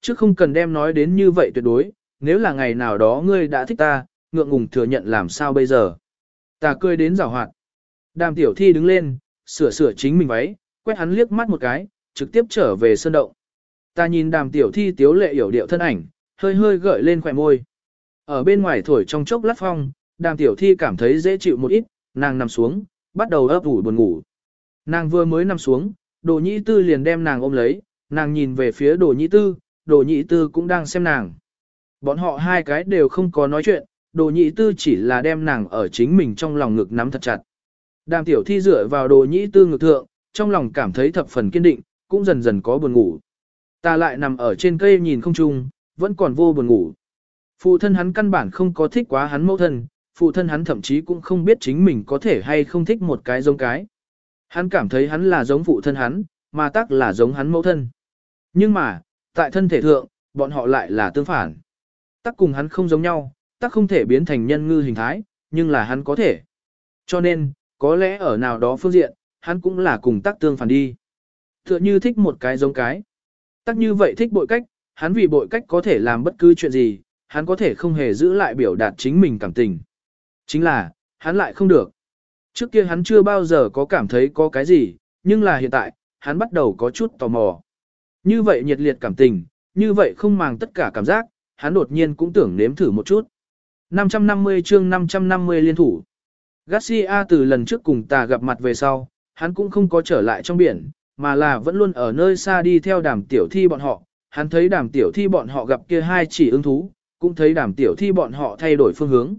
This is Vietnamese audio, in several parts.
Chứ không cần đem nói đến như vậy tuyệt đối, nếu là ngày nào đó ngươi đã thích ta, ngượng ngùng thừa nhận làm sao bây giờ. Ta cười đến rào hoạt. Đàm tiểu thi đứng lên, sửa sửa chính mình váy, quét hắn liếc mắt một cái, trực tiếp trở về sơn động. Ta nhìn đàm tiểu thi tiếu lệ hiểu điệu thân ảnh, hơi hơi gợi lên khỏe môi. Ở bên ngoài thổi trong chốc lát phong, đàm tiểu thi cảm thấy dễ chịu một ít, nàng nằm xuống, bắt đầu ấp ủ buồn ngủ. Nàng vừa mới nằm xuống, đồ nhĩ tư liền đem nàng ôm lấy, nàng nhìn về phía đồ nhĩ tư, đồ nhĩ tư cũng đang xem nàng. Bọn họ hai cái đều không có nói chuyện, đồ nhĩ tư chỉ là đem nàng ở chính mình trong lòng ngực nắm thật chặt. Đàm tiểu thi dựa vào đồ nhĩ tư ngực thượng, trong lòng cảm thấy thập phần kiên định, cũng dần dần có buồn ngủ. Ta lại nằm ở trên cây nhìn không chung, vẫn còn vô buồn ngủ. Phụ thân hắn căn bản không có thích quá hắn mẫu thân, phụ thân hắn thậm chí cũng không biết chính mình có thể hay không thích một cái giống cái. Hắn cảm thấy hắn là giống phụ thân hắn, mà tắc là giống hắn mẫu thân. Nhưng mà, tại thân thể thượng, bọn họ lại là tương phản. Tắc cùng hắn không giống nhau, tắc không thể biến thành nhân ngư hình thái, nhưng là hắn có thể. Cho nên, có lẽ ở nào đó phương diện, hắn cũng là cùng tắc tương phản đi. Tựa như thích một cái giống cái. Tắc như vậy thích bội cách, hắn vì bội cách có thể làm bất cứ chuyện gì, hắn có thể không hề giữ lại biểu đạt chính mình cảm tình. Chính là, hắn lại không được. Trước kia hắn chưa bao giờ có cảm thấy có cái gì, nhưng là hiện tại, hắn bắt đầu có chút tò mò. Như vậy nhiệt liệt cảm tình, như vậy không màng tất cả cảm giác, hắn đột nhiên cũng tưởng nếm thử một chút. 550 chương 550 liên thủ. Garcia từ lần trước cùng ta gặp mặt về sau, hắn cũng không có trở lại trong biển, mà là vẫn luôn ở nơi xa đi theo đàm tiểu thi bọn họ. Hắn thấy đàm tiểu thi bọn họ gặp kia hai chỉ ưng thú, cũng thấy đàm tiểu thi bọn họ thay đổi phương hướng.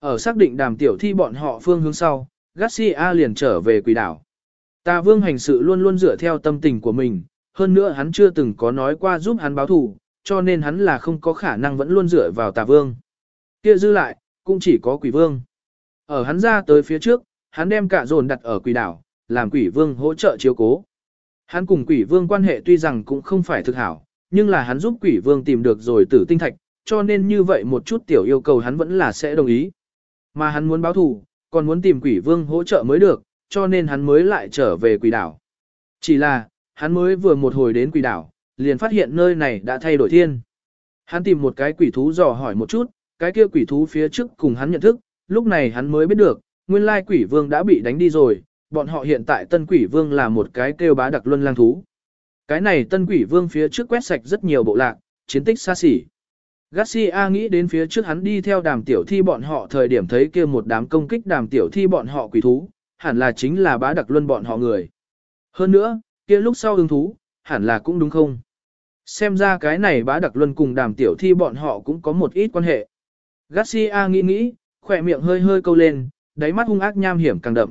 Ở xác định đàm tiểu thi bọn họ phương hướng sau, Garcia liền trở về quỷ đảo. Tà vương hành sự luôn luôn dựa theo tâm tình của mình, hơn nữa hắn chưa từng có nói qua giúp hắn báo thù, cho nên hắn là không có khả năng vẫn luôn dựa vào tà vương. Kia dư lại, cũng chỉ có quỷ vương. Ở hắn ra tới phía trước, hắn đem cả dồn đặt ở quỷ đảo, làm quỷ vương hỗ trợ chiếu cố. Hắn cùng quỷ vương quan hệ tuy rằng cũng không phải thực hảo, nhưng là hắn giúp quỷ vương tìm được rồi tử tinh thạch, cho nên như vậy một chút tiểu yêu cầu hắn vẫn là sẽ đồng ý. Mà hắn muốn báo thù, còn muốn tìm quỷ vương hỗ trợ mới được, cho nên hắn mới lại trở về quỷ đảo. Chỉ là, hắn mới vừa một hồi đến quỷ đảo, liền phát hiện nơi này đã thay đổi thiên. Hắn tìm một cái quỷ thú dò hỏi một chút, cái kia quỷ thú phía trước cùng hắn nhận thức, lúc này hắn mới biết được, nguyên lai quỷ vương đã bị đánh đi rồi, bọn họ hiện tại tân quỷ vương là một cái kêu bá đặc luân lang thú. Cái này tân quỷ vương phía trước quét sạch rất nhiều bộ lạc, chiến tích xa xỉ. Garcia nghĩ đến phía trước hắn đi theo đàm tiểu thi bọn họ thời điểm thấy kia một đám công kích đàm tiểu thi bọn họ quỷ thú, hẳn là chính là bá đặc luân bọn họ người. Hơn nữa, kia lúc sau ứng thú, hẳn là cũng đúng không? Xem ra cái này bá đặc luân cùng đàm tiểu thi bọn họ cũng có một ít quan hệ. Garcia nghĩ nghĩ, khỏe miệng hơi hơi câu lên, đáy mắt hung ác nham hiểm càng đậm.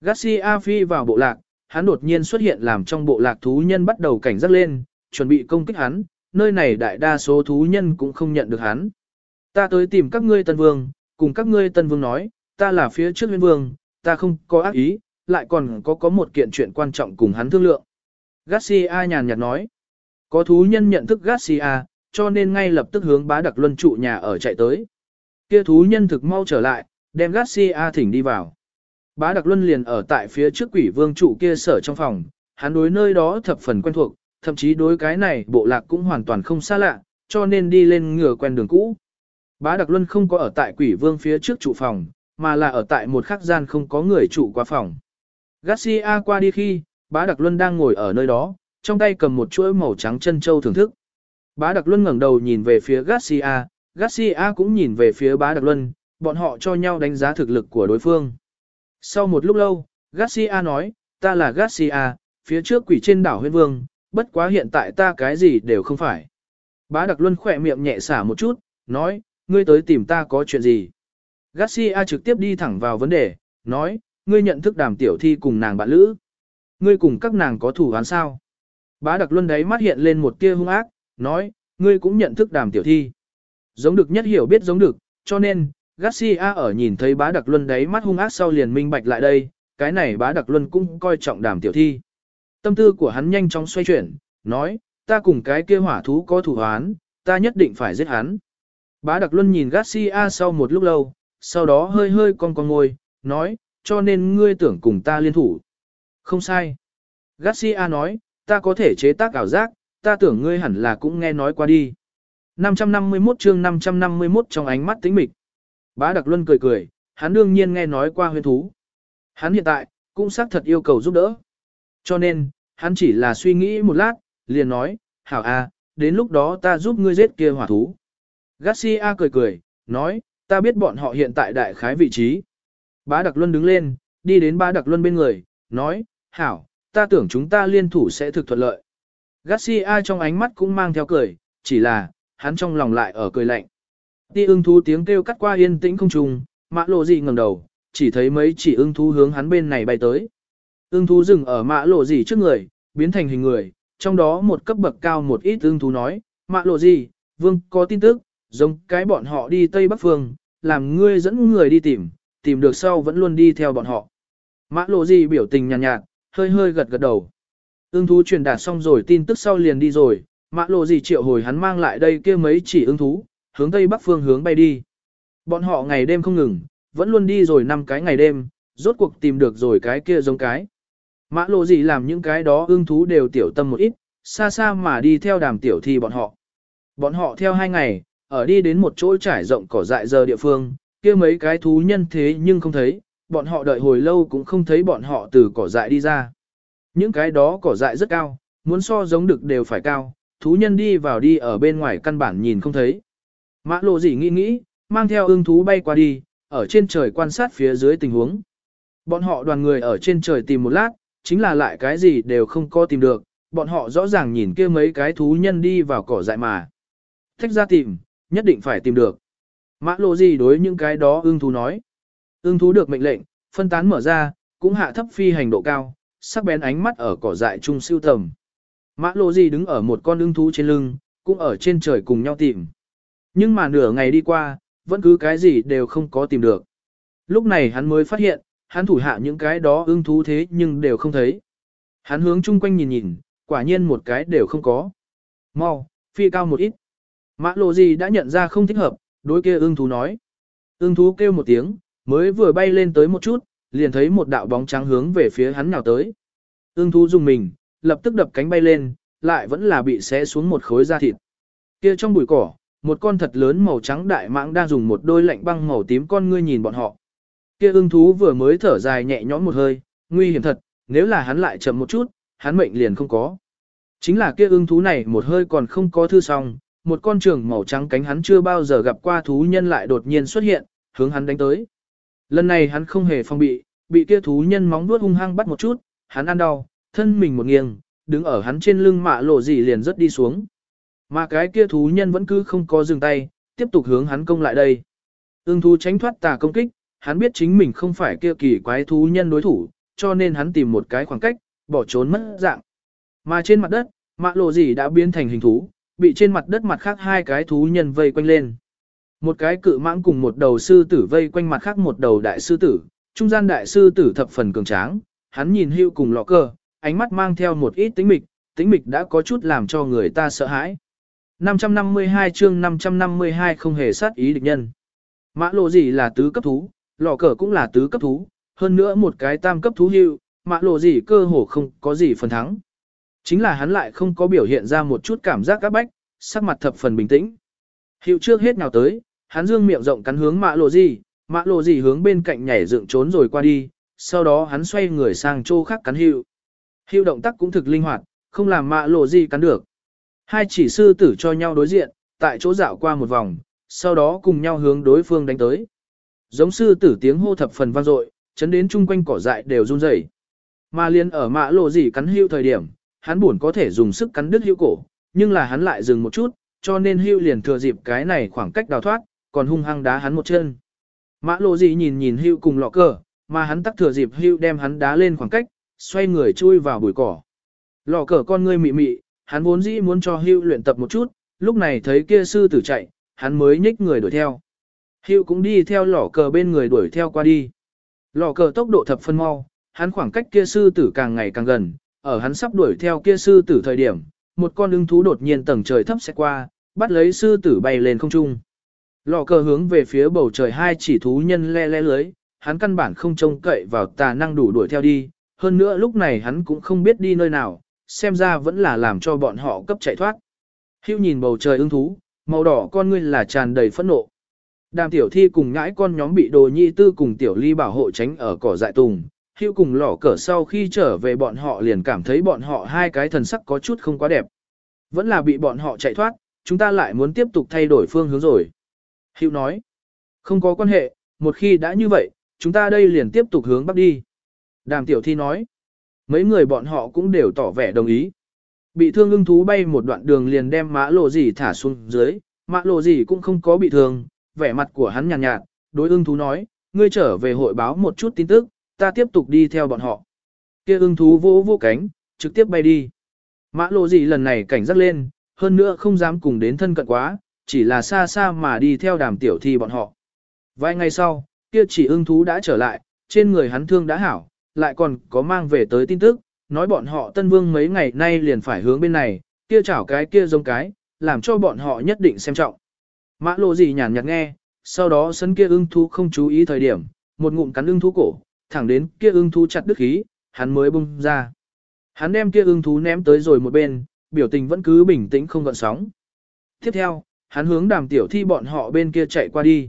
Garcia phi vào bộ lạc, hắn đột nhiên xuất hiện làm trong bộ lạc thú nhân bắt đầu cảnh giác lên, chuẩn bị công kích hắn, nơi này đại đa số thú nhân cũng không nhận được hắn. Ta tới tìm các ngươi tân vương, cùng các ngươi tân vương nói, ta là phía trước huyên vương, ta không có ác ý, lại còn có có một kiện chuyện quan trọng cùng hắn thương lượng. Garcia nhàn nhạt nói, có thú nhân nhận thức Garcia, cho nên ngay lập tức hướng bá đặc luân trụ nhà ở chạy tới. Kia thú nhân thực mau trở lại, đem Garcia thỉnh đi vào. Bá đặc luân liền ở tại phía trước quỷ vương trụ kia sở trong phòng, hắn đối nơi đó thập phần quen thuộc, thậm chí đối cái này bộ lạc cũng hoàn toàn không xa lạ, cho nên đi lên ngửa quen đường cũ. Bá Đặc Luân không có ở tại quỷ vương phía trước trụ phòng, mà là ở tại một khắc gian không có người trụ qua phòng. Garcia qua đi khi, bá Đặc Luân đang ngồi ở nơi đó, trong tay cầm một chuỗi màu trắng chân châu thưởng thức. Bá Đặc Luân ngẩng đầu nhìn về phía Garcia, Garcia cũng nhìn về phía bá Đặc Luân, bọn họ cho nhau đánh giá thực lực của đối phương. Sau một lúc lâu, Garcia nói, ta là Garcia, phía trước quỷ trên đảo huyên vương, bất quá hiện tại ta cái gì đều không phải. Bá Đặc Luân khỏe miệng nhẹ xả một chút, nói, ngươi tới tìm ta có chuyện gì. Garcia trực tiếp đi thẳng vào vấn đề, nói, ngươi nhận thức đàm tiểu thi cùng nàng bạn lữ. Ngươi cùng các nàng có thủ án sao? Bá Đặc Luân đấy mắt hiện lên một tia hung ác, nói, ngươi cũng nhận thức đàm tiểu thi. Giống được nhất hiểu biết giống được, cho nên, Garcia ở nhìn thấy bá Đặc Luân đấy mắt hung ác sau liền minh bạch lại đây, cái này bá Đặc Luân cũng coi trọng đàm tiểu thi. Tâm tư của hắn nhanh chóng xoay chuyển, nói, ta cùng cái kia hỏa thú có thủ án, ta nhất định phải giết hắn. Bá Đặc Luân nhìn Garcia sau một lúc lâu, sau đó hơi hơi cong cong ngồi, nói, cho nên ngươi tưởng cùng ta liên thủ. Không sai. Garcia nói, ta có thể chế tác ảo giác, ta tưởng ngươi hẳn là cũng nghe nói qua đi. 551 chương 551 trong ánh mắt tĩnh mịch. Bá Đặc Luân cười cười, hắn đương nhiên nghe nói qua huyền thú. Hắn hiện tại, cũng xác thật yêu cầu giúp đỡ. Cho nên, hắn chỉ là suy nghĩ một lát, liền nói, hảo a, đến lúc đó ta giúp ngươi giết kia hỏa thú. Garcia cười cười, nói, ta biết bọn họ hiện tại đại khái vị trí. Bá Đặc Luân đứng lên, đi đến Bá Đặc Luân bên người, nói, hảo, ta tưởng chúng ta liên thủ sẽ thực thuận lợi. Garcia trong ánh mắt cũng mang theo cười, chỉ là, hắn trong lòng lại ở cười lạnh. Ti ưng thú tiếng kêu cắt qua yên tĩnh không trùng, mã lộ gì ngẩng đầu, chỉ thấy mấy chỉ ưng thú hướng hắn bên này bay tới. Ưng thú dừng ở mã lộ gì trước người, biến thành hình người, trong đó một cấp bậc cao một ít ưng thú nói, mã lộ gì, vương có tin tức, giống cái bọn họ đi Tây Bắc Phương, làm ngươi dẫn người đi tìm, tìm được sau vẫn luôn đi theo bọn họ. Mã lộ gì biểu tình nhàn nhạt, nhạt, hơi hơi gật gật đầu. Ưng thú truyền đạt xong rồi tin tức sau liền đi rồi, mã lộ gì triệu hồi hắn mang lại đây kia mấy chỉ ưng thú, hướng Tây Bắc Phương hướng bay đi. Bọn họ ngày đêm không ngừng, vẫn luôn đi rồi năm cái ngày đêm, rốt cuộc tìm được rồi cái kia giống cái. Mã lộ gì làm những cái đó ưng thú đều tiểu tâm một ít, xa xa mà đi theo đàm tiểu thi bọn họ. Bọn họ theo hai ngày, ở đi đến một chỗ trải rộng cỏ dại giờ địa phương, kia mấy cái thú nhân thế nhưng không thấy, bọn họ đợi hồi lâu cũng không thấy bọn họ từ cỏ dại đi ra. Những cái đó cỏ dại rất cao, muốn so giống được đều phải cao, thú nhân đi vào đi ở bên ngoài căn bản nhìn không thấy. Mã lộ gì nghĩ nghĩ, mang theo ưng thú bay qua đi, ở trên trời quan sát phía dưới tình huống. Bọn họ đoàn người ở trên trời tìm một lát, chính là lại cái gì đều không có tìm được, bọn họ rõ ràng nhìn kia mấy cái thú nhân đi vào cỏ dại mà. Thách ra tìm, nhất định phải tìm được. Mã lộ gì đối những cái đó ưng thú nói. Ưng thú được mệnh lệnh, phân tán mở ra, cũng hạ thấp phi hành độ cao, sắc bén ánh mắt ở cỏ dại trung siêu tầm. Mã lộ gì đứng ở một con ưng thú trên lưng, cũng ở trên trời cùng nhau tìm. Nhưng mà nửa ngày đi qua, vẫn cứ cái gì đều không có tìm được. Lúc này hắn mới phát hiện, hắn thủ hạ những cái đó ưng thú thế nhưng đều không thấy. Hắn hướng chung quanh nhìn nhìn, quả nhiên một cái đều không có. Mau, phi cao một ít. Mã lộ gì đã nhận ra không thích hợp, đối kia ưng thú nói. Ưng thú kêu một tiếng, mới vừa bay lên tới một chút, liền thấy một đạo bóng trắng hướng về phía hắn nào tới. Ưng thú dùng mình, lập tức đập cánh bay lên, lại vẫn là bị xé xuống một khối da thịt. Kia trong bụi cỏ, một con thật lớn màu trắng đại mãng đang dùng một đôi lạnh băng màu tím con ngươi nhìn bọn họ. Kia ưng thú vừa mới thở dài nhẹ nhõm một hơi, nguy hiểm thật, nếu là hắn lại chậm một chút, hắn mệnh liền không có. Chính là kia ưng thú này một hơi còn không có thư xong, một con trường màu trắng cánh hắn chưa bao giờ gặp qua thú nhân lại đột nhiên xuất hiện, hướng hắn đánh tới. Lần này hắn không hề phong bị, bị kia thú nhân móng vuốt hung hăng bắt một chút, hắn ăn đau, thân mình một nghiêng, đứng ở hắn trên lưng mạ lộ gì liền rất đi xuống. Mà cái kia thú nhân vẫn cứ không có dừng tay, tiếp tục hướng hắn công lại đây. Ưng thú tránh thoát tà công kích, hắn biết chính mình không phải kia kỳ quái thú nhân đối thủ, cho nên hắn tìm một cái khoảng cách, bỏ trốn mất dạng. Mà trên mặt đất, mạ lộ gì đã biến thành hình thú, bị trên mặt đất mặt khác hai cái thú nhân vây quanh lên. Một cái cự mãng cùng một đầu sư tử vây quanh mặt khác một đầu đại sư tử, trung gian đại sư tử thập phần cường tráng, hắn nhìn hưu cùng lọ cờ ánh mắt mang theo một ít tính mịch, tính mịch đã có chút làm cho người ta sợ hãi. 552 chương 552 không hề sát ý địch nhân. Mã lộ gì là tứ cấp thú, lọ cờ cũng là tứ cấp thú, hơn nữa một cái tam cấp thú hưu, mã lộ gì cơ hồ không có gì phần thắng. Chính là hắn lại không có biểu hiện ra một chút cảm giác các bách, sắc mặt thập phần bình tĩnh. Hiệu trước hết nào tới, hắn dương miệng rộng cắn hướng mã lộ gì, mã lộ gì hướng bên cạnh nhảy dựng trốn rồi qua đi, sau đó hắn xoay người sang chỗ khác cắn hiệu. Hiệu động tác cũng thực linh hoạt, không làm mã lộ gì cắn được. Hai chỉ sư tử cho nhau đối diện, tại chỗ dạo qua một vòng, sau đó cùng nhau hướng đối phương đánh tới. Giống sư tử tiếng hô thập phần vang dội, chấn đến chung quanh cỏ dại đều run rẩy. Mà liên ở mã lộ gì cắn hiệu thời điểm, hắn buồn có thể dùng sức cắn đứt hữu cổ, nhưng là hắn lại dừng một chút, cho nên hữu liền thừa dịp cái này khoảng cách đào thoát, còn hung hăng đá hắn một chân. Mã lộ gì nhìn nhìn hữu cùng lọ cờ, mà hắn tắc thừa dịp hữu đem hắn đá lên khoảng cách, xoay người chui vào bụi cỏ. Lọ cờ con ngươi mị mị, hắn vốn dĩ muốn cho hữu luyện tập một chút, lúc này thấy kia sư tử chạy, hắn mới nhích người đuổi theo. Hữu cũng đi theo lọ cờ bên người đuổi theo qua đi. Lọ cờ tốc độ thập phân mau, hắn khoảng cách kia sư tử càng ngày càng gần, ở hắn sắp đuổi theo kia sư tử thời điểm, một con ưng thú đột nhiên tầng trời thấp sẽ qua, bắt lấy sư tử bay lên không trung. Lò cờ hướng về phía bầu trời hai chỉ thú nhân le le lưới, hắn căn bản không trông cậy vào tà năng đủ đuổi theo đi, hơn nữa lúc này hắn cũng không biết đi nơi nào, xem ra vẫn là làm cho bọn họ cấp chạy thoát. Hưu nhìn bầu trời ưng thú, màu đỏ con ngươi là tràn đầy phẫn nộ. Đàm tiểu thi cùng ngãi con nhóm bị đồ nhi tư cùng tiểu ly bảo hộ tránh ở cỏ dại tùng. Hưu cùng lỏ cờ sau khi trở về bọn họ liền cảm thấy bọn họ hai cái thần sắc có chút không quá đẹp. Vẫn là bị bọn họ chạy thoát, chúng ta lại muốn tiếp tục thay đổi phương hướng rồi. Hưu nói, không có quan hệ, một khi đã như vậy, chúng ta đây liền tiếp tục hướng bắc đi. Đàm tiểu thi nói, mấy người bọn họ cũng đều tỏ vẻ đồng ý. Bị thương ưng thú bay một đoạn đường liền đem mã lộ gì thả xuống dưới, mã lộ gì cũng không có bị thương, vẻ mặt của hắn nhàn nhạt, nhạt, đối ưng thú nói, ngươi trở về hội báo một chút tin tức, ta tiếp tục đi theo bọn họ. Kia ưng thú vô vỗ cánh, trực tiếp bay đi. Mã lộ gì lần này cảnh giác lên, hơn nữa không dám cùng đến thân cận quá, chỉ là xa xa mà đi theo đàm tiểu thi bọn họ. Vài ngày sau, kia chỉ ưng thú đã trở lại, trên người hắn thương đã hảo, lại còn có mang về tới tin tức, nói bọn họ tân vương mấy ngày nay liền phải hướng bên này, kia chảo cái kia giống cái, làm cho bọn họ nhất định xem trọng. Mã lộ gì nhàn nhạt nghe, sau đó sân kia ưng thú không chú ý thời điểm, một ngụm cắn ưng thú cổ, thẳng đến kia ưng thú chặt đứt khí, hắn mới bung ra. Hắn đem kia ưng thú ném tới rồi một bên, biểu tình vẫn cứ bình tĩnh không gợn sóng. Tiếp theo, hắn hướng đàm tiểu thi bọn họ bên kia chạy qua đi.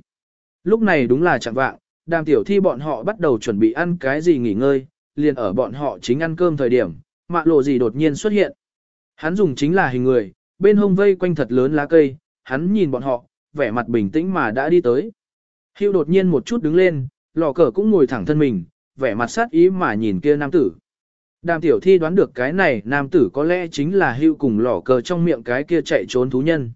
Lúc này đúng là chẳng vạng, đàm tiểu thi bọn họ bắt đầu chuẩn bị ăn cái gì nghỉ ngơi, liền ở bọn họ chính ăn cơm thời điểm, mạ lộ gì đột nhiên xuất hiện. Hắn dùng chính là hình người, bên hông vây quanh thật lớn lá cây, hắn nhìn bọn họ, vẻ mặt bình tĩnh mà đã đi tới. Hưu đột nhiên một chút đứng lên, lò cờ cũng ngồi thẳng thân mình, vẻ mặt sát ý mà nhìn kia nam tử. Đàm tiểu thi đoán được cái này nam tử có lẽ chính là hưu cùng lò cờ trong miệng cái kia chạy trốn thú nhân.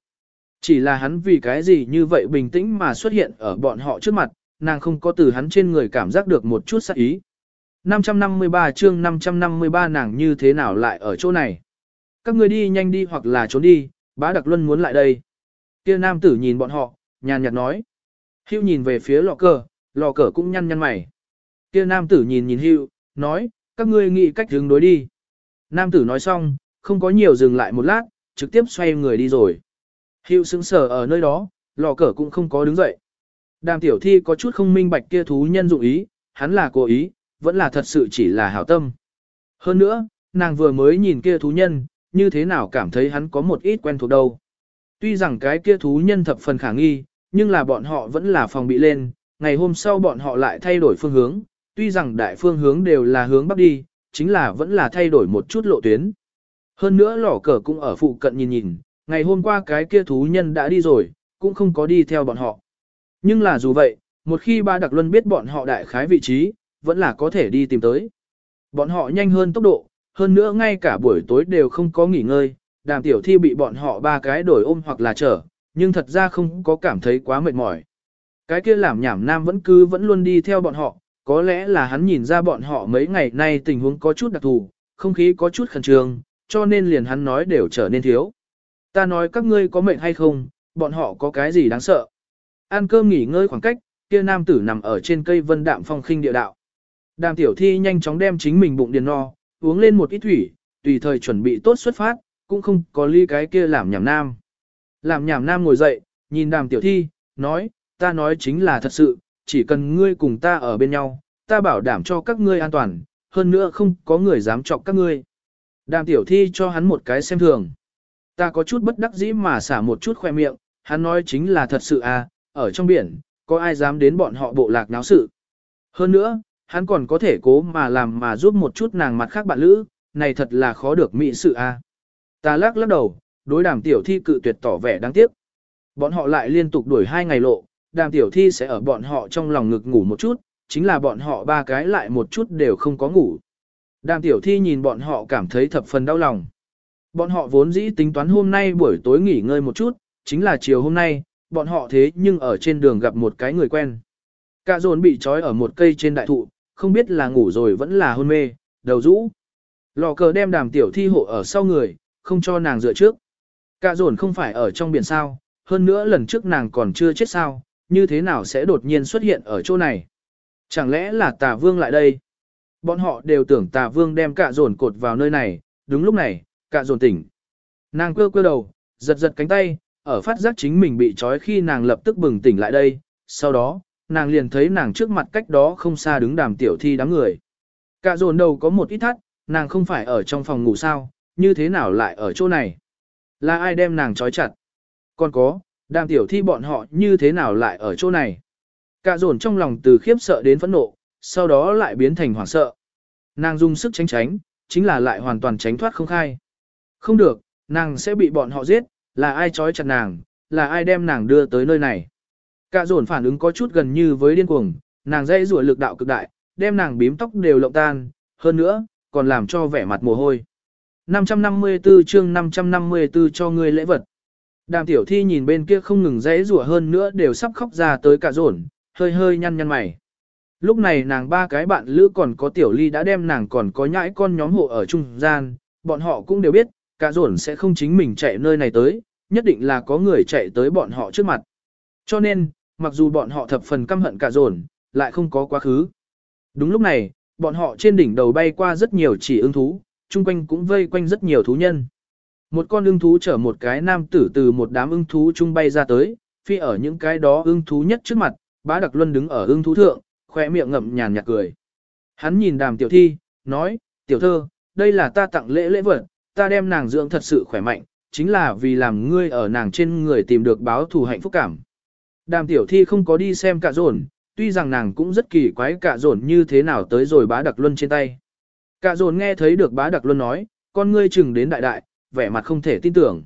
Chỉ là hắn vì cái gì như vậy bình tĩnh mà xuất hiện ở bọn họ trước mặt, nàng không có từ hắn trên người cảm giác được một chút sát ý. 553 chương 553 nàng như thế nào lại ở chỗ này? Các người đi nhanh đi hoặc là trốn đi, bá đặc luân muốn lại đây. Kia nam tử nhìn bọn họ, nhàn nhạt nói. Hưu nhìn về phía lọ cờ, lò cờ cũng nhăn nhăn mày. Kia nam tử nhìn nhìn Hưu, nói, các ngươi nghĩ cách hướng đối đi. Nam tử nói xong, không có nhiều dừng lại một lát, trực tiếp xoay người đi rồi. Hưu sững sờ ở nơi đó, lò cờ cũng không có đứng dậy. Đàm tiểu thi có chút không minh bạch kia thú nhân dụng ý, hắn là cố ý, vẫn là thật sự chỉ là hảo tâm. Hơn nữa, nàng vừa mới nhìn kia thú nhân, như thế nào cảm thấy hắn có một ít quen thuộc đâu. Tuy rằng cái kia thú nhân thập phần khả nghi, nhưng là bọn họ vẫn là phòng bị lên, ngày hôm sau bọn họ lại thay đổi phương hướng, tuy rằng đại phương hướng đều là hướng bắc đi, chính là vẫn là thay đổi một chút lộ tuyến. Hơn nữa lỏ cờ cũng ở phụ cận nhìn nhìn, ngày hôm qua cái kia thú nhân đã đi rồi, cũng không có đi theo bọn họ. Nhưng là dù vậy, một khi ba đặc luân biết bọn họ đại khái vị trí, vẫn là có thể đi tìm tới. Bọn họ nhanh hơn tốc độ, hơn nữa ngay cả buổi tối đều không có nghỉ ngơi, đàm tiểu thi bị bọn họ ba cái đổi ôm hoặc là chở, nhưng thật ra không có cảm thấy quá mệt mỏi. Cái kia làm nhảm nam vẫn cứ vẫn luôn đi theo bọn họ, có lẽ là hắn nhìn ra bọn họ mấy ngày nay tình huống có chút đặc thù, không khí có chút khẩn trương, cho nên liền hắn nói đều trở nên thiếu. Ta nói các ngươi có mệnh hay không, bọn họ có cái gì đáng sợ. Ăn cơm nghỉ ngơi khoảng cách, kia nam tử nằm ở trên cây vân đạm phong khinh địa đạo. Đàm tiểu thi nhanh chóng đem chính mình bụng điền no, uống lên một ít thủy, tùy thời chuẩn bị tốt xuất phát, cũng không có ly cái kia làm nhảm nam. Làm nhảm nam ngồi dậy, nhìn đàm tiểu thi, nói, ta nói chính là thật sự, chỉ cần ngươi cùng ta ở bên nhau, ta bảo đảm cho các ngươi an toàn, hơn nữa không có người dám chọc các ngươi. Đàm tiểu thi cho hắn một cái xem thường. Ta có chút bất đắc dĩ mà xả một chút khoe miệng, hắn nói chính là thật sự à, ở trong biển, có ai dám đến bọn họ bộ lạc náo sự. Hơn nữa, hắn còn có thể cố mà làm mà giúp một chút nàng mặt khác bạn lữ, này thật là khó được mỹ sự a. À. Ta lắc lắc đầu, đối đàm tiểu thi cự tuyệt tỏ vẻ đáng tiếc. Bọn họ lại liên tục đuổi hai ngày lộ, đàm tiểu thi sẽ ở bọn họ trong lòng ngực ngủ một chút, chính là bọn họ ba cái lại một chút đều không có ngủ. Đàm tiểu thi nhìn bọn họ cảm thấy thập phần đau lòng. Bọn họ vốn dĩ tính toán hôm nay buổi tối nghỉ ngơi một chút, chính là chiều hôm nay, bọn họ thế nhưng ở trên đường gặp một cái người quen. Cả dồn bị trói ở một cây trên đại thụ, không biết là ngủ rồi vẫn là hôn mê, đầu rũ. Lò cờ đem đàm tiểu thi hộ ở sau người, không cho nàng dựa trước. Cả dồn không phải ở trong biển sao, hơn nữa lần trước nàng còn chưa chết sao, như thế nào sẽ đột nhiên xuất hiện ở chỗ này. Chẳng lẽ là tà vương lại đây? Bọn họ đều tưởng tà vương đem cả dồn cột vào nơi này, đúng lúc này, cả dồn tỉnh. Nàng quơ quơ đầu, giật giật cánh tay, ở phát giác chính mình bị trói khi nàng lập tức bừng tỉnh lại đây, sau đó, nàng liền thấy nàng trước mặt cách đó không xa đứng đàm tiểu thi đám người. Cả dồn đầu có một ít thắt, nàng không phải ở trong phòng ngủ sao, như thế nào lại ở chỗ này? Là ai đem nàng trói chặt? Còn có, đàm tiểu thi bọn họ như thế nào lại ở chỗ này? Cả dồn trong lòng từ khiếp sợ đến phẫn nộ, sau đó lại biến thành hoảng sợ. Nàng dùng sức tránh tránh, chính là lại hoàn toàn tránh thoát không khai. Không được, nàng sẽ bị bọn họ giết, là ai trói chặt nàng, là ai đem nàng đưa tới nơi này. Cả dồn phản ứng có chút gần như với điên cuồng, nàng dây rủa lực đạo cực đại, đem nàng bím tóc đều lộng tan, hơn nữa, còn làm cho vẻ mặt mồ hôi. 554 chương 554 cho ngươi lễ vật. Đàm tiểu thi nhìn bên kia không ngừng dãy rủa hơn nữa đều sắp khóc ra tới cả rổn, hơi hơi nhăn nhăn mày. Lúc này nàng ba cái bạn lữ còn có tiểu ly đã đem nàng còn có nhãi con nhóm hộ ở trung gian, bọn họ cũng đều biết, cả rổn sẽ không chính mình chạy nơi này tới, nhất định là có người chạy tới bọn họ trước mặt. Cho nên, mặc dù bọn họ thập phần căm hận cả rổn, lại không có quá khứ. Đúng lúc này, bọn họ trên đỉnh đầu bay qua rất nhiều chỉ ưng thú, chung quanh cũng vây quanh rất nhiều thú nhân. Một con ưng thú chở một cái nam tử từ một đám ưng thú chung bay ra tới, phi ở những cái đó ưng thú nhất trước mặt, bá đặc luân đứng ở ưng thú thượng, khỏe miệng ngậm nhàn nhạt cười. Hắn nhìn đàm tiểu thi, nói, tiểu thơ, đây là ta tặng lễ lễ vật, ta đem nàng dưỡng thật sự khỏe mạnh, chính là vì làm ngươi ở nàng trên người tìm được báo thù hạnh phúc cảm. Đàm tiểu thi không có đi xem cả dồn, tuy rằng nàng cũng rất kỳ quái cả dồn như thế nào tới rồi bá đặc luân trên tay. Cả dồn nghe thấy được bá đặc luân nói, con ngươi chừng đến đại đại, vẻ mặt không thể tin tưởng.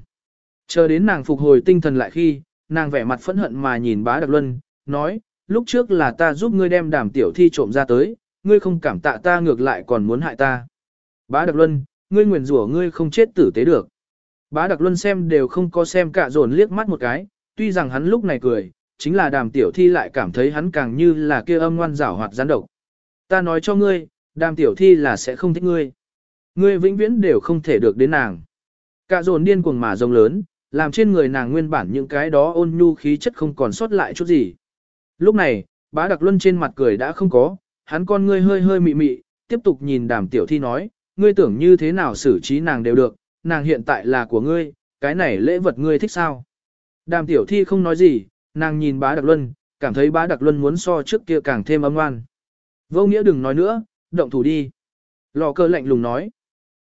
Chờ đến nàng phục hồi tinh thần lại khi, nàng vẻ mặt phẫn hận mà nhìn bá đặc luân, nói, lúc trước là ta giúp ngươi đem đàm tiểu thi trộm ra tới, ngươi không cảm tạ ta ngược lại còn muốn hại ta. Bá đặc luân, ngươi nguyền rủa ngươi không chết tử tế được. Bá đặc luân xem đều không có xem cả dồn liếc mắt một cái, tuy rằng hắn lúc này cười, chính là đàm tiểu thi lại cảm thấy hắn càng như là kia âm ngoan rảo hoạt gián độc. Ta nói cho ngươi, đàm tiểu thi là sẽ không thích ngươi. Ngươi vĩnh viễn đều không thể được đến nàng. Cả dồn điên cuồng mà rồng lớn, làm trên người nàng nguyên bản những cái đó ôn nhu khí chất không còn sót lại chút gì. Lúc này, bá đặc luân trên mặt cười đã không có, hắn con ngươi hơi hơi mị mị, tiếp tục nhìn đàm tiểu thi nói, ngươi tưởng như thế nào xử trí nàng đều được, nàng hiện tại là của ngươi, cái này lễ vật ngươi thích sao. Đàm tiểu thi không nói gì, nàng nhìn bá đặc luân, cảm thấy bá đặc luân muốn so trước kia càng thêm âm ngoan. Vô nghĩa đừng nói nữa, động thủ đi. Lò cơ lạnh lùng nói.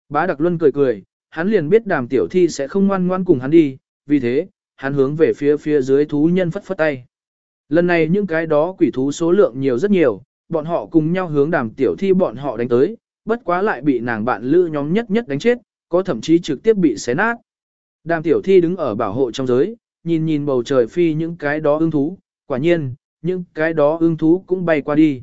Bá đặc luân cười cười, hắn liền biết đàm tiểu thi sẽ không ngoan ngoan cùng hắn đi, vì thế, hắn hướng về phía phía dưới thú nhân phất phất tay. Lần này những cái đó quỷ thú số lượng nhiều rất nhiều, bọn họ cùng nhau hướng đàm tiểu thi bọn họ đánh tới, bất quá lại bị nàng bạn lữ nhóm nhất nhất đánh chết, có thậm chí trực tiếp bị xé nát. Đàm tiểu thi đứng ở bảo hộ trong giới, nhìn nhìn bầu trời phi những cái đó ưng thú, quả nhiên, những cái đó ưng thú cũng bay qua đi.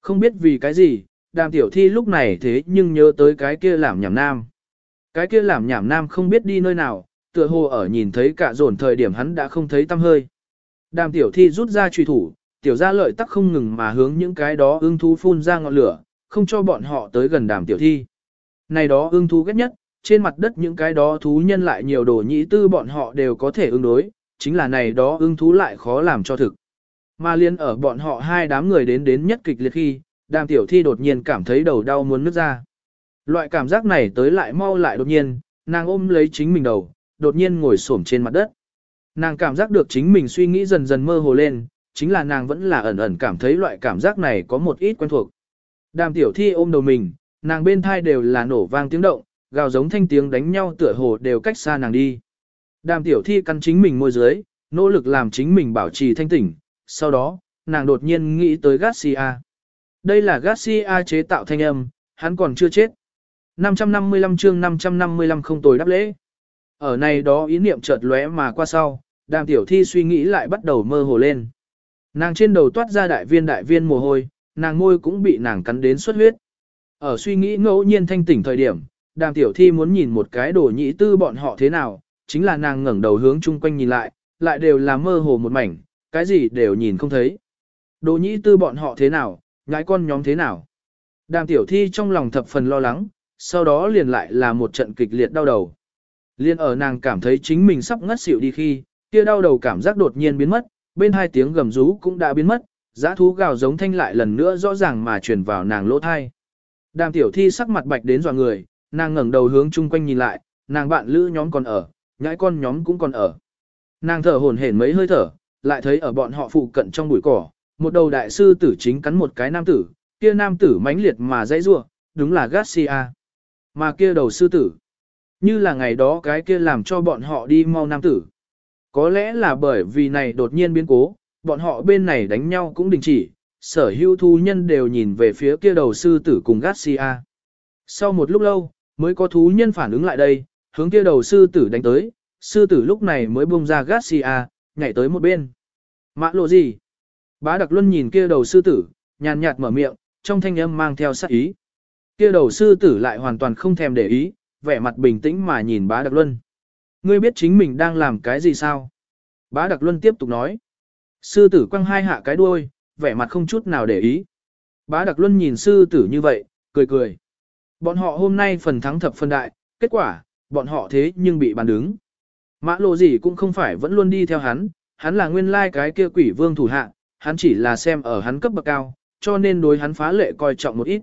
Không biết vì cái gì, đàm tiểu thi lúc này thế nhưng nhớ tới cái kia làm nhảm nam. Cái kia làm nhảm nam không biết đi nơi nào, tựa hồ ở nhìn thấy cả dồn thời điểm hắn đã không thấy tâm hơi. Đàm tiểu thi rút ra truy thủ, tiểu Gia lợi tắc không ngừng mà hướng những cái đó ưng thú phun ra ngọn lửa, không cho bọn họ tới gần đàm tiểu thi. Này đó ưng thú ghét nhất, trên mặt đất những cái đó thú nhân lại nhiều đồ nhĩ tư bọn họ đều có thể ứng đối, chính là này đó ưng thú lại khó làm cho thực. Mà liên ở bọn họ hai đám người đến đến nhất kịch liệt khi, đàm tiểu thi đột nhiên cảm thấy đầu đau muốn nứt ra. Loại cảm giác này tới lại mau lại đột nhiên, nàng ôm lấy chính mình đầu, đột nhiên ngồi xổm trên mặt đất. Nàng cảm giác được chính mình suy nghĩ dần dần mơ hồ lên, chính là nàng vẫn là ẩn ẩn cảm thấy loại cảm giác này có một ít quen thuộc. Đàm tiểu thi ôm đầu mình, nàng bên thai đều là nổ vang tiếng động, gào giống thanh tiếng đánh nhau tựa hồ đều cách xa nàng đi. Đàm tiểu thi căn chính mình môi dưới, nỗ lực làm chính mình bảo trì thanh tỉnh, sau đó, nàng đột nhiên nghĩ tới Garcia. Đây là Garcia chế tạo thanh âm, hắn còn chưa chết. 555 chương 555 không tồi đáp lễ. Ở này đó ý niệm chợt lóe mà qua sau, đàm tiểu thi suy nghĩ lại bắt đầu mơ hồ lên. Nàng trên đầu toát ra đại viên đại viên mồ hôi, nàng môi cũng bị nàng cắn đến xuất huyết. Ở suy nghĩ ngẫu nhiên thanh tỉnh thời điểm, đàm tiểu thi muốn nhìn một cái đồ nhĩ tư bọn họ thế nào, chính là nàng ngẩng đầu hướng chung quanh nhìn lại, lại đều là mơ hồ một mảnh, cái gì đều nhìn không thấy. Đồ nhĩ tư bọn họ thế nào, ngái con nhóm thế nào. Đàm tiểu thi trong lòng thập phần lo lắng, sau đó liền lại là một trận kịch liệt đau đầu. Liên ở nàng cảm thấy chính mình sắp ngất xỉu đi khi, kia đau đầu cảm giác đột nhiên biến mất, bên hai tiếng gầm rú cũng đã biến mất, giã thú gào giống thanh lại lần nữa rõ ràng mà truyền vào nàng lỗ thai. Đàm tiểu thi sắc mặt bạch đến dò người, nàng ngẩng đầu hướng chung quanh nhìn lại, nàng bạn lữ nhóm còn ở, nhãi con nhóm cũng còn ở. Nàng thở hổn hển mấy hơi thở, lại thấy ở bọn họ phụ cận trong bụi cỏ, một đầu đại sư tử chính cắn một cái nam tử, kia nam tử mãnh liệt mà dãy rủa, đúng là Garcia. Mà kia đầu sư tử, Như là ngày đó cái kia làm cho bọn họ đi mau nam tử. Có lẽ là bởi vì này đột nhiên biến cố, bọn họ bên này đánh nhau cũng đình chỉ, sở hữu thú nhân đều nhìn về phía kia đầu sư tử cùng Garcia. Sau một lúc lâu, mới có thú nhân phản ứng lại đây, hướng kia đầu sư tử đánh tới, sư tử lúc này mới bung ra Garcia, nhảy tới một bên. Mã lộ gì? Bá Đặc Luân nhìn kia đầu sư tử, nhàn nhạt mở miệng, trong thanh âm mang theo sát ý. Kia đầu sư tử lại hoàn toàn không thèm để ý, vẻ mặt bình tĩnh mà nhìn bá Đặc Luân. Ngươi biết chính mình đang làm cái gì sao? Bá Đặc Luân tiếp tục nói. Sư tử quăng hai hạ cái đuôi, vẻ mặt không chút nào để ý. Bá Đặc Luân nhìn sư tử như vậy, cười cười. Bọn họ hôm nay phần thắng thập phân đại, kết quả, bọn họ thế nhưng bị bàn đứng. Mã lộ gì cũng không phải vẫn luôn đi theo hắn, hắn là nguyên lai cái kia quỷ vương thủ hạ, hắn chỉ là xem ở hắn cấp bậc cao, cho nên đối hắn phá lệ coi trọng một ít.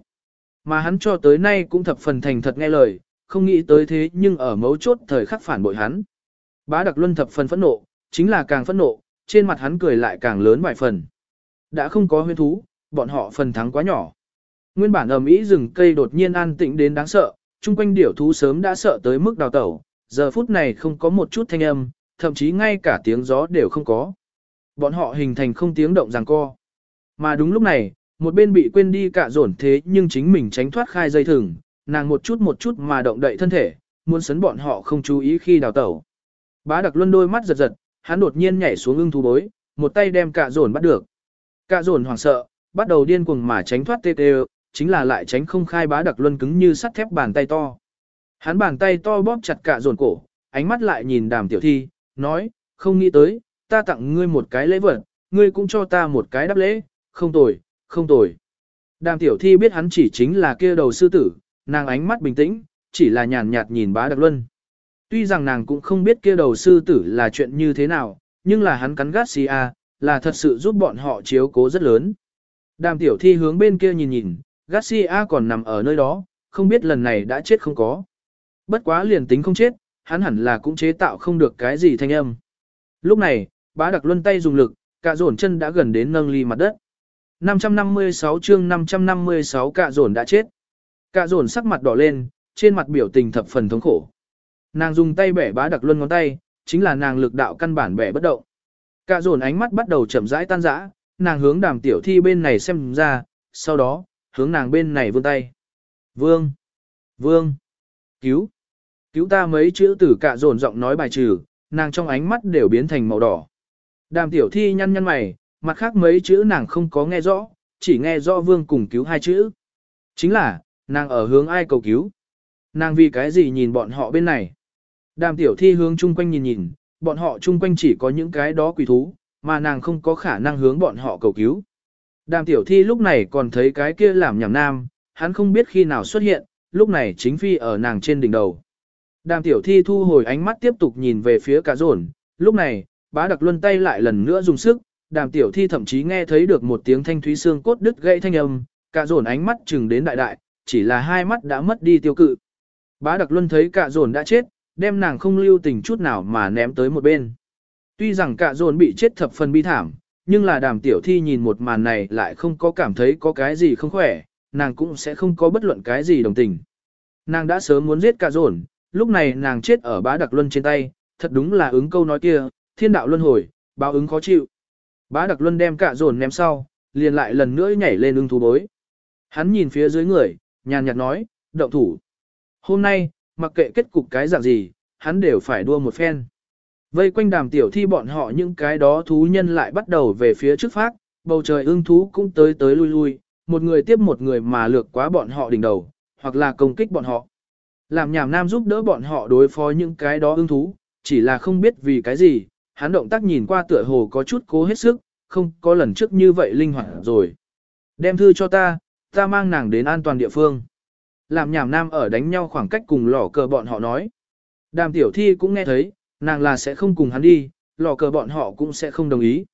Mà hắn cho tới nay cũng thập phần thành thật nghe lời, không nghĩ tới thế nhưng ở mấu chốt thời khắc phản bội hắn. Bá Đặc Luân thập phần phẫn nộ, chính là càng phẫn nộ, trên mặt hắn cười lại càng lớn vài phần. Đã không có huyên thú, bọn họ phần thắng quá nhỏ. Nguyên bản ầm ĩ rừng cây đột nhiên an tĩnh đến đáng sợ, chung quanh điểu thú sớm đã sợ tới mức đào tẩu, giờ phút này không có một chút thanh âm, thậm chí ngay cả tiếng gió đều không có. Bọn họ hình thành không tiếng động giằng co. Mà đúng lúc này, một bên bị quên đi cả dồn thế nhưng chính mình tránh thoát khai dây thừng, nàng một chút một chút mà động đậy thân thể, muốn sấn bọn họ không chú ý khi đào tẩu. Bá đặc luân đôi mắt giật giật, hắn đột nhiên nhảy xuống ưng thú bối, một tay đem cả dồn bắt được. Cả dồn hoảng sợ, bắt đầu điên cuồng mà tránh thoát tê tê, chính là lại tránh không khai bá đặc luân cứng như sắt thép bàn tay to. Hắn bàn tay to bóp chặt cả dồn cổ, ánh mắt lại nhìn đàm tiểu thi, nói, không nghĩ tới, ta tặng ngươi một cái lễ vật, ngươi cũng cho ta một cái đáp lễ, không tồi, không tồi. Đàm tiểu thi biết hắn chỉ chính là kia đầu sư tử, nàng ánh mắt bình tĩnh, chỉ là nhàn nhạt nhìn bá đặc luân. Tuy rằng nàng cũng không biết kia đầu sư tử là chuyện như thế nào, nhưng là hắn cắn gắt si a, là thật sự giúp bọn họ chiếu cố rất lớn. Đàm tiểu thi hướng bên kia nhìn nhìn, Garcia còn nằm ở nơi đó, không biết lần này đã chết không có. Bất quá liền tính không chết, hắn hẳn là cũng chế tạo không được cái gì thanh âm. Lúc này, bá đặc luân tay dùng lực, cả dồn chân đã gần đến nâng ly mặt đất. 556 chương 556 cạ dồn đã chết. cạ dồn sắc mặt đỏ lên, trên mặt biểu tình thập phần thống khổ. Nàng dùng tay bẻ bá đặc luân ngón tay, chính là nàng lực đạo căn bản bẻ bất động. Cạ dồn ánh mắt bắt đầu chậm rãi tan rã, nàng hướng đàm tiểu thi bên này xem ra, sau đó, hướng nàng bên này vươn tay. Vương! Vương! Cứu! Cứu ta mấy chữ từ cạ dồn giọng nói bài trừ, nàng trong ánh mắt đều biến thành màu đỏ. Đàm tiểu thi nhăn nhăn mày, mặt khác mấy chữ nàng không có nghe rõ, chỉ nghe rõ vương cùng cứu hai chữ. Chính là, nàng ở hướng ai cầu cứu. Nàng vì cái gì nhìn bọn họ bên này. Đàm tiểu thi hướng chung quanh nhìn nhìn, bọn họ chung quanh chỉ có những cái đó quỷ thú, mà nàng không có khả năng hướng bọn họ cầu cứu. Đàm tiểu thi lúc này còn thấy cái kia làm nhảm nam, hắn không biết khi nào xuất hiện, lúc này chính phi ở nàng trên đỉnh đầu. Đàm tiểu thi thu hồi ánh mắt tiếp tục nhìn về phía cả rồn, lúc này, bá đặc luân tay lại lần nữa dùng sức, đàm tiểu thi thậm chí nghe thấy được một tiếng thanh thúy xương cốt đứt gãy thanh âm, cả dồn ánh mắt chừng đến đại đại, chỉ là hai mắt đã mất đi tiêu cự. Bá đặc luân thấy cả dồn đã chết, đem nàng không lưu tình chút nào mà ném tới một bên. Tuy rằng cả dồn bị chết thập phần bi thảm, nhưng là đàm tiểu thi nhìn một màn này lại không có cảm thấy có cái gì không khỏe, nàng cũng sẽ không có bất luận cái gì đồng tình. Nàng đã sớm muốn giết cả dồn, lúc này nàng chết ở bá đặc luân trên tay, thật đúng là ứng câu nói kia, thiên đạo luân hồi, báo ứng khó chịu. Bá đặc luân đem cả dồn ném sau, liền lại lần nữa nhảy lên ưng thú bối. Hắn nhìn phía dưới người, nhàn nhạt nói, động thủ. Hôm nay, mặc kệ kết cục cái dạng gì, hắn đều phải đua một phen. Vây quanh đàm tiểu thi bọn họ những cái đó thú nhân lại bắt đầu về phía trước phát, bầu trời ưng thú cũng tới tới lui lui, một người tiếp một người mà lược quá bọn họ đỉnh đầu, hoặc là công kích bọn họ. Làm nhảm nam giúp đỡ bọn họ đối phó những cái đó ưng thú, chỉ là không biết vì cái gì, hắn động tác nhìn qua tựa hồ có chút cố hết sức, không có lần trước như vậy linh hoạt rồi. Đem thư cho ta, ta mang nàng đến an toàn địa phương. Làm nhảm nam ở đánh nhau khoảng cách cùng lò cờ bọn họ nói. Đàm tiểu thi cũng nghe thấy, nàng là sẽ không cùng hắn đi, lò cờ bọn họ cũng sẽ không đồng ý.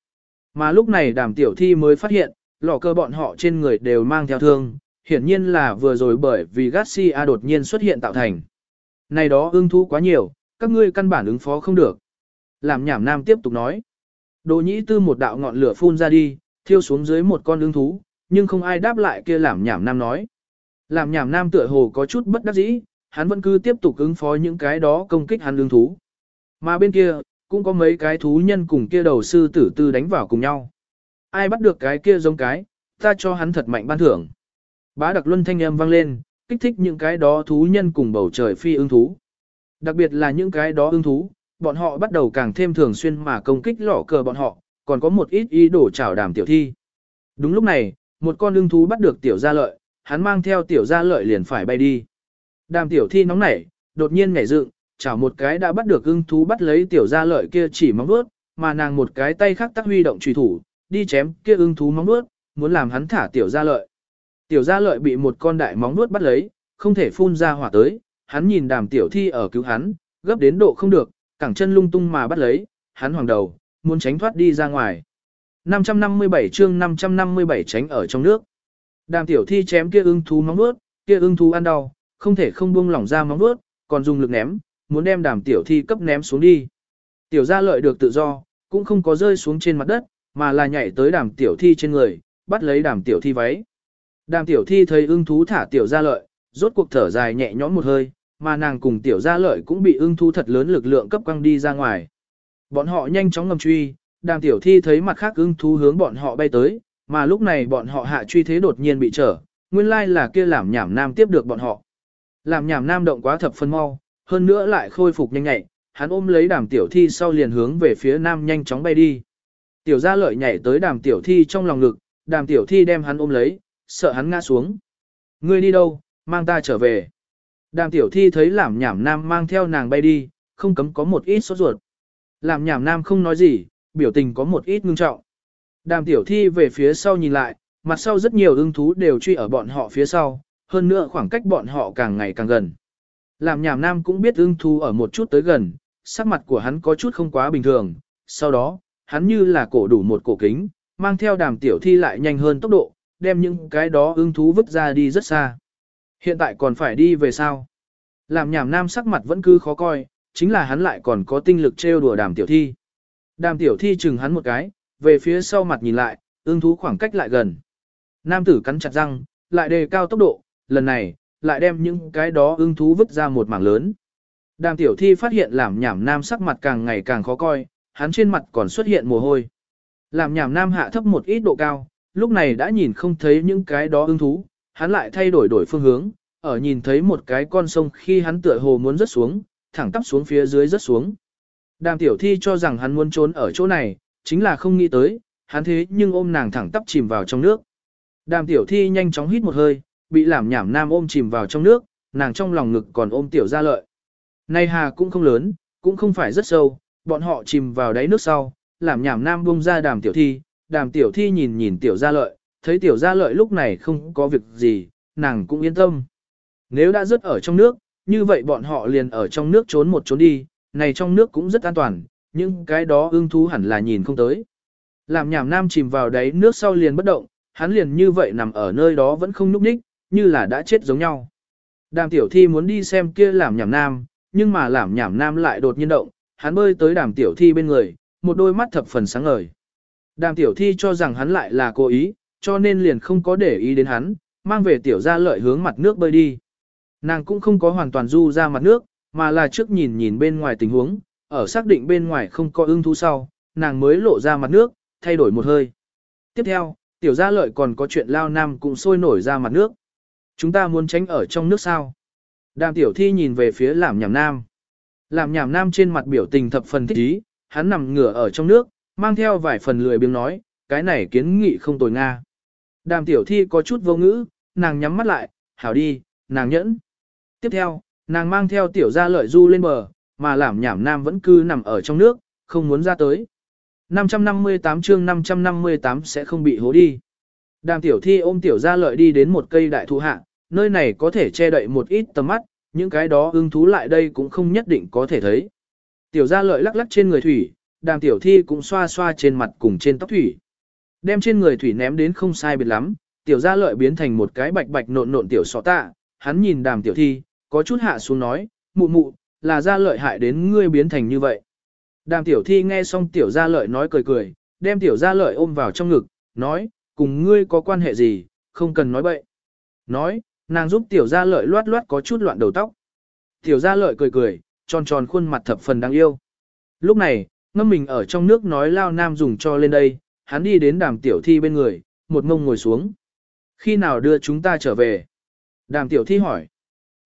Mà lúc này đàm tiểu thi mới phát hiện, lò cờ bọn họ trên người đều mang theo thương, hiển nhiên là vừa rồi bởi vì Garcia đột nhiên xuất hiện tạo thành. Này đó ưng thú quá nhiều, các ngươi căn bản ứng phó không được. Làm nhảm nam tiếp tục nói. Đồ nhĩ tư một đạo ngọn lửa phun ra đi, thiêu xuống dưới một con ưng thú, nhưng không ai đáp lại kia làm nhảm nam nói. Làm nhảm nam tựa hồ có chút bất đắc dĩ, hắn vẫn cứ tiếp tục ứng phó những cái đó công kích hắn lương thú. Mà bên kia, cũng có mấy cái thú nhân cùng kia đầu sư tử tư đánh vào cùng nhau. Ai bắt được cái kia giống cái, ta cho hắn thật mạnh ban thưởng. Bá đặc luân thanh âm vang lên, kích thích những cái đó thú nhân cùng bầu trời phi ưng thú. Đặc biệt là những cái đó ưng thú, bọn họ bắt đầu càng thêm thường xuyên mà công kích lỏ cờ bọn họ, còn có một ít ý đồ chảo đàm tiểu thi. Đúng lúc này, một con ưng thú bắt được tiểu gia lợi, hắn mang theo tiểu gia lợi liền phải bay đi. Đàm tiểu thi nóng nảy, đột nhiên nhảy dựng, chảo một cái đã bắt được ưng thú bắt lấy tiểu gia lợi kia chỉ móng vuốt, mà nàng một cái tay khác tác huy động truy thủ, đi chém kia ưng thú móng vuốt, muốn làm hắn thả tiểu gia lợi. Tiểu gia lợi bị một con đại móng vuốt bắt lấy, không thể phun ra hỏa tới, hắn nhìn đàm tiểu thi ở cứu hắn, gấp đến độ không được, cẳng chân lung tung mà bắt lấy, hắn hoàng đầu, muốn tránh thoát đi ra ngoài. 557 chương 557 tránh ở trong nước. Đàm tiểu thi chém kia ưng thú móng vuốt, kia ưng thú ăn đau, không thể không buông lỏng ra móng vuốt, còn dùng lực ném, muốn đem đàm tiểu thi cấp ném xuống đi. Tiểu gia lợi được tự do, cũng không có rơi xuống trên mặt đất, mà là nhảy tới đàm tiểu thi trên người, bắt lấy đàm tiểu thi váy. Đàm tiểu thi thấy ưng thú thả tiểu gia lợi, rốt cuộc thở dài nhẹ nhõm một hơi, mà nàng cùng tiểu gia lợi cũng bị ưng thu thật lớn lực lượng cấp quăng đi ra ngoài. Bọn họ nhanh chóng ngầm truy, đàm tiểu thi thấy mặt khác ưng thu hướng bọn họ bay tới, mà lúc này bọn họ hạ truy thế đột nhiên bị trở, nguyên lai là kia làm nhảm nam tiếp được bọn họ. Làm nhảm nam động quá thập phân mau, hơn nữa lại khôi phục nhanh nhạy, hắn ôm lấy đàm tiểu thi sau liền hướng về phía nam nhanh chóng bay đi. Tiểu gia lợi nhảy tới đàm tiểu thi trong lòng ngực, đàm tiểu thi đem hắn ôm lấy, sợ hắn ngã xuống. Ngươi đi đâu, mang ta trở về. Đàm tiểu thi thấy làm nhảm nam mang theo nàng bay đi, không cấm có một ít sốt ruột. Làm nhảm nam không nói gì, biểu tình có một ít ngưng trọng. Đàm tiểu thi về phía sau nhìn lại, mặt sau rất nhiều ưng thú đều truy ở bọn họ phía sau, hơn nữa khoảng cách bọn họ càng ngày càng gần. Làm nhảm nam cũng biết ưng thú ở một chút tới gần, sắc mặt của hắn có chút không quá bình thường, sau đó, hắn như là cổ đủ một cổ kính, mang theo đàm tiểu thi lại nhanh hơn tốc độ, đem những cái đó ưng thú vứt ra đi rất xa. Hiện tại còn phải đi về sao? Làm nhảm nam sắc mặt vẫn cứ khó coi, chính là hắn lại còn có tinh lực trêu đùa đàm tiểu thi. Đàm tiểu thi chừng hắn một cái, về phía sau mặt nhìn lại, ương thú khoảng cách lại gần. Nam tử cắn chặt răng, lại đề cao tốc độ, lần này, lại đem những cái đó ương thú vứt ra một mảng lớn. Đàm tiểu thi phát hiện làm nhảm nam sắc mặt càng ngày càng khó coi, hắn trên mặt còn xuất hiện mồ hôi. Làm nhảm nam hạ thấp một ít độ cao, lúc này đã nhìn không thấy những cái đó ưng thú, hắn lại thay đổi đổi phương hướng, ở nhìn thấy một cái con sông khi hắn tựa hồ muốn rớt xuống, thẳng tắp xuống phía dưới rớt xuống. Đàm tiểu thi cho rằng hắn muốn trốn ở chỗ này, chính là không nghĩ tới, hắn thế nhưng ôm nàng thẳng tắp chìm vào trong nước. Đàm tiểu thi nhanh chóng hít một hơi, bị làm nhảm nam ôm chìm vào trong nước, nàng trong lòng ngực còn ôm tiểu gia lợi. Nay hà cũng không lớn, cũng không phải rất sâu, bọn họ chìm vào đáy nước sau, làm nhảm nam buông ra đàm tiểu thi, đàm tiểu thi nhìn nhìn tiểu gia lợi, thấy tiểu gia lợi lúc này không có việc gì, nàng cũng yên tâm. Nếu đã rớt ở trong nước, như vậy bọn họ liền ở trong nước trốn một trốn đi, này trong nước cũng rất an toàn, nhưng cái đó ưng thú hẳn là nhìn không tới. Làm nhảm nam chìm vào đáy nước sau liền bất động, hắn liền như vậy nằm ở nơi đó vẫn không nhúc nhích, như là đã chết giống nhau. Đàm tiểu thi muốn đi xem kia làm nhảm nam, nhưng mà làm nhảm nam lại đột nhiên động, hắn bơi tới đàm tiểu thi bên người, một đôi mắt thập phần sáng ngời. Đàm tiểu thi cho rằng hắn lại là cố ý, cho nên liền không có để ý đến hắn, mang về tiểu gia lợi hướng mặt nước bơi đi. Nàng cũng không có hoàn toàn du ra mặt nước, mà là trước nhìn nhìn bên ngoài tình huống, ở xác định bên ngoài không có ưng thú sau, nàng mới lộ ra mặt nước, thay đổi một hơi. Tiếp theo, tiểu gia lợi còn có chuyện lao nam cũng sôi nổi ra mặt nước. Chúng ta muốn tránh ở trong nước sao? Đàm tiểu thi nhìn về phía làm nhảm nam. Làm nhảm nam trên mặt biểu tình thập phần thích ý, hắn nằm ngửa ở trong nước, mang theo vài phần lười biếng nói, cái này kiến nghị không tồi nga. Đàm tiểu thi có chút vô ngữ, nàng nhắm mắt lại, hảo đi, nàng nhẫn. Tiếp theo, nàng mang theo tiểu gia lợi du lên bờ, mà làm nhảm nam vẫn cứ nằm ở trong nước, không muốn ra tới. 558 chương 558 sẽ không bị hố đi. Đàm tiểu thi ôm tiểu gia lợi đi đến một cây đại thụ hạ, nơi này có thể che đậy một ít tầm mắt, những cái đó ưng thú lại đây cũng không nhất định có thể thấy. Tiểu gia lợi lắc lắc trên người thủy, đàm tiểu thi cũng xoa xoa trên mặt cùng trên tóc thủy. Đem trên người thủy ném đến không sai biệt lắm, tiểu gia lợi biến thành một cái bạch bạch nộn nộn tiểu sọ tạ, hắn nhìn đàm tiểu thi, có chút hạ xuống nói, mụ mụ, là gia lợi hại đến ngươi biến thành như vậy. Đàm tiểu thi nghe xong tiểu gia lợi nói cười cười, đem tiểu gia lợi ôm vào trong ngực, nói, cùng ngươi có quan hệ gì, không cần nói bậy. Nói, nàng giúp tiểu gia lợi loát loát có chút loạn đầu tóc. Tiểu gia lợi cười cười, tròn tròn khuôn mặt thập phần đáng yêu. Lúc này, ngâm mình ở trong nước nói lao nam dùng cho lên đây, hắn đi đến đàm tiểu thi bên người, một ngông ngồi xuống. Khi nào đưa chúng ta trở về? Đàm tiểu thi hỏi.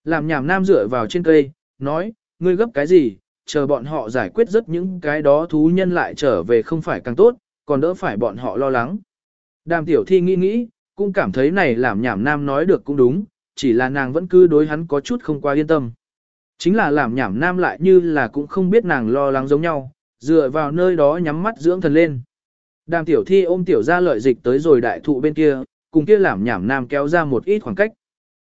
Làm nhảm nam dựa vào trên cây, nói, ngươi gấp cái gì, chờ bọn họ giải quyết rất những cái đó thú nhân lại trở về không phải càng tốt, còn đỡ phải bọn họ lo lắng. Đàm tiểu thi nghĩ nghĩ, cũng cảm thấy này làm nhảm nam nói được cũng đúng, chỉ là nàng vẫn cứ đối hắn có chút không qua yên tâm. Chính là làm nhảm nam lại như là cũng không biết nàng lo lắng giống nhau, dựa vào nơi đó nhắm mắt dưỡng thần lên. Đàm tiểu thi ôm tiểu ra lợi dịch tới rồi đại thụ bên kia, cùng kia làm nhảm nam kéo ra một ít khoảng cách.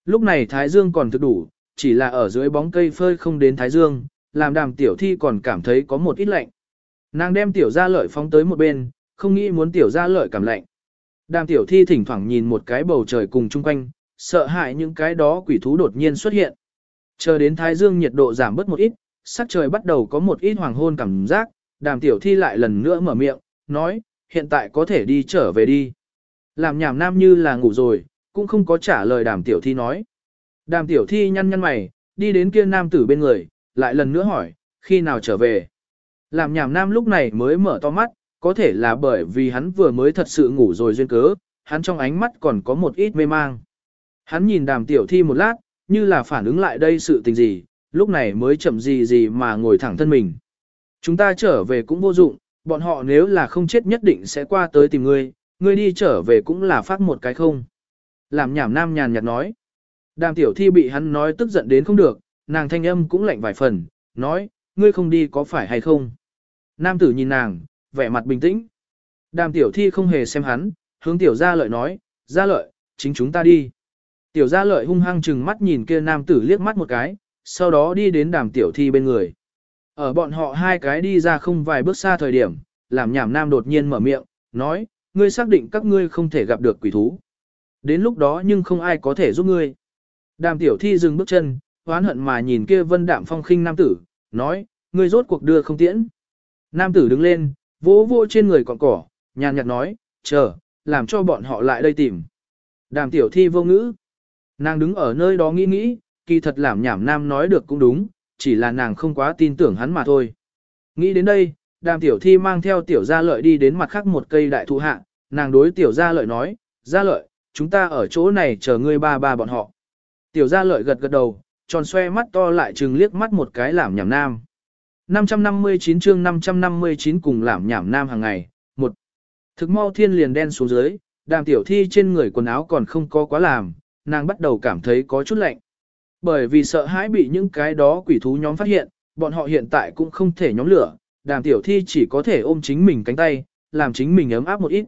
Lúc này thái dương còn thực đủ, chỉ là ở dưới bóng cây phơi không đến thái dương, làm đàm tiểu thi còn cảm thấy có một ít lạnh. Nàng đem tiểu ra lợi phóng tới một bên, không nghĩ muốn tiểu ra lợi cảm lạnh. Đàm tiểu thi thỉnh thoảng nhìn một cái bầu trời cùng chung quanh, sợ hãi những cái đó quỷ thú đột nhiên xuất hiện. Chờ đến thái dương nhiệt độ giảm bớt một ít, sắc trời bắt đầu có một ít hoàng hôn cảm giác, đàm tiểu thi lại lần nữa mở miệng, nói, hiện tại có thể đi trở về đi. Làm nhảm nam như là ngủ rồi, cũng không có trả lời đàm tiểu thi nói. Đàm tiểu thi nhăn nhăn mày, đi đến kia nam tử bên người, lại lần nữa hỏi, khi nào trở về. Làm nhảm nam lúc này mới mở to mắt, có thể là bởi vì hắn vừa mới thật sự ngủ rồi duyên cớ, hắn trong ánh mắt còn có một ít mê mang. Hắn nhìn đàm tiểu thi một lát, như là phản ứng lại đây sự tình gì, lúc này mới chậm gì gì mà ngồi thẳng thân mình. Chúng ta trở về cũng vô dụng, bọn họ nếu là không chết nhất định sẽ qua tới tìm ngươi, ngươi đi trở về cũng là phát một cái không. Làm nhảm nam nhàn nhạt nói. Đàm tiểu thi bị hắn nói tức giận đến không được, nàng thanh âm cũng lạnh vài phần, nói, ngươi không đi có phải hay không. Nam tử nhìn nàng, vẻ mặt bình tĩnh. Đàm tiểu thi không hề xem hắn, hướng tiểu gia lợi nói, gia lợi, chính chúng ta đi. Tiểu gia lợi hung hăng chừng mắt nhìn kia nam tử liếc mắt một cái, sau đó đi đến đàm tiểu thi bên người. Ở bọn họ hai cái đi ra không vài bước xa thời điểm, làm nhảm nam đột nhiên mở miệng, nói, ngươi xác định các ngươi không thể gặp được quỷ thú. Đến lúc đó nhưng không ai có thể giúp ngươi. Đàm tiểu thi dừng bước chân, hoán hận mà nhìn kia vân đạm phong khinh nam tử, nói, ngươi rốt cuộc đưa không tiễn. Nam tử đứng lên, vỗ vỗ trên người cọn cỏ, nhàn nhạt nói, chờ, làm cho bọn họ lại đây tìm. Đàm tiểu thi vô ngữ. Nàng đứng ở nơi đó nghĩ nghĩ, kỳ thật làm nhảm nam nói được cũng đúng, chỉ là nàng không quá tin tưởng hắn mà thôi. Nghĩ đến đây, đàm tiểu thi mang theo tiểu gia lợi đi đến mặt khác một cây đại thụ hạ, nàng đối tiểu gia lợi nói, gia lợi, chúng ta ở chỗ này chờ ngươi ba ba bọn họ. Tiểu gia lợi gật gật đầu, tròn xoe mắt to lại trừng liếc mắt một cái làm nhảm nam. 559 chương 559 cùng làm nhảm nam hàng ngày. Một, Thực mau thiên liền đen xuống dưới, đàm tiểu thi trên người quần áo còn không có quá làm, nàng bắt đầu cảm thấy có chút lạnh. Bởi vì sợ hãi bị những cái đó quỷ thú nhóm phát hiện, bọn họ hiện tại cũng không thể nhóm lửa, đàm tiểu thi chỉ có thể ôm chính mình cánh tay, làm chính mình ấm áp một ít.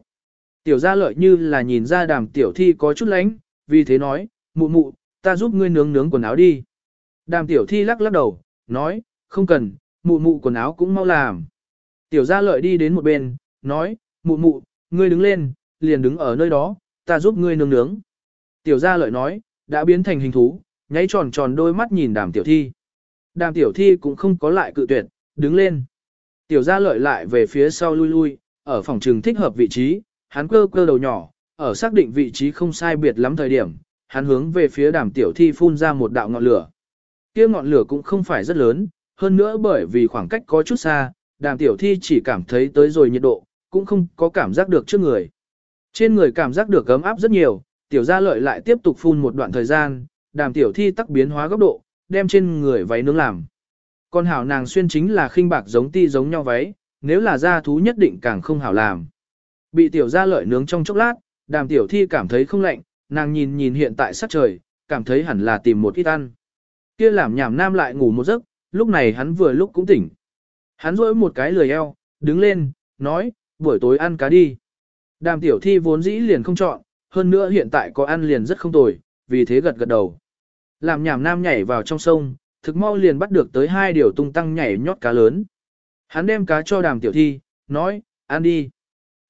Tiểu gia lợi như là nhìn ra đàm tiểu thi có chút lánh, vì thế nói, mụ mụ, ta giúp ngươi nướng nướng quần áo đi. Đàm tiểu thi lắc lắc đầu, nói, không cần, mụ mụ quần áo cũng mau làm. Tiểu gia lợi đi đến một bên, nói, mụ mụ, ngươi đứng lên, liền đứng ở nơi đó, ta giúp ngươi nướng nướng. Tiểu gia lợi nói, đã biến thành hình thú, nháy tròn tròn đôi mắt nhìn đàm tiểu thi. Đàm tiểu thi cũng không có lại cự tuyệt, đứng lên. Tiểu gia lợi lại về phía sau lui lui, ở phòng trường thích hợp vị trí, hắn cơ cơ đầu nhỏ, ở xác định vị trí không sai biệt lắm thời điểm, hắn hướng về phía đàm tiểu thi phun ra một đạo ngọn lửa. Kia ngọn lửa cũng không phải rất lớn, hơn nữa bởi vì khoảng cách có chút xa, đàm tiểu thi chỉ cảm thấy tới rồi nhiệt độ, cũng không có cảm giác được trước người. Trên người cảm giác được ấm áp rất nhiều, tiểu gia lợi lại tiếp tục phun một đoạn thời gian, đàm tiểu thi tắc biến hóa góc độ, đem trên người váy nướng làm. Con hảo nàng xuyên chính là khinh bạc giống ti giống nhau váy, nếu là gia thú nhất định càng không hảo làm. Bị tiểu gia lợi nướng trong chốc lát, đàm tiểu thi cảm thấy không lạnh, nàng nhìn nhìn hiện tại sắc trời, cảm thấy hẳn là tìm một ít ăn. Kia làm nhảm nam lại ngủ một giấc, lúc này hắn vừa lúc cũng tỉnh. Hắn rỗi một cái lười eo, đứng lên, nói, buổi tối ăn cá đi. Đàm tiểu thi vốn dĩ liền không chọn, hơn nữa hiện tại có ăn liền rất không tồi, vì thế gật gật đầu. Làm nhảm nam nhảy vào trong sông, thực mau liền bắt được tới hai điều tung tăng nhảy nhót cá lớn. Hắn đem cá cho đàm tiểu thi, nói, ăn đi.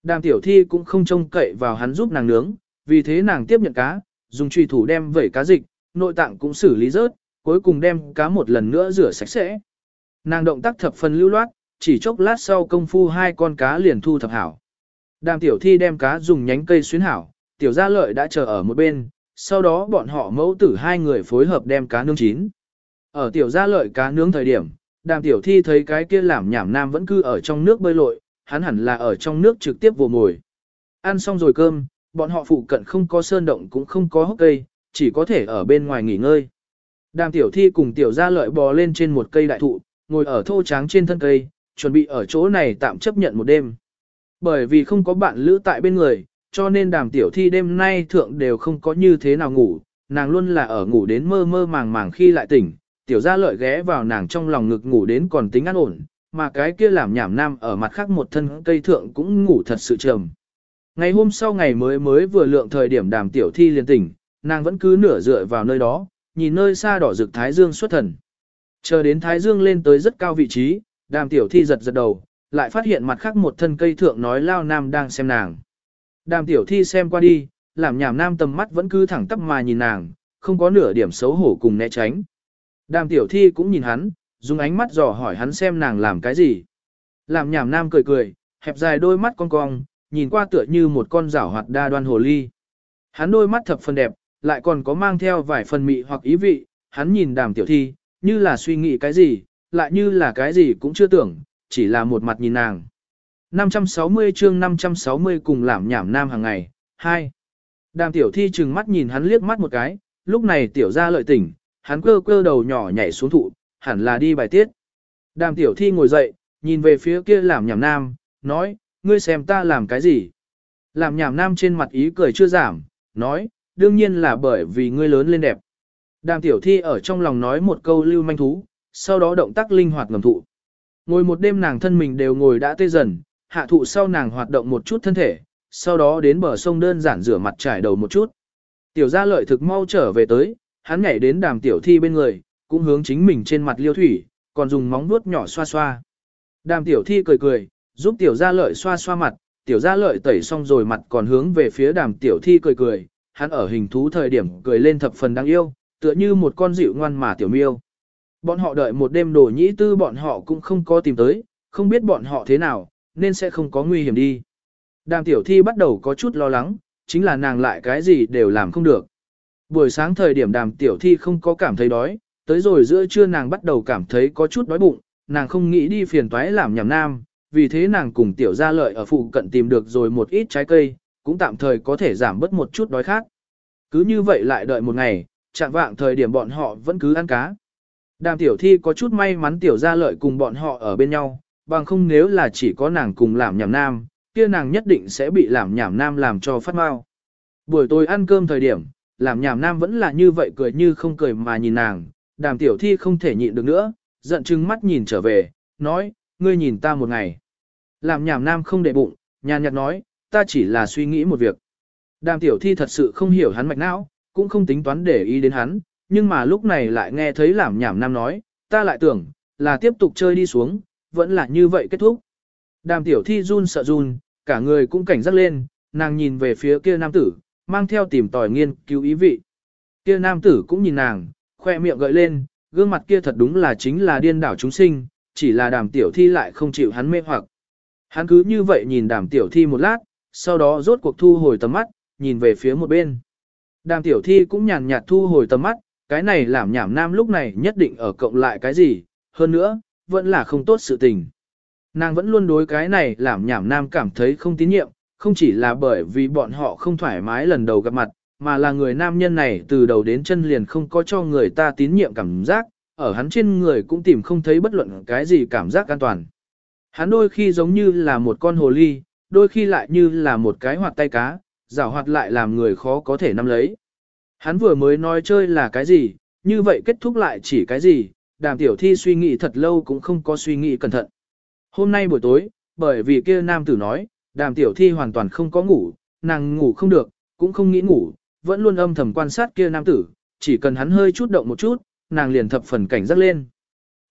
Đàm tiểu thi cũng không trông cậy vào hắn giúp nàng nướng, vì thế nàng tiếp nhận cá, dùng truy thủ đem vẩy cá dịch, nội tạng cũng xử lý rớt, cuối cùng đem cá một lần nữa rửa sạch sẽ. Nàng động tác thập phần lưu loát, chỉ chốc lát sau công phu hai con cá liền thu thập hảo. Đàm tiểu thi đem cá dùng nhánh cây xuyến hảo, tiểu gia lợi đã chờ ở một bên, sau đó bọn họ mẫu tử hai người phối hợp đem cá nướng chín. Ở tiểu gia lợi cá nướng thời điểm, đàm tiểu thi thấy cái kia làm nhảm nam vẫn cứ ở trong nước bơi lội, hắn hẳn là ở trong nước trực tiếp vô ngồi. Ăn xong rồi cơm, bọn họ phụ cận không có sơn động cũng không có hốc cây, chỉ có thể ở bên ngoài nghỉ ngơi. Đàm tiểu thi cùng tiểu gia lợi bò lên trên một cây đại thụ, ngồi ở thô tráng trên thân cây, chuẩn bị ở chỗ này tạm chấp nhận một đêm. Bởi vì không có bạn lữ tại bên người, cho nên đàm tiểu thi đêm nay thượng đều không có như thế nào ngủ, nàng luôn là ở ngủ đến mơ mơ màng màng khi lại tỉnh, tiểu gia lợi ghé vào nàng trong lòng ngực ngủ đến còn tính an ổn, mà cái kia làm nhảm nam ở mặt khác một thân cây thượng cũng ngủ thật sự trầm. Ngày hôm sau ngày mới mới vừa lượng thời điểm đàm tiểu thi liền tỉnh, nàng vẫn cứ nửa dựa vào nơi đó, nhìn nơi xa đỏ rực thái dương xuất thần. Chờ đến thái dương lên tới rất cao vị trí, đàm tiểu thi giật giật đầu, lại phát hiện mặt khác một thân cây thượng nói lao nam đang xem nàng. Đàm tiểu thi xem qua đi, làm nhảm nam tầm mắt vẫn cứ thẳng tắp mà nhìn nàng, không có nửa điểm xấu hổ cùng né tránh. Đàm tiểu thi cũng nhìn hắn, dùng ánh mắt dò hỏi hắn xem nàng làm cái gì. Làm nhảm nam cười cười, hẹp dài đôi mắt cong cong, nhìn qua tựa như một con rảo hoạt đa đoan hồ ly. Hắn đôi mắt thập phần đẹp, lại còn có mang theo vài phần mị hoặc ý vị, hắn nhìn đàm tiểu thi, như là suy nghĩ cái gì, lại như là cái gì cũng chưa tưởng, chỉ là một mặt nhìn nàng. 560 chương 560 cùng làm nhảm nam hàng ngày, 2. Đàm tiểu thi chừng mắt nhìn hắn liếc mắt một cái, lúc này tiểu ra lợi tỉnh, hắn cơ cơ đầu nhỏ nhảy xuống thụ, hẳn là đi bài tiết. Đàm tiểu thi ngồi dậy, nhìn về phía kia làm nhảm nam, nói, ngươi xem ta làm cái gì. Làm nhảm nam trên mặt ý cười chưa giảm, nói, đương nhiên là bởi vì ngươi lớn lên đẹp. Đàm tiểu thi ở trong lòng nói một câu lưu manh thú, sau đó động tác linh hoạt ngầm thụ. Ngồi một đêm nàng thân mình đều ngồi đã tê dần, hạ thụ sau nàng hoạt động một chút thân thể, sau đó đến bờ sông đơn giản rửa mặt trải đầu một chút. Tiểu gia lợi thực mau trở về tới, hắn nhảy đến đàm tiểu thi bên người, cũng hướng chính mình trên mặt liêu thủy, còn dùng móng vuốt nhỏ xoa xoa. Đàm tiểu thi cười cười, giúp tiểu gia lợi xoa xoa mặt, tiểu gia lợi tẩy xong rồi mặt còn hướng về phía đàm tiểu thi cười cười, hắn ở hình thú thời điểm cười lên thập phần đáng yêu, tựa như một con dịu ngoan mà tiểu miêu. Bọn họ đợi một đêm đồ nhĩ tư bọn họ cũng không có tìm tới, không biết bọn họ thế nào, nên sẽ không có nguy hiểm đi. Đàm tiểu thi bắt đầu có chút lo lắng, chính là nàng lại cái gì đều làm không được. Buổi sáng thời điểm đàm tiểu thi không có cảm thấy đói, tới rồi giữa trưa nàng bắt đầu cảm thấy có chút đói bụng, nàng không nghĩ đi phiền toái làm nhảm nam, vì thế nàng cùng tiểu gia lợi ở phụ cận tìm được rồi một ít trái cây, cũng tạm thời có thể giảm bớt một chút đói khát. Cứ như vậy lại đợi một ngày, chạm vạng thời điểm bọn họ vẫn cứ ăn cá. Đàm tiểu thi có chút may mắn tiểu gia lợi cùng bọn họ ở bên nhau, bằng không nếu là chỉ có nàng cùng làm nhảm nam, kia nàng nhất định sẽ bị làm nhảm nam làm cho phát mau. Buổi tối ăn cơm thời điểm, làm nhảm nam vẫn là như vậy cười như không cười mà nhìn nàng, đàm tiểu thi không thể nhịn được nữa, giận chừng mắt nhìn trở về, nói, ngươi nhìn ta một ngày. Làm nhảm nam không để bụng, nhàn nhạt nói, ta chỉ là suy nghĩ một việc. Đàm tiểu thi thật sự không hiểu hắn mạch não, cũng không tính toán để ý đến hắn, nhưng mà lúc này lại nghe thấy làm nhảm nam nói, ta lại tưởng, là tiếp tục chơi đi xuống, vẫn là như vậy kết thúc. Đàm tiểu thi run sợ run, cả người cũng cảnh giác lên, nàng nhìn về phía kia nam tử, mang theo tìm tòi nghiên cứu ý vị. Kia nam tử cũng nhìn nàng, khoe miệng gợi lên, gương mặt kia thật đúng là chính là điên đảo chúng sinh, chỉ là đàm tiểu thi lại không chịu hắn mê hoặc. Hắn cứ như vậy nhìn đàm tiểu thi một lát, sau đó rốt cuộc thu hồi tầm mắt, nhìn về phía một bên. Đàm tiểu thi cũng nhàn nhạt thu hồi tầm mắt, cái này làm nhảm nam lúc này nhất định ở cộng lại cái gì, hơn nữa, vẫn là không tốt sự tình. Nàng vẫn luôn đối cái này làm nhảm nam cảm thấy không tín nhiệm, không chỉ là bởi vì bọn họ không thoải mái lần đầu gặp mặt, mà là người nam nhân này từ đầu đến chân liền không có cho người ta tín nhiệm cảm giác, ở hắn trên người cũng tìm không thấy bất luận cái gì cảm giác an toàn. Hắn đôi khi giống như là một con hồ ly, đôi khi lại như là một cái hoạt tay cá, rảo hoạt lại làm người khó có thể nắm lấy. Hắn vừa mới nói chơi là cái gì, như vậy kết thúc lại chỉ cái gì, đàm tiểu thi suy nghĩ thật lâu cũng không có suy nghĩ cẩn thận. Hôm nay buổi tối, bởi vì kia nam tử nói, đàm tiểu thi hoàn toàn không có ngủ, nàng ngủ không được, cũng không nghĩ ngủ, vẫn luôn âm thầm quan sát kia nam tử, chỉ cần hắn hơi chút động một chút, nàng liền thập phần cảnh giác lên.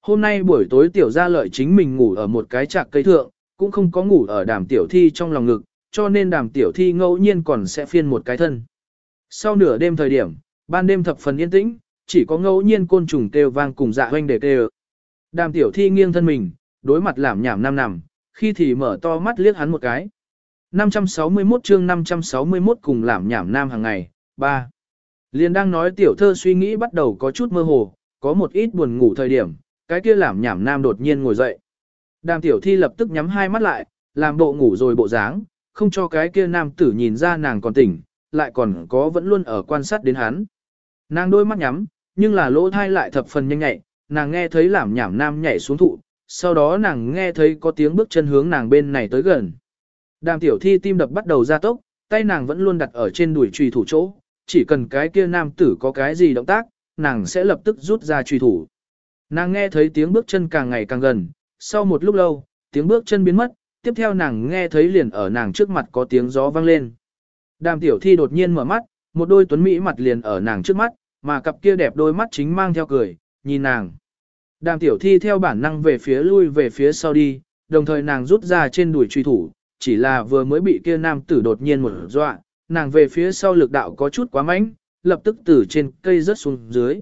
Hôm nay buổi tối tiểu gia lợi chính mình ngủ ở một cái trạc cây thượng, cũng không có ngủ ở đàm tiểu thi trong lòng ngực, cho nên đàm tiểu thi ngẫu nhiên còn sẽ phiên một cái thân. Sau nửa đêm thời điểm, ban đêm thập phần yên tĩnh, chỉ có ngẫu nhiên côn trùng kêu vang cùng dạ hoanh để kêu. Đàm tiểu thi nghiêng thân mình, đối mặt làm nhảm nam nằm, khi thì mở to mắt liếc hắn một cái. 561 chương 561 cùng làm nhảm nam hàng ngày, 3. Liên đang nói tiểu thơ suy nghĩ bắt đầu có chút mơ hồ, có một ít buồn ngủ thời điểm, cái kia làm nhảm nam đột nhiên ngồi dậy. Đàm tiểu thi lập tức nhắm hai mắt lại, làm bộ ngủ rồi bộ dáng, không cho cái kia nam tử nhìn ra nàng còn tỉnh, lại còn có vẫn luôn ở quan sát đến hắn. Nàng đôi mắt nhắm, nhưng là lỗ thai lại thập phần nhanh nhạy, nàng nghe thấy làm nhảm nam nhảy xuống thụ, sau đó nàng nghe thấy có tiếng bước chân hướng nàng bên này tới gần. Đàm tiểu thi tim đập bắt đầu ra tốc, tay nàng vẫn luôn đặt ở trên đùi trùy thủ chỗ, chỉ cần cái kia nam tử có cái gì động tác, nàng sẽ lập tức rút ra trùy thủ. Nàng nghe thấy tiếng bước chân càng ngày càng gần, sau một lúc lâu, tiếng bước chân biến mất, tiếp theo nàng nghe thấy liền ở nàng trước mặt có tiếng gió vang lên. Đàm tiểu thi đột nhiên mở mắt, một đôi tuấn mỹ mặt liền ở nàng trước mắt, mà cặp kia đẹp đôi mắt chính mang theo cười, nhìn nàng. Đàm tiểu thi theo bản năng về phía lui về phía sau đi, đồng thời nàng rút ra trên đùi truy thủ, chỉ là vừa mới bị kia nam tử đột nhiên một dọa, nàng về phía sau lực đạo có chút quá mạnh, lập tức từ trên cây rớt xuống dưới.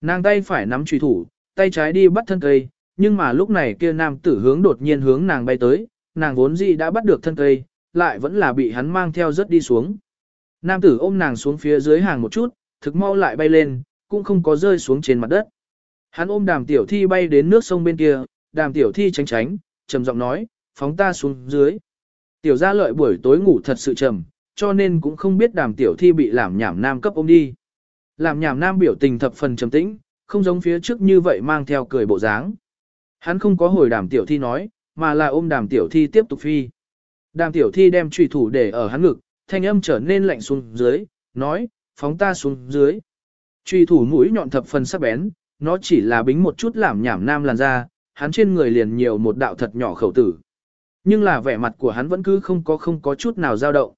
Nàng tay phải nắm truy thủ, tay trái đi bắt thân cây, nhưng mà lúc này kia nam tử hướng đột nhiên hướng nàng bay tới, nàng vốn dĩ đã bắt được thân cây, lại vẫn là bị hắn mang theo rớt đi xuống. Nam tử ôm nàng xuống phía dưới hàng một chút, thực mau lại bay lên, cũng không có rơi xuống trên mặt đất. Hắn ôm đàm tiểu thi bay đến nước sông bên kia, đàm tiểu thi tránh tránh, trầm giọng nói, phóng ta xuống dưới. Tiểu gia lợi buổi tối ngủ thật sự trầm, cho nên cũng không biết đàm tiểu thi bị làm nhảm nam cấp ôm đi. Làm nhảm nam biểu tình thập phần trầm tĩnh, không giống phía trước như vậy mang theo cười bộ dáng. Hắn không có hồi đàm tiểu thi nói, mà là ôm đàm tiểu thi tiếp tục phi. Đàm tiểu thi đem trùy thủ để ở hắn ngực, thanh âm trở nên lạnh xuống dưới, nói, phóng ta xuống dưới. Trùy thủ mũi nhọn thập phần sắc bén, nó chỉ là bính một chút làm nhảm nam làn ra, hắn trên người liền nhiều một đạo thật nhỏ khẩu tử. Nhưng là vẻ mặt của hắn vẫn cứ không có không có chút nào dao động.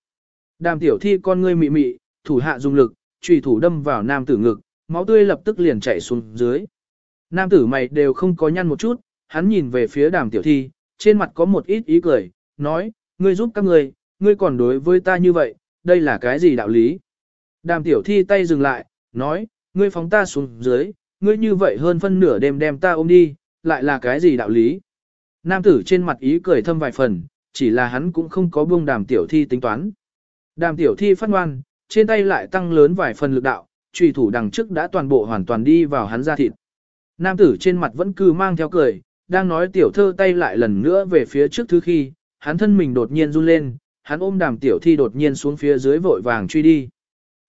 Đàm tiểu thi con ngươi mị mị, thủ hạ dùng lực, trùy thủ đâm vào nam tử ngực, máu tươi lập tức liền chảy xuống dưới. Nam tử mày đều không có nhăn một chút, hắn nhìn về phía đàm tiểu thi, trên mặt có một ít ý cười, nói, ngươi giúp các ngươi, ngươi còn đối với ta như vậy, đây là cái gì đạo lý? Đàm tiểu thi tay dừng lại, nói, ngươi phóng ta xuống dưới, ngươi như vậy hơn phân nửa đêm đem ta ôm đi, lại là cái gì đạo lý? Nam tử trên mặt ý cười thâm vài phần, chỉ là hắn cũng không có buông đàm tiểu thi tính toán. Đàm tiểu thi phát ngoan, trên tay lại tăng lớn vài phần lực đạo, trùy thủ đằng trước đã toàn bộ hoàn toàn đi vào hắn ra thịt. Nam tử trên mặt vẫn cứ mang theo cười, đang nói tiểu thơ tay lại lần nữa về phía trước thứ khi, hắn thân mình đột nhiên run lên, hắn ôm đàm tiểu thi đột nhiên xuống phía dưới vội vàng truy đi.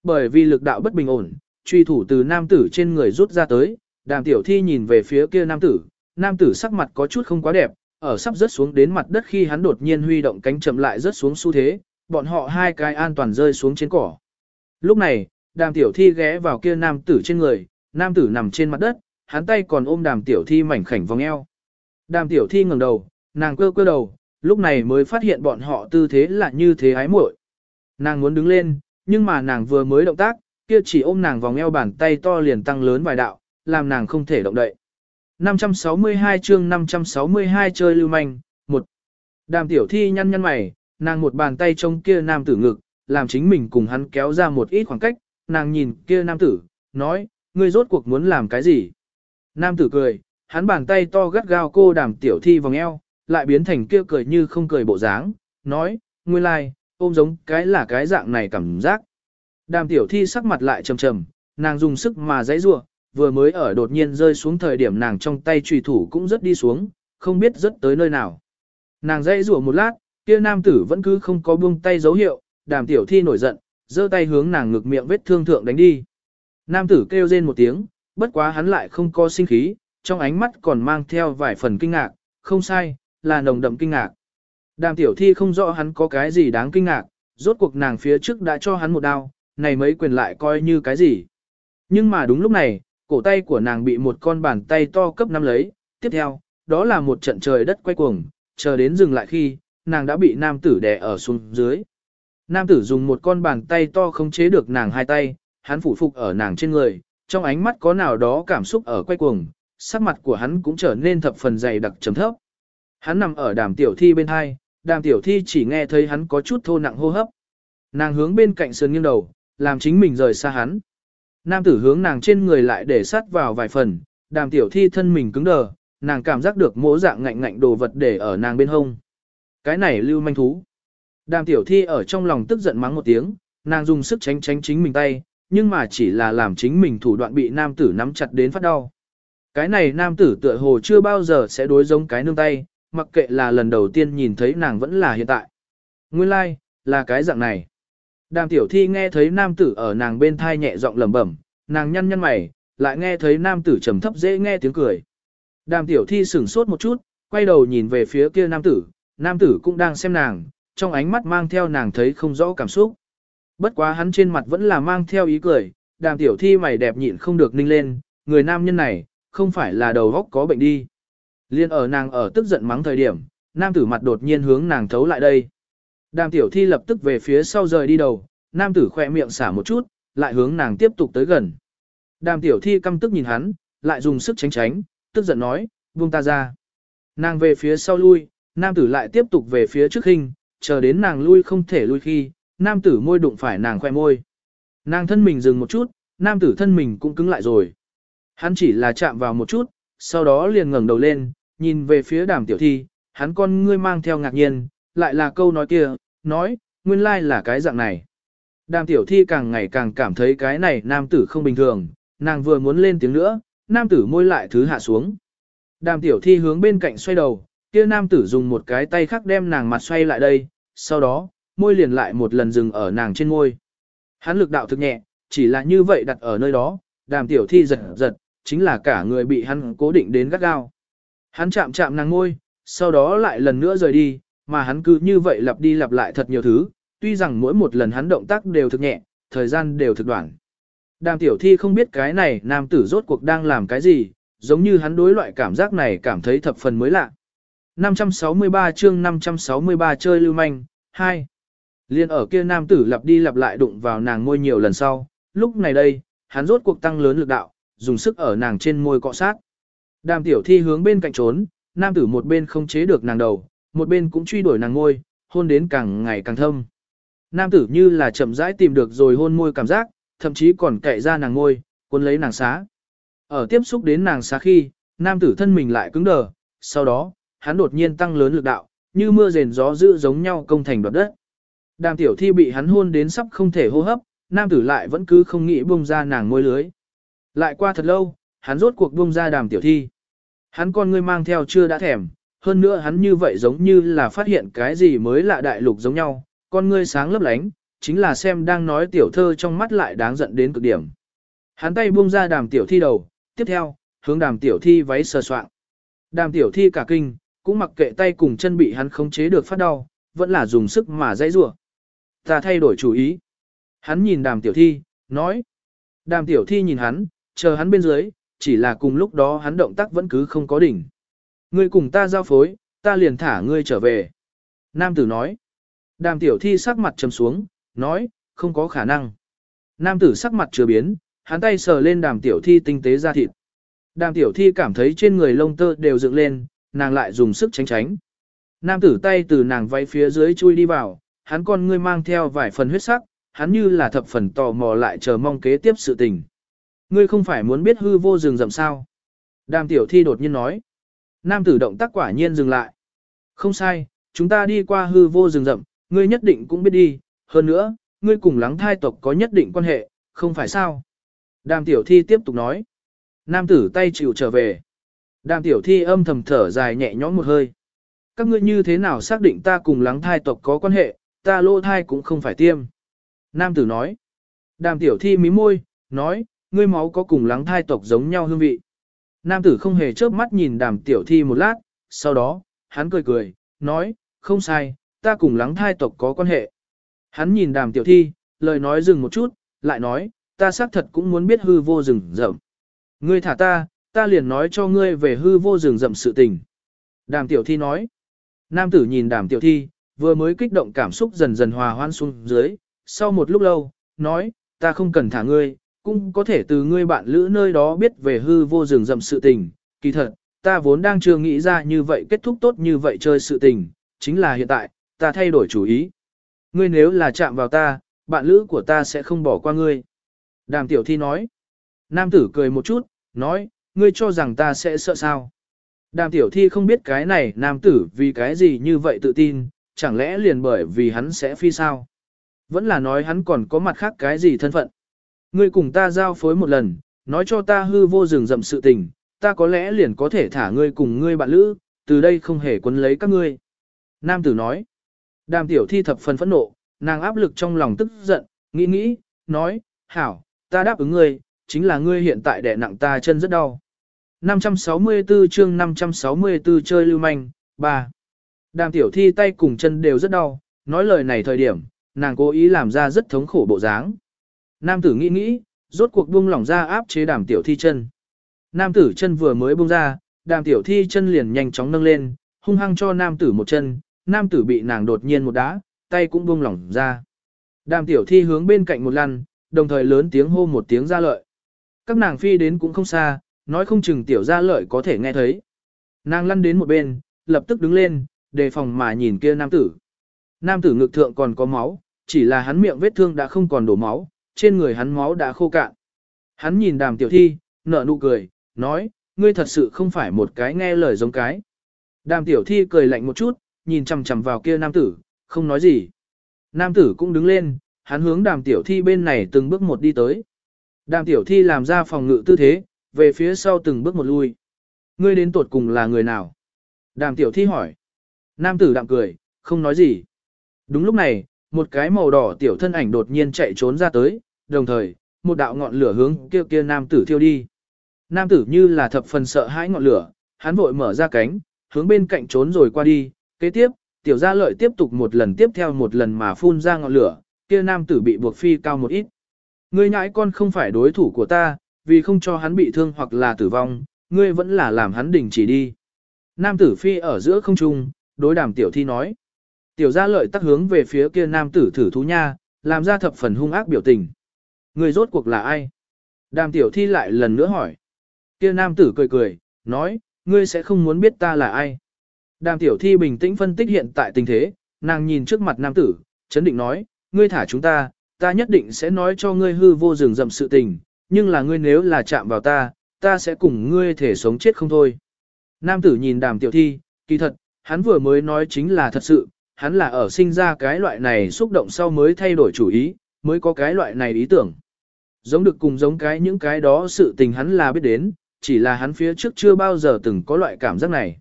Bởi vì lực đạo bất bình ổn, truy thủ từ nam tử trên người rút ra tới, đàm tiểu thi nhìn về phía kia nam tử, nam tử sắc mặt có chút không quá đẹp, ở sắp rớt xuống đến mặt đất khi hắn đột nhiên huy động cánh chậm lại rớt xuống xu thế, bọn họ hai cái an toàn rơi xuống trên cỏ. Lúc này, đàm tiểu thi ghé vào kia nam tử trên người, nam tử nằm trên mặt đất, hắn tay còn ôm đàm tiểu thi mảnh khảnh vòng eo. Đàm tiểu thi ngẩng đầu, nàng cơ cơ đầu, lúc này mới phát hiện bọn họ tư thế là như thế ái muội. Nàng muốn đứng lên, nhưng mà nàng vừa mới động tác, kia chỉ ôm nàng vòng eo bàn tay to liền tăng lớn vài đạo, làm nàng không thể động đậy. 562 chương 562 chơi lưu manh, một Đàm tiểu thi nhăn nhăn mày, nàng một bàn tay trông kia nam tử ngực, làm chính mình cùng hắn kéo ra một ít khoảng cách, nàng nhìn kia nam tử, nói, ngươi rốt cuộc muốn làm cái gì? Nam tử cười, hắn bàn tay to gắt gao cô đàm tiểu thi vòng eo, lại biến thành kia cười như không cười bộ dáng, nói, nguyên lai, like, ôm giống cái là cái dạng này cảm giác. Đàm tiểu thi sắc mặt lại trầm trầm, nàng dùng sức mà dãy rua, vừa mới ở đột nhiên rơi xuống thời điểm nàng trong tay trùy thủ cũng rất đi xuống, không biết rất tới nơi nào. Nàng dãy rủa một lát, kia nam tử vẫn cứ không có buông tay dấu hiệu, đàm tiểu thi nổi giận, giơ tay hướng nàng ngực miệng vết thương thượng đánh đi. Nam tử kêu rên một tiếng, bất quá hắn lại không có sinh khí, trong ánh mắt còn mang theo vài phần kinh ngạc, không sai, là nồng đậm kinh ngạc. Đàm tiểu thi không rõ hắn có cái gì đáng kinh ngạc, rốt cuộc nàng phía trước đã cho hắn một đao, này mấy quyền lại coi như cái gì. Nhưng mà đúng lúc này, cổ tay của nàng bị một con bàn tay to cấp năm lấy, tiếp theo, đó là một trận trời đất quay cuồng, chờ đến dừng lại khi, nàng đã bị nam tử đè ở xuống dưới. Nam tử dùng một con bàn tay to không chế được nàng hai tay, hắn phủ phục ở nàng trên người, trong ánh mắt có nào đó cảm xúc ở quay cuồng, sắc mặt của hắn cũng trở nên thập phần dày đặc trầm thấp. Hắn nằm ở đàm tiểu thi bên hai, đàm tiểu thi chỉ nghe thấy hắn có chút thô nặng hô hấp. Nàng hướng bên cạnh sườn nghiêng đầu, làm chính mình rời xa hắn. Nam tử hướng nàng trên người lại để sát vào vài phần, đàm tiểu thi thân mình cứng đờ, nàng cảm giác được mỗ dạng ngạnh ngạnh đồ vật để ở nàng bên hông. Cái này lưu manh thú. Đàm tiểu thi ở trong lòng tức giận mắng một tiếng, nàng dùng sức tránh tránh chính mình tay, nhưng mà chỉ là làm chính mình thủ đoạn bị nam tử nắm chặt đến phát đau, Cái này nam tử tựa hồ chưa bao giờ sẽ đối giống cái nương tay, mặc kệ là lần đầu tiên nhìn thấy nàng vẫn là hiện tại. Nguyên lai, like, là cái dạng này. Đàm tiểu thi nghe thấy nam tử ở nàng bên thai nhẹ giọng lẩm bẩm, nàng nhăn nhăn mày, lại nghe thấy nam tử trầm thấp dễ nghe tiếng cười. Đàm tiểu thi sửng sốt một chút, quay đầu nhìn về phía kia nam tử, nam tử cũng đang xem nàng, trong ánh mắt mang theo nàng thấy không rõ cảm xúc. Bất quá hắn trên mặt vẫn là mang theo ý cười, đàm tiểu thi mày đẹp nhịn không được ninh lên, người nam nhân này, không phải là đầu góc có bệnh đi. Liên ở nàng ở tức giận mắng thời điểm, nam tử mặt đột nhiên hướng nàng thấu lại đây. Đàm tiểu thi lập tức về phía sau rời đi đầu, nam tử khỏe miệng xả một chút, lại hướng nàng tiếp tục tới gần. Đàm tiểu thi căm tức nhìn hắn, lại dùng sức tránh tránh, tức giận nói, buông ta ra. Nàng về phía sau lui, nam tử lại tiếp tục về phía trước hình, chờ đến nàng lui không thể lui khi, nam tử môi đụng phải nàng khoe môi. Nàng thân mình dừng một chút, nam tử thân mình cũng cứng lại rồi. Hắn chỉ là chạm vào một chút, sau đó liền ngẩng đầu lên, nhìn về phía đàm tiểu thi, hắn con ngươi mang theo ngạc nhiên, lại là câu nói kia, nói, nguyên lai là cái dạng này. Đàm tiểu thi càng ngày càng cảm thấy cái này nam tử không bình thường, nàng vừa muốn lên tiếng nữa, nam tử môi lại thứ hạ xuống. Đàm tiểu thi hướng bên cạnh xoay đầu, kia nam tử dùng một cái tay khác đem nàng mặt xoay lại đây, sau đó, môi liền lại một lần dừng ở nàng trên môi. Hắn lực đạo thực nhẹ, chỉ là như vậy đặt ở nơi đó, đàm tiểu thi giật giật, chính là cả người bị hắn cố định đến gắt gao. Hắn chạm chạm nàng ngôi, sau đó lại lần nữa rời đi, mà hắn cứ như vậy lặp đi lặp lại thật nhiều thứ, tuy rằng mỗi một lần hắn động tác đều thực nhẹ, thời gian đều thực đoạn. Đàm tiểu thi không biết cái này nam tử rốt cuộc đang làm cái gì, giống như hắn đối loại cảm giác này cảm thấy thập phần mới lạ. 563 chương 563 chơi lưu manh, 2. Liên ở kia nam tử lặp đi lặp lại đụng vào nàng môi nhiều lần sau, lúc này đây, hắn rốt cuộc tăng lớn lực đạo, dùng sức ở nàng trên môi cọ sát. Đàm tiểu thi hướng bên cạnh trốn, nam tử một bên không chế được nàng đầu, một bên cũng truy đuổi nàng ngôi, hôn đến càng ngày càng thâm. Nam tử như là chậm rãi tìm được rồi hôn môi cảm giác, thậm chí còn cậy ra nàng ngôi, cuốn lấy nàng xá. Ở tiếp xúc đến nàng xá khi, nam tử thân mình lại cứng đờ, sau đó, hắn đột nhiên tăng lớn lực đạo, như mưa rền gió dữ giống nhau công thành đoạt đất. Đàm tiểu thi bị hắn hôn đến sắp không thể hô hấp, nam tử lại vẫn cứ không nghĩ buông ra nàng môi lưới. Lại qua thật lâu, hắn rốt cuộc buông ra đàm tiểu thi. Hắn con ngươi mang theo chưa đã thèm, hơn nữa hắn như vậy giống như là phát hiện cái gì mới lạ đại lục giống nhau, con ngươi sáng lấp lánh, chính là xem đang nói tiểu thơ trong mắt lại đáng giận đến cực điểm. Hắn tay buông ra đàm tiểu thi đầu, tiếp theo, hướng đàm tiểu thi váy sờ soạn. Đàm tiểu thi cả kinh, cũng mặc kệ tay cùng chân bị hắn khống chế được phát đau, vẫn là dùng sức mà dãy rủa. Ta thay đổi chủ ý. Hắn nhìn đàm tiểu thi, nói. Đàm tiểu thi nhìn hắn, chờ hắn bên dưới, chỉ là cùng lúc đó hắn động tác vẫn cứ không có đỉnh. Ngươi cùng ta giao phối, ta liền thả ngươi trở về. Nam tử nói. Đàm tiểu thi sắc mặt trầm xuống, nói, không có khả năng. Nam tử sắc mặt chưa biến, hắn tay sờ lên đàm tiểu thi tinh tế ra thịt. Đàm tiểu thi cảm thấy trên người lông tơ đều dựng lên, nàng lại dùng sức tránh tránh. Nam tử tay từ nàng váy phía dưới chui đi vào, hắn con ngươi mang theo vài phần huyết sắc, hắn như là thập phần tò mò lại chờ mong kế tiếp sự tình. Ngươi không phải muốn biết hư vô rừng rậm sao? Đàm tiểu thi đột nhiên nói. Nam tử động tác quả nhiên dừng lại. Không sai, chúng ta đi qua hư vô rừng rậm, ngươi nhất định cũng biết đi. Hơn nữa, ngươi cùng lắng thai tộc có nhất định quan hệ, không phải sao? Đàm tiểu thi tiếp tục nói. Nam tử tay chịu trở về. Đàm tiểu thi âm thầm thở dài nhẹ nhõm một hơi. Các ngươi như thế nào xác định ta cùng lắng thai tộc có quan hệ, ta lô thai cũng không phải tiêm. Nam tử nói. Đàm tiểu thi mí môi, nói, ngươi máu có cùng lắng thai tộc giống nhau hương vị. Nam tử không hề chớp mắt nhìn đàm tiểu thi một lát, sau đó, hắn cười cười, nói, không sai, ta cùng lắng thai tộc có quan hệ. Hắn nhìn đàm tiểu thi, lời nói dừng một chút, lại nói, ta xác thật cũng muốn biết hư vô rừng rậm. Ngươi thả ta, ta liền nói cho ngươi về hư vô rừng rậm sự tình. Đàm tiểu thi nói. Nam tử nhìn đàm tiểu thi, vừa mới kích động cảm xúc dần dần hòa hoan xuống dưới, sau một lúc lâu, nói, ta không cần thả ngươi, cũng có thể từ ngươi bạn lữ nơi đó biết về hư vô rừng rậm sự tình. Kỳ thật, ta vốn đang chưa nghĩ ra như vậy kết thúc tốt như vậy chơi sự tình, chính là hiện tại, ta thay đổi chủ ý. Ngươi nếu là chạm vào ta, bạn lữ của ta sẽ không bỏ qua ngươi. Đàm tiểu thi nói. Nam tử cười một chút, nói, ngươi cho rằng ta sẽ sợ sao. Đàm tiểu thi không biết cái này nam tử vì cái gì như vậy tự tin, chẳng lẽ liền bởi vì hắn sẽ phi sao. Vẫn là nói hắn còn có mặt khác cái gì thân phận. Ngươi cùng ta giao phối một lần, nói cho ta hư vô rừng rậm sự tình, ta có lẽ liền có thể thả ngươi cùng ngươi bạn lữ, từ đây không hề quấn lấy các ngươi. Nam tử nói, đàm tiểu thi thập phần phẫn nộ, nàng áp lực trong lòng tức giận, nghĩ nghĩ, nói, hảo, ta đáp ứng ngươi, chính là ngươi hiện tại đẻ nặng ta chân rất đau. 564 chương 564 chơi lưu manh, 3. Đàm tiểu thi tay cùng chân đều rất đau, nói lời này thời điểm, nàng cố ý làm ra rất thống khổ bộ dáng. Nam tử nghĩ nghĩ, rốt cuộc buông lỏng ra áp chế đàm tiểu thi chân. Nam tử chân vừa mới buông ra, đàm tiểu thi chân liền nhanh chóng nâng lên, hung hăng cho nam tử một chân, nam tử bị nàng đột nhiên một đá, tay cũng buông lỏng ra. Đàm tiểu thi hướng bên cạnh một lăn, đồng thời lớn tiếng hô một tiếng ra lợi. Các nàng phi đến cũng không xa, nói không chừng tiểu ra lợi có thể nghe thấy. Nàng lăn đến một bên, lập tức đứng lên, đề phòng mà nhìn kia nam tử. Nam tử ngực thượng còn có máu, chỉ là hắn miệng vết thương đã không còn đổ máu, trên người hắn máu đã khô cạn. Hắn nhìn đàm tiểu thi, nở nụ cười, nói, ngươi thật sự không phải một cái nghe lời giống cái. Đàm tiểu thi cười lạnh một chút, nhìn chằm chằm vào kia nam tử, không nói gì. Nam tử cũng đứng lên, hắn hướng đàm tiểu thi bên này từng bước một đi tới. Đàm tiểu thi làm ra phòng ngự tư thế, về phía sau từng bước một lui. Ngươi đến tuột cùng là người nào? Đàm tiểu thi hỏi. Nam tử đạm cười, không nói gì. Đúng lúc này, một cái màu đỏ tiểu thân ảnh đột nhiên chạy trốn ra tới, đồng thời, một đạo ngọn lửa hướng kia kia nam tử thiêu đi. Nam tử như là thập phần sợ hãi ngọn lửa, hắn vội mở ra cánh, hướng bên cạnh trốn rồi qua đi, kế tiếp, tiểu gia lợi tiếp tục một lần tiếp theo một lần mà phun ra ngọn lửa, kia nam tử bị buộc phi cao một ít. Ngươi nhãi con không phải đối thủ của ta, vì không cho hắn bị thương hoặc là tử vong, ngươi vẫn là làm hắn đình chỉ đi. Nam tử phi ở giữa không trung, đối đàm tiểu thi nói. Tiểu gia lợi tắc hướng về phía kia nam tử thử thú nha, làm ra thập phần hung ác biểu tình. Người rốt cuộc là ai? Đàm tiểu thi lại lần nữa hỏi. Kia nam tử cười cười, nói, ngươi sẽ không muốn biết ta là ai. Đàm tiểu thi bình tĩnh phân tích hiện tại tình thế, nàng nhìn trước mặt nam tử, chấn định nói, ngươi thả chúng ta, ta nhất định sẽ nói cho ngươi hư vô rừng rậm sự tình, nhưng là ngươi nếu là chạm vào ta, ta sẽ cùng ngươi thể sống chết không thôi. Nam tử nhìn đàm tiểu thi, kỳ thật, hắn vừa mới nói chính là thật sự, hắn là ở sinh ra cái loại này xúc động sau mới thay đổi chủ ý, mới có cái loại này ý tưởng. Giống được cùng giống cái những cái đó sự tình hắn là biết đến, chỉ là hắn phía trước chưa bao giờ từng có loại cảm giác này.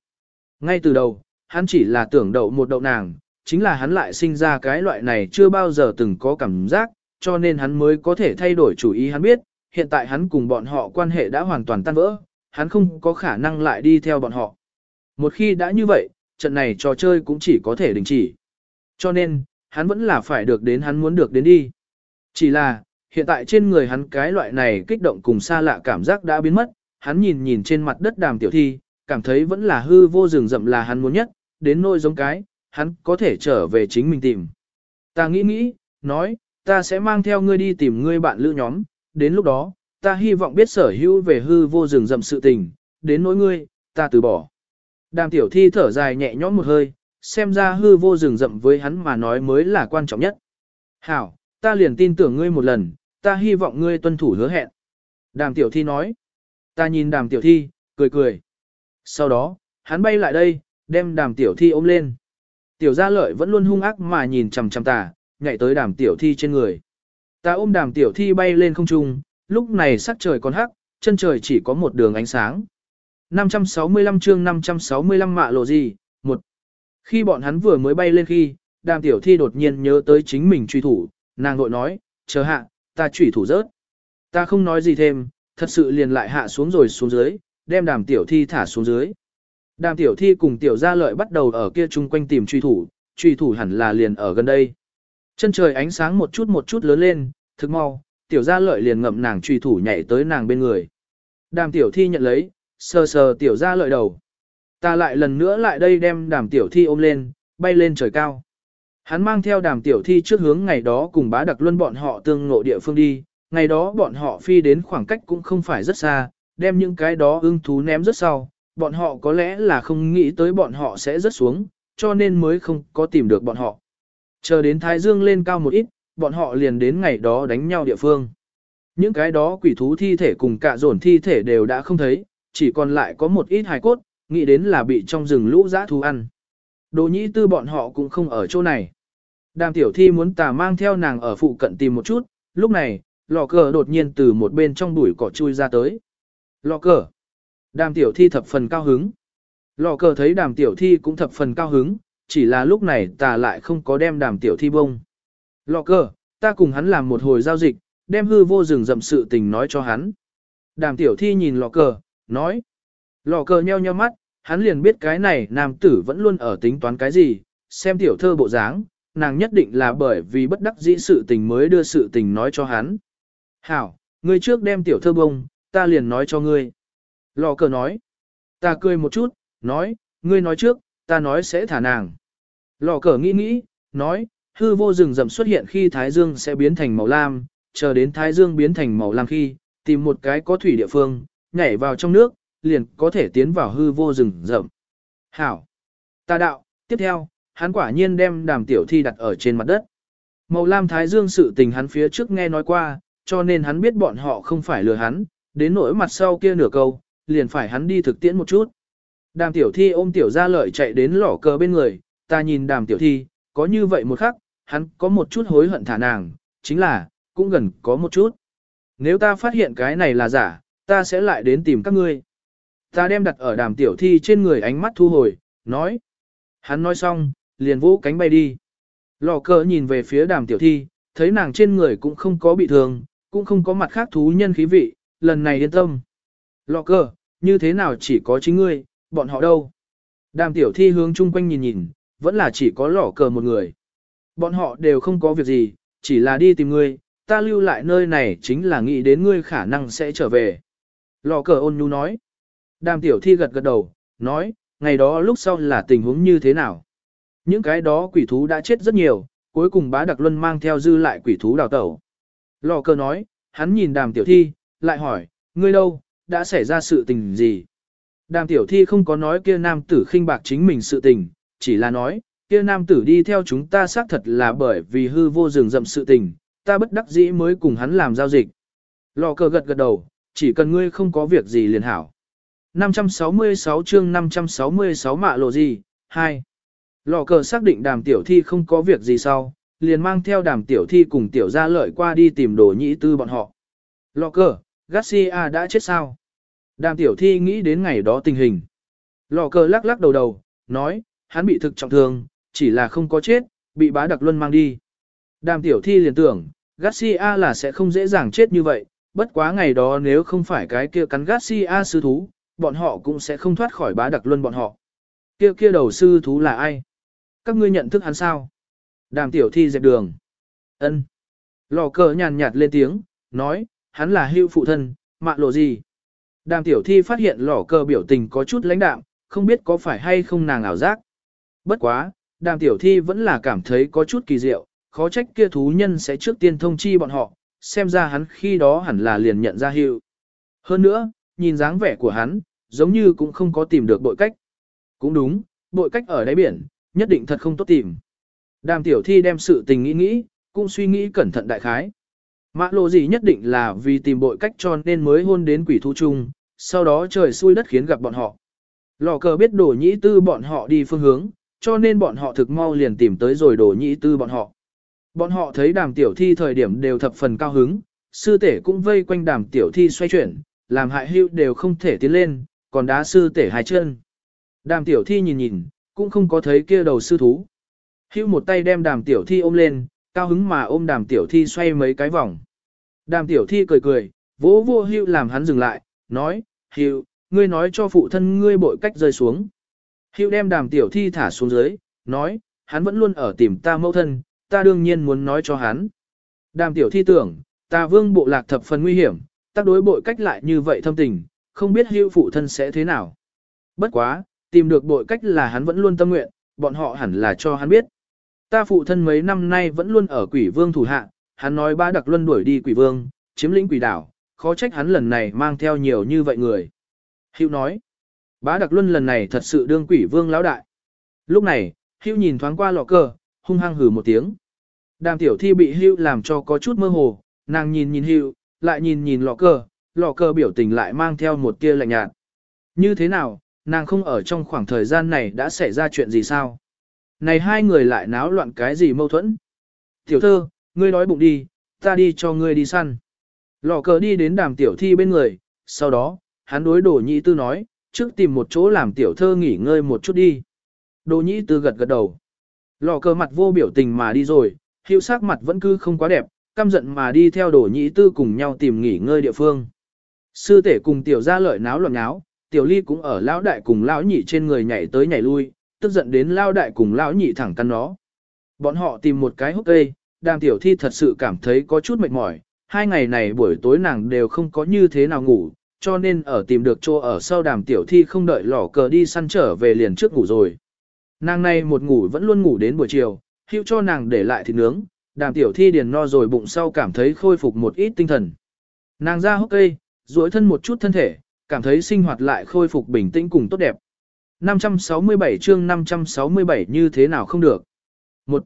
Ngay từ đầu, hắn chỉ là tưởng đậu một đậu nàng, chính là hắn lại sinh ra cái loại này chưa bao giờ từng có cảm giác, cho nên hắn mới có thể thay đổi chủ ý hắn biết, hiện tại hắn cùng bọn họ quan hệ đã hoàn toàn tan vỡ, hắn không có khả năng lại đi theo bọn họ. Một khi đã như vậy, trận này trò chơi cũng chỉ có thể đình chỉ. Cho nên, hắn vẫn là phải được đến hắn muốn được đến đi. Chỉ là, hiện tại trên người hắn cái loại này kích động cùng xa lạ cảm giác đã biến mất, hắn nhìn nhìn trên mặt đất đàm tiểu thi, cảm thấy vẫn là hư vô rừng rậm là hắn muốn nhất, đến nỗi giống cái, hắn có thể trở về chính mình tìm. Ta nghĩ nghĩ, nói, ta sẽ mang theo ngươi đi tìm ngươi bạn lữ nhóm, đến lúc đó, ta hy vọng biết sở hữu về hư vô rừng rậm sự tình, đến nỗi ngươi, ta từ bỏ. Đàm tiểu thi thở dài nhẹ nhõm một hơi, xem ra hư vô rừng rậm với hắn mà nói mới là quan trọng nhất. Hảo, ta liền tin tưởng ngươi một lần, ta hy vọng ngươi tuân thủ hứa hẹn. Đàm tiểu thi nói. Ta nhìn đàm tiểu thi, cười cười. Sau đó, hắn bay lại đây, đem đàm tiểu thi ôm lên. Tiểu gia lợi vẫn luôn hung ác mà nhìn chằm chằm ta, nhảy tới đàm tiểu thi trên người. Ta ôm đàm tiểu thi bay lên không trung, lúc này sắc trời còn hắc, chân trời chỉ có một đường ánh sáng. 565 chương 565 mạ lộ gì, một. Khi bọn hắn vừa mới bay lên khi, đàm tiểu thi đột nhiên nhớ tới chính mình truy thủ, nàng vội nói, chờ hạ, ta truy thủ rớt. Ta không nói gì thêm, thật sự liền lại hạ xuống rồi xuống dưới, đem đàm tiểu thi thả xuống dưới. Đàm tiểu thi cùng tiểu gia lợi bắt đầu ở kia chung quanh tìm truy thủ, truy thủ hẳn là liền ở gần đây. Chân trời ánh sáng một chút một chút lớn lên, thực mau, tiểu gia lợi liền ngậm nàng truy thủ nhảy tới nàng bên người. Đàm tiểu thi nhận lấy, sờ sờ tiểu ra lợi đầu. Ta lại lần nữa lại đây đem đàm tiểu thi ôm lên, bay lên trời cao. Hắn mang theo đàm tiểu thi trước hướng ngày đó cùng bá đặc luân bọn họ tương ngộ địa phương đi, ngày đó bọn họ phi đến khoảng cách cũng không phải rất xa, đem những cái đó ưng thú ném rất sau, bọn họ có lẽ là không nghĩ tới bọn họ sẽ rất xuống, cho nên mới không có tìm được bọn họ. Chờ đến Thái Dương lên cao một ít, bọn họ liền đến ngày đó đánh nhau địa phương. Những cái đó quỷ thú thi thể cùng cả dồn thi thể đều đã không thấy, chỉ còn lại có một ít hài cốt, nghĩ đến là bị trong rừng lũ dã thú ăn. Đồ nhĩ tư bọn họ cũng không ở chỗ này. Đàm tiểu thi muốn tà mang theo nàng ở phụ cận tìm một chút, lúc này, lò cờ đột nhiên từ một bên trong bụi cỏ chui ra tới. Lò cờ. Đàm tiểu thi thập phần cao hứng. Lò cờ thấy đàm tiểu thi cũng thập phần cao hứng, chỉ là lúc này tà lại không có đem đàm tiểu thi bông. Lò cờ, ta cùng hắn làm một hồi giao dịch, đem hư vô rừng rậm sự tình nói cho hắn. Đàm tiểu thi nhìn lò cờ, nói. Lò cờ nheo nheo mắt, hắn liền biết cái này nam tử vẫn luôn ở tính toán cái gì, xem tiểu thơ bộ dáng, nàng nhất định là bởi vì bất đắc dĩ sự tình mới đưa sự tình nói cho hắn. Hảo, ngươi trước đem tiểu thơ bông, ta liền nói cho ngươi. Lò cờ nói. Ta cười một chút, nói, ngươi nói trước, ta nói sẽ thả nàng. Lò cờ nghĩ nghĩ, nói, hư vô rừng rậm xuất hiện khi thái dương sẽ biến thành màu lam, chờ đến thái dương biến thành màu lam khi, tìm một cái có thủy địa phương, nhảy vào trong nước, liền có thể tiến vào hư vô rừng rậm. Hảo. Ta đạo, tiếp theo, hắn quả nhiên đem đàm tiểu thi đặt ở trên mặt đất. Màu lam thái dương sự tình hắn phía trước nghe nói qua, cho nên hắn biết bọn họ không phải lừa hắn, đến nỗi mặt sau kia nửa câu, liền phải hắn đi thực tiễn một chút. Đàm tiểu thi ôm tiểu ra lợi chạy đến lỏ cờ bên người, ta nhìn đàm tiểu thi, có như vậy một khắc, hắn có một chút hối hận thả nàng, chính là, cũng gần có một chút. Nếu ta phát hiện cái này là giả, ta sẽ lại đến tìm các ngươi. Ta đem đặt ở đàm tiểu thi trên người ánh mắt thu hồi, nói. Hắn nói xong, liền vũ cánh bay đi. Lò cờ nhìn về phía đàm tiểu thi, thấy nàng trên người cũng không có bị thương, cũng không có mặt khác thú nhân khí vị, lần này yên tâm. Lò cờ, như thế nào chỉ có chính ngươi, bọn họ đâu? Đàm tiểu thi hướng chung quanh nhìn nhìn, vẫn là chỉ có lò cờ một người. Bọn họ đều không có việc gì, chỉ là đi tìm ngươi, ta lưu lại nơi này chính là nghĩ đến ngươi khả năng sẽ trở về. Lò cờ ôn nhu nói. Đàm tiểu thi gật gật đầu, nói, ngày đó lúc sau là tình huống như thế nào? Những cái đó quỷ thú đã chết rất nhiều, cuối cùng bá đặc luân mang theo dư lại quỷ thú đào tẩu. Lò cờ nói, hắn nhìn đàm tiểu thi, lại hỏi, ngươi đâu, đã xảy ra sự tình gì? Đàm tiểu thi không có nói kia nam tử khinh bạc chính mình sự tình, chỉ là nói, kia nam tử đi theo chúng ta xác thật là bởi vì hư vô rừng rậm sự tình, ta bất đắc dĩ mới cùng hắn làm giao dịch. Lò cờ gật gật đầu, chỉ cần ngươi không có việc gì liền hảo. 566 chương 566 mạ lộ gì, 2. Lò cờ xác định đàm tiểu thi không có việc gì sau, liền mang theo đàm tiểu thi cùng tiểu gia lợi qua đi tìm đồ nhĩ tư bọn họ. Lò cờ, Garcia đã chết sao? Đàm tiểu thi nghĩ đến ngày đó tình hình. Lò cờ lắc lắc đầu đầu, nói, hắn bị thực trọng thương, chỉ là không có chết, bị bá đặc luân mang đi. Đàm tiểu thi liền tưởng, Garcia là sẽ không dễ dàng chết như vậy, bất quá ngày đó nếu không phải cái kia cắn Garcia sư thú, bọn họ cũng sẽ không thoát khỏi bá đặc luân bọn họ. Kia kia đầu sư thú là ai? Các ngươi nhận thức hắn sao? Đàm tiểu thi dẹp đường. ân Lò cờ nhàn nhạt lên tiếng, nói, hắn là hưu phụ thân, mạ lộ gì? Đàm tiểu thi phát hiện lò cờ biểu tình có chút lãnh đạm, không biết có phải hay không nàng ảo giác. Bất quá, đàm tiểu thi vẫn là cảm thấy có chút kỳ diệu, khó trách kia thú nhân sẽ trước tiên thông chi bọn họ, xem ra hắn khi đó hẳn là liền nhận ra hiệu. Hơn nữa, nhìn dáng vẻ của hắn, giống như cũng không có tìm được bội cách. Cũng đúng, bội cách ở đáy biển, nhất định thật không tốt tìm. Đàm tiểu thi đem sự tình nghĩ nghĩ, cũng suy nghĩ cẩn thận đại khái. Mã lộ gì nhất định là vì tìm bội cách cho nên mới hôn đến quỷ thu chung, sau đó trời xui đất khiến gặp bọn họ. Lò cờ biết đổ nhĩ tư bọn họ đi phương hướng, cho nên bọn họ thực mau liền tìm tới rồi đổ nhĩ tư bọn họ. Bọn họ thấy đàm tiểu thi thời điểm đều thập phần cao hứng, sư tể cũng vây quanh đàm tiểu thi xoay chuyển, làm hại hưu đều không thể tiến lên, còn đá sư tể hai chân. Đàm tiểu thi nhìn nhìn, cũng không có thấy kia đầu sư thú. Hưu một tay đem đàm tiểu thi ôm lên, cao hứng mà ôm đàm tiểu thi xoay mấy cái vòng. Đàm tiểu thi cười cười, vỗ vô hưu làm hắn dừng lại, nói, hưu, ngươi nói cho phụ thân ngươi bội cách rơi xuống. Hưu đem đàm tiểu thi thả xuống dưới, nói, hắn vẫn luôn ở tìm ta mẫu thân, ta đương nhiên muốn nói cho hắn. Đàm tiểu thi tưởng, ta vương bộ lạc thập phần nguy hiểm, tác đối bội cách lại như vậy thâm tình, không biết hữu phụ thân sẽ thế nào. Bất quá, tìm được bội cách là hắn vẫn luôn tâm nguyện, bọn họ hẳn là cho hắn biết. Ta phụ thân mấy năm nay vẫn luôn ở quỷ vương thủ hạ, hắn nói ba đặc luân đuổi đi quỷ vương, chiếm lĩnh quỷ đảo, khó trách hắn lần này mang theo nhiều như vậy người. Hữu nói, bá đặc luân lần này thật sự đương quỷ vương lão đại. Lúc này, Hữu nhìn thoáng qua lọ cờ, hung hăng hừ một tiếng. Đàm tiểu thi bị Hữu làm cho có chút mơ hồ, nàng nhìn nhìn Hữu, lại nhìn nhìn lọ cờ, lọ cờ biểu tình lại mang theo một tia lạnh nhạt. Như thế nào, nàng không ở trong khoảng thời gian này đã xảy ra chuyện gì sao? Này hai người lại náo loạn cái gì mâu thuẫn? Tiểu thơ, ngươi nói bụng đi, ta đi cho ngươi đi săn. lọ cờ đi đến đàm tiểu thi bên người, sau đó, hắn đối đồ nhị tư nói, trước tìm một chỗ làm tiểu thơ nghỉ ngơi một chút đi. Đồ nhị tư gật gật đầu. Lò cờ mặt vô biểu tình mà đi rồi, hữu sắc mặt vẫn cứ không quá đẹp, căm giận mà đi theo đổ nhị tư cùng nhau tìm nghỉ ngơi địa phương. Sư tể cùng tiểu gia lợi náo loạn náo, tiểu ly cũng ở lão đại cùng lão nhị trên người nhảy tới nhảy lui, tức giận đến lão đại cùng lão nhị thẳng căn nó. Bọn họ tìm một cái hốc cây, đàm tiểu thi thật sự cảm thấy có chút mệt mỏi, hai ngày này buổi tối nàng đều không có như thế nào ngủ, cho nên ở tìm được chỗ ở sau đàm tiểu thi không đợi lỏ cờ đi săn trở về liền trước ngủ rồi. Nàng này một ngủ vẫn luôn ngủ đến buổi chiều, hữu cho nàng để lại thịt nướng, đàm tiểu thi điền no rồi bụng sau cảm thấy khôi phục một ít tinh thần. Nàng ra hốc cây, duỗi thân một chút thân thể, cảm thấy sinh hoạt lại khôi phục bình tĩnh cùng tốt đẹp. 567 chương 567 như thế nào không được. Một,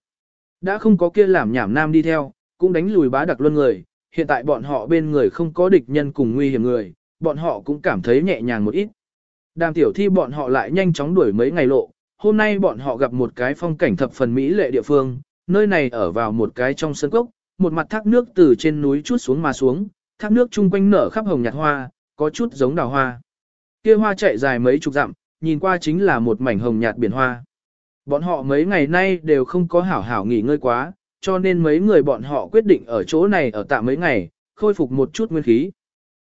Đã không có kia làm nhảm nam đi theo, cũng đánh lùi bá đặc luân người, hiện tại bọn họ bên người không có địch nhân cùng nguy hiểm người, bọn họ cũng cảm thấy nhẹ nhàng một ít. Đàm tiểu thi bọn họ lại nhanh chóng đuổi mấy ngày lộ, hôm nay bọn họ gặp một cái phong cảnh thập phần mỹ lệ địa phương, nơi này ở vào một cái trong sân cốc, một mặt thác nước từ trên núi chút xuống mà xuống, thác nước chung quanh nở khắp hồng nhạt hoa, có chút giống đào hoa. Kia hoa chạy dài mấy chục dặm, nhìn qua chính là một mảnh hồng nhạt biển hoa. Bọn họ mấy ngày nay đều không có hảo hảo nghỉ ngơi quá, cho nên mấy người bọn họ quyết định ở chỗ này ở tạm mấy ngày, khôi phục một chút nguyên khí.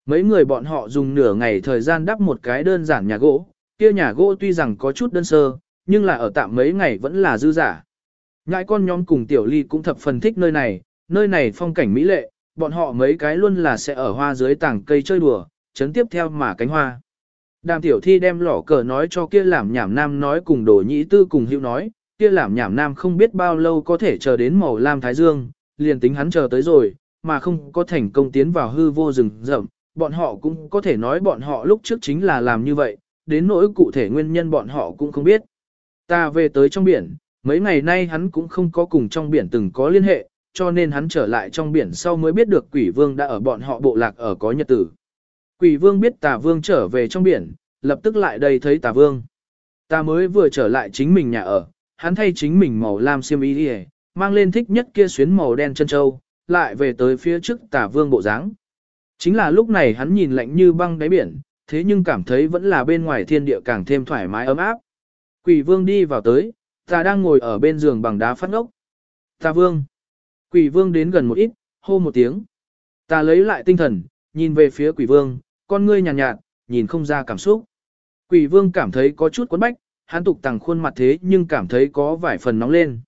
Mấy người bọn họ dùng nửa ngày thời gian đắp một cái đơn giản nhà gỗ, kia nhà gỗ tuy rằng có chút đơn sơ, nhưng là ở tạm mấy ngày vẫn là dư giả. Ngãi con nhóm cùng tiểu ly cũng thập phần thích nơi này, nơi này phong cảnh mỹ lệ, bọn họ mấy cái luôn là sẽ ở hoa dưới tảng cây chơi đùa, chấn tiếp theo mà cánh hoa. Đàm tiểu thi đem lỏ cờ nói cho kia làm nhảm nam nói cùng đồ nhĩ tư cùng hữu nói, kia làm nhảm nam không biết bao lâu có thể chờ đến màu lam thái dương, liền tính hắn chờ tới rồi, mà không có thành công tiến vào hư vô rừng rậm, bọn họ cũng có thể nói bọn họ lúc trước chính là làm như vậy, đến nỗi cụ thể nguyên nhân bọn họ cũng không biết. Ta về tới trong biển, mấy ngày nay hắn cũng không có cùng trong biển từng có liên hệ, cho nên hắn trở lại trong biển sau mới biết được quỷ vương đã ở bọn họ bộ lạc ở có nhật tử. Quỷ vương biết tà vương trở về trong biển, lập tức lại đây thấy tà vương. Ta mới vừa trở lại chính mình nhà ở, hắn thay chính mình màu lam xiêm y đi mang lên thích nhất kia xuyến màu đen chân châu, lại về tới phía trước tà vương bộ dáng. Chính là lúc này hắn nhìn lạnh như băng đáy biển, thế nhưng cảm thấy vẫn là bên ngoài thiên địa càng thêm thoải mái ấm áp. Quỷ vương đi vào tới, ta đang ngồi ở bên giường bằng đá phát ngốc. Ta vương. Quỷ vương đến gần một ít, hô một tiếng. Ta lấy lại tinh thần, nhìn về phía quỷ vương, con ngươi nhàn nhạt, nhạt, nhìn không ra cảm xúc. Quỷ vương cảm thấy có chút quấn bách, hắn tục tằng khuôn mặt thế nhưng cảm thấy có vài phần nóng lên.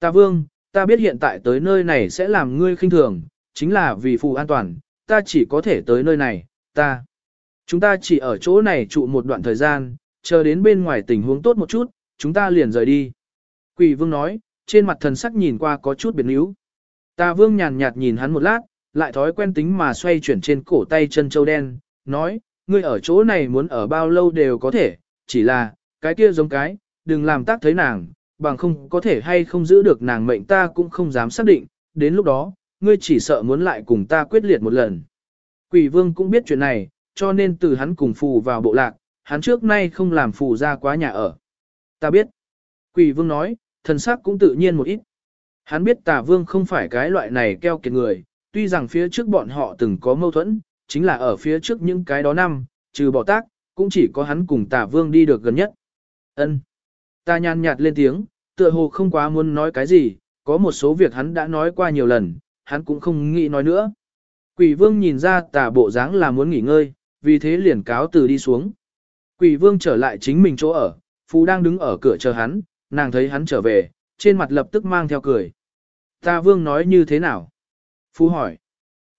Ta vương, ta biết hiện tại tới nơi này sẽ làm ngươi khinh thường, chính là vì phù an toàn, ta chỉ có thể tới nơi này, ta. Chúng ta chỉ ở chỗ này trụ một đoạn thời gian, chờ đến bên ngoài tình huống tốt một chút, chúng ta liền rời đi. Quỷ vương nói, trên mặt thần sắc nhìn qua có chút biệt níu. Ta vương nhàn nhạt nhìn hắn một lát, lại thói quen tính mà xoay chuyển trên cổ tay chân châu đen, nói, ngươi ở chỗ này muốn ở bao lâu đều có thể, chỉ là, cái kia giống cái, đừng làm tác thấy nàng, bằng không có thể hay không giữ được nàng mệnh ta cũng không dám xác định, đến lúc đó, ngươi chỉ sợ muốn lại cùng ta quyết liệt một lần. Quỷ vương cũng biết chuyện này, cho nên từ hắn cùng phù vào bộ lạc, hắn trước nay không làm phù ra quá nhà ở. Ta biết. Quỷ vương nói, thần sắc cũng tự nhiên một ít. Hắn biết tà vương không phải cái loại này keo kiệt người, tuy rằng phía trước bọn họ từng có mâu thuẫn, chính là ở phía trước những cái đó năm, trừ bỏ tác, cũng chỉ có hắn cùng tà vương đi được gần nhất. ân Ta nhàn nhạt lên tiếng, tựa hồ không quá muốn nói cái gì, có một số việc hắn đã nói qua nhiều lần, hắn cũng không nghĩ nói nữa. Quỷ vương nhìn ra tà bộ dáng là muốn nghỉ ngơi, vì thế liền cáo từ đi xuống. Quỷ vương trở lại chính mình chỗ ở, Phú đang đứng ở cửa chờ hắn, nàng thấy hắn trở về, trên mặt lập tức mang theo cười. Ta vương nói như thế nào? Phú hỏi.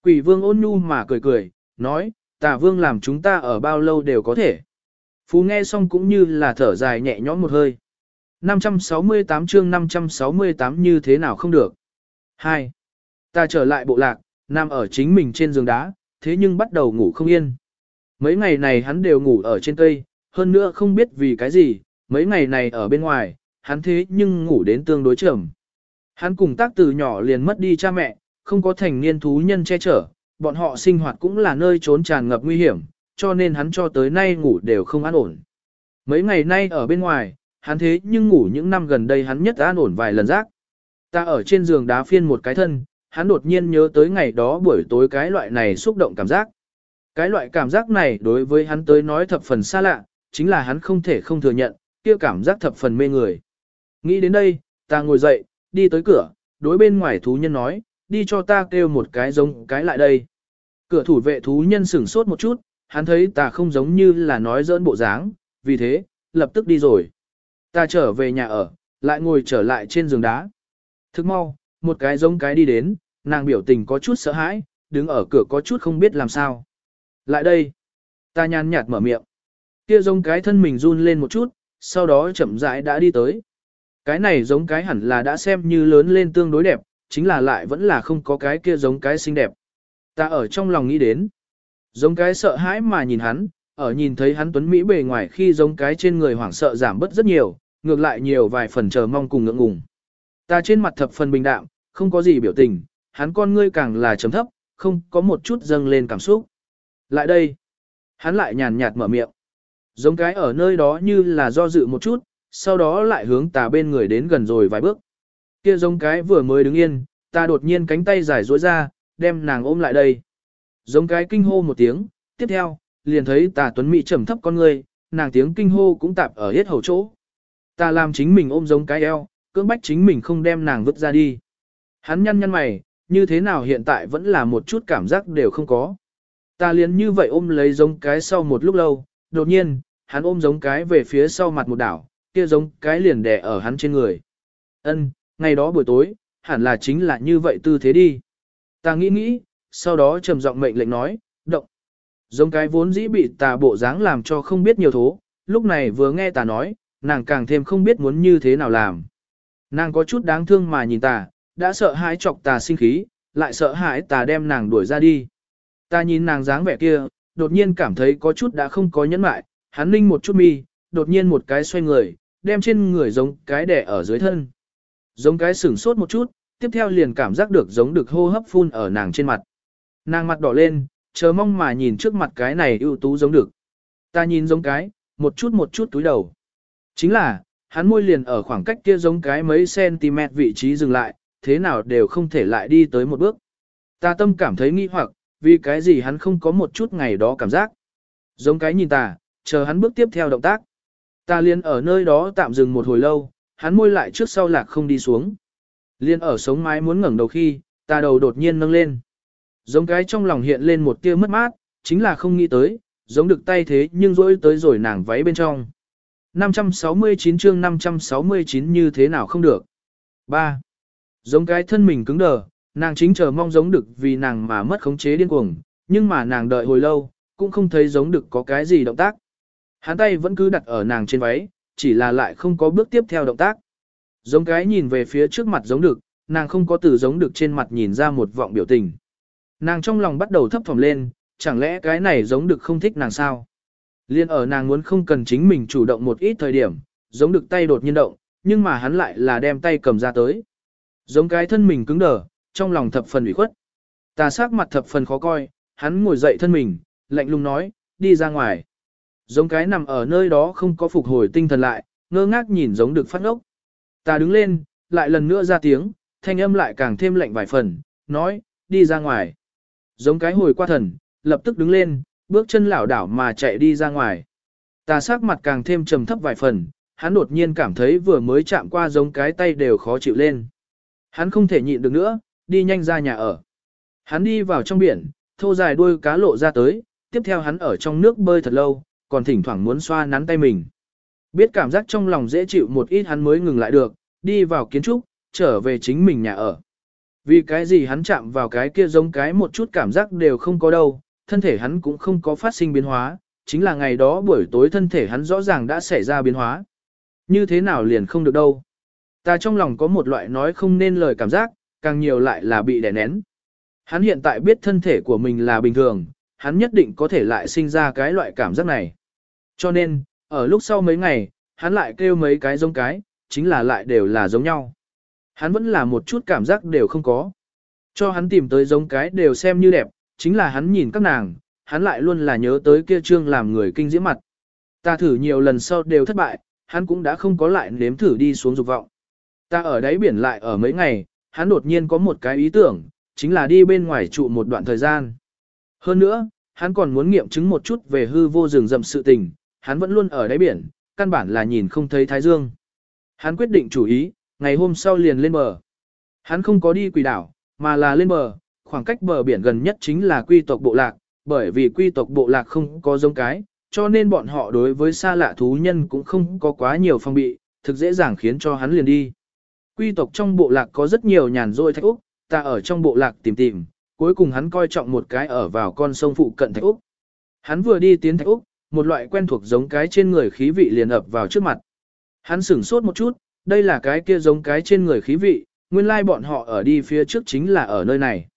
Quỷ vương ôn nhu mà cười cười, nói, tà vương làm chúng ta ở bao lâu đều có thể. Phú nghe xong cũng như là thở dài nhẹ nhõm một hơi. 568 chương 568 như thế nào không được. 2. Ta trở lại bộ lạc, nằm ở chính mình trên giường đá, thế nhưng bắt đầu ngủ không yên. Mấy ngày này hắn đều ngủ ở trên cây, hơn nữa không biết vì cái gì, mấy ngày này ở bên ngoài, hắn thế nhưng ngủ đến tương đối trầm. Hắn cùng tác từ nhỏ liền mất đi cha mẹ, không có thành niên thú nhân che chở, bọn họ sinh hoạt cũng là nơi trốn tràn ngập nguy hiểm, cho nên hắn cho tới nay ngủ đều không an ổn. Mấy ngày nay ở bên ngoài, hắn thế nhưng ngủ những năm gần đây hắn nhất an ổn vài lần rác. Ta ở trên giường đá phiên một cái thân, hắn đột nhiên nhớ tới ngày đó buổi tối cái loại này xúc động cảm giác. Cái loại cảm giác này đối với hắn tới nói thập phần xa lạ, chính là hắn không thể không thừa nhận, kia cảm giác thập phần mê người. Nghĩ đến đây, ta ngồi dậy, đi tới cửa, đối bên ngoài thú nhân nói, đi cho ta kêu một cái giống cái lại đây. Cửa thủ vệ thú nhân sửng sốt một chút, hắn thấy ta không giống như là nói dỡn bộ dáng, vì thế, lập tức đi rồi. Ta trở về nhà ở, lại ngồi trở lại trên giường đá. Thức mau, một cái giống cái đi đến, nàng biểu tình có chút sợ hãi, đứng ở cửa có chút không biết làm sao. Lại đây. Ta nhàn nhạt mở miệng. Kia giống cái thân mình run lên một chút, sau đó chậm rãi đã đi tới. Cái này giống cái hẳn là đã xem như lớn lên tương đối đẹp, chính là lại vẫn là không có cái kia giống cái xinh đẹp. Ta ở trong lòng nghĩ đến. Giống cái sợ hãi mà nhìn hắn, ở nhìn thấy hắn tuấn Mỹ bề ngoài khi giống cái trên người hoảng sợ giảm bớt rất nhiều, ngược lại nhiều vài phần chờ mong cùng ngưỡng ngùng. Ta trên mặt thập phần bình đạm, không có gì biểu tình, hắn con ngươi càng là chấm thấp, không có một chút dâng lên cảm xúc. Lại đây, hắn lại nhàn nhạt mở miệng. Giống cái ở nơi đó như là do dự một chút, sau đó lại hướng ta bên người đến gần rồi vài bước. Kia giống cái vừa mới đứng yên, ta đột nhiên cánh tay giải duỗi ra, đem nàng ôm lại đây. Giống cái kinh hô một tiếng, tiếp theo, liền thấy tà tuấn mỹ trầm thấp con người, nàng tiếng kinh hô cũng tạp ở hết hầu chỗ. Ta làm chính mình ôm giống cái eo, cưỡng bách chính mình không đem nàng vứt ra đi. Hắn nhăn nhăn mày, như thế nào hiện tại vẫn là một chút cảm giác đều không có. Ta liền như vậy ôm lấy giống cái sau một lúc lâu, đột nhiên, hắn ôm giống cái về phía sau mặt một đảo, kia giống cái liền đè ở hắn trên người. Ân, ngày đó buổi tối, hẳn là chính là như vậy tư thế đi. Ta nghĩ nghĩ, sau đó trầm giọng mệnh lệnh nói, động. Giống cái vốn dĩ bị tà bộ dáng làm cho không biết nhiều thố, lúc này vừa nghe tà nói, nàng càng thêm không biết muốn như thế nào làm. Nàng có chút đáng thương mà nhìn tà, đã sợ hãi chọc tà sinh khí, lại sợ hãi tà đem nàng đuổi ra đi. Ta nhìn nàng dáng vẻ kia, đột nhiên cảm thấy có chút đã không có nhẫn mại, hắn ninh một chút mi, đột nhiên một cái xoay người, đem trên người giống cái đẻ ở dưới thân. Giống cái sửng sốt một chút, tiếp theo liền cảm giác được giống được hô hấp phun ở nàng trên mặt. Nàng mặt đỏ lên, chờ mong mà nhìn trước mặt cái này ưu tú giống được. Ta nhìn giống cái, một chút một chút túi đầu. Chính là, hắn môi liền ở khoảng cách kia giống cái mấy cm vị trí dừng lại, thế nào đều không thể lại đi tới một bước. Ta tâm cảm thấy nghi hoặc, vì cái gì hắn không có một chút ngày đó cảm giác. Giống cái nhìn ta, chờ hắn bước tiếp theo động tác. Ta liền ở nơi đó tạm dừng một hồi lâu, hắn môi lại trước sau lạc không đi xuống. Liên ở sống mái muốn ngẩng đầu khi, ta đầu đột nhiên nâng lên. Giống cái trong lòng hiện lên một tia mất mát, chính là không nghĩ tới, giống được tay thế nhưng rỗi tới rồi nàng váy bên trong. 569 chương 569 như thế nào không được. 3. Giống cái thân mình cứng đờ, nàng chính chờ mong giống được vì nàng mà mất khống chế điên cuồng, nhưng mà nàng đợi hồi lâu, cũng không thấy giống được có cái gì động tác. Hắn tay vẫn cứ đặt ở nàng trên váy, chỉ là lại không có bước tiếp theo động tác. Giống cái nhìn về phía trước mặt giống được, nàng không có từ giống được trên mặt nhìn ra một vọng biểu tình. Nàng trong lòng bắt đầu thấp thỏm lên, chẳng lẽ cái này giống được không thích nàng sao? Liên ở nàng muốn không cần chính mình chủ động một ít thời điểm, giống được tay đột nhiên động, nhưng mà hắn lại là đem tay cầm ra tới. Giống cái thân mình cứng đờ, trong lòng thập phần ủy khuất. Tà sắc mặt thập phần khó coi, hắn ngồi dậy thân mình, lạnh lùng nói, đi ra ngoài. Giống cái nằm ở nơi đó không có phục hồi tinh thần lại, ngơ ngác nhìn giống được phát ngốc. Ta đứng lên, lại lần nữa ra tiếng, thanh âm lại càng thêm lạnh vài phần, nói, đi ra ngoài. Giống cái hồi qua thần, lập tức đứng lên, bước chân lảo đảo mà chạy đi ra ngoài. Ta sắc mặt càng thêm trầm thấp vài phần, hắn đột nhiên cảm thấy vừa mới chạm qua giống cái tay đều khó chịu lên. Hắn không thể nhịn được nữa, đi nhanh ra nhà ở. Hắn đi vào trong biển, thô dài đuôi cá lộ ra tới, tiếp theo hắn ở trong nước bơi thật lâu, còn thỉnh thoảng muốn xoa nắn tay mình. Biết cảm giác trong lòng dễ chịu một ít hắn mới ngừng lại được, đi vào kiến trúc, trở về chính mình nhà ở. Vì cái gì hắn chạm vào cái kia giống cái một chút cảm giác đều không có đâu, thân thể hắn cũng không có phát sinh biến hóa, chính là ngày đó buổi tối thân thể hắn rõ ràng đã xảy ra biến hóa. Như thế nào liền không được đâu. Ta trong lòng có một loại nói không nên lời cảm giác, càng nhiều lại là bị đè nén. Hắn hiện tại biết thân thể của mình là bình thường, hắn nhất định có thể lại sinh ra cái loại cảm giác này. Cho nên, ở lúc sau mấy ngày, hắn lại kêu mấy cái giống cái, chính là lại đều là giống nhau. Hắn vẫn là một chút cảm giác đều không có. Cho hắn tìm tới giống cái đều xem như đẹp, chính là hắn nhìn các nàng, hắn lại luôn là nhớ tới kia trương làm người kinh diễm mặt. Ta thử nhiều lần sau đều thất bại, hắn cũng đã không có lại nếm thử đi xuống dục vọng. Ta ở đáy biển lại ở mấy ngày, hắn đột nhiên có một cái ý tưởng, chính là đi bên ngoài trụ một đoạn thời gian. Hơn nữa, Hắn còn muốn nghiệm chứng một chút về hư vô rừng rậm sự tình, hắn vẫn luôn ở đáy biển, căn bản là nhìn không thấy thái dương. Hắn quyết định chủ ý, ngày hôm sau liền lên bờ. Hắn không có đi quỷ đảo, mà là lên bờ, khoảng cách bờ biển gần nhất chính là quy tộc bộ lạc, bởi vì quy tộc bộ lạc không có giống cái, cho nên bọn họ đối với xa lạ thú nhân cũng không có quá nhiều phong bị, thực dễ dàng khiến cho hắn liền đi. Quy tộc trong bộ lạc có rất nhiều nhàn rỗi thạch úc, ta ở trong bộ lạc tìm tìm, cuối cùng hắn coi trọng một cái ở vào con sông phụ cận thạch úc. Hắn vừa đi tiến thạch úc, một loại quen thuộc giống cái trên người khí vị liền ập vào trước mặt. Hắn sửng sốt một chút, đây là cái kia giống cái trên người khí vị, nguyên lai like bọn họ ở đi phía trước chính là ở nơi này.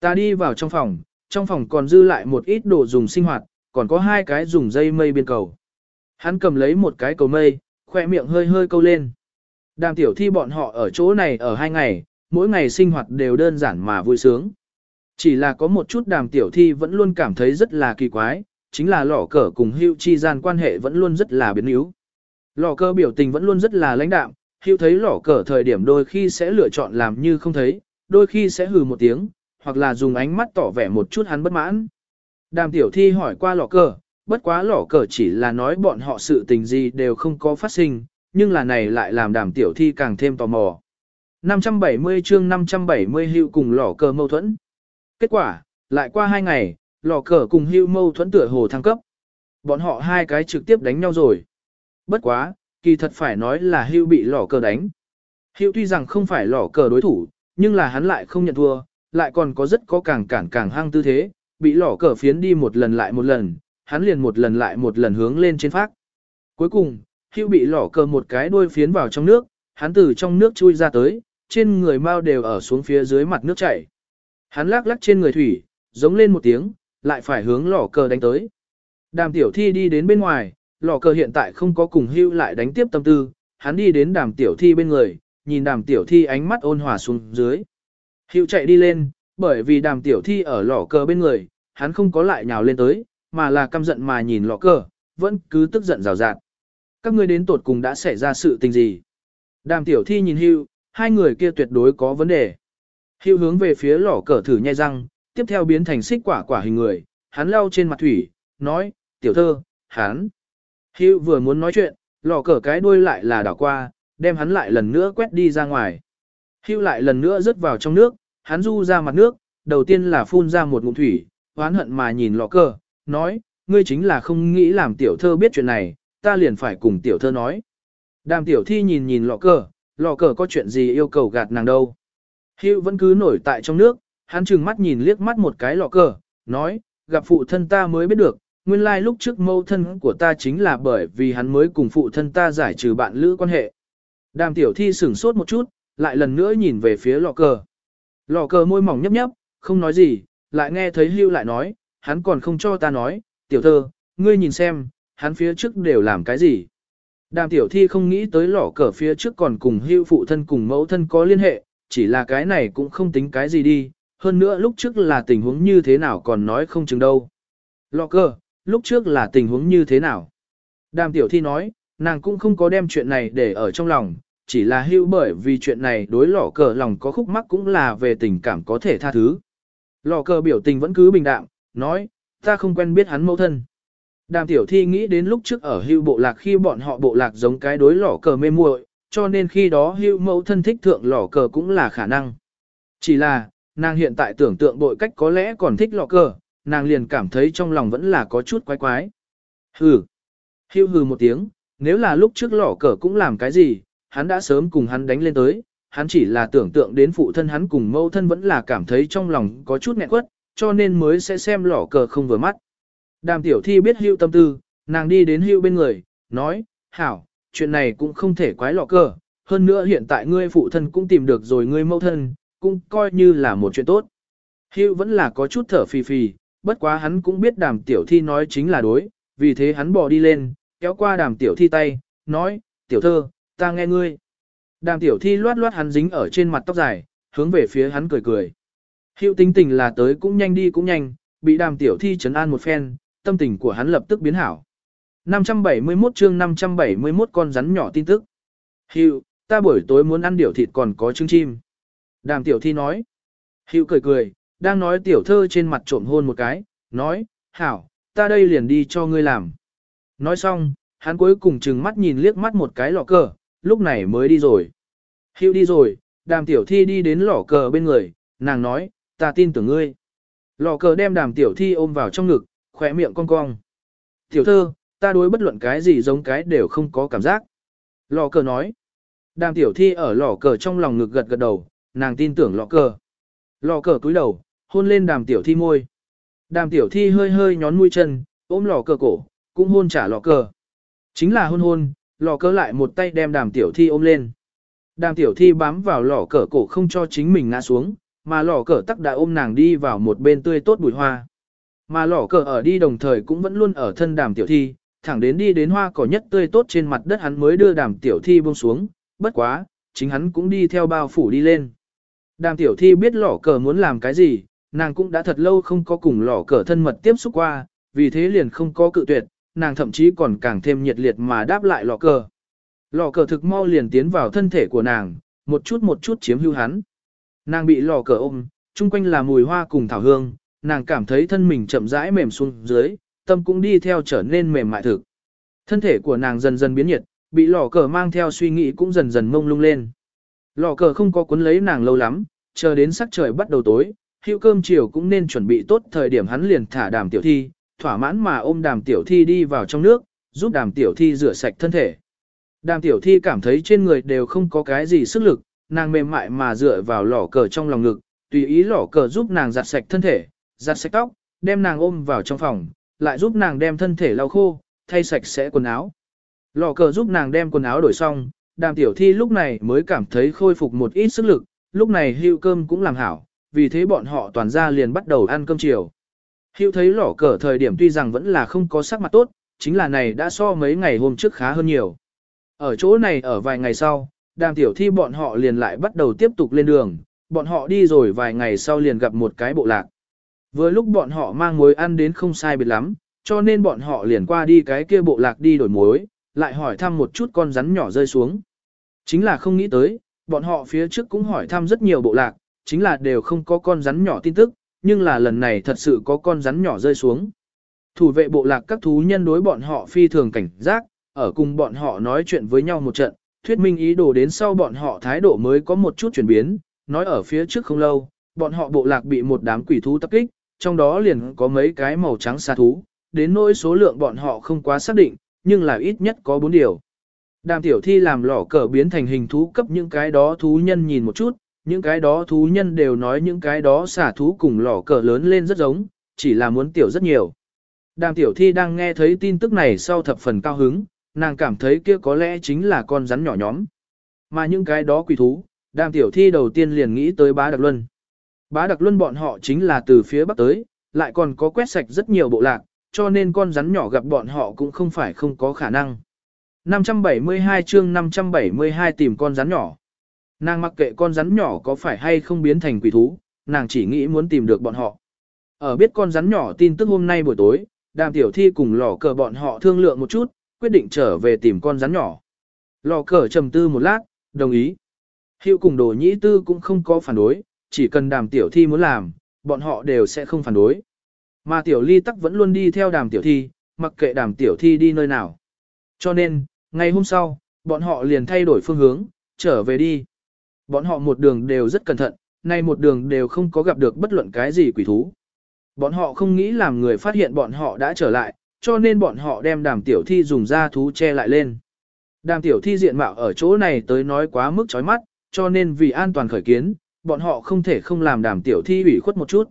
Ta đi vào trong phòng, trong phòng còn dư lại một ít đồ dùng sinh hoạt, còn có hai cái dùng dây mây biên cầu. Hắn cầm lấy một cái cầu mây, khoe miệng hơi hơi câu lên. Đàm tiểu thi bọn họ ở chỗ này ở hai ngày, mỗi ngày sinh hoạt đều đơn giản mà vui sướng. Chỉ là có một chút đàm tiểu thi vẫn luôn cảm thấy rất là kỳ quái, chính là lỏ cờ cùng hưu chi gian quan hệ vẫn luôn rất là biến yếu. Lỏ cờ biểu tình vẫn luôn rất là lãnh đạm, hưu thấy lỏ cờ thời điểm đôi khi sẽ lựa chọn làm như không thấy, đôi khi sẽ hừ một tiếng, hoặc là dùng ánh mắt tỏ vẻ một chút hắn bất mãn. Đàm tiểu thi hỏi qua lỏ cờ, bất quá lỏ cờ chỉ là nói bọn họ sự tình gì đều không có phát sinh, nhưng là này lại làm đàm tiểu thi càng thêm tò mò. 570 chương 570 hưu cùng lỏ cờ mâu thuẫn. Kết quả, lại qua hai ngày, lò cờ cùng hưu mâu thuẫn tựa hồ thăng cấp. Bọn họ hai cái trực tiếp đánh nhau rồi. Bất quá, kỳ thật phải nói là hưu bị lò cờ đánh. Hưu tuy rằng không phải lò cờ đối thủ, nhưng là hắn lại không nhận thua, lại còn có rất có càng cản càng hăng tư thế, bị lò cờ phiến đi một lần lại một lần, hắn liền một lần lại một lần hướng lên trên phát. Cuối cùng, hưu bị lò cờ một cái đuôi phiến vào trong nước, hắn từ trong nước chui ra tới, trên người mau đều ở xuống phía dưới mặt nước chảy. Hắn lắc lắc trên người thủy, giống lên một tiếng, lại phải hướng lò cờ đánh tới. Đàm tiểu thi đi đến bên ngoài, lò cờ hiện tại không có cùng hưu lại đánh tiếp tâm tư, hắn đi đến đàm tiểu thi bên người, nhìn đàm tiểu thi ánh mắt ôn hòa xuống dưới. Hưu chạy đi lên, bởi vì đàm tiểu thi ở lò cờ bên người, hắn không có lại nhào lên tới, mà là căm giận mà nhìn lò cờ, vẫn cứ tức giận rào rạt. Các ngươi đến tột cùng đã xảy ra sự tình gì? Đàm tiểu thi nhìn hưu, hai người kia tuyệt đối có vấn đề. Hưu hướng về phía lò cờ thử nhai răng, tiếp theo biến thành xích quả quả hình người, hắn lau trên mặt thủy, nói, tiểu thơ, hắn. Hưu vừa muốn nói chuyện, lò cờ cái đuôi lại là đảo qua, đem hắn lại lần nữa quét đi ra ngoài. Hưu lại lần nữa rớt vào trong nước, hắn du ra mặt nước, đầu tiên là phun ra một ngụm thủy, oán hận mà nhìn lò cờ, nói, ngươi chính là không nghĩ làm tiểu thơ biết chuyện này, ta liền phải cùng tiểu thơ nói. Đàm tiểu thi nhìn nhìn lò cờ, lò cờ có chuyện gì yêu cầu gạt nàng đâu. Hưu vẫn cứ nổi tại trong nước, hắn trừng mắt nhìn liếc mắt một cái lọ cờ, nói, gặp phụ thân ta mới biết được, nguyên lai lúc trước mâu thân của ta chính là bởi vì hắn mới cùng phụ thân ta giải trừ bạn lữ quan hệ. Đàm tiểu thi sửng sốt một chút, lại lần nữa nhìn về phía lọ cờ. Lọ cờ môi mỏng nhấp nhấp, không nói gì, lại nghe thấy hưu lại nói, hắn còn không cho ta nói, tiểu thơ, ngươi nhìn xem, hắn phía trước đều làm cái gì. Đàm tiểu thi không nghĩ tới lọ cờ phía trước còn cùng hưu phụ thân cùng mẫu thân có liên hệ, chỉ là cái này cũng không tính cái gì đi, hơn nữa lúc trước là tình huống như thế nào còn nói không chừng đâu. Lọ cơ, lúc trước là tình huống như thế nào? Đàm tiểu thi nói, nàng cũng không có đem chuyện này để ở trong lòng, chỉ là hưu bởi vì chuyện này đối lọ cờ lòng có khúc mắc cũng là về tình cảm có thể tha thứ. Lọ cờ biểu tình vẫn cứ bình đạm, nói, ta không quen biết hắn mẫu thân. Đàm tiểu thi nghĩ đến lúc trước ở hưu bộ lạc khi bọn họ bộ lạc giống cái đối lọ cờ mê muội, cho nên khi đó hưu mẫu thân thích thượng lọ cờ cũng là khả năng. Chỉ là, nàng hiện tại tưởng tượng bội cách có lẽ còn thích lọ cờ, nàng liền cảm thấy trong lòng vẫn là có chút quái quái. Hừ. Hưu hừ một tiếng, nếu là lúc trước lọ cờ cũng làm cái gì, hắn đã sớm cùng hắn đánh lên tới, hắn chỉ là tưởng tượng đến phụ thân hắn cùng mẫu thân vẫn là cảm thấy trong lòng có chút nghẹn quất, cho nên mới sẽ xem lọ cờ không vừa mắt. Đàm tiểu thi biết hưu tâm tư, nàng đi đến hưu bên người, nói, hảo, chuyện này cũng không thể quái lọ cờ, hơn nữa hiện tại ngươi phụ thân cũng tìm được rồi ngươi mẫu thân, cũng coi như là một chuyện tốt. Hưu vẫn là có chút thở phì phì, bất quá hắn cũng biết đàm tiểu thi nói chính là đối, vì thế hắn bỏ đi lên, kéo qua đàm tiểu thi tay, nói, tiểu thơ, ta nghe ngươi. Đàm tiểu thi loát loát hắn dính ở trên mặt tóc dài, hướng về phía hắn cười cười. Hiệu tính tình là tới cũng nhanh đi cũng nhanh, bị đàm tiểu thi trấn an một phen, tâm tình của hắn lập tức biến hảo. 571 chương 571 con rắn nhỏ tin tức. Hiệu, ta buổi tối muốn ăn điểu thịt còn có trứng chim. Đàm tiểu thi nói. Hữu cười cười, đang nói tiểu thơ trên mặt trộm hôn một cái, nói, hảo, ta đây liền đi cho ngươi làm. Nói xong, hắn cuối cùng chừng mắt nhìn liếc mắt một cái lọ cờ, lúc này mới đi rồi. Hữu đi rồi, đàm tiểu thi đi đến lọ cờ bên người, nàng nói, ta tin tưởng ngươi. Lọ cờ đem đàm tiểu thi ôm vào trong ngực, khỏe miệng cong cong. Tiểu thơ, ta đối bất luận cái gì giống cái đều không có cảm giác. Lọ cờ nói. Đàm tiểu thi ở lọ cờ trong lòng ngực gật gật đầu, nàng tin tưởng lọ cờ. Lọ cờ cúi đầu, hôn lên đàm tiểu thi môi. Đàm tiểu thi hơi hơi nhón mũi chân, ôm lọ cờ cổ, cũng hôn trả lọ cờ. Chính là hôn hôn, lọ cờ lại một tay đem đàm tiểu thi ôm lên. Đàm tiểu thi bám vào lọ cờ cổ không cho chính mình ngã xuống, mà lọ cờ tắc đã ôm nàng đi vào một bên tươi tốt bụi hoa. Mà lọ cờ ở đi đồng thời cũng vẫn luôn ở thân đàm tiểu thi, thẳng đến đi đến hoa cỏ nhất tươi tốt trên mặt đất hắn mới đưa đàm tiểu thi buông xuống, bất quá, chính hắn cũng đi theo bao phủ đi lên. Đàm tiểu thi biết lỏ cờ muốn làm cái gì, nàng cũng đã thật lâu không có cùng lỏ cờ thân mật tiếp xúc qua, vì thế liền không có cự tuyệt, nàng thậm chí còn càng thêm nhiệt liệt mà đáp lại lỏ cờ. Lỏ cờ thực mau liền tiến vào thân thể của nàng, một chút một chút chiếm hưu hắn. Nàng bị lỏ cờ ôm, chung quanh là mùi hoa cùng thảo hương, nàng cảm thấy thân mình chậm rãi mềm xuống dưới, tâm cũng đi theo trở nên mềm mại thực. Thân thể của nàng dần dần biến nhiệt, bị lò cờ mang theo suy nghĩ cũng dần dần mông lung lên. Lò cờ không có cuốn lấy nàng lâu lắm, chờ đến sắc trời bắt đầu tối, hữu cơm chiều cũng nên chuẩn bị tốt thời điểm hắn liền thả đàm tiểu thi, thỏa mãn mà ôm đàm tiểu thi đi vào trong nước, giúp đàm tiểu thi rửa sạch thân thể. Đàm tiểu thi cảm thấy trên người đều không có cái gì sức lực, nàng mềm mại mà dựa vào lò cờ trong lòng ngực, tùy ý lò cờ giúp nàng giặt sạch thân thể, giặt sạch tóc, đem nàng ôm vào trong phòng, lại giúp nàng đem thân thể lau khô, thay sạch sẽ quần áo. Lò cờ giúp nàng đem quần áo đổi xong, đàm tiểu thi lúc này mới cảm thấy khôi phục một ít sức lực, lúc này hưu cơm cũng làm hảo, vì thế bọn họ toàn ra liền bắt đầu ăn cơm chiều. Hưu thấy lỏ cờ thời điểm tuy rằng vẫn là không có sắc mặt tốt, chính là này đã so mấy ngày hôm trước khá hơn nhiều. Ở chỗ này ở vài ngày sau, đàm tiểu thi bọn họ liền lại bắt đầu tiếp tục lên đường, bọn họ đi rồi vài ngày sau liền gặp một cái bộ lạc. Vừa lúc bọn họ mang muối ăn đến không sai biệt lắm, cho nên bọn họ liền qua đi cái kia bộ lạc đi đổi muối, lại hỏi thăm một chút con rắn nhỏ rơi xuống. Chính là không nghĩ tới, bọn họ phía trước cũng hỏi thăm rất nhiều bộ lạc, chính là đều không có con rắn nhỏ tin tức, nhưng là lần này thật sự có con rắn nhỏ rơi xuống. Thủ vệ bộ lạc các thú nhân đối bọn họ phi thường cảnh giác, ở cùng bọn họ nói chuyện với nhau một trận, thuyết minh ý đồ đến sau bọn họ thái độ mới có một chút chuyển biến, nói ở phía trước không lâu, bọn họ bộ lạc bị một đám quỷ thú tập kích, trong đó liền có mấy cái màu trắng xa thú, đến nỗi số lượng bọn họ không quá xác định, nhưng là ít nhất có bốn điều. Đàm tiểu thi làm lỏ cờ biến thành hình thú cấp những cái đó thú nhân nhìn một chút, những cái đó thú nhân đều nói những cái đó xả thú cùng lỏ cờ lớn lên rất giống, chỉ là muốn tiểu rất nhiều. Đàm tiểu thi đang nghe thấy tin tức này sau thập phần cao hứng, nàng cảm thấy kia có lẽ chính là con rắn nhỏ nhóm. Mà những cái đó quỷ thú, đàm tiểu thi đầu tiên liền nghĩ tới bá đặc luân. Bá đặc luân bọn họ chính là từ phía bắc tới, lại còn có quét sạch rất nhiều bộ lạc, cho nên con rắn nhỏ gặp bọn họ cũng không phải không có khả năng. 572 chương 572 tìm con rắn nhỏ. Nàng mặc kệ con rắn nhỏ có phải hay không biến thành quỷ thú, nàng chỉ nghĩ muốn tìm được bọn họ. Ở biết con rắn nhỏ tin tức hôm nay buổi tối, đàm tiểu thi cùng lò cờ bọn họ thương lượng một chút, quyết định trở về tìm con rắn nhỏ. Lò cờ trầm tư một lát, đồng ý. Hiệu cùng đồ nhĩ tư cũng không có phản đối, chỉ cần đàm tiểu thi muốn làm, bọn họ đều sẽ không phản đối. Mà tiểu ly tắc vẫn luôn đi theo đàm tiểu thi, mặc kệ đàm tiểu thi đi nơi nào. Cho nên, ngày hôm sau, bọn họ liền thay đổi phương hướng, trở về đi. Bọn họ một đường đều rất cẩn thận, nay một đường đều không có gặp được bất luận cái gì quỷ thú. Bọn họ không nghĩ làm người phát hiện bọn họ đã trở lại, cho nên bọn họ đem đàm tiểu thi dùng da thú che lại lên. Đàm tiểu thi diện mạo ở chỗ này tới nói quá mức chói mắt, cho nên vì an toàn khởi kiến, bọn họ không thể không làm đàm tiểu thi ủy khuất một chút.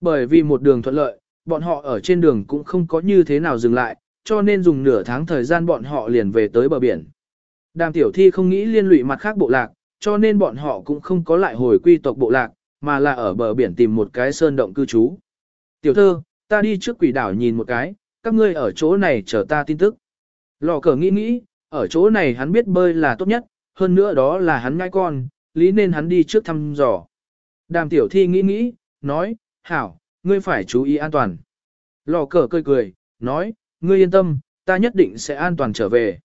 Bởi vì một đường thuận lợi, bọn họ ở trên đường cũng không có như thế nào dừng lại, cho nên dùng nửa tháng thời gian bọn họ liền về tới bờ biển. Đàm tiểu thi không nghĩ liên lụy mặt khác bộ lạc, cho nên bọn họ cũng không có lại hồi quy tộc bộ lạc, mà là ở bờ biển tìm một cái sơn động cư trú. Tiểu thơ, ta đi trước quỷ đảo nhìn một cái, các ngươi ở chỗ này chờ ta tin tức. Lò cờ nghĩ nghĩ, ở chỗ này hắn biết bơi là tốt nhất, hơn nữa đó là hắn ngai con, lý nên hắn đi trước thăm dò. Đàm tiểu thi nghĩ nghĩ, nói, hảo, ngươi phải chú ý an toàn. Lò cờ cười cười, nói, ngươi yên tâm, ta nhất định sẽ an toàn trở về.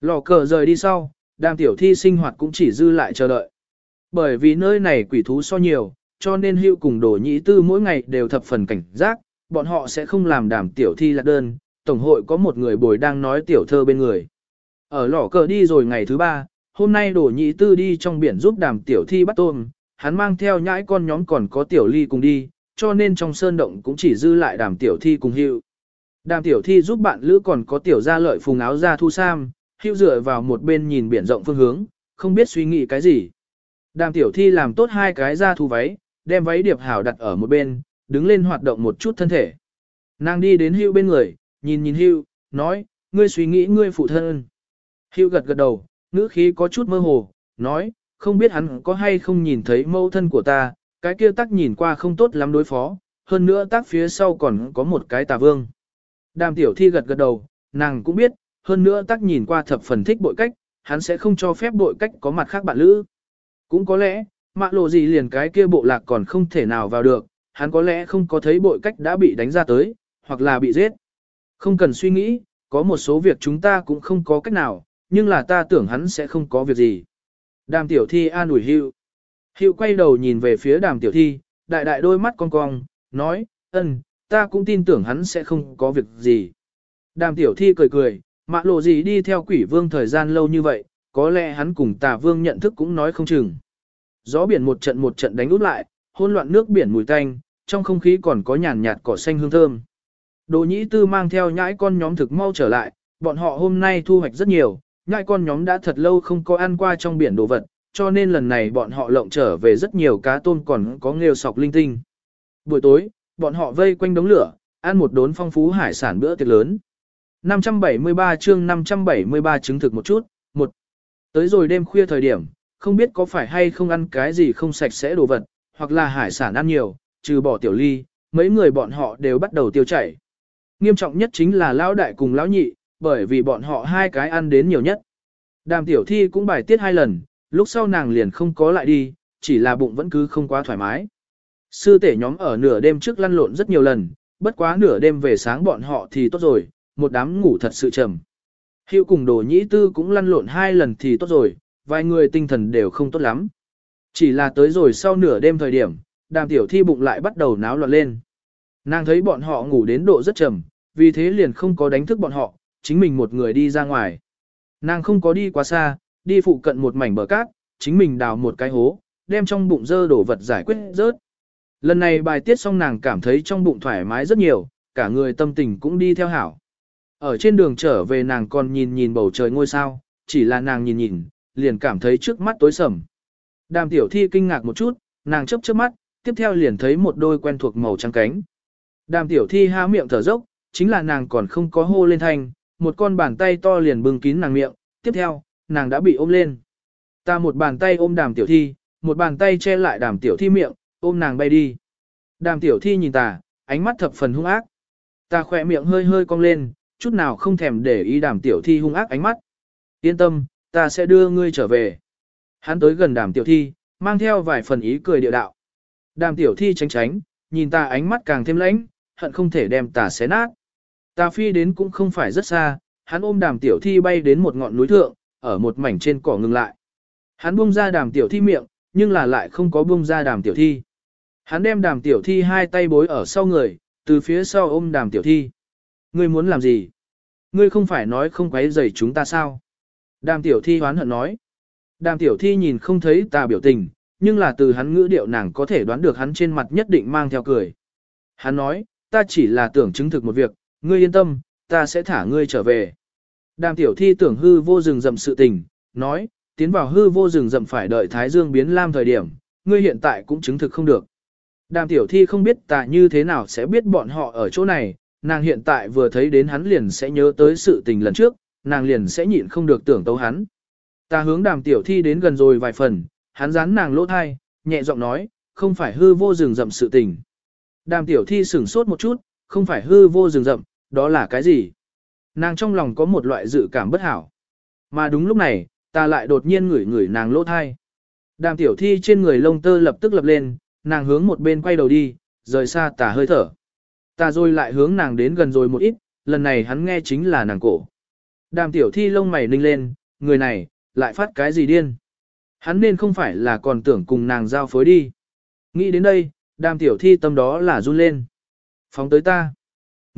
Lò cờ rời đi sau, đàm tiểu thi sinh hoạt cũng chỉ dư lại chờ đợi. Bởi vì nơi này quỷ thú so nhiều, cho nên hữu cùng đồ nhĩ tư mỗi ngày đều thập phần cảnh giác, bọn họ sẽ không làm đàm tiểu thi lạc đơn, tổng hội có một người bồi đang nói tiểu thơ bên người. Ở Lò cờ đi rồi ngày thứ ba, hôm nay đổ Nhĩ tư đi trong biển giúp đàm tiểu thi bắt tôm, hắn mang theo nhãi con nhóm còn có tiểu ly cùng đi, cho nên trong sơn động cũng chỉ dư lại đàm tiểu thi cùng hữu. Đàm tiểu thi giúp bạn lữ còn có tiểu gia lợi phùng áo ra thu sam, hữu dựa vào một bên nhìn biển rộng phương hướng, không biết suy nghĩ cái gì. Đàm tiểu thi làm tốt hai cái ra thu váy, đem váy điệp hảo đặt ở một bên, đứng lên hoạt động một chút thân thể. Nàng đi đến hưu bên người, nhìn nhìn hưu, nói, ngươi suy nghĩ ngươi phụ thân. Hưu gật gật đầu, ngữ khí có chút mơ hồ, nói, không biết hắn có hay không nhìn thấy mâu thân của ta, cái kia tác nhìn qua không tốt lắm đối phó, hơn nữa tác phía sau còn có một cái tà vương. Đàm tiểu thi gật gật đầu, nàng cũng biết, hơn nữa tác nhìn qua thập phần thích bội cách, hắn sẽ không cho phép bội cách có mặt khác bạn lữ. Cũng có lẽ, mạ lộ gì liền cái kia bộ lạc còn không thể nào vào được, hắn có lẽ không có thấy bội cách đã bị đánh ra tới, hoặc là bị giết. Không cần suy nghĩ, có một số việc chúng ta cũng không có cách nào, nhưng là ta tưởng hắn sẽ không có việc gì. Đàm tiểu thi an ủi hưu. Hiệu quay đầu nhìn về phía đàm tiểu thi, đại đại đôi mắt cong cong, nói, ân, ta cũng tin tưởng hắn sẽ không có việc gì. Đàm tiểu thi cười cười, mạ lộ gì đi theo quỷ vương thời gian lâu như vậy, có lẽ hắn cùng tà vương nhận thức cũng nói không chừng. Gió biển một trận một trận đánh út lại, hôn loạn nước biển mùi tanh, trong không khí còn có nhàn nhạt cỏ xanh hương thơm. Đồ nhĩ tư mang theo nhãi con nhóm thực mau trở lại, bọn họ hôm nay thu hoạch rất nhiều, nhãi con nhóm đã thật lâu không có ăn qua trong biển đồ vật, cho nên lần này bọn họ lộng trở về rất nhiều cá tôm còn có nghêu sọc linh tinh. Buổi tối, bọn họ vây quanh đống lửa, ăn một đốn phong phú hải sản bữa tiệc lớn. 573 chương 573 chứng thực một chút, một. Tới rồi đêm khuya thời điểm, không biết có phải hay không ăn cái gì không sạch sẽ đồ vật, hoặc là hải sản ăn nhiều, trừ bỏ tiểu ly, mấy người bọn họ đều bắt đầu tiêu chảy. Nghiêm trọng nhất chính là lão đại cùng lão nhị, bởi vì bọn họ hai cái ăn đến nhiều nhất. Đàm tiểu thi cũng bài tiết hai lần, lúc sau nàng liền không có lại đi, chỉ là bụng vẫn cứ không quá thoải mái. Sư tể nhóm ở nửa đêm trước lăn lộn rất nhiều lần, bất quá nửa đêm về sáng bọn họ thì tốt rồi, một đám ngủ thật sự trầm. Hiệu cùng đồ nhĩ tư cũng lăn lộn hai lần thì tốt rồi, vài người tinh thần đều không tốt lắm. Chỉ là tới rồi sau nửa đêm thời điểm, đàm tiểu thi bụng lại bắt đầu náo loạn lên. Nàng thấy bọn họ ngủ đến độ rất trầm, vì thế liền không có đánh thức bọn họ, chính mình một người đi ra ngoài. Nàng không có đi quá xa, đi phụ cận một mảnh bờ cát, chính mình đào một cái hố, đem trong bụng dơ đổ vật giải quyết rớt. Lần này bài tiết xong nàng cảm thấy trong bụng thoải mái rất nhiều, cả người tâm tình cũng đi theo hảo. Ở trên đường trở về nàng còn nhìn nhìn bầu trời ngôi sao, chỉ là nàng nhìn nhìn, liền cảm thấy trước mắt tối sầm. Đàm tiểu thi kinh ngạc một chút, nàng chấp chớp mắt, tiếp theo liền thấy một đôi quen thuộc màu trắng cánh. Đàm tiểu thi há miệng thở dốc, chính là nàng còn không có hô lên thanh, một con bàn tay to liền bưng kín nàng miệng, tiếp theo, nàng đã bị ôm lên. Ta một bàn tay ôm đàm tiểu thi, một bàn tay che lại đàm tiểu thi miệng, ôm nàng bay đi. Đàm tiểu thi nhìn ta, ánh mắt thập phần hung ác. Ta khỏe miệng hơi hơi cong lên, chút nào không thèm để ý đàm tiểu thi hung ác ánh mắt. Yên tâm, ta sẽ đưa ngươi trở về. Hắn tới gần đàm tiểu thi, mang theo vài phần ý cười địa đạo. Đàm tiểu thi tránh tránh, nhìn ta ánh mắt càng thêm lãnh, hận không thể đem ta xé nát. Ta phi đến cũng không phải rất xa, hắn ôm đàm tiểu thi bay đến một ngọn núi thượng, ở một mảnh trên cỏ ngừng lại. Hắn buông ra đàm tiểu thi miệng, nhưng là lại không có buông ra đàm tiểu thi. Hắn đem đàm tiểu thi hai tay bối ở sau người, từ phía sau ôm đàm tiểu thi. Ngươi muốn làm gì? Ngươi không phải nói không quấy rầy chúng ta sao? Đàm tiểu thi hoán hận nói. Đàm tiểu thi nhìn không thấy ta biểu tình, nhưng là từ hắn ngữ điệu nàng có thể đoán được hắn trên mặt nhất định mang theo cười. Hắn nói, ta chỉ là tưởng chứng thực một việc, ngươi yên tâm, ta sẽ thả ngươi trở về. Đàm tiểu thi tưởng hư vô rừng rậm sự tình, nói, tiến vào hư vô rừng rậm phải đợi Thái Dương biến lam thời điểm, ngươi hiện tại cũng chứng thực không được. Đàm tiểu thi không biết ta như thế nào sẽ biết bọn họ ở chỗ này, nàng hiện tại vừa thấy đến hắn liền sẽ nhớ tới sự tình lần trước, nàng liền sẽ nhịn không được tưởng tấu hắn. Ta hướng đàm tiểu thi đến gần rồi vài phần, hắn dán nàng lỗ thai, nhẹ giọng nói, không phải hư vô rừng rậm sự tình. Đàm tiểu thi sửng sốt một chút, không phải hư vô rừng rậm, đó là cái gì? Nàng trong lòng có một loại dự cảm bất hảo. Mà đúng lúc này, ta lại đột nhiên ngửi ngửi nàng lỗ thai. Đàm tiểu thi trên người lông tơ lập tức lập lên, nàng hướng một bên quay đầu đi, rời xa tà hơi thở. Ta rồi lại hướng nàng đến gần rồi một ít, lần này hắn nghe chính là nàng cổ. Đàm tiểu thi lông mày ninh lên, người này, lại phát cái gì điên. Hắn nên không phải là còn tưởng cùng nàng giao phối đi. Nghĩ đến đây, đàm tiểu thi tâm đó là run lên. Phóng tới ta.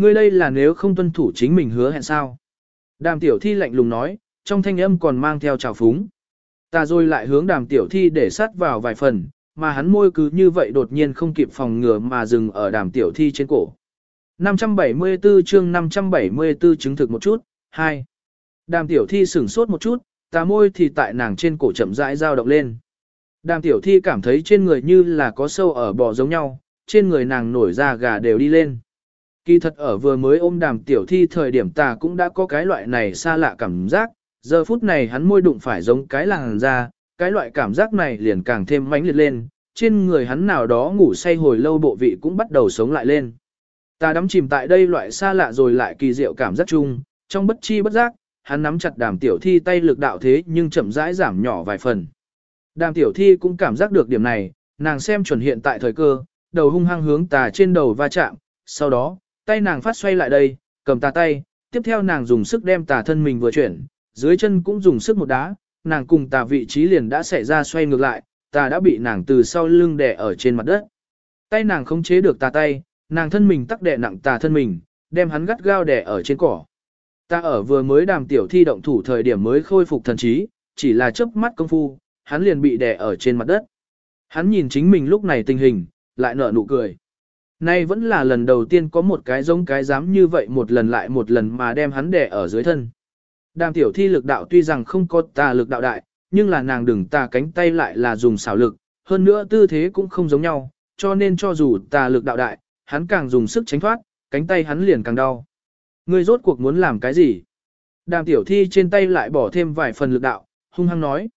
Ngươi đây là nếu không tuân thủ chính mình hứa hẹn sao. Đàm tiểu thi lạnh lùng nói, trong thanh âm còn mang theo trào phúng. Ta rồi lại hướng đàm tiểu thi để sát vào vài phần, mà hắn môi cứ như vậy đột nhiên không kịp phòng ngừa mà dừng ở đàm tiểu thi trên cổ. 574 chương 574 chứng thực một chút, 2. Đàm tiểu thi sửng sốt một chút, tà môi thì tại nàng trên cổ chậm rãi dao động lên. Đàm tiểu thi cảm thấy trên người như là có sâu ở bò giống nhau, trên người nàng nổi da gà đều đi lên. Kỳ thật ở vừa mới ôm đàm tiểu thi thời điểm ta cũng đã có cái loại này xa lạ cảm giác, giờ phút này hắn môi đụng phải giống cái làng ra, cái loại cảm giác này liền càng thêm mãnh liệt lên, trên người hắn nào đó ngủ say hồi lâu bộ vị cũng bắt đầu sống lại lên. Ta đắm chìm tại đây loại xa lạ rồi lại kỳ diệu cảm giác chung, trong bất chi bất giác, hắn nắm chặt đàm tiểu thi tay lực đạo thế nhưng chậm rãi giảm nhỏ vài phần. Đàm tiểu thi cũng cảm giác được điểm này, nàng xem chuẩn hiện tại thời cơ, đầu hung hăng hướng tà trên đầu va chạm, sau đó, tay nàng phát xoay lại đây, cầm tà tay, tiếp theo nàng dùng sức đem tà thân mình vừa chuyển, dưới chân cũng dùng sức một đá, nàng cùng tà vị trí liền đã xảy ra xoay ngược lại, tà đã bị nàng từ sau lưng đè ở trên mặt đất. Tay nàng không chế được tà tay, nàng thân mình tắc đè nặng tà thân mình, đem hắn gắt gao đè ở trên cỏ. Ta ở vừa mới đàm tiểu thi động thủ thời điểm mới khôi phục thần trí, chỉ là chớp mắt công phu, hắn liền bị đè ở trên mặt đất. Hắn nhìn chính mình lúc này tình hình, lại nở nụ cười. Nay vẫn là lần đầu tiên có một cái giống cái dám như vậy một lần lại một lần mà đem hắn đè ở dưới thân. Đàm tiểu thi lực đạo tuy rằng không có tà lực đạo đại, nhưng là nàng đừng tà cánh tay lại là dùng xảo lực, hơn nữa tư thế cũng không giống nhau, cho nên cho dù tà lực đạo đại, hắn càng dùng sức tránh thoát, cánh tay hắn liền càng đau. Ngươi rốt cuộc muốn làm cái gì? Đàm tiểu thi trên tay lại bỏ thêm vài phần lực đạo, hung hăng nói.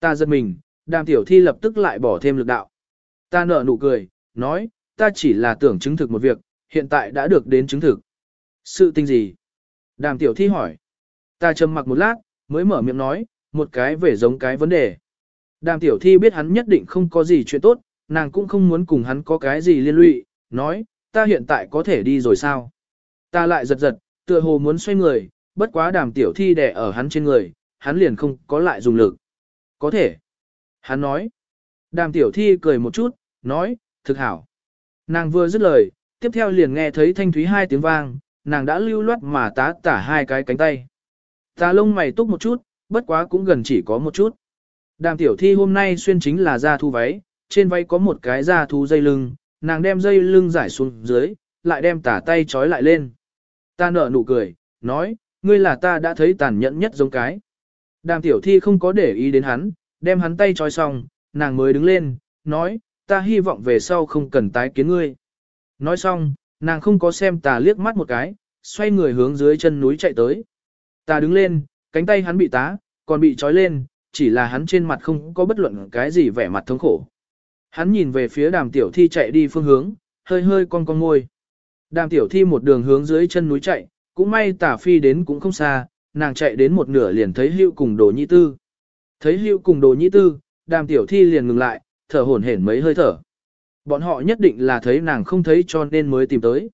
Ta giật mình, đàm tiểu thi lập tức lại bỏ thêm lực đạo. Ta nở nụ cười, nói, ta chỉ là tưởng chứng thực một việc, hiện tại đã được đến chứng thực. Sự tình gì? Đàm tiểu thi hỏi. Ta trầm mặc một lát, mới mở miệng nói, một cái về giống cái vấn đề. Đàm tiểu thi biết hắn nhất định không có gì chuyện tốt, nàng cũng không muốn cùng hắn có cái gì liên lụy, nói, ta hiện tại có thể đi rồi sao? Ta lại giật giật, tựa hồ muốn xoay người, bất quá đàm tiểu thi đè ở hắn trên người, hắn liền không có lại dùng lực. Có thể. Hắn nói. Đàm tiểu thi cười một chút, nói, thực hảo. Nàng vừa dứt lời, tiếp theo liền nghe thấy thanh thúy hai tiếng vang, nàng đã lưu loát mà tá tả hai cái cánh tay. Ta lông mày túc một chút, bất quá cũng gần chỉ có một chút. Đàm tiểu thi hôm nay xuyên chính là da thu váy, trên váy có một cái da thu dây lưng, nàng đem dây lưng giải xuống dưới, lại đem tả tay trói lại lên. Ta nở nụ cười, nói, ngươi là ta đã thấy tàn nhẫn nhất giống cái. Đàm tiểu thi không có để ý đến hắn, đem hắn tay trói xong, nàng mới đứng lên, nói, ta hy vọng về sau không cần tái kiến ngươi. Nói xong, nàng không có xem ta liếc mắt một cái, xoay người hướng dưới chân núi chạy tới. Ta đứng lên, cánh tay hắn bị tá, còn bị trói lên, chỉ là hắn trên mặt không có bất luận cái gì vẻ mặt thống khổ. Hắn nhìn về phía đàm tiểu thi chạy đi phương hướng, hơi hơi con con ngôi. Đàm tiểu thi một đường hướng dưới chân núi chạy, cũng may tả phi đến cũng không xa, nàng chạy đến một nửa liền thấy hữu cùng đồ nhĩ tư. Thấy hữu cùng đồ nhĩ tư, đàm tiểu thi liền ngừng lại, thở hổn hển mấy hơi thở. Bọn họ nhất định là thấy nàng không thấy cho nên mới tìm tới.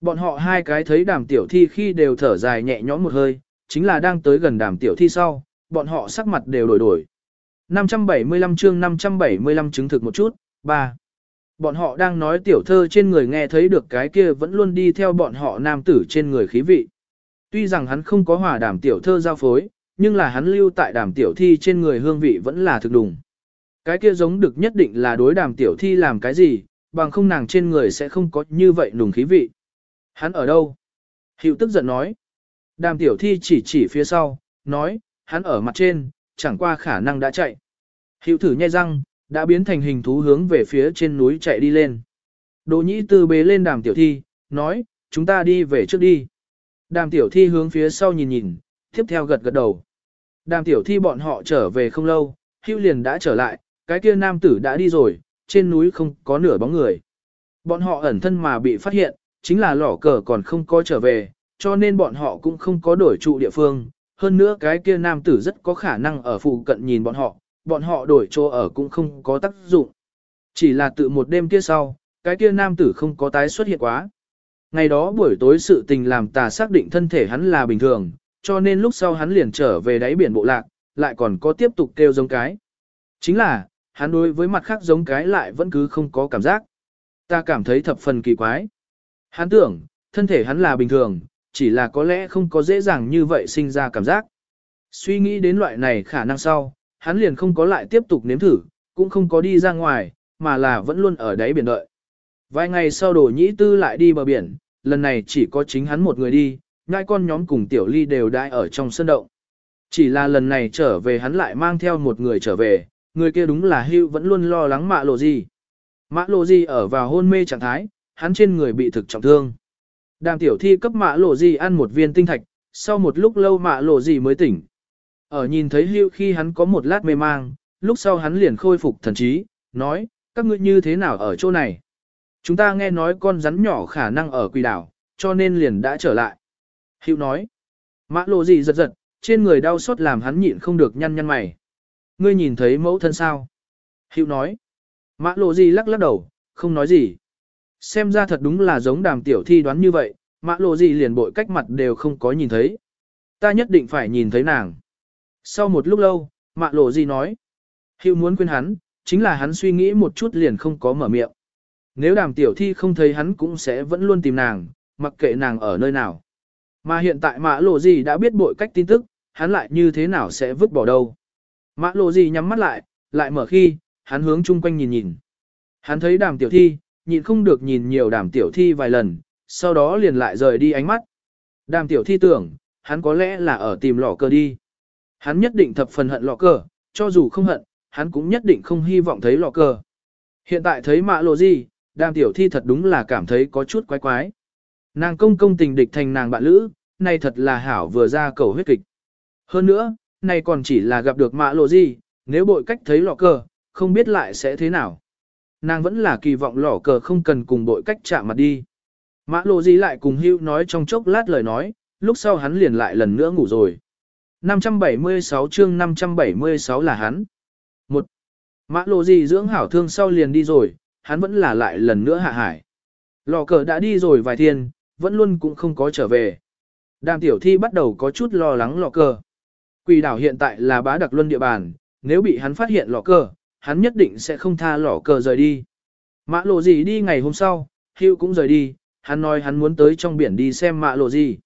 Bọn họ hai cái thấy đàm tiểu thi khi đều thở dài nhẹ nhõm một hơi, chính là đang tới gần đàm tiểu thi sau, bọn họ sắc mặt đều đổi đổi. 575 chương 575 chứng thực một chút, 3. Bọn họ đang nói tiểu thơ trên người nghe thấy được cái kia vẫn luôn đi theo bọn họ nam tử trên người khí vị. Tuy rằng hắn không có hòa đàm tiểu thơ giao phối, nhưng là hắn lưu tại đàm tiểu thi trên người hương vị vẫn là thực đùng. Cái kia giống được nhất định là đối đàm tiểu thi làm cái gì, bằng không nàng trên người sẽ không có như vậy nùng khí vị. Hắn ở đâu? Hiệu tức giận nói. Đàm tiểu thi chỉ chỉ phía sau, nói, hắn ở mặt trên, chẳng qua khả năng đã chạy. Hiệu thử nhai răng, đã biến thành hình thú hướng về phía trên núi chạy đi lên. Đỗ nhĩ tư bế lên đàm tiểu thi, nói, chúng ta đi về trước đi. Đàm tiểu thi hướng phía sau nhìn nhìn, tiếp theo gật gật đầu. Đàm tiểu thi bọn họ trở về không lâu, hưu liền đã trở lại, cái kia nam tử đã đi rồi, trên núi không có nửa bóng người. Bọn họ ẩn thân mà bị phát hiện, chính là lỏ cờ còn không có trở về, cho nên bọn họ cũng không có đổi trụ địa phương. Hơn nữa cái kia nam tử rất có khả năng ở phụ cận nhìn bọn họ, bọn họ đổi chỗ ở cũng không có tác dụng. Chỉ là tự một đêm kia sau, cái kia nam tử không có tái xuất hiện quá. Ngày đó buổi tối sự tình làm tà xác định thân thể hắn là bình thường, cho nên lúc sau hắn liền trở về đáy biển bộ lạc, lại còn có tiếp tục kêu giống cái. Chính là, hắn đối với mặt khác giống cái lại vẫn cứ không có cảm giác. Ta cảm thấy thập phần kỳ quái. Hắn tưởng, thân thể hắn là bình thường, chỉ là có lẽ không có dễ dàng như vậy sinh ra cảm giác. Suy nghĩ đến loại này khả năng sau, hắn liền không có lại tiếp tục nếm thử, cũng không có đi ra ngoài, mà là vẫn luôn ở đáy biển đợi. Vài ngày sau đổ nhĩ tư lại đi bờ biển, lần này chỉ có chính hắn một người đi, ngai con nhóm cùng tiểu ly đều đại ở trong sân động. Chỉ là lần này trở về hắn lại mang theo một người trở về, người kia đúng là hưu vẫn luôn lo lắng mạ lộ gì. Mạ lộ gì ở vào hôn mê trạng thái, hắn trên người bị thực trọng thương. Đàm tiểu thi cấp Mạ lộ gì ăn một viên tinh thạch, sau một lúc lâu Mạ lộ gì mới tỉnh. Ở nhìn thấy hưu khi hắn có một lát mê mang, lúc sau hắn liền khôi phục thần trí, nói, các ngươi như thế nào ở chỗ này? Chúng ta nghe nói con rắn nhỏ khả năng ở quỷ đảo, cho nên liền đã trở lại. Hữu nói, mã lộ gì giật giật, trên người đau xót làm hắn nhịn không được nhăn nhăn mày. Ngươi nhìn thấy mẫu thân sao? Hữu nói, mã lộ gì lắc lắc đầu, không nói gì. Xem ra thật đúng là giống đàm tiểu thi đoán như vậy, mã lộ gì liền bội cách mặt đều không có nhìn thấy. Ta nhất định phải nhìn thấy nàng. Sau một lúc lâu, mạ lộ gì nói. Hữu muốn khuyên hắn, chính là hắn suy nghĩ một chút liền không có mở miệng. Nếu đàm tiểu thi không thấy hắn cũng sẽ vẫn luôn tìm nàng, mặc kệ nàng ở nơi nào. Mà hiện tại mã lộ gì đã biết bội cách tin tức, hắn lại như thế nào sẽ vứt bỏ đâu. Mã lộ gì nhắm mắt lại, lại mở khi, hắn hướng chung quanh nhìn nhìn. Hắn thấy đàm tiểu thi, nhịn không được nhìn nhiều đàm tiểu thi vài lần, sau đó liền lại rời đi ánh mắt. Đàm tiểu thi tưởng, hắn có lẽ là ở tìm lọ cờ đi. Hắn nhất định thập phần hận lọ cờ, cho dù không hận, hắn cũng nhất định không hy vọng thấy lọ cờ. Hiện tại thấy mạ lộ gì, đàm tiểu thi thật đúng là cảm thấy có chút quái quái. Nàng công công tình địch thành nàng bạn lữ, nay thật là hảo vừa ra cầu huyết kịch. Hơn nữa, này còn chỉ là gặp được mạ lộ gì, nếu bội cách thấy lọ cờ, không biết lại sẽ thế nào. Nàng vẫn là kỳ vọng lọ cờ không cần cùng bội cách chạm mặt đi. Mã lộ gì lại cùng hưu nói trong chốc lát lời nói, lúc sau hắn liền lại lần nữa ngủ rồi. 576 chương 576 là hắn. Một, Mã lộ gì dưỡng hảo thương sau liền đi rồi, hắn vẫn là lại lần nữa hạ hải. Lò cờ đã đi rồi vài thiên, vẫn luôn cũng không có trở về. Đàm tiểu thi bắt đầu có chút lo lắng lò cờ. Quỷ đảo hiện tại là bá đặc luân địa bàn, nếu bị hắn phát hiện lò cờ, hắn nhất định sẽ không tha lò cờ rời đi. Mã lộ gì đi ngày hôm sau, Hưu cũng rời đi, hắn nói hắn muốn tới trong biển đi xem mã lộ gì.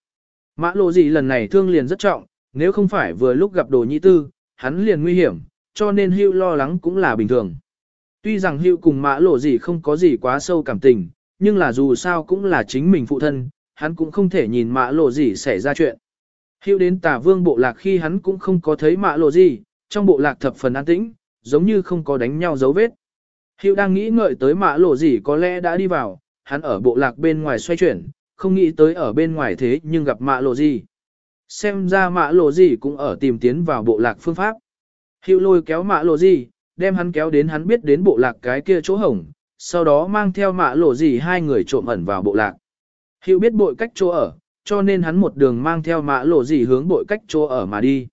Mã lộ gì lần này thương liền rất trọng, nếu không phải vừa lúc gặp đồ nhị tư, hắn liền nguy hiểm, cho nên Hưu lo lắng cũng là bình thường. Tuy rằng Hưu cùng mã lộ gì không có gì quá sâu cảm tình, nhưng là dù sao cũng là chính mình phụ thân, hắn cũng không thể nhìn mã lộ gì xảy ra chuyện. Hữu đến tả vương bộ lạc khi hắn cũng không có thấy mã lộ gì, trong bộ lạc thập phần an tĩnh, giống như không có đánh nhau dấu vết. Hữu đang nghĩ ngợi tới mã lộ gì có lẽ đã đi vào, hắn ở bộ lạc bên ngoài xoay chuyển, không nghĩ tới ở bên ngoài thế nhưng gặp mã lộ gì. Xem ra mã lộ gì cũng ở tìm tiến vào bộ lạc phương pháp. Hữu lôi kéo mã lộ gì, đem hắn kéo đến hắn biết đến bộ lạc cái kia chỗ hổng, sau đó mang theo mã lộ gì hai người trộm ẩn vào bộ lạc. Hữu biết bội cách chỗ ở, cho nên hắn một đường mang theo mã lộ gì hướng bội cách chỗ ở mà đi.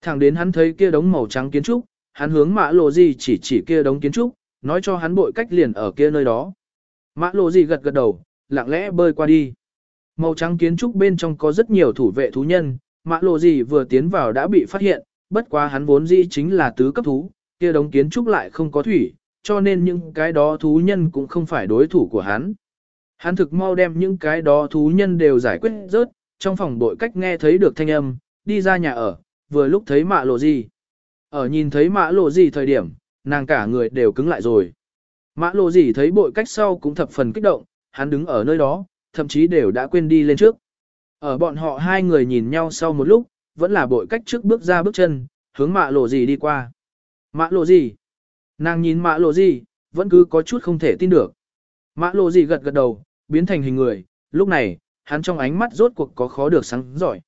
Thẳng đến hắn thấy kia đống màu trắng kiến trúc, hắn hướng mã lộ gì chỉ chỉ kia đống kiến trúc, nói cho hắn bội cách liền ở kia nơi đó. Mã lộ gì gật gật đầu, lặng lẽ bơi qua đi. Màu trắng kiến trúc bên trong có rất nhiều thủ vệ thú nhân, mã lộ gì vừa tiến vào đã bị phát hiện, bất quá hắn vốn dĩ chính là tứ cấp thú, kia đống kiến trúc lại không có thủy, cho nên những cái đó thú nhân cũng không phải đối thủ của hắn. Hắn thực mau đem những cái đó thú nhân đều giải quyết rớt, trong phòng bội cách nghe thấy được thanh âm, đi ra nhà ở, vừa lúc thấy mạ lộ gì. Ở nhìn thấy mạ lộ gì thời điểm, nàng cả người đều cứng lại rồi. Mã lộ gì thấy bội cách sau cũng thập phần kích động, hắn đứng ở nơi đó, thậm chí đều đã quên đi lên trước. Ở bọn họ hai người nhìn nhau sau một lúc, vẫn là bội cách trước bước ra bước chân, hướng mạ lộ gì đi qua. Mã lộ gì? Nàng nhìn mã lộ gì, vẫn cứ có chút không thể tin được. Mã lộ gì gật gật đầu, biến thành hình người, lúc này, hắn trong ánh mắt rốt cuộc có khó được sáng giỏi.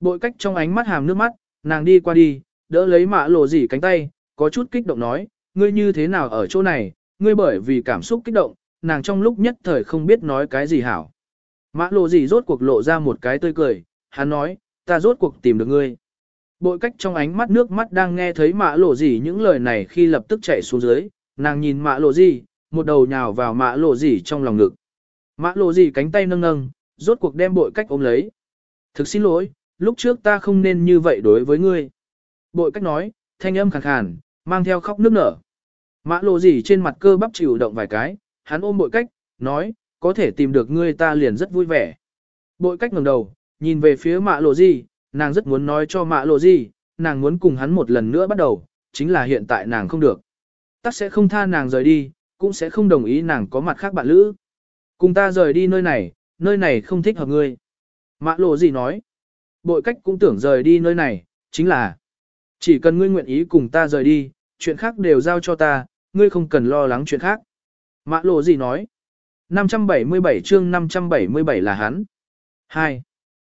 Bội cách trong ánh mắt hàm nước mắt, nàng đi qua đi, đỡ lấy mã lộ dỉ cánh tay, có chút kích động nói, ngươi như thế nào ở chỗ này, ngươi bởi vì cảm xúc kích động, nàng trong lúc nhất thời không biết nói cái gì hảo. Mã lộ dỉ rốt cuộc lộ ra một cái tươi cười, hắn nói, ta rốt cuộc tìm được ngươi. Bội cách trong ánh mắt nước mắt đang nghe thấy mã lộ dỉ những lời này khi lập tức chạy xuống dưới, nàng nhìn mã lộ dỉ, một đầu nhào vào mã lộ dỉ trong lòng ngực. Mã lộ gì cánh tay nâng nâng, rốt cuộc đem bội cách ôm lấy. Thực xin lỗi, lúc trước ta không nên như vậy đối với ngươi. Bội cách nói, thanh âm khàn khàn, mang theo khóc nước nở. Mã lộ gì trên mặt cơ bắp chịu động vài cái, hắn ôm bội cách, nói, có thể tìm được ngươi ta liền rất vui vẻ. Bội cách ngẩng đầu, nhìn về phía mạ lộ gì, nàng rất muốn nói cho mạ lộ gì, nàng muốn cùng hắn một lần nữa bắt đầu, chính là hiện tại nàng không được. Tắc sẽ không tha nàng rời đi, cũng sẽ không đồng ý nàng có mặt khác bạn lữ. Cùng ta rời đi nơi này, nơi này không thích hợp ngươi. mã lộ gì nói. Bội cách cũng tưởng rời đi nơi này, chính là chỉ cần ngươi nguyện ý cùng ta rời đi, chuyện khác đều giao cho ta, ngươi không cần lo lắng chuyện khác. mã lộ gì nói. 577 chương 577 là hắn. 2.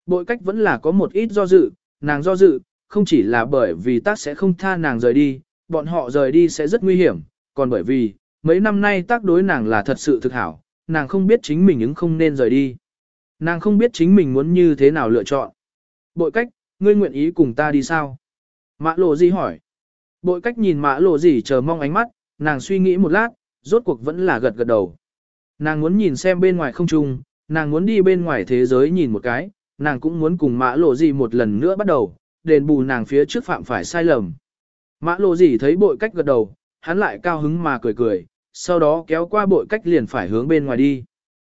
Bội cách vẫn là có một ít do dự, nàng do dự, không chỉ là bởi vì tác sẽ không tha nàng rời đi, bọn họ rời đi sẽ rất nguy hiểm, còn bởi vì, mấy năm nay tác đối nàng là thật sự thực hảo, nàng không biết chính mình ứng không nên rời đi. Nàng không biết chính mình muốn như thế nào lựa chọn. Bội cách, ngươi nguyện ý cùng ta đi sao? Mã lộ gì hỏi. Bội cách nhìn mã lộ gì chờ mong ánh mắt, nàng suy nghĩ một lát, rốt cuộc vẫn là gật gật đầu. Nàng muốn nhìn xem bên ngoài không trung, nàng muốn đi bên ngoài thế giới nhìn một cái, nàng cũng muốn cùng mã lộ gì một lần nữa bắt đầu, đền bù nàng phía trước phạm phải sai lầm. Mã lộ gì thấy bội cách gật đầu, hắn lại cao hứng mà cười cười, sau đó kéo qua bội cách liền phải hướng bên ngoài đi.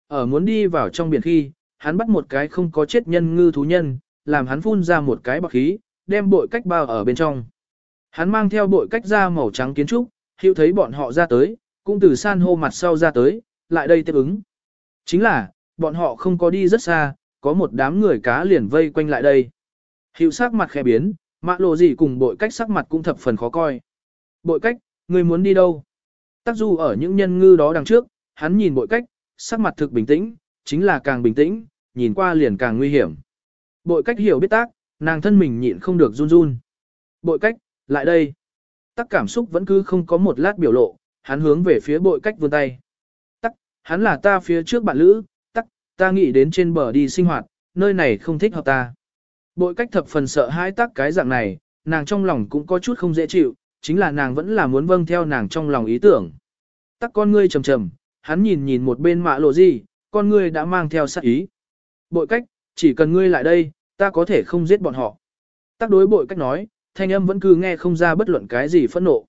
Ở muốn đi vào trong biển khi, hắn bắt một cái không có chết nhân ngư thú nhân, làm hắn phun ra một cái bọc khí, đem bội cách bao ở bên trong. Hắn mang theo bội cách ra màu trắng kiến trúc, hiệu thấy bọn họ ra tới, cũng từ san hô mặt sau ra tới, lại đây tiếp ứng. Chính là, bọn họ không có đi rất xa, có một đám người cá liền vây quanh lại đây. Hiệu sắc mặt khẽ biến, mạ lộ gì cùng bội cách sắc mặt cũng thập phần khó coi. Bội cách, người muốn đi đâu? Tác du ở những nhân ngư đó đằng trước, hắn nhìn bội cách, sắc mặt thực bình tĩnh, chính là càng bình tĩnh, nhìn qua liền càng nguy hiểm. Bội cách hiểu biết tác, nàng thân mình nhịn không được run run. Bội cách, lại đây. Tắc cảm xúc vẫn cứ không có một lát biểu lộ, hắn hướng về phía bội cách vươn tay. Tắc, hắn là ta phía trước bạn lữ, tắc, ta nghĩ đến trên bờ đi sinh hoạt, nơi này không thích hợp ta. Bội cách thập phần sợ hãi tắc cái dạng này, nàng trong lòng cũng có chút không dễ chịu, chính là nàng vẫn là muốn vâng theo nàng trong lòng ý tưởng. Tắc con ngươi trầm trầm, hắn nhìn nhìn một bên mạ lộ gì, con ngươi đã mang theo sát ý. Bội cách, chỉ cần ngươi lại đây, ta có thể không giết bọn họ. Tắc đối bội cách nói, thanh âm vẫn cứ nghe không ra bất luận cái gì phẫn nộ.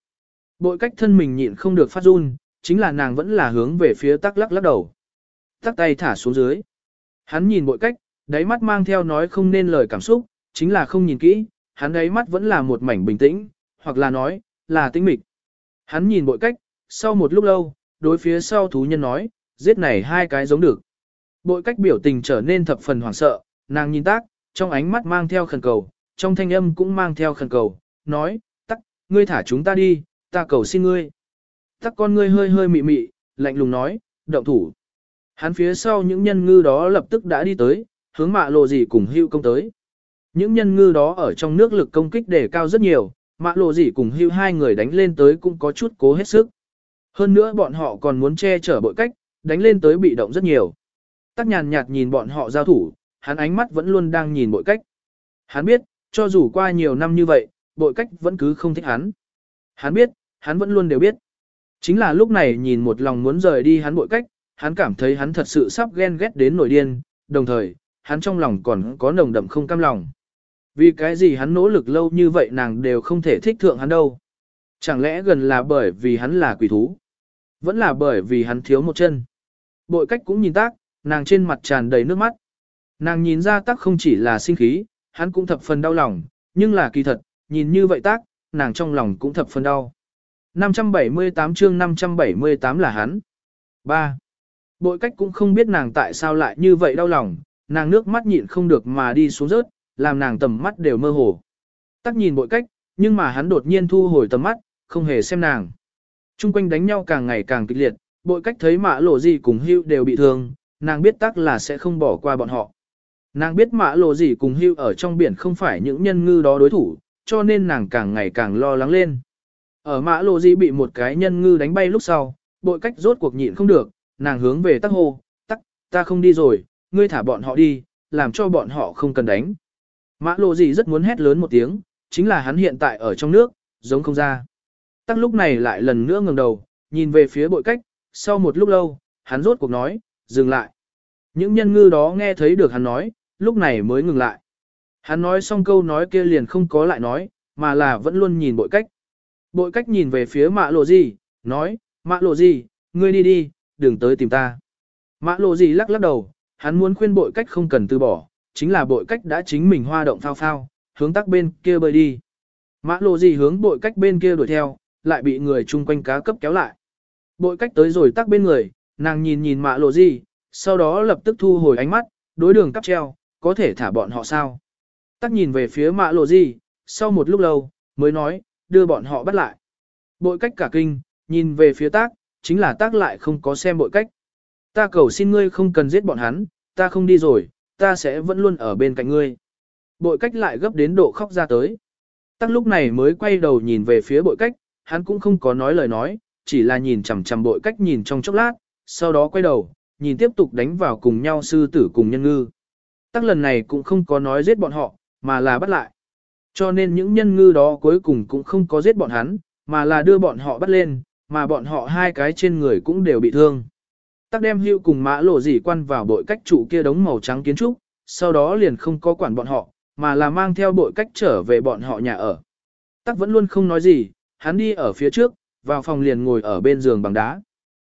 Bội cách thân mình nhịn không được phát run, chính là nàng vẫn là hướng về phía tắc lắc lắc đầu. Tắc tay thả xuống dưới. Hắn nhìn bội cách, đáy mắt mang theo nói không nên lời cảm xúc, chính là không nhìn kỹ, hắn đáy mắt vẫn là một mảnh bình tĩnh, hoặc là nói, là tĩnh mịch. Hắn nhìn bội cách, sau một lúc lâu, đối phía sau thú nhân nói, giết này hai cái giống được. Bội cách biểu tình trở nên thập phần hoảng sợ, nàng nhìn tác, trong ánh mắt mang theo khẩn cầu, trong thanh âm cũng mang theo khẩn cầu, nói, tắc, ngươi thả chúng ta đi, ta cầu xin ngươi. Tắc con ngươi hơi hơi mị mị, lạnh lùng nói, động thủ. Hắn phía sau những nhân ngư đó lập tức đã đi tới, hướng mạ lộ gì cùng hưu công tới. Những nhân ngư đó ở trong nước lực công kích đề cao rất nhiều, mạ lộ gì cùng hưu hai người đánh lên tới cũng có chút cố hết sức. Hơn nữa bọn họ còn muốn che chở bội cách, đánh lên tới bị động rất nhiều. Tắc nhàn nhạt nhìn bọn họ giao thủ, hắn ánh mắt vẫn luôn đang nhìn bội cách. Hắn biết, cho dù qua nhiều năm như vậy, bội cách vẫn cứ không thích hắn. Hắn biết, hắn vẫn luôn đều biết. Chính là lúc này nhìn một lòng muốn rời đi hắn bội cách, hắn cảm thấy hắn thật sự sắp ghen ghét đến nổi điên, đồng thời, hắn trong lòng còn có nồng đậm không cam lòng. Vì cái gì hắn nỗ lực lâu như vậy nàng đều không thể thích thượng hắn đâu. Chẳng lẽ gần là bởi vì hắn là quỷ thú? Vẫn là bởi vì hắn thiếu một chân. Bội cách cũng nhìn tác, nàng trên mặt tràn đầy nước mắt. Nàng nhìn ra tác không chỉ là sinh khí, hắn cũng thập phần đau lòng, nhưng là kỳ thật, nhìn như vậy tác, nàng trong lòng cũng thập phần đau. 578 chương 578 là hắn. 3. Bội cách cũng không biết nàng tại sao lại như vậy đau lòng, nàng nước mắt nhịn không được mà đi xuống rớt, làm nàng tầm mắt đều mơ hồ. Tắc nhìn bội cách, nhưng mà hắn đột nhiên thu hồi tầm mắt, không hề xem nàng. Trung quanh đánh nhau càng ngày càng kịch liệt, bội cách thấy mã lộ gì cùng hưu đều bị thương, nàng biết tắc là sẽ không bỏ qua bọn họ. Nàng biết mã lộ gì cùng hưu ở trong biển không phải những nhân ngư đó đối thủ, cho nên nàng càng ngày càng lo lắng lên. Ở mã lộ gì bị một cái nhân ngư đánh bay lúc sau, bội cách rốt cuộc nhịn không được, nàng hướng về tắc hô, tắc, ta không đi rồi, ngươi thả bọn họ đi, làm cho bọn họ không cần đánh. Mã lộ gì rất muốn hét lớn một tiếng, chính là hắn hiện tại ở trong nước, giống không ra. Tắc lúc này lại lần nữa ngẩng đầu, nhìn về phía bội cách, sau một lúc lâu, hắn rốt cuộc nói, dừng lại. Những nhân ngư đó nghe thấy được hắn nói, lúc này mới ngừng lại. Hắn nói xong câu nói kia liền không có lại nói, mà là vẫn luôn nhìn bội cách. Bội cách nhìn về phía mạ lộ gì, nói, mạ lộ gì, ngươi đi đi, đừng tới tìm ta. Mã lộ gì lắc lắc đầu, hắn muốn khuyên bội cách không cần từ bỏ, chính là bội cách đã chính mình hoa động phao phao, hướng tắc bên kia bơi đi. Mã lộ gì hướng bội cách bên kia đuổi theo, lại bị người chung quanh cá cấp kéo lại. Bội cách tới rồi tắc bên người, nàng nhìn nhìn mã lộ gì, sau đó lập tức thu hồi ánh mắt, đối đường cắp treo, có thể thả bọn họ sao. Tắc nhìn về phía mã lộ gì, sau một lúc lâu, mới nói, đưa bọn họ bắt lại. Bội cách cả kinh, nhìn về phía tác, chính là tác lại không có xem bội cách. Ta cầu xin ngươi không cần giết bọn hắn, ta không đi rồi, ta sẽ vẫn luôn ở bên cạnh ngươi. Bội cách lại gấp đến độ khóc ra tới. Tắc lúc này mới quay đầu nhìn về phía bội cách, hắn cũng không có nói lời nói, chỉ là nhìn chằm chằm bội cách nhìn trong chốc lát, sau đó quay đầu, nhìn tiếp tục đánh vào cùng nhau sư tử cùng nhân ngư. Tắc lần này cũng không có nói giết bọn họ, mà là bắt lại. Cho nên những nhân ngư đó cuối cùng cũng không có giết bọn hắn, mà là đưa bọn họ bắt lên, mà bọn họ hai cái trên người cũng đều bị thương. Tắc đem hưu cùng mã lộ dỉ quan vào bội cách trụ kia đống màu trắng kiến trúc, sau đó liền không có quản bọn họ, mà là mang theo bội cách trở về bọn họ nhà ở. Tắc vẫn luôn không nói gì, hắn đi ở phía trước, vào phòng liền ngồi ở bên giường bằng đá.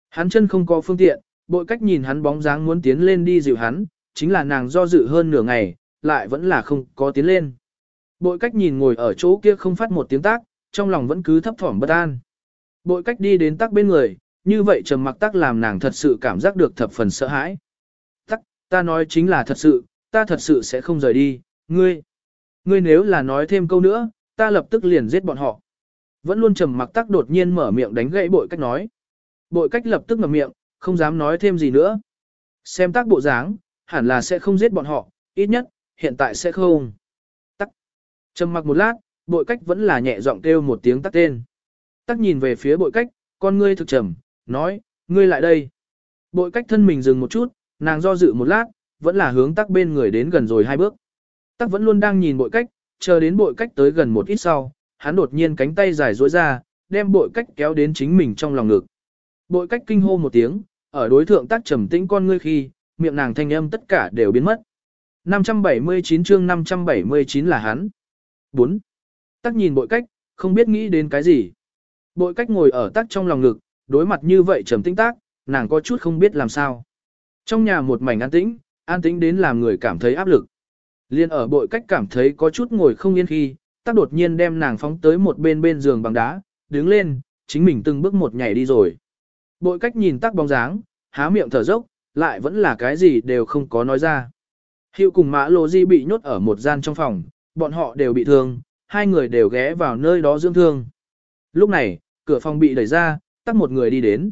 Hắn chân không có phương tiện, bội cách nhìn hắn bóng dáng muốn tiến lên đi dịu hắn, chính là nàng do dự hơn nửa ngày, lại vẫn là không có tiến lên. Bội cách nhìn ngồi ở chỗ kia không phát một tiếng tác, trong lòng vẫn cứ thấp thỏm bất an. Bội cách đi đến tác bên người, như vậy trầm mặc tác làm nàng thật sự cảm giác được thập phần sợ hãi. Tắc, ta nói chính là thật sự, ta thật sự sẽ không rời đi, ngươi. Ngươi nếu là nói thêm câu nữa, ta lập tức liền giết bọn họ. Vẫn luôn trầm mặc tác đột nhiên mở miệng đánh gãy bội cách nói. Bội cách lập tức ngậm miệng, không dám nói thêm gì nữa. Xem tác bộ dáng, hẳn là sẽ không giết bọn họ, ít nhất, hiện tại sẽ không. Tắc. Trầm mặc một lát, bội cách vẫn là nhẹ giọng kêu một tiếng tắc tên. Tắc nhìn về phía bội cách, con ngươi thực trầm, nói, ngươi lại đây. Bội cách thân mình dừng một chút, nàng do dự một lát, vẫn là hướng tắc bên người đến gần rồi hai bước. Tắc vẫn luôn đang nhìn bội cách, chờ đến bội cách tới gần một ít sau, hắn đột nhiên cánh tay dài duỗi ra, đem bội cách kéo đến chính mình trong lòng ngực. Bội cách kinh hô một tiếng, ở đối thượng tác trầm tĩnh con ngươi khi, miệng nàng thanh âm tất cả đều biến mất. 579 chương 579 là hắn. 4. Tắc nhìn bội cách, không biết nghĩ đến cái gì. Bội cách ngồi ở tắc trong lòng ngực, đối mặt như vậy trầm tĩnh tác, nàng có chút không biết làm sao. Trong nhà một mảnh an tĩnh, an tĩnh đến làm người cảm thấy áp lực. Liên ở bội cách cảm thấy có chút ngồi không yên khi, tắc đột nhiên đem nàng phóng tới một bên bên giường bằng đá, đứng lên, chính mình từng bước một nhảy đi rồi. Bội cách nhìn tắc bóng dáng, há miệng thở dốc, lại vẫn là cái gì đều không có nói ra. Hiệu cùng mã lô di bị nhốt ở một gian trong phòng, bọn họ đều bị thương, hai người đều ghé vào nơi đó dưỡng thương. Lúc này, cửa phòng bị đẩy ra, tắc một người đi đến.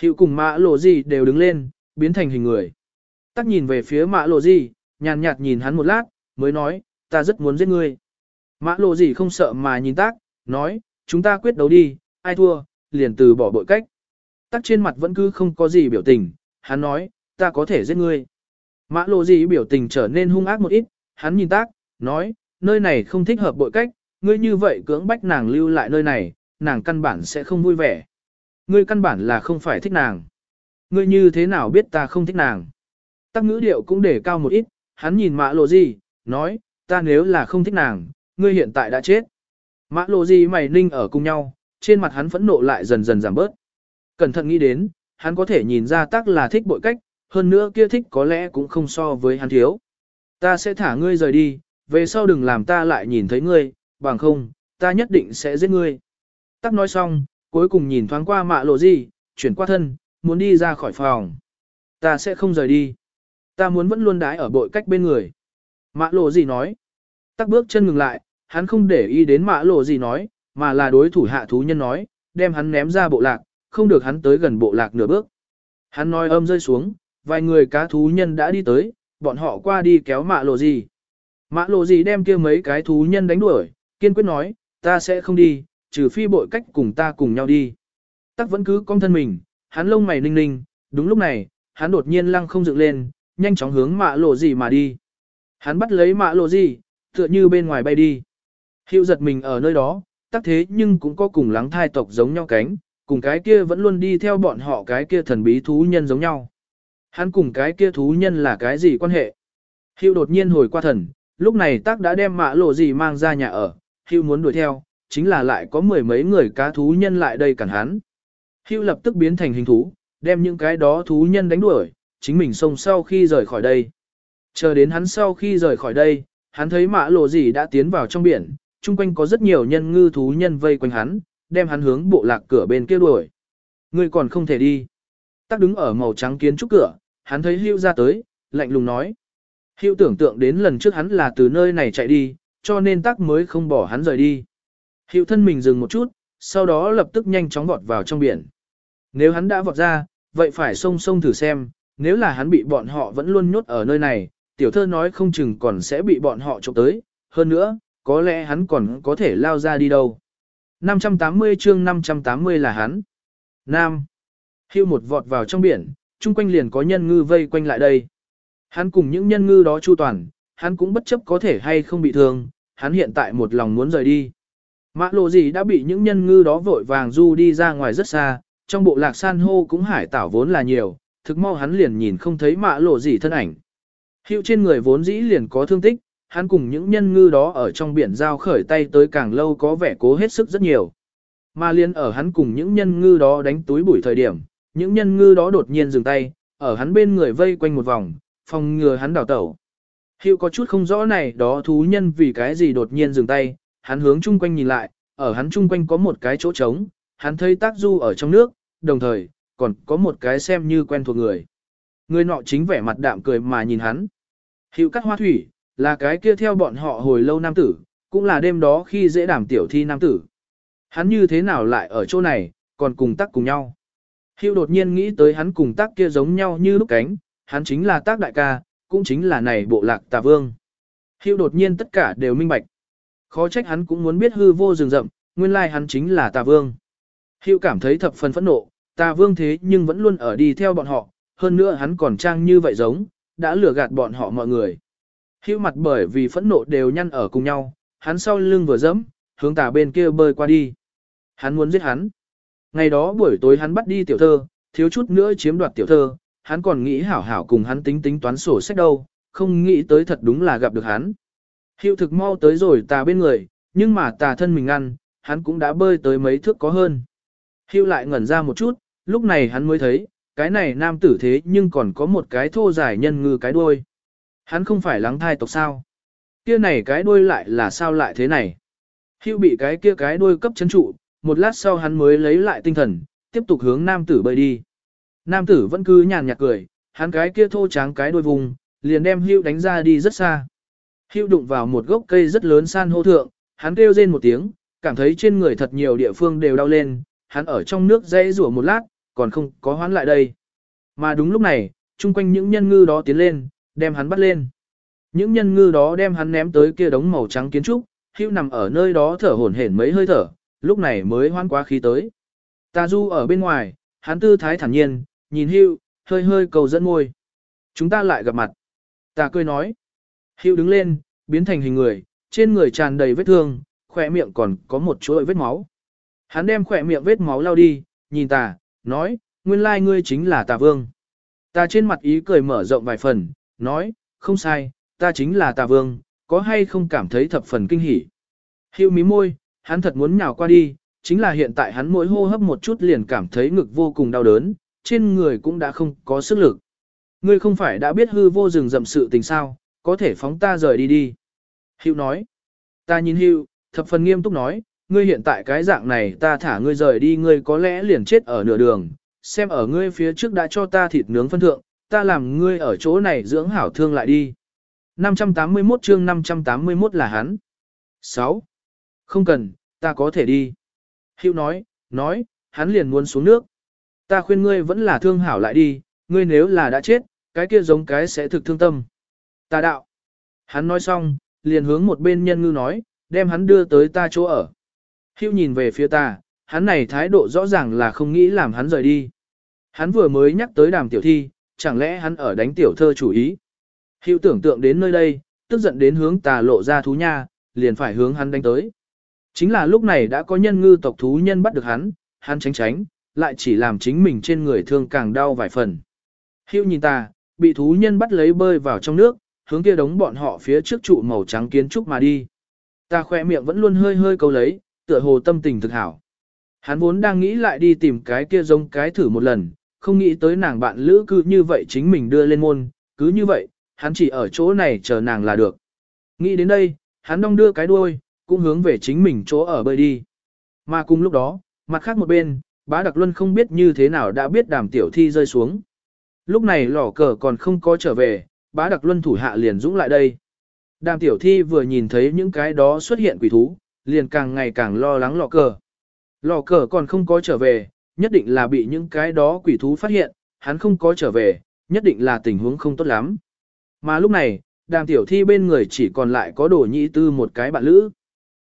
Hiệu cùng mã lộ gì đều đứng lên, biến thành hình người. Tắc nhìn về phía mã lộ gì, nhàn nhạt nhìn hắn một lát, mới nói, ta rất muốn giết ngươi. Mã lộ gì không sợ mà nhìn tác, nói, chúng ta quyết đấu đi, ai thua, liền từ bỏ bội cách. Tắc trên mặt vẫn cứ không có gì biểu tình, hắn nói, ta có thể giết ngươi. Mã lộ gì biểu tình trở nên hung ác một ít, hắn nhìn tác, nói, nơi này không thích hợp bội cách, ngươi như vậy cưỡng bách nàng lưu lại nơi này, nàng căn bản sẽ không vui vẻ. Ngươi căn bản là không phải thích nàng. Ngươi như thế nào biết ta không thích nàng? Tắc ngữ điệu cũng để cao một ít, hắn nhìn mã lộ gì, nói, ta nếu là không thích nàng, ngươi hiện tại đã chết. Mã lộ gì mày ninh ở cùng nhau, trên mặt hắn phẫn nộ lại dần dần giảm bớt. Cẩn thận nghĩ đến, hắn có thể nhìn ra tắc là thích bội cách, hơn nữa kia thích có lẽ cũng không so với hắn thiếu. Ta sẽ thả ngươi rời đi, về sau đừng làm ta lại nhìn thấy ngươi, bằng không, ta nhất định sẽ giết ngươi. Tắc nói xong, cuối cùng nhìn thoáng qua mạ lộ gì, chuyển qua thân, muốn đi ra khỏi phòng. Ta sẽ không rời đi. Ta muốn vẫn luôn đái ở bội cách bên người. Mạ lộ gì nói. Tắc bước chân ngừng lại, hắn không để ý đến mạ lộ gì nói, mà là đối thủ hạ thú nhân nói, đem hắn ném ra bộ lạc, không được hắn tới gần bộ lạc nửa bước. Hắn nói âm rơi xuống, vài người cá thú nhân đã đi tới, bọn họ qua đi kéo mạ lộ gì. Mạ lộ gì đem kia mấy cái thú nhân đánh đuổi, kiên quyết nói, ta sẽ không đi, trừ phi bội cách cùng ta cùng nhau đi. Tắc vẫn cứ cong thân mình, hắn lông mày ninh ninh, đúng lúc này, hắn đột nhiên lăng không dựng lên, nhanh chóng hướng mạ lộ gì mà đi. Hắn bắt lấy mạ lộ gì, tựa như bên ngoài bay đi. Hiệu giật mình ở nơi đó, tắc thế nhưng cũng có cùng lắng thai tộc giống nhau cánh, cùng cái kia vẫn luôn đi theo bọn họ cái kia thần bí thú nhân giống nhau. Hắn cùng cái kia thú nhân là cái gì quan hệ? Hiệu đột nhiên hồi qua thần, lúc này tắc đã đem mạ lộ gì mang ra nhà ở, Hiệu muốn đuổi theo, chính là lại có mười mấy người cá thú nhân lại đây cản hắn. Hưu lập tức biến thành hình thú, đem những cái đó thú nhân đánh đuổi, chính mình xông sau khi rời khỏi đây. Chờ đến hắn sau khi rời khỏi đây, hắn thấy mã lộ gì đã tiến vào trong biển, chung quanh có rất nhiều nhân ngư thú nhân vây quanh hắn, đem hắn hướng bộ lạc cửa bên kia đuổi. Ngươi còn không thể đi. Tắc đứng ở màu trắng kiến trúc cửa, hắn thấy hưu ra tới, lạnh lùng nói. Hưu tưởng tượng đến lần trước hắn là từ nơi này chạy đi, cho nên tắc mới không bỏ hắn rời đi. Hiệu thân mình dừng một chút, sau đó lập tức nhanh chóng vọt vào trong biển. Nếu hắn đã vọt ra, vậy phải sông sông thử xem, nếu là hắn bị bọn họ vẫn luôn nhốt ở nơi này, tiểu thơ nói không chừng còn sẽ bị bọn họ trộm tới, hơn nữa, có lẽ hắn còn có thể lao ra đi đâu. 580 chương 580 là hắn. Nam. Hưu một vọt vào trong biển, chung quanh liền có nhân ngư vây quanh lại đây. Hắn cùng những nhân ngư đó chu toàn, hắn cũng bất chấp có thể hay không bị thương, hắn hiện tại một lòng muốn rời đi. Mã lộ gì đã bị những nhân ngư đó vội vàng du đi ra ngoài rất xa, trong bộ lạc san hô cũng hải tảo vốn là nhiều, thực mau hắn liền nhìn không thấy mã lộ gì thân ảnh. Hiệu trên người vốn dĩ liền có thương tích, hắn cùng những nhân ngư đó ở trong biển giao khởi tay tới càng lâu có vẻ cố hết sức rất nhiều. Mà liên ở hắn cùng những nhân ngư đó đánh túi bụi thời điểm, những nhân ngư đó đột nhiên dừng tay, ở hắn bên người vây quanh một vòng, phòng ngừa hắn đảo tẩu. Hiệu có chút không rõ này đó thú nhân vì cái gì đột nhiên dừng tay, hắn hướng chung quanh nhìn lại, ở hắn chung quanh có một cái chỗ trống, hắn thấy tác du ở trong nước, đồng thời, còn có một cái xem như quen thuộc người. Người nọ chính vẻ mặt đạm cười mà nhìn hắn. Hiệu cắt hoa thủy, là cái kia theo bọn họ hồi lâu nam tử, cũng là đêm đó khi dễ đảm tiểu thi nam tử. Hắn như thế nào lại ở chỗ này, còn cùng tác cùng nhau. Hiệu đột nhiên nghĩ tới hắn cùng tác kia giống nhau như lúc cánh, hắn chính là tác đại ca, cũng chính là này bộ lạc tà vương. Hiệu đột nhiên tất cả đều minh bạch. Khó trách hắn cũng muốn biết hư vô rừng rậm, nguyên lai hắn chính là tà vương. Hiệu cảm thấy thập phần phẫn nộ, tà vương thế nhưng vẫn luôn ở đi theo bọn họ, hơn nữa hắn còn trang như vậy giống, đã lừa gạt bọn họ mọi người. Hiệu mặt bởi vì phẫn nộ đều nhăn ở cùng nhau, hắn sau lưng vừa dẫm, hướng tà bên kia bơi qua đi. Hắn muốn giết hắn. Ngày đó buổi tối hắn bắt đi tiểu thơ, thiếu chút nữa chiếm đoạt tiểu thơ, hắn còn nghĩ hảo hảo cùng hắn tính tính toán sổ sách đâu, không nghĩ tới thật đúng là gặp được hắn. Hiệu thực mau tới rồi tà bên người, nhưng mà tà thân mình ăn, hắn cũng đã bơi tới mấy thước có hơn. Hiệu lại ngẩn ra một chút, lúc này hắn mới thấy, cái này nam tử thế nhưng còn có một cái thô dài nhân ngư cái đuôi. Hắn không phải lắng thai tộc sao. Kia này cái đuôi lại là sao lại thế này. Hưu bị cái kia cái đuôi cấp chấn trụ, một lát sau hắn mới lấy lại tinh thần, tiếp tục hướng nam tử bơi đi. Nam tử vẫn cứ nhàn nhạt cười, hắn cái kia thô tráng cái đuôi vùng, liền đem hưu đánh ra đi rất xa. Hưu đụng vào một gốc cây rất lớn san hô thượng, hắn kêu rên một tiếng, cảm thấy trên người thật nhiều địa phương đều đau lên, hắn ở trong nước dãy rủa một lát, còn không có hoán lại đây. Mà đúng lúc này, chung quanh những nhân ngư đó tiến lên, đem hắn bắt lên. Những nhân ngư đó đem hắn ném tới kia đống màu trắng kiến trúc, hưu nằm ở nơi đó thở hổn hển mấy hơi thở, lúc này mới hoan quá khí tới. Ta du ở bên ngoài, hắn tư thái thản nhiên, nhìn hưu, hơi hơi cầu dẫn môi. Chúng ta lại gặp mặt. Ta cười nói. Hưu đứng lên, biến thành hình người, trên người tràn đầy vết thương, khỏe miệng còn có một chuỗi vết máu. Hắn đem khỏe miệng vết máu lau đi, nhìn tà, nói, nguyên lai ngươi chính là tà vương. Ta trên mặt ý cười mở rộng vài phần, nói, không sai, ta chính là tà vương, có hay không cảm thấy thập phần kinh hỉ. Hiệu mí môi, hắn thật muốn nhào qua đi, chính là hiện tại hắn mỗi hô hấp một chút liền cảm thấy ngực vô cùng đau đớn, trên người cũng đã không có sức lực. Ngươi không phải đã biết hư vô rừng rậm sự tình sao, có thể phóng ta rời đi đi. Hiệu nói, ta nhìn Hiệu, thập phần nghiêm túc nói, ngươi hiện tại cái dạng này ta thả ngươi rời đi ngươi có lẽ liền chết ở nửa đường, xem ở ngươi phía trước đã cho ta thịt nướng phân thượng, ta làm ngươi ở chỗ này dưỡng hảo thương lại đi. 581 chương 581 là hắn. 6. Không cần, ta có thể đi. Hữu nói, nói, hắn liền muốn xuống nước. Ta khuyên ngươi vẫn là thương hảo lại đi, ngươi nếu là đã chết, cái kia giống cái sẽ thực thương tâm. Ta đạo. Hắn nói xong, liền hướng một bên nhân ngư nói, đem hắn đưa tới ta chỗ ở. Hưu nhìn về phía ta, hắn này thái độ rõ ràng là không nghĩ làm hắn rời đi. Hắn vừa mới nhắc tới đàm tiểu thi, chẳng lẽ hắn ở đánh tiểu thơ chủ ý. Hưu tưởng tượng đến nơi đây, tức giận đến hướng tà lộ ra thú nha, liền phải hướng hắn đánh tới. Chính là lúc này đã có nhân ngư tộc thú nhân bắt được hắn, hắn tránh tránh, lại chỉ làm chính mình trên người thương càng đau vài phần. Hưu nhìn ta, bị thú nhân bắt lấy bơi vào trong nước, hướng kia đống bọn họ phía trước trụ màu trắng kiến trúc mà đi. Ta khoe miệng vẫn luôn hơi hơi câu lấy, tựa hồ tâm tình thực hảo. Hắn vốn đang nghĩ lại đi tìm cái kia giống cái thử một lần, không nghĩ tới nàng bạn lữ cứ như vậy chính mình đưa lên môn, cứ như vậy, hắn chỉ ở chỗ này chờ nàng là được. Nghĩ đến đây, hắn đong đưa cái đuôi, cũng hướng về chính mình chỗ ở bơi đi. Mà cùng lúc đó, mặt khác một bên, bá đặc luân không biết như thế nào đã biết đàm tiểu thi rơi xuống. Lúc này lỏ cờ còn không có trở về, bá đặc luân thủ hạ liền dũng lại đây. Đàm tiểu thi vừa nhìn thấy những cái đó xuất hiện quỷ thú, liền càng ngày càng lo lắng lò cờ. Lò cờ còn không có trở về, nhất định là bị những cái đó quỷ thú phát hiện, hắn không có trở về, nhất định là tình huống không tốt lắm. Mà lúc này, đàm tiểu thi bên người chỉ còn lại có đồ nhị tư một cái bạn lữ.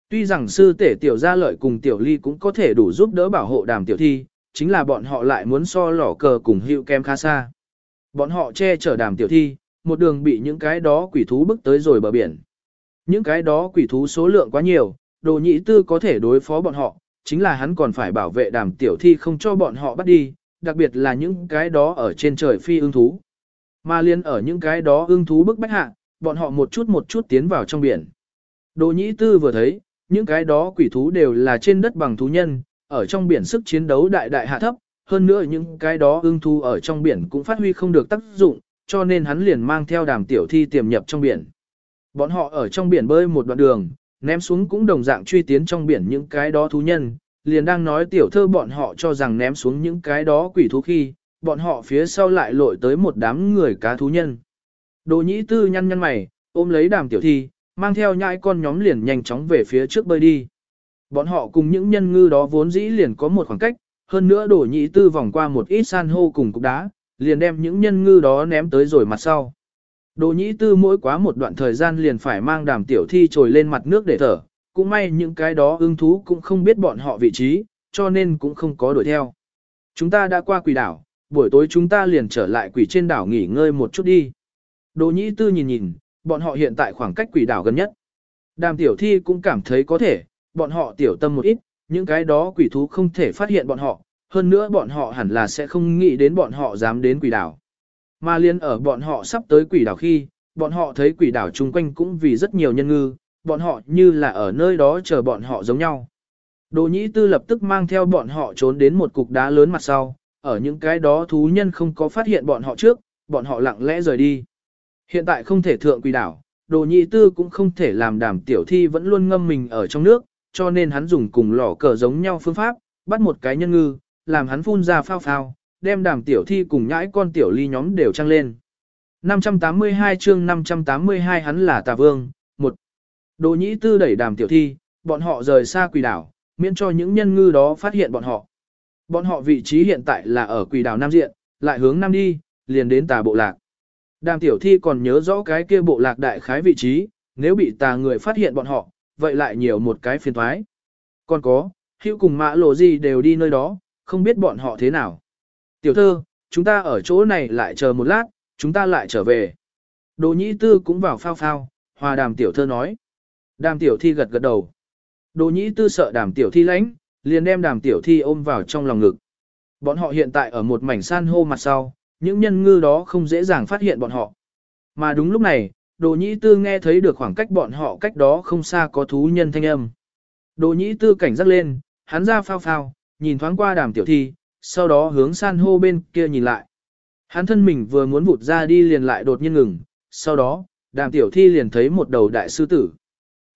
Tuy rằng sư tể tiểu gia lợi cùng tiểu ly cũng có thể đủ giúp đỡ bảo hộ đàm tiểu thi, chính là bọn họ lại muốn so lỏ cờ cùng hiệu kem khá xa. Bọn họ che chở đàm tiểu thi, một đường bị những cái đó quỷ thú bức tới rồi bờ biển. Những cái đó quỷ thú số lượng quá nhiều, đồ nhị tư có thể đối phó bọn họ, chính là hắn còn phải bảo vệ đàm tiểu thi không cho bọn họ bắt đi, đặc biệt là những cái đó ở trên trời phi ưng thú. Mà liên ở những cái đó ưng thú bức bách hạ, bọn họ một chút một chút tiến vào trong biển. Đồ nhĩ tư vừa thấy, những cái đó quỷ thú đều là trên đất bằng thú nhân, ở trong biển sức chiến đấu đại đại hạ thấp, hơn nữa những cái đó ưng thú ở trong biển cũng phát huy không được tác dụng, cho nên hắn liền mang theo đàm tiểu thi tiềm nhập trong biển. Bọn họ ở trong biển bơi một đoạn đường, ném xuống cũng đồng dạng truy tiến trong biển những cái đó thú nhân, liền đang nói tiểu thơ bọn họ cho rằng ném xuống những cái đó quỷ thú khi, bọn họ phía sau lại lội tới một đám người cá thú nhân. Đồ nhĩ tư nhăn nhăn mày, ôm lấy đàm tiểu thi, mang theo nhãi con nhóm liền nhanh chóng về phía trước bơi đi. Bọn họ cùng những nhân ngư đó vốn dĩ liền có một khoảng cách, hơn nữa đồ nhĩ tư vòng qua một ít san hô cùng cục đá, liền đem những nhân ngư đó ném tới rồi mặt sau. Đồ nhĩ tư mỗi quá một đoạn thời gian liền phải mang đàm tiểu thi trồi lên mặt nước để thở, cũng may những cái đó ưng thú cũng không biết bọn họ vị trí, cho nên cũng không có đuổi theo. Chúng ta đã qua quỷ đảo, buổi tối chúng ta liền trở lại quỷ trên đảo nghỉ ngơi một chút đi. Đồ nhĩ tư nhìn nhìn, bọn họ hiện tại khoảng cách quỷ đảo gần nhất. Đàm tiểu thi cũng cảm thấy có thể, bọn họ tiểu tâm một ít, những cái đó quỷ thú không thể phát hiện bọn họ, hơn nữa bọn họ hẳn là sẽ không nghĩ đến bọn họ dám đến quỷ đảo. Mà liên ở bọn họ sắp tới quỷ đảo khi, bọn họ thấy quỷ đảo chung quanh cũng vì rất nhiều nhân ngư, bọn họ như là ở nơi đó chờ bọn họ giống nhau. Đồ nhĩ tư lập tức mang theo bọn họ trốn đến một cục đá lớn mặt sau, ở những cái đó thú nhân không có phát hiện bọn họ trước, bọn họ lặng lẽ rời đi. Hiện tại không thể thượng quỷ đảo, đồ nhị tư cũng không thể làm đảm tiểu thi vẫn luôn ngâm mình ở trong nước, cho nên hắn dùng cùng lỏ cờ giống nhau phương pháp, bắt một cái nhân ngư, làm hắn phun ra phao phao, đem đàm tiểu thi cùng nhãi con tiểu ly nhóm đều trăng lên. 582 chương 582 hắn là tà vương, một Đồ nhĩ tư đẩy đàm tiểu thi, bọn họ rời xa quỷ đảo, miễn cho những nhân ngư đó phát hiện bọn họ. Bọn họ vị trí hiện tại là ở quỷ đảo Nam Diện, lại hướng Nam đi, liền đến tà bộ lạc. Đàm tiểu thi còn nhớ rõ cái kia bộ lạc đại khái vị trí, nếu bị tà người phát hiện bọn họ, vậy lại nhiều một cái phiền thoái. Còn có, hữu cùng mã lộ gì đều đi nơi đó, không biết bọn họ thế nào. Tiểu thơ, chúng ta ở chỗ này lại chờ một lát, chúng ta lại trở về. Đồ nhĩ tư cũng vào phao phao, hòa đàm tiểu thơ nói. Đàm tiểu thi gật gật đầu. Đồ nhĩ tư sợ đàm tiểu thi lãnh, liền đem đàm tiểu thi ôm vào trong lòng ngực. Bọn họ hiện tại ở một mảnh san hô mặt sau, những nhân ngư đó không dễ dàng phát hiện bọn họ. Mà đúng lúc này, đồ nhĩ tư nghe thấy được khoảng cách bọn họ cách đó không xa có thú nhân thanh âm. Đồ nhĩ tư cảnh giác lên, hắn ra phao phao, nhìn thoáng qua đàm tiểu thi, sau đó hướng san hô bên kia nhìn lại. Hắn thân mình vừa muốn vụt ra đi liền lại đột nhiên ngừng, sau đó, đàm tiểu thi liền thấy một đầu đại sư tử.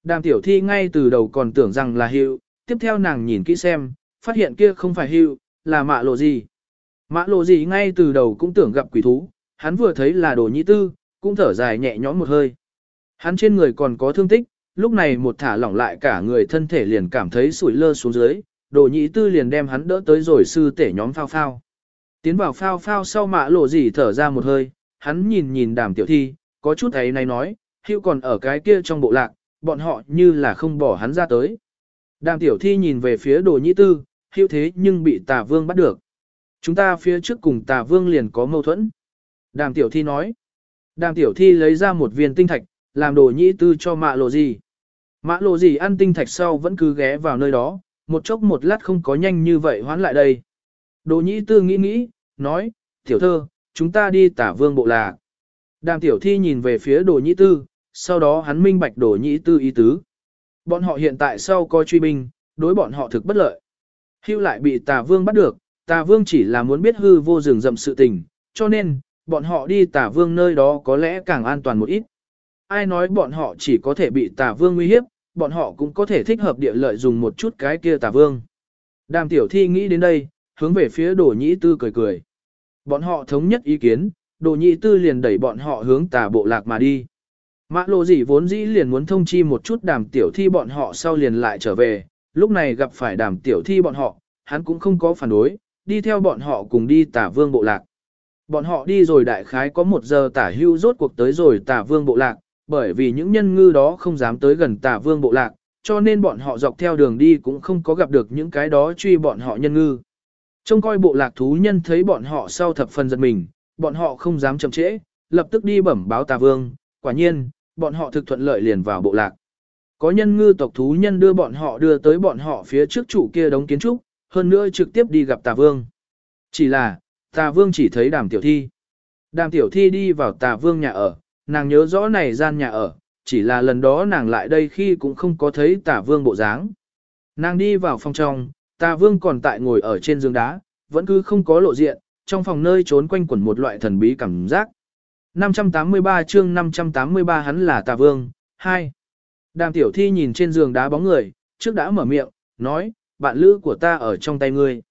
Đàm tiểu thi ngay từ đầu còn tưởng rằng là hiệu, tiếp theo nàng nhìn kỹ xem, phát hiện kia không phải hiệu, là mạ lộ gì. Mã lộ gì ngay từ đầu cũng tưởng gặp quỷ thú, hắn vừa thấy là đồ nhĩ tư, cũng thở dài nhẹ nhõm một hơi. Hắn trên người còn có thương tích, lúc này một thả lỏng lại cả người thân thể liền cảm thấy sủi lơ xuống dưới, đồ nhị tư liền đem hắn đỡ tới rồi sư tể nhóm phao phao. Tiến vào phao phao sau mạ lộ gì thở ra một hơi, hắn nhìn nhìn đàm tiểu thi, có chút ấy này nói, hữu còn ở cái kia trong bộ lạc, bọn họ như là không bỏ hắn ra tới. Đàm tiểu thi nhìn về phía đồ nhĩ tư, hữu thế nhưng bị tà vương bắt được. Chúng ta phía trước cùng tà vương liền có mâu thuẫn. Đàm tiểu thi nói. Đàm tiểu thi lấy ra một viên tinh thạch, làm đồ nhĩ tư cho mạ lộ gì. Mạ lộ gì ăn tinh thạch sau vẫn cứ ghé vào nơi đó, một chốc một lát không có nhanh như vậy hoán lại đây. Đồ nhĩ tư nghĩ nghĩ, nói, tiểu thơ, chúng ta đi tả vương bộ lạc. Đàm tiểu thi nhìn về phía đồ nhĩ tư, sau đó hắn minh bạch đồ nhĩ tư ý tứ. Bọn họ hiện tại sau coi truy binh, đối bọn họ thực bất lợi. Hưu lại bị tà vương bắt được, tà vương chỉ là muốn biết hư vô rừng rậm sự tình, cho nên, bọn họ đi tà vương nơi đó có lẽ càng an toàn một ít. Ai nói bọn họ chỉ có thể bị tà vương nguy hiếp, bọn họ cũng có thể thích hợp địa lợi dùng một chút cái kia tà vương. Đàm tiểu thi nghĩ đến đây, hướng về phía đồ nhĩ tư cười cười. Bọn họ thống nhất ý kiến, đồ nhĩ tư liền đẩy bọn họ hướng tà bộ lạc mà đi. Mã lộ dĩ vốn dĩ liền muốn thông chi một chút đàm tiểu thi bọn họ sau liền lại trở về, lúc này gặp phải đàm tiểu thi bọn họ, hắn cũng không có phản đối, đi theo bọn họ cùng đi tả vương bộ lạc. Bọn họ đi rồi đại khái có một giờ tả hưu rốt cuộc tới rồi tả vương bộ lạc, bởi vì những nhân ngư đó không dám tới gần tả vương bộ lạc, cho nên bọn họ dọc theo đường đi cũng không có gặp được những cái đó truy bọn họ nhân ngư. Trông coi bộ lạc thú nhân thấy bọn họ sau thập phần giật mình, bọn họ không dám chậm trễ, lập tức đi bẩm báo tà vương, quả nhiên, bọn họ thực thuận lợi liền vào bộ lạc. Có nhân ngư tộc thú nhân đưa bọn họ đưa tới bọn họ phía trước chủ kia đống kiến trúc, hơn nữa trực tiếp đi gặp tà vương. Chỉ là, tà vương chỉ thấy đàm tiểu thi. Đàm tiểu thi đi vào tà vương nhà ở, nàng nhớ rõ này gian nhà ở, chỉ là lần đó nàng lại đây khi cũng không có thấy tà vương bộ dáng. Nàng đi vào phòng trong, tà vương còn tại ngồi ở trên giường đá, vẫn cứ không có lộ diện, trong phòng nơi trốn quanh quẩn một loại thần bí cảm giác. 583 chương 583 hắn là tà vương, 2. Đàm tiểu thi nhìn trên giường đá bóng người, trước đã mở miệng, nói, bạn lữ của ta ở trong tay ngươi.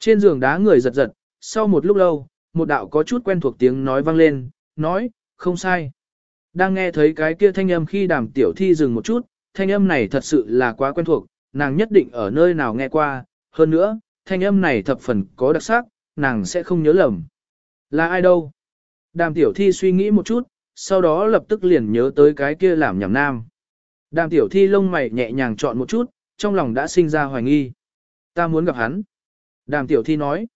Trên giường đá người giật giật, sau một lúc lâu, một đạo có chút quen thuộc tiếng nói vang lên, nói, không sai. Đang nghe thấy cái kia thanh âm khi đàm tiểu thi dừng một chút, thanh âm này thật sự là quá quen thuộc, nàng nhất định ở nơi nào nghe qua, hơn nữa, thanh âm này thập phần có đặc sắc, nàng sẽ không nhớ lầm. Là ai đâu? Đàm tiểu thi suy nghĩ một chút, sau đó lập tức liền nhớ tới cái kia làm nhảm nam. Đàm tiểu thi lông mày nhẹ nhàng chọn một chút, trong lòng đã sinh ra hoài nghi. Ta muốn gặp hắn. Đàm tiểu thi nói.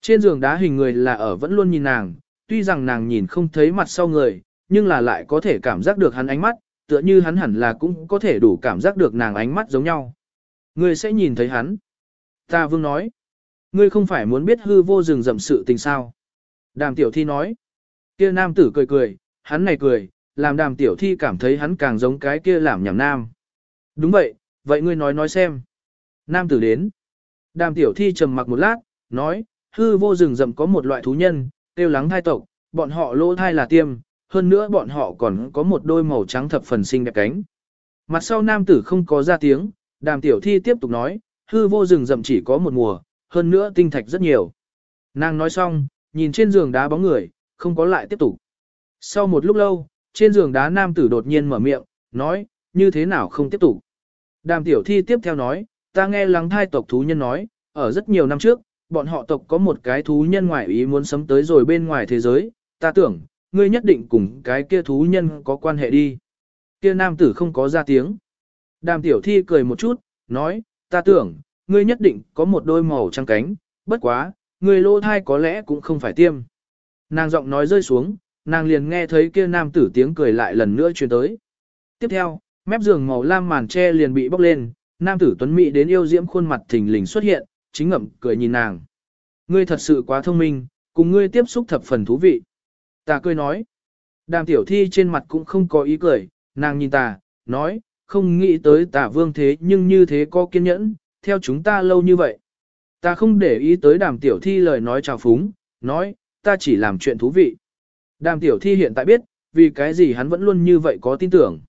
Trên giường đá hình người là ở vẫn luôn nhìn nàng, tuy rằng nàng nhìn không thấy mặt sau người, nhưng là lại có thể cảm giác được hắn ánh mắt, tựa như hắn hẳn là cũng có thể đủ cảm giác được nàng ánh mắt giống nhau. Ngươi sẽ nhìn thấy hắn. Ta vương nói. Ngươi không phải muốn biết hư vô rừng rậm sự tình sao. Đàm tiểu thi nói. Kia nam tử cười cười, hắn này cười, làm đàm tiểu thi cảm thấy hắn càng giống cái kia làm nhảm nam. Đúng vậy, vậy ngươi nói nói xem. Nam tử đến. Đàm tiểu thi trầm mặc một lát, nói, hư vô rừng rậm có một loại thú nhân, tiêu lắng thai tộc, bọn họ lỗ thai là tiêm, hơn nữa bọn họ còn có một đôi màu trắng thập phần xinh đẹp cánh. Mặt sau nam tử không có ra tiếng, đàm tiểu thi tiếp tục nói, hư vô rừng rậm chỉ có một mùa, hơn nữa tinh thạch rất nhiều. Nàng nói xong, nhìn trên giường đá bóng người, không có lại tiếp tục. Sau một lúc lâu, trên giường đá nam tử đột nhiên mở miệng, nói, như thế nào không tiếp tục. Đàm tiểu thi tiếp theo nói, ta nghe lắng thai tộc thú nhân nói, ở rất nhiều năm trước, bọn họ tộc có một cái thú nhân ngoại ý muốn sấm tới rồi bên ngoài thế giới, ta tưởng, ngươi nhất định cùng cái kia thú nhân có quan hệ đi. Kia nam tử không có ra tiếng. Đàm tiểu thi cười một chút, nói, ta tưởng, ngươi nhất định có một đôi màu trắng cánh, bất quá, ngươi lô thai có lẽ cũng không phải tiêm. Nàng giọng nói rơi xuống, nàng liền nghe thấy kia nam tử tiếng cười lại lần nữa truyền tới. Tiếp theo, mép giường màu lam màn tre liền bị bóc lên, nam tử tuấn mỹ đến yêu diễm khuôn mặt thình lình xuất hiện, chính ngậm cười nhìn nàng. Ngươi thật sự quá thông minh, cùng ngươi tiếp xúc thập phần thú vị. Ta cười nói. Đàm tiểu thi trên mặt cũng không có ý cười, nàng nhìn ta, nói, không nghĩ tới tả vương thế nhưng như thế có kiên nhẫn, theo chúng ta lâu như vậy. Ta không để ý tới đàm tiểu thi lời nói chào phúng, nói, ta chỉ làm chuyện thú vị. Đàm tiểu thi hiện tại biết, vì cái gì hắn vẫn luôn như vậy có tin tưởng.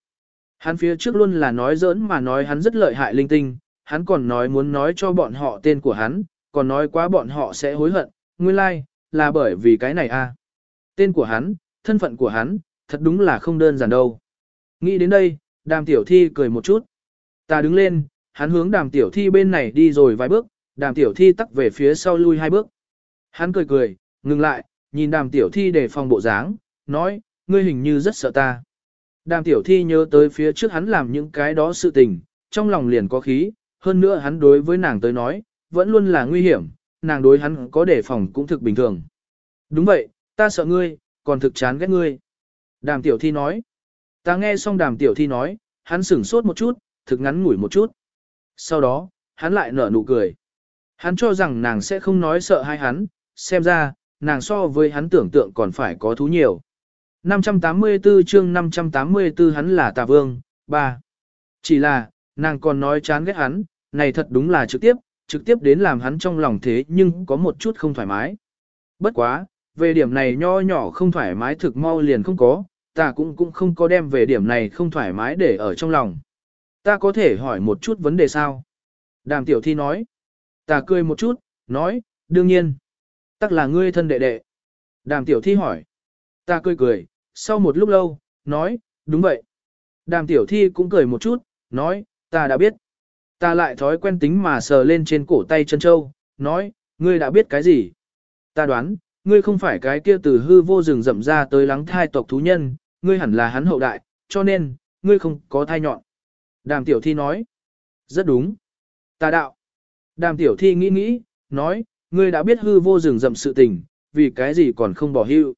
Hắn phía trước luôn là nói giỡn mà nói hắn rất lợi hại linh tinh, hắn còn nói muốn nói cho bọn họ tên của hắn, còn nói quá bọn họ sẽ hối hận, nguyên lai, like, là bởi vì cái này a. À. Tên của hắn, thân phận của hắn, thật đúng là không đơn giản đâu. Nghĩ đến đây, đàm tiểu thi cười một chút. Ta đứng lên, hắn hướng đàm tiểu thi bên này đi rồi vài bước, đàm tiểu thi tắc về phía sau lui hai bước. Hắn cười cười, ngừng lại, nhìn đàm tiểu thi để phòng bộ dáng, nói, ngươi hình như rất sợ ta. Đàm tiểu thi nhớ tới phía trước hắn làm những cái đó sự tình, trong lòng liền có khí, hơn nữa hắn đối với nàng tới nói, vẫn luôn là nguy hiểm, nàng đối hắn có đề phòng cũng thực bình thường. Đúng vậy, ta sợ ngươi, còn thực chán ghét ngươi. Đàm tiểu thi nói. Ta nghe xong đàm tiểu thi nói, hắn sửng sốt một chút, thực ngắn ngủi một chút. Sau đó, hắn lại nở nụ cười. Hắn cho rằng nàng sẽ không nói sợ hai hắn, xem ra, nàng so với hắn tưởng tượng còn phải có thú nhiều. 584 chương 584 hắn là tà vương, 3. Chỉ là, nàng còn nói chán ghét hắn, này thật đúng là trực tiếp, trực tiếp đến làm hắn trong lòng thế nhưng có một chút không thoải mái. Bất quá, về điểm này nho nhỏ không thoải mái thực mau liền không có, ta cũng cũng không có đem về điểm này không thoải mái để ở trong lòng. Ta có thể hỏi một chút vấn đề sao? Đàm tiểu thi nói. Ta cười một chút, nói, đương nhiên. Tắc là ngươi thân đệ đệ. Đàm tiểu thi hỏi. Ta cười cười, sau một lúc lâu, nói, đúng vậy. Đàm tiểu thi cũng cười một chút, nói, ta đã biết. Ta lại thói quen tính mà sờ lên trên cổ tay chân châu, nói, ngươi đã biết cái gì? Ta đoán, ngươi không phải cái kia từ hư vô rừng rậm ra tới lắng thai tộc thú nhân, ngươi hẳn là hắn hậu đại, cho nên, ngươi không có thai nhọn. Đàm tiểu thi nói, rất đúng. Ta đạo. Đàm tiểu thi nghĩ nghĩ, nói, ngươi đã biết hư vô rừng rậm sự tình, vì cái gì còn không bỏ hưu.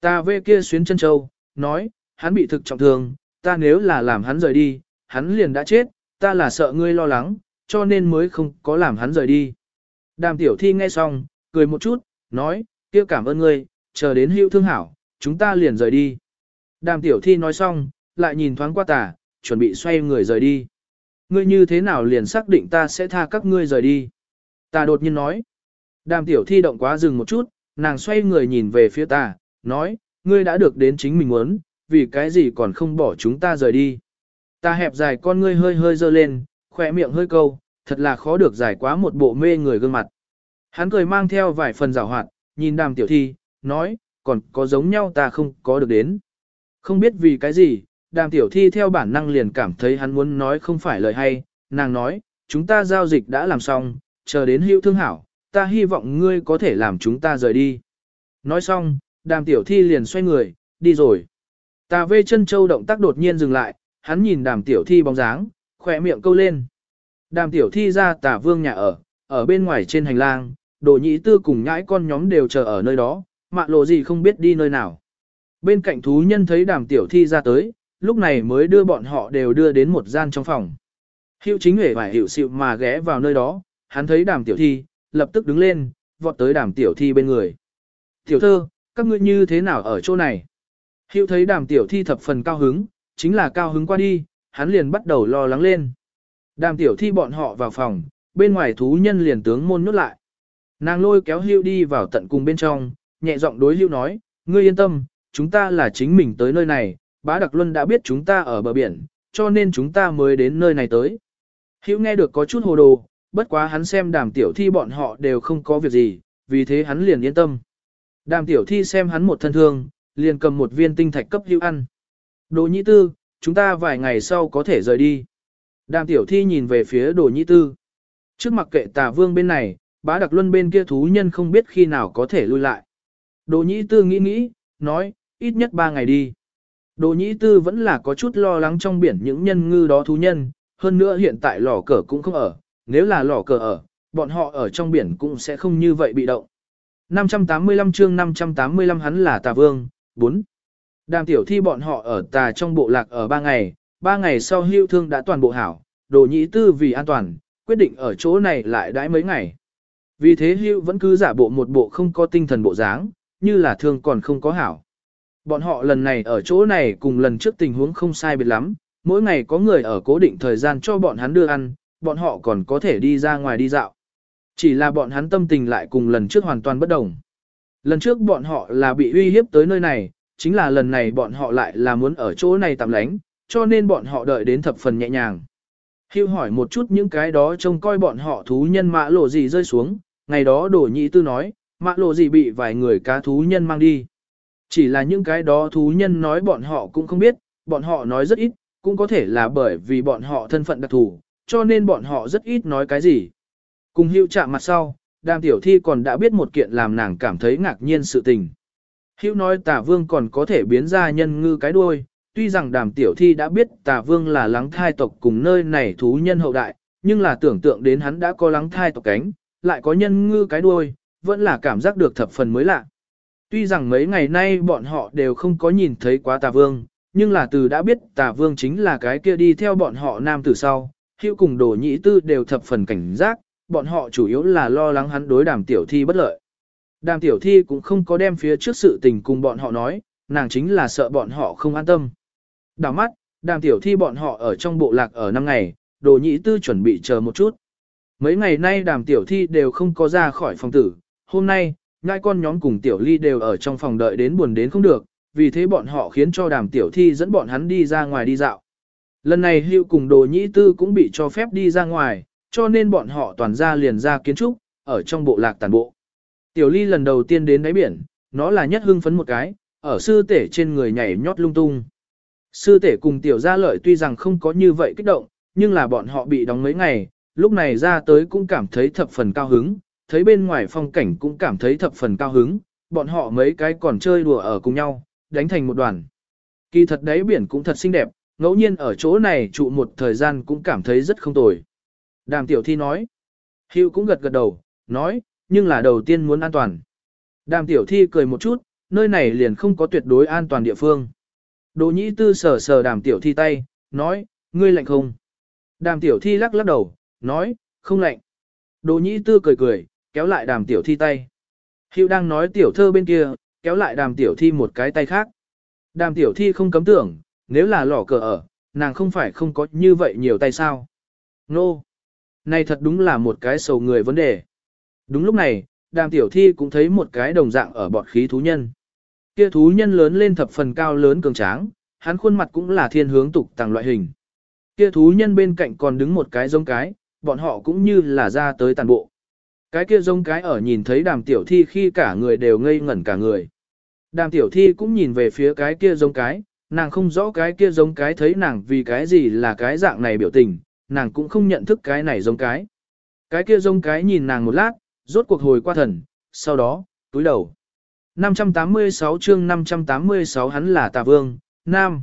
Ta về kia xuyến chân châu, nói, hắn bị thực trọng thương, ta nếu là làm hắn rời đi, hắn liền đã chết, ta là sợ ngươi lo lắng, cho nên mới không có làm hắn rời đi. Đàm tiểu thi nghe xong, cười một chút, nói, kia cảm ơn ngươi, chờ đến hữu thương hảo, chúng ta liền rời đi. Đàm tiểu thi nói xong, lại nhìn thoáng qua tà, chuẩn bị xoay người rời đi. Ngươi như thế nào liền xác định ta sẽ tha các ngươi rời đi. Ta đột nhiên nói. Đàm tiểu thi động quá dừng một chút, nàng xoay người nhìn về phía ta, nói, ngươi đã được đến chính mình muốn, vì cái gì còn không bỏ chúng ta rời đi. Ta hẹp dài con ngươi hơi hơi dơ lên, khỏe miệng hơi câu, thật là khó được giải quá một bộ mê người gương mặt. Hắn cười mang theo vài phần rào hoạt, nhìn đàm tiểu thi, nói, còn có giống nhau ta không có được đến. Không biết vì cái gì, đàm tiểu thi theo bản năng liền cảm thấy hắn muốn nói không phải lời hay, nàng nói, chúng ta giao dịch đã làm xong, chờ đến hữu thương hảo, ta hy vọng ngươi có thể làm chúng ta rời đi. Nói xong, đàm tiểu thi liền xoay người, đi rồi. Tà vê chân châu động tác đột nhiên dừng lại, hắn nhìn đàm tiểu thi bóng dáng, khỏe miệng câu lên. Đàm tiểu thi ra tả vương nhà ở, ở bên ngoài trên hành lang, đồ nhĩ tư cùng nhãi con nhóm đều chờ ở nơi đó, mạ lộ gì không biết đi nơi nào. Bên cạnh thú nhân thấy đàm tiểu thi ra tới, lúc này mới đưa bọn họ đều đưa đến một gian trong phòng. Hiệu chính hề phải hiệu xịu mà ghé vào nơi đó, hắn thấy đàm tiểu thi, lập tức đứng lên, vọt tới đàm tiểu thi bên người. Tiểu thơ, các ngươi như thế nào ở chỗ này? Hiệu thấy đàm tiểu thi thập phần cao hứng, chính là cao hứng qua đi, hắn liền bắt đầu lo lắng lên. Đàm tiểu thi bọn họ vào phòng, bên ngoài thú nhân liền tướng môn nhốt lại. Nàng lôi kéo hưu đi vào tận cùng bên trong, nhẹ giọng đối hưu nói, ngươi yên tâm, chúng ta là chính mình tới nơi này, bá đặc luân đã biết chúng ta ở bờ biển, cho nên chúng ta mới đến nơi này tới. Hữu nghe được có chút hồ đồ, bất quá hắn xem đàm tiểu thi bọn họ đều không có việc gì, vì thế hắn liền yên tâm. Đàm tiểu thi xem hắn một thân thương, liền cầm một viên tinh thạch cấp hữu ăn. Đồ nhĩ tư, chúng ta vài ngày sau có thể rời đi. Đàm tiểu thi nhìn về phía đồ nhĩ tư. Trước mặt kệ tà vương bên này, bá đặc luân bên kia thú nhân không biết khi nào có thể lui lại. Đồ nhĩ tư nghĩ nghĩ, nói, ít nhất ba ngày đi. Đồ nhĩ tư vẫn là có chút lo lắng trong biển những nhân ngư đó thú nhân, hơn nữa hiện tại lò cờ cũng không ở, nếu là lò cờ ở, bọn họ ở trong biển cũng sẽ không như vậy bị động. 585 chương 585 hắn là tà vương, 4. Đàm tiểu thi bọn họ ở tà trong bộ lạc ở 3 ngày, 3 ngày sau hưu thương đã toàn bộ hảo, đồ nhĩ tư vì an toàn, quyết định ở chỗ này lại đãi mấy ngày. Vì thế hưu vẫn cứ giả bộ một bộ không có tinh thần bộ dáng, như là thương còn không có hảo. Bọn họ lần này ở chỗ này cùng lần trước tình huống không sai biệt lắm, mỗi ngày có người ở cố định thời gian cho bọn hắn đưa ăn, bọn họ còn có thể đi ra ngoài đi dạo. Chỉ là bọn hắn tâm tình lại cùng lần trước hoàn toàn bất đồng. Lần trước bọn họ là bị uy hiếp tới nơi này, chính là lần này bọn họ lại là muốn ở chỗ này tạm lánh, cho nên bọn họ đợi đến thập phần nhẹ nhàng. Hưu hỏi một chút những cái đó trông coi bọn họ thú nhân mã lộ gì rơi xuống, ngày đó đổ nhị tư nói, mã lộ gì bị vài người cá thú nhân mang đi. Chỉ là những cái đó thú nhân nói bọn họ cũng không biết, bọn họ nói rất ít, cũng có thể là bởi vì bọn họ thân phận đặc thù, cho nên bọn họ rất ít nói cái gì. Cùng hưu chạm mặt sau, đàm tiểu thi còn đã biết một kiện làm nàng cảm thấy ngạc nhiên sự tình. Hữu nói tà vương còn có thể biến ra nhân ngư cái đuôi, tuy rằng đàm tiểu thi đã biết tà vương là lắng thai tộc cùng nơi này thú nhân hậu đại, nhưng là tưởng tượng đến hắn đã có lắng thai tộc cánh, lại có nhân ngư cái đuôi, vẫn là cảm giác được thập phần mới lạ. Tuy rằng mấy ngày nay bọn họ đều không có nhìn thấy quá tà vương, nhưng là từ đã biết tà vương chính là cái kia đi theo bọn họ nam từ sau, hữu cùng đồ nhĩ tư đều thập phần cảnh giác, bọn họ chủ yếu là lo lắng hắn đối đàm tiểu thi bất lợi. Đàm tiểu thi cũng không có đem phía trước sự tình cùng bọn họ nói, nàng chính là sợ bọn họ không an tâm. Đào mắt, đàm tiểu thi bọn họ ở trong bộ lạc ở năm ngày, đồ nhĩ tư chuẩn bị chờ một chút. Mấy ngày nay đàm tiểu thi đều không có ra khỏi phòng tử, hôm nay, ngai con nhóm cùng tiểu ly đều ở trong phòng đợi đến buồn đến không được, vì thế bọn họ khiến cho đàm tiểu thi dẫn bọn hắn đi ra ngoài đi dạo. Lần này hưu cùng đồ nhĩ tư cũng bị cho phép đi ra ngoài, cho nên bọn họ toàn ra liền ra kiến trúc, ở trong bộ lạc tàn bộ. Tiểu ly lần đầu tiên đến đáy biển, nó là nhất hưng phấn một cái, ở sư tể trên người nhảy nhót lung tung. Sư tể cùng tiểu gia lợi tuy rằng không có như vậy kích động, nhưng là bọn họ bị đóng mấy ngày, lúc này ra tới cũng cảm thấy thập phần cao hứng, thấy bên ngoài phong cảnh cũng cảm thấy thập phần cao hứng, bọn họ mấy cái còn chơi đùa ở cùng nhau, đánh thành một đoàn. Kỳ thật đáy biển cũng thật xinh đẹp, ngẫu nhiên ở chỗ này trụ một thời gian cũng cảm thấy rất không tồi. Đàm tiểu thi nói. Hữu cũng gật gật đầu, nói, nhưng là đầu tiên muốn an toàn. Đàm tiểu thi cười một chút, nơi này liền không có tuyệt đối an toàn địa phương. Đỗ nhĩ tư sờ sờ đàm tiểu thi tay, nói, ngươi lạnh không? Đàm tiểu thi lắc lắc đầu, nói, không lạnh. Đỗ nhĩ tư cười cười, kéo lại đàm tiểu thi tay. Hiệu đang nói tiểu thơ bên kia, kéo lại đàm tiểu thi một cái tay khác. Đàm tiểu thi không cấm tưởng, nếu là lỏ cờ ở, nàng không phải không có như vậy nhiều tay sao. Nô! No. Này thật đúng là một cái sầu người vấn đề. Đúng lúc này, đàm tiểu thi cũng thấy một cái đồng dạng ở bọt khí thú nhân. Kia thú nhân lớn lên thập phần cao lớn cường tráng, hắn khuôn mặt cũng là thiên hướng tục tàng loại hình. Kia thú nhân bên cạnh còn đứng một cái giống cái, bọn họ cũng như là ra tới tàn bộ. Cái kia giống cái ở nhìn thấy đàm tiểu thi khi cả người đều ngây ngẩn cả người. Đàm tiểu thi cũng nhìn về phía cái kia giống cái, nàng không rõ cái kia giống cái thấy nàng vì cái gì là cái dạng này biểu tình, nàng cũng không nhận thức cái này giống cái. Cái kia giống cái nhìn nàng một lát, rốt cuộc hồi qua thần, sau đó, túi đầu. 586 chương 586 hắn là tà vương, nam.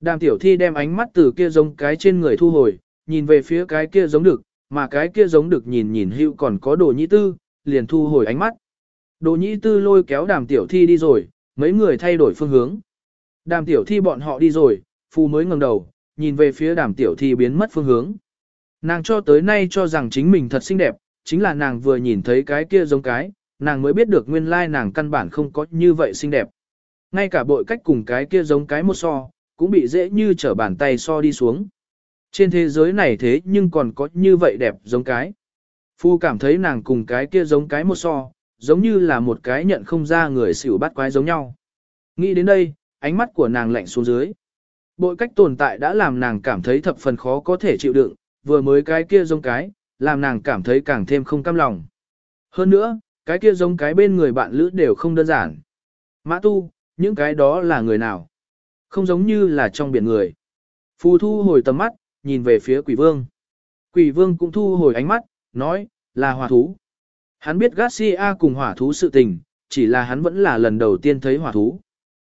Đàm tiểu thi đem ánh mắt từ kia giống cái trên người thu hồi, nhìn về phía cái kia giống được, mà cái kia giống được nhìn nhìn hưu còn có đồ nhĩ tư, liền thu hồi ánh mắt. Đồ nhĩ tư lôi kéo đàm tiểu thi đi rồi, mấy người thay đổi phương hướng. Đàm tiểu thi bọn họ đi rồi, phù mới ngẩng đầu, nhìn về phía đàm tiểu thi biến mất phương hướng. Nàng cho tới nay cho rằng chính mình thật xinh đẹp, chính là nàng vừa nhìn thấy cái kia giống cái, nàng mới biết được nguyên lai nàng căn bản không có như vậy xinh đẹp. Ngay cả bội cách cùng cái kia giống cái một so, cũng bị dễ như trở bàn tay so đi xuống. Trên thế giới này thế nhưng còn có như vậy đẹp giống cái. Phu cảm thấy nàng cùng cái kia giống cái một so, giống như là một cái nhận không ra người xỉu bắt quái giống nhau. Nghĩ đến đây, ánh mắt của nàng lạnh xuống dưới. Bội cách tồn tại đã làm nàng cảm thấy thập phần khó có thể chịu đựng, vừa mới cái kia giống cái, làm nàng cảm thấy càng thêm không cam lòng. Hơn nữa, cái kia giống cái bên người bạn lữ đều không đơn giản. Mã tu, những cái đó là người nào? Không giống như là trong biển người. Phù thu hồi tầm mắt, nhìn về phía quỷ vương. Quỷ vương cũng thu hồi ánh mắt, nói, là hỏa thú. Hắn biết Garcia cùng hỏa thú sự tình, chỉ là hắn vẫn là lần đầu tiên thấy hỏa thú.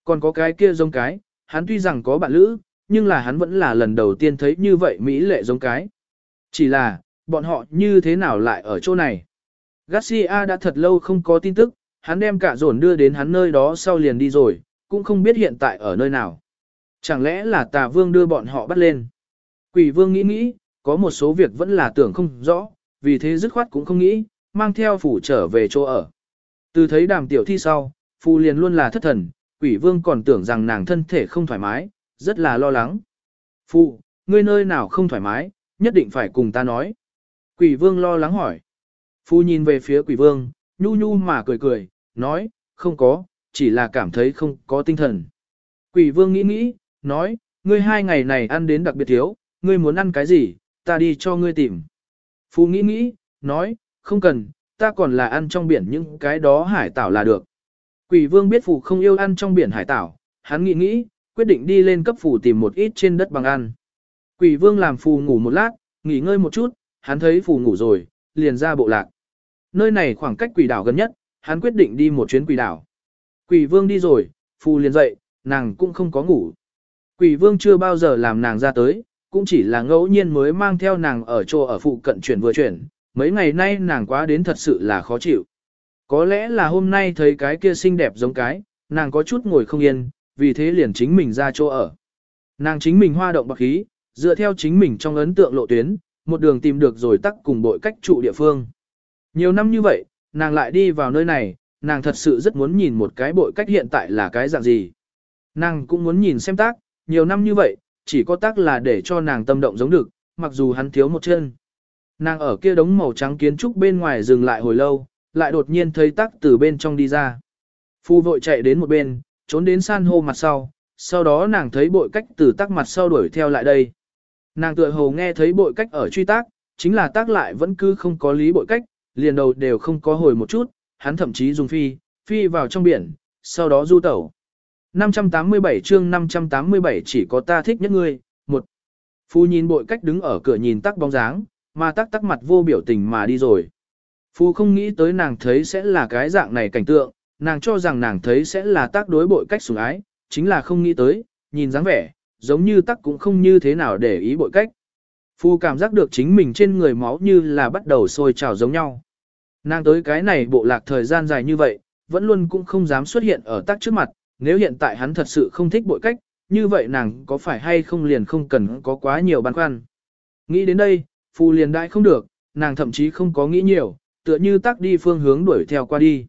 Còn có cái kia giống cái, hắn tuy rằng có bạn lữ, nhưng là hắn vẫn là lần đầu tiên thấy như vậy Mỹ lệ giống cái. Chỉ là, bọn họ như thế nào lại ở chỗ này? Garcia đã thật lâu không có tin tức, hắn đem cả dồn đưa đến hắn nơi đó sau liền đi rồi, cũng không biết hiện tại ở nơi nào. Chẳng lẽ là tà vương đưa bọn họ bắt lên? Quỷ vương nghĩ nghĩ, có một số việc vẫn là tưởng không rõ, vì thế dứt khoát cũng không nghĩ, mang theo phủ trở về chỗ ở. Từ thấy đàm tiểu thi sau, phù liền luôn là thất thần, quỷ vương còn tưởng rằng nàng thân thể không thoải mái, rất là lo lắng. Phụ, ngươi nơi nào không thoải mái, nhất định phải cùng ta nói. Quỷ vương lo lắng hỏi. Phu nhìn về phía quỷ vương, nhu nhu mà cười cười, nói, không có, chỉ là cảm thấy không có tinh thần. Quỷ vương nghĩ nghĩ, nói, ngươi hai ngày này ăn đến đặc biệt thiếu, ngươi muốn ăn cái gì, ta đi cho ngươi tìm. Phu nghĩ nghĩ, nói, không cần, ta còn là ăn trong biển những cái đó hải tảo là được. Quỷ vương biết phù không yêu ăn trong biển hải tảo, hắn nghĩ nghĩ, quyết định đi lên cấp phù tìm một ít trên đất bằng ăn. Quỷ vương làm phù ngủ một lát, nghỉ ngơi một chút, hắn thấy phù ngủ rồi, liền ra bộ lạc. Nơi này khoảng cách quỷ đảo gần nhất, hắn quyết định đi một chuyến quỷ đảo. Quỷ vương đi rồi, phù liền dậy, nàng cũng không có ngủ. Quỷ vương chưa bao giờ làm nàng ra tới, cũng chỉ là ngẫu nhiên mới mang theo nàng ở chỗ ở phụ cận chuyển vừa chuyển, mấy ngày nay nàng quá đến thật sự là khó chịu. Có lẽ là hôm nay thấy cái kia xinh đẹp giống cái, nàng có chút ngồi không yên, vì thế liền chính mình ra chỗ ở. Nàng chính mình hoa động bạc khí, dựa theo chính mình trong ấn tượng lộ tuyến, một đường tìm được rồi tắc cùng bội cách trụ địa phương. Nhiều năm như vậy, nàng lại đi vào nơi này, nàng thật sự rất muốn nhìn một cái bội cách hiện tại là cái dạng gì. Nàng cũng muốn nhìn xem tác, nhiều năm như vậy, chỉ có tác là để cho nàng tâm động giống được, mặc dù hắn thiếu một chân. Nàng ở kia đống màu trắng kiến trúc bên ngoài dừng lại hồi lâu, lại đột nhiên thấy tắc từ bên trong đi ra. Phu vội chạy đến một bên, trốn đến san hô mặt sau, sau đó nàng thấy bội cách từ tắc mặt sau đuổi theo lại đây. Nàng tựa hồ nghe thấy bội cách ở truy tác, chính là tác lại vẫn cứ không có lý bội cách, liền đầu đều không có hồi một chút, hắn thậm chí dùng phi, phi vào trong biển, sau đó du tẩu. 587 chương 587 chỉ có ta thích nhất ngươi, một. Phu nhìn bội cách đứng ở cửa nhìn tắc bóng dáng, mà tắc tắc mặt vô biểu tình mà đi rồi. Phu không nghĩ tới nàng thấy sẽ là cái dạng này cảnh tượng, nàng cho rằng nàng thấy sẽ là tác đối bội cách sủng ái, chính là không nghĩ tới, nhìn dáng vẻ, giống như tắc cũng không như thế nào để ý bội cách. Phu cảm giác được chính mình trên người máu như là bắt đầu sôi trào giống nhau. Nàng tới cái này bộ lạc thời gian dài như vậy, vẫn luôn cũng không dám xuất hiện ở tắc trước mặt, nếu hiện tại hắn thật sự không thích bội cách, như vậy nàng có phải hay không liền không cần có quá nhiều băn khoăn. Nghĩ đến đây, Phu liền đại không được, nàng thậm chí không có nghĩ nhiều, tựa như tắc đi phương hướng đuổi theo qua đi.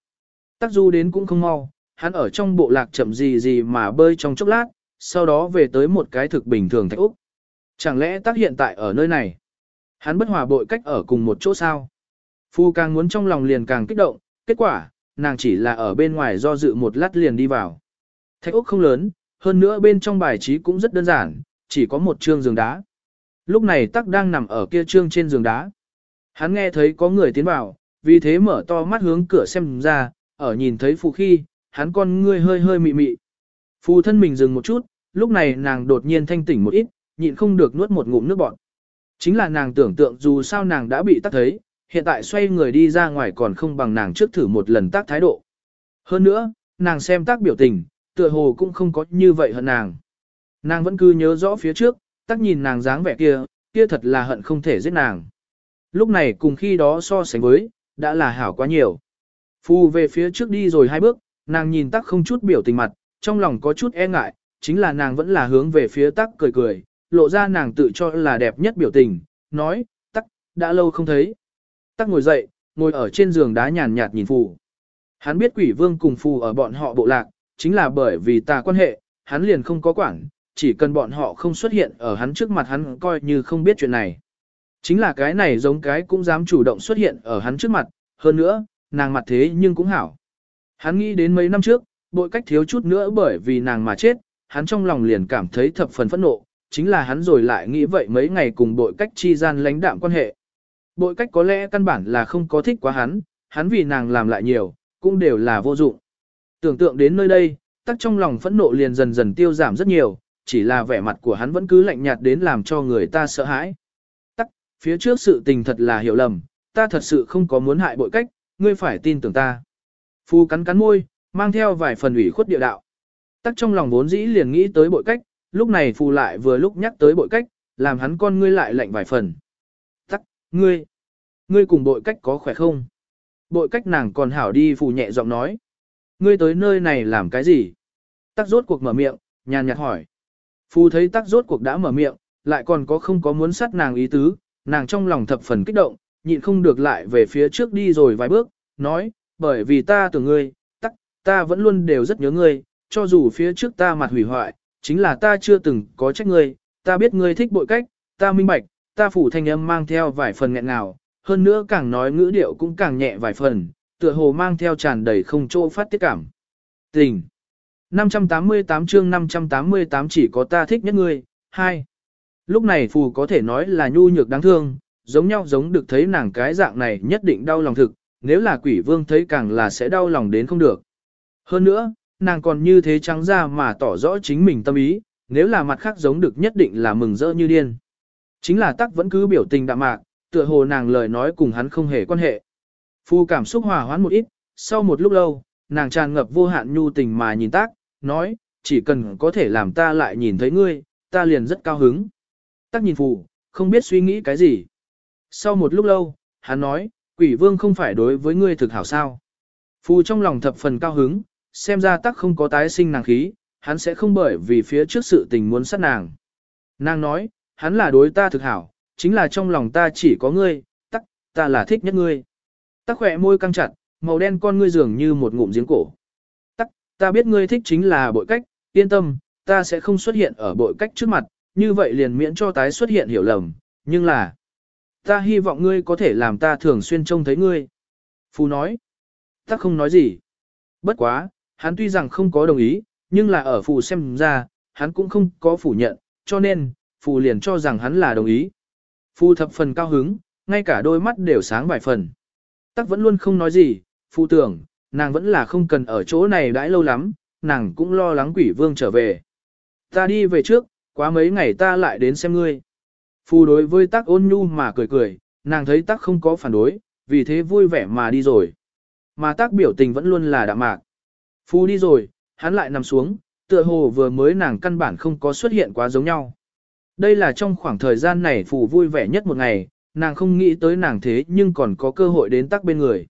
Tắc du đến cũng không mau, hắn ở trong bộ lạc chậm gì gì mà bơi trong chốc lát, sau đó về tới một cái thực bình thường thạch Úc. Chẳng lẽ tác hiện tại ở nơi này? Hắn bất hòa bội cách ở cùng một chỗ sao? Phu càng muốn trong lòng liền càng kích động, kết quả, nàng chỉ là ở bên ngoài do dự một lát liền đi vào. Thạch Úc không lớn, hơn nữa bên trong bài trí cũng rất đơn giản, chỉ có một trương giường đá. Lúc này tắc đang nằm ở kia trương trên giường đá. Hắn nghe thấy có người tiến vào, vì thế mở to mắt hướng cửa xem ra, ở nhìn thấy phù khi, hắn con ngươi hơi hơi mị mị. Phù thân mình dừng một chút, lúc này nàng đột nhiên thanh tỉnh một ít, nhịn không được nuốt một ngụm nước bọt. Chính là nàng tưởng tượng dù sao nàng đã bị tắc thấy, hiện tại xoay người đi ra ngoài còn không bằng nàng trước thử một lần tác thái độ. Hơn nữa, nàng xem tác biểu tình, tựa hồ cũng không có như vậy hận nàng. Nàng vẫn cứ nhớ rõ phía trước, tác nhìn nàng dáng vẻ kia, kia thật là hận không thể giết nàng. Lúc này cùng khi đó so sánh với, đã là hảo quá nhiều. Phu về phía trước đi rồi hai bước, nàng nhìn tác không chút biểu tình mặt, trong lòng có chút e ngại, chính là nàng vẫn là hướng về phía tắc cười cười, lộ ra nàng tự cho là đẹp nhất biểu tình, nói, tắc, đã lâu không thấy. Tắc ngồi dậy, ngồi ở trên giường đá nhàn nhạt nhìn phù. Hắn biết quỷ vương cùng phù ở bọn họ bộ lạc, chính là bởi vì tà quan hệ, hắn liền không có quản, chỉ cần bọn họ không xuất hiện ở hắn trước mặt hắn coi như không biết chuyện này. Chính là cái này giống cái cũng dám chủ động xuất hiện ở hắn trước mặt, hơn nữa, nàng mặt thế nhưng cũng hảo. Hắn nghĩ đến mấy năm trước, bội cách thiếu chút nữa bởi vì nàng mà chết, hắn trong lòng liền cảm thấy thập phần phẫn nộ, chính là hắn rồi lại nghĩ vậy mấy ngày cùng bội cách chi gian lãnh đạm quan hệ. Bội cách có lẽ căn bản là không có thích quá hắn, hắn vì nàng làm lại nhiều, cũng đều là vô dụng. Tưởng tượng đến nơi đây, tắc trong lòng phẫn nộ liền dần dần tiêu giảm rất nhiều, chỉ là vẻ mặt của hắn vẫn cứ lạnh nhạt đến làm cho người ta sợ hãi. Tắc, phía trước sự tình thật là hiểu lầm, ta thật sự không có muốn hại bội cách, ngươi phải tin tưởng ta. Phu cắn cắn môi, mang theo vài phần ủy khuất địa đạo. Tắc trong lòng vốn dĩ liền nghĩ tới bội cách, lúc này phù lại vừa lúc nhắc tới bội cách, làm hắn con ngươi lại lạnh vài phần. Tắc, ngươi, ngươi cùng bội cách có khỏe không? Bội cách nàng còn hảo đi phù nhẹ giọng nói. Ngươi tới nơi này làm cái gì? Tắc rốt cuộc mở miệng, nhàn nhạt hỏi. Phù thấy tắc rốt cuộc đã mở miệng, lại còn có không có muốn sát nàng ý tứ, nàng trong lòng thập phần kích động, nhịn không được lại về phía trước đi rồi vài bước, nói, bởi vì ta tưởng ngươi, tắc, ta vẫn luôn đều rất nhớ ngươi, cho dù phía trước ta mặt hủy hoại, chính là ta chưa từng có trách ngươi, ta biết ngươi thích bội cách, ta minh bạch, ta phủ thanh âm mang theo vài phần nghẹn ngào, hơn nữa càng nói ngữ điệu cũng càng nhẹ vài phần, tựa hồ mang theo tràn đầy không chỗ phát tiết cảm. Tình 588 chương 588 chỉ có ta thích nhất ngươi, hai. Lúc này phù có thể nói là nhu nhược đáng thương, giống nhau giống được thấy nàng cái dạng này nhất định đau lòng thực, nếu là quỷ vương thấy càng là sẽ đau lòng đến không được. Hơn nữa, nàng còn như thế trắng ra mà tỏ rõ chính mình tâm ý, nếu là mặt khác giống được nhất định là mừng rỡ như điên. Chính là tắc vẫn cứ biểu tình đạm mạc, tựa hồ nàng lời nói cùng hắn không hề quan hệ. Phu cảm xúc hòa hoãn một ít, sau một lúc lâu, nàng tràn ngập vô hạn nhu tình mà nhìn tác, nói, chỉ cần có thể làm ta lại nhìn thấy ngươi, ta liền rất cao hứng. Tác nhìn phù, không biết suy nghĩ cái gì. Sau một lúc lâu, hắn nói, quỷ vương không phải đối với ngươi thực hảo sao. Phù trong lòng thập phần cao hứng, xem ra tắc không có tái sinh nàng khí, hắn sẽ không bởi vì phía trước sự tình muốn sát nàng. Nàng nói, hắn là đối ta thực hảo, chính là trong lòng ta chỉ có ngươi, tắc, ta là thích nhất ngươi. Tắc khỏe môi căng chặt, màu đen con ngươi dường như một ngụm giếng cổ. Tắc, ta biết ngươi thích chính là bội cách, yên tâm, ta sẽ không xuất hiện ở bội cách trước mặt, như vậy liền miễn cho tái xuất hiện hiểu lầm, nhưng là... Ta hy vọng ngươi có thể làm ta thường xuyên trông thấy ngươi. Phù nói. tắc không nói gì. Bất quá, hắn tuy rằng không có đồng ý, nhưng là ở phù xem ra, hắn cũng không có phủ nhận, cho nên, phù liền cho rằng hắn là đồng ý. Phù thập phần cao hứng, ngay cả đôi mắt đều sáng vài phần. Tắc vẫn luôn không nói gì, phù tưởng, nàng vẫn là không cần ở chỗ này đãi lâu lắm, nàng cũng lo lắng quỷ vương trở về. Ta đi về trước, quá mấy ngày ta lại đến xem ngươi. Phù đối với tắc ôn nhu mà cười cười, nàng thấy tắc không có phản đối, vì thế vui vẻ mà đi rồi. Mà tắc biểu tình vẫn luôn là đạm mạc. Phu đi rồi, hắn lại nằm xuống, tựa hồ vừa mới nàng căn bản không có xuất hiện quá giống nhau. Đây là trong khoảng thời gian này phù vui vẻ nhất một ngày, nàng không nghĩ tới nàng thế nhưng còn có cơ hội đến tắc bên người.